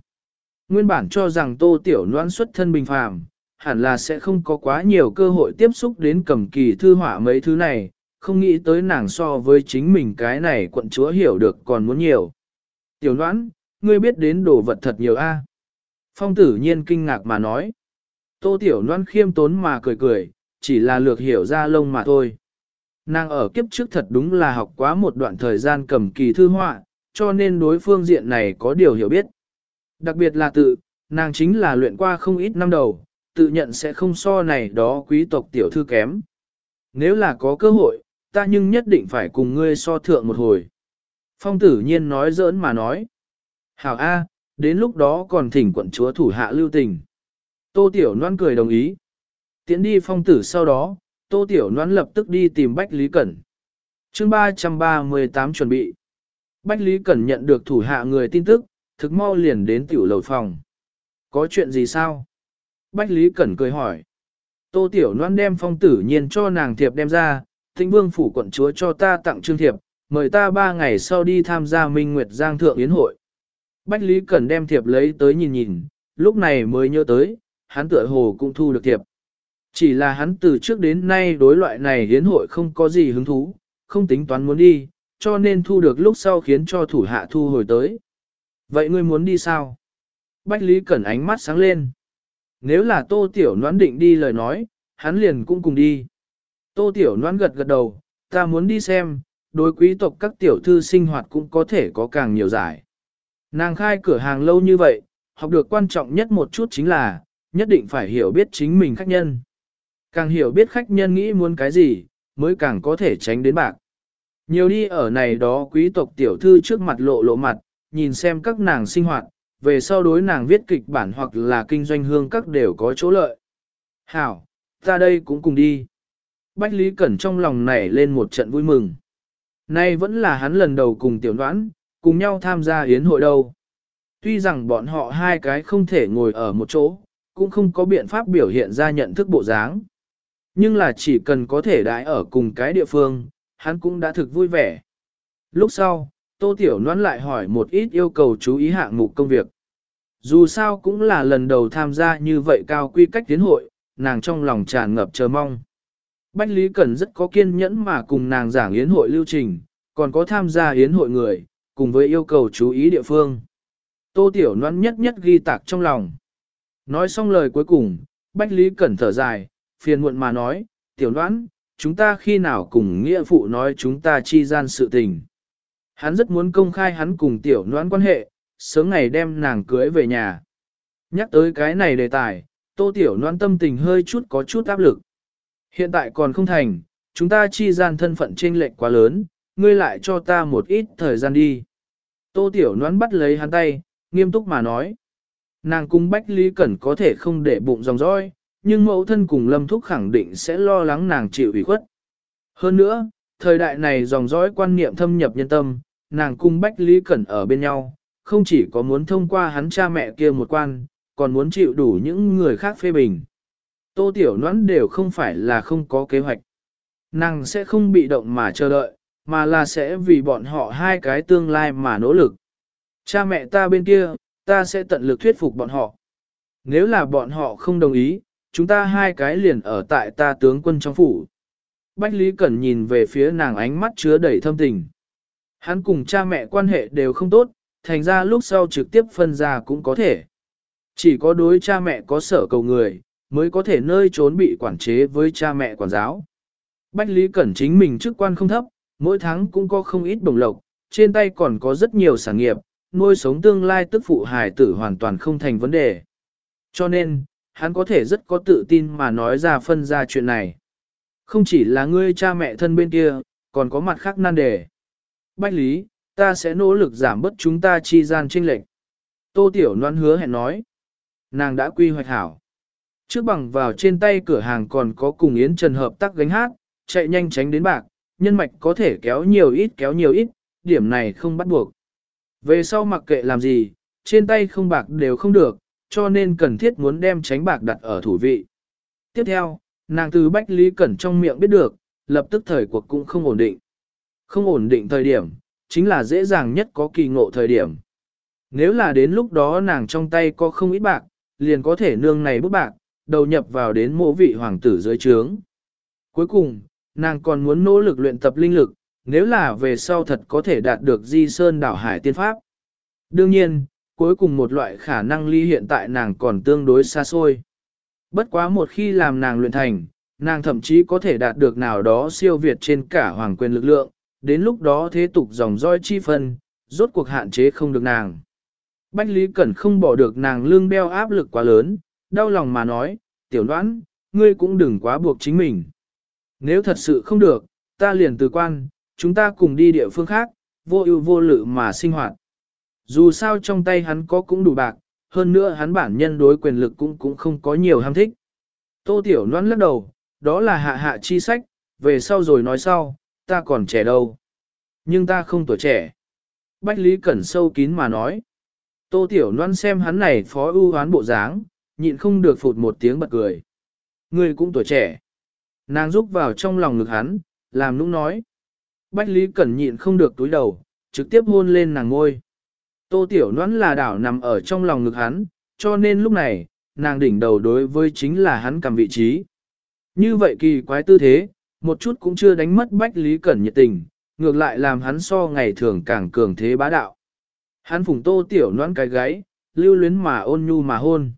Nguyên bản cho rằng tô tiểu noan xuất thân bình phàm, hẳn là sẽ không có quá nhiều cơ hội tiếp xúc đến cầm kỳ thư họa mấy thứ này, không nghĩ tới nàng so với chính mình cái này quận chúa hiểu được còn muốn nhiều. Tiểu noan, ngươi biết đến đồ vật thật nhiều a. Phong tử nhiên kinh ngạc mà nói. Tô tiểu noan khiêm tốn mà cười cười, chỉ là lược hiểu ra lông mà thôi. Nàng ở kiếp trước thật đúng là học quá một đoạn thời gian cầm kỳ thư họa, cho nên đối phương diện này có điều hiểu biết. Đặc biệt là tự, nàng chính là luyện qua không ít năm đầu, tự nhận sẽ không so này đó quý tộc tiểu thư kém. Nếu là có cơ hội, ta nhưng nhất định phải cùng ngươi so thượng một hồi. Phong tử nhiên nói giỡn mà nói. Hảo A, đến lúc đó còn thỉnh quận chúa thủ hạ lưu tình. Tô Tiểu Loan cười đồng ý. Tiến đi phong tử sau đó, Tô Tiểu Loan lập tức đi tìm Bách Lý Cẩn. chương 338 chuẩn bị. Bách Lý Cẩn nhận được thủ hạ người tin tức, thực mau liền đến tiểu lầu phòng. Có chuyện gì sao? Bách Lý Cẩn cười hỏi. Tô Tiểu Loan đem phong tử nhiên cho nàng thiệp đem ra, Thịnh Vương phủ quận chúa cho ta tặng trương thiệp, mời ta ba ngày sau đi tham gia Minh Nguyệt Giang Thượng Yến hội. Bách Lý Cẩn đem thiệp lấy tới nhìn nhìn, lúc này mới nhớ tới, hắn tựa hồ cũng thu được thiệp. Chỉ là hắn từ trước đến nay đối loại này hiến hội không có gì hứng thú, không tính toán muốn đi, cho nên thu được lúc sau khiến cho thủ hạ thu hồi tới. Vậy ngươi muốn đi sao? Bách Lý Cẩn ánh mắt sáng lên. Nếu là Tô Tiểu Noãn định đi lời nói, hắn liền cũng cùng đi. Tô Tiểu Noãn gật gật đầu, ta muốn đi xem, đối quý tộc các tiểu thư sinh hoạt cũng có thể có càng nhiều giải. Nàng khai cửa hàng lâu như vậy, học được quan trọng nhất một chút chính là, nhất định phải hiểu biết chính mình khách nhân. Càng hiểu biết khách nhân nghĩ muốn cái gì, mới càng có thể tránh đến bạc. Nhiều đi ở này đó quý tộc tiểu thư trước mặt lộ lộ mặt, nhìn xem các nàng sinh hoạt, về sau đối nàng viết kịch bản hoặc là kinh doanh hương các đều có chỗ lợi. Hảo, ta đây cũng cùng đi. Bách Lý Cẩn trong lòng nảy lên một trận vui mừng. Nay vẫn là hắn lần đầu cùng tiểu đoán, cùng nhau tham gia yến hội đâu. Tuy rằng bọn họ hai cái không thể ngồi ở một chỗ, cũng không có biện pháp biểu hiện ra nhận thức bộ dáng. Nhưng là chỉ cần có thể đãi ở cùng cái địa phương, hắn cũng đã thực vui vẻ. Lúc sau, Tô Tiểu Loan lại hỏi một ít yêu cầu chú ý hạng mục công việc. Dù sao cũng là lần đầu tham gia như vậy cao quy cách tiến hội, nàng trong lòng tràn ngập chờ mong. Bách Lý Cẩn rất có kiên nhẫn mà cùng nàng giảng yến hội lưu trình, còn có tham gia yến hội người, cùng với yêu cầu chú ý địa phương. Tô Tiểu Loan nhất nhất ghi tạc trong lòng. Nói xong lời cuối cùng, Bách Lý Cẩn thở dài, phiền muộn mà nói, Tiểu Loan, chúng ta khi nào cùng nghĩa phụ nói chúng ta chi gian sự tình. Hắn rất muốn công khai hắn cùng Tiểu noãn quan hệ, sớm ngày đem nàng cưới về nhà. Nhắc tới cái này đề tài, Tô Tiểu noãn tâm tình hơi chút có chút áp lực. Hiện tại còn không thành, chúng ta chi gian thân phận chênh lệch quá lớn, ngươi lại cho ta một ít thời gian đi. Tô Tiểu noãn bắt lấy hắn tay, nghiêm túc mà nói. Nàng cung Bách Lý Cẩn có thể không để bụng dòng dõi, nhưng mẫu thân cùng Lâm Thúc khẳng định sẽ lo lắng nàng chịu ủy khuất. Hơn nữa, thời đại này dòng dõi quan niệm thâm nhập nhân tâm, nàng cung Bách Lý Cẩn ở bên nhau, không chỉ có muốn thông qua hắn cha mẹ kia một quan, còn muốn chịu đủ những người khác phê bình. Tô Tiểu Noãn đều không phải là không có kế hoạch. Nàng sẽ không bị động mà chờ đợi, mà là sẽ vì bọn họ hai cái tương lai mà nỗ lực. Cha mẹ ta bên kia, ta sẽ tận lực thuyết phục bọn họ. Nếu là bọn họ không đồng ý, chúng ta hai cái liền ở tại ta tướng quân trong phủ. Bách Lý Cẩn nhìn về phía nàng ánh mắt chứa đầy thâm tình. Hắn cùng cha mẹ quan hệ đều không tốt, thành ra lúc sau trực tiếp phân ra cũng có thể. Chỉ có đối cha mẹ có sở cầu người, mới có thể nơi trốn bị quản chế với cha mẹ quản giáo. Bách Lý Cẩn chính mình chức quan không thấp, mỗi tháng cũng có không ít đồng lộc, trên tay còn có rất nhiều sản nghiệp, nuôi sống tương lai tức phụ hài tử hoàn toàn không thành vấn đề. Cho nên, hắn có thể rất có tự tin mà nói ra phân ra chuyện này. Không chỉ là ngươi cha mẹ thân bên kia, còn có mặt khác nan đề. Bách Lý, ta sẽ nỗ lực giảm bớt chúng ta chi gian trinh lệnh. Tô Tiểu Loan hứa hẹn nói. Nàng đã quy hoạch hảo. Trước bằng vào trên tay cửa hàng còn có cùng Yến Trần hợp tác gánh hát, chạy nhanh tránh đến bạc, nhân mạch có thể kéo nhiều ít kéo nhiều ít, điểm này không bắt buộc. Về sau mặc kệ làm gì, trên tay không bạc đều không được, cho nên cần thiết muốn đem tránh bạc đặt ở thủ vị. Tiếp theo, nàng từ Bách Lý Cẩn trong miệng biết được, lập tức thời cuộc cũng không ổn định. Không ổn định thời điểm, chính là dễ dàng nhất có kỳ ngộ thời điểm. Nếu là đến lúc đó nàng trong tay có không ít bạc, liền có thể nương này bút bạc, đầu nhập vào đến mộ vị hoàng tử dưới trướng. Cuối cùng, nàng còn muốn nỗ lực luyện tập linh lực, nếu là về sau thật có thể đạt được di sơn đảo hải tiên pháp. Đương nhiên, cuối cùng một loại khả năng ly hiện tại nàng còn tương đối xa xôi. Bất quá một khi làm nàng luyện thành, nàng thậm chí có thể đạt được nào đó siêu việt trên cả hoàng quyền lực lượng, đến lúc đó thế tục dòng roi chi phân, rốt cuộc hạn chế không được nàng. Bách Lý Cẩn không bỏ được nàng lương đeo áp lực quá lớn, đau lòng mà nói, tiểu đoán, ngươi cũng đừng quá buộc chính mình. Nếu thật sự không được, ta liền từ quan, chúng ta cùng đi địa phương khác, vô ưu vô lự mà sinh hoạt. Dù sao trong tay hắn có cũng đủ bạc, hơn nữa hắn bản nhân đối quyền lực cũng cũng không có nhiều ham thích. Tô Tiểu Loan lắc đầu, đó là hạ hạ chi sách, về sau rồi nói sau, ta còn trẻ đâu. Nhưng ta không tuổi trẻ. Bách Lý Cẩn sâu kín mà nói. Tô Tiểu Loan xem hắn này phó ưu hoán bộ dáng, nhịn không được phụt một tiếng bật cười. Ngươi cũng tuổi trẻ. Nàng rúc vào trong lòng ngực hắn, làm nũng nói. Bách Lý Cẩn nhịn không được túi đầu, trực tiếp hôn lên nàng ngôi. Tô Tiểu Noãn là đảo nằm ở trong lòng ngực hắn, cho nên lúc này, nàng đỉnh đầu đối với chính là hắn cầm vị trí. Như vậy kỳ quái tư thế, một chút cũng chưa đánh mất Bách Lý Cẩn nhiệt tình, ngược lại làm hắn so ngày thường càng cường thế bá đạo. Hắn phùng Tô Tiểu Noãn cái gáy, lưu luyến mà ôn nhu mà hôn.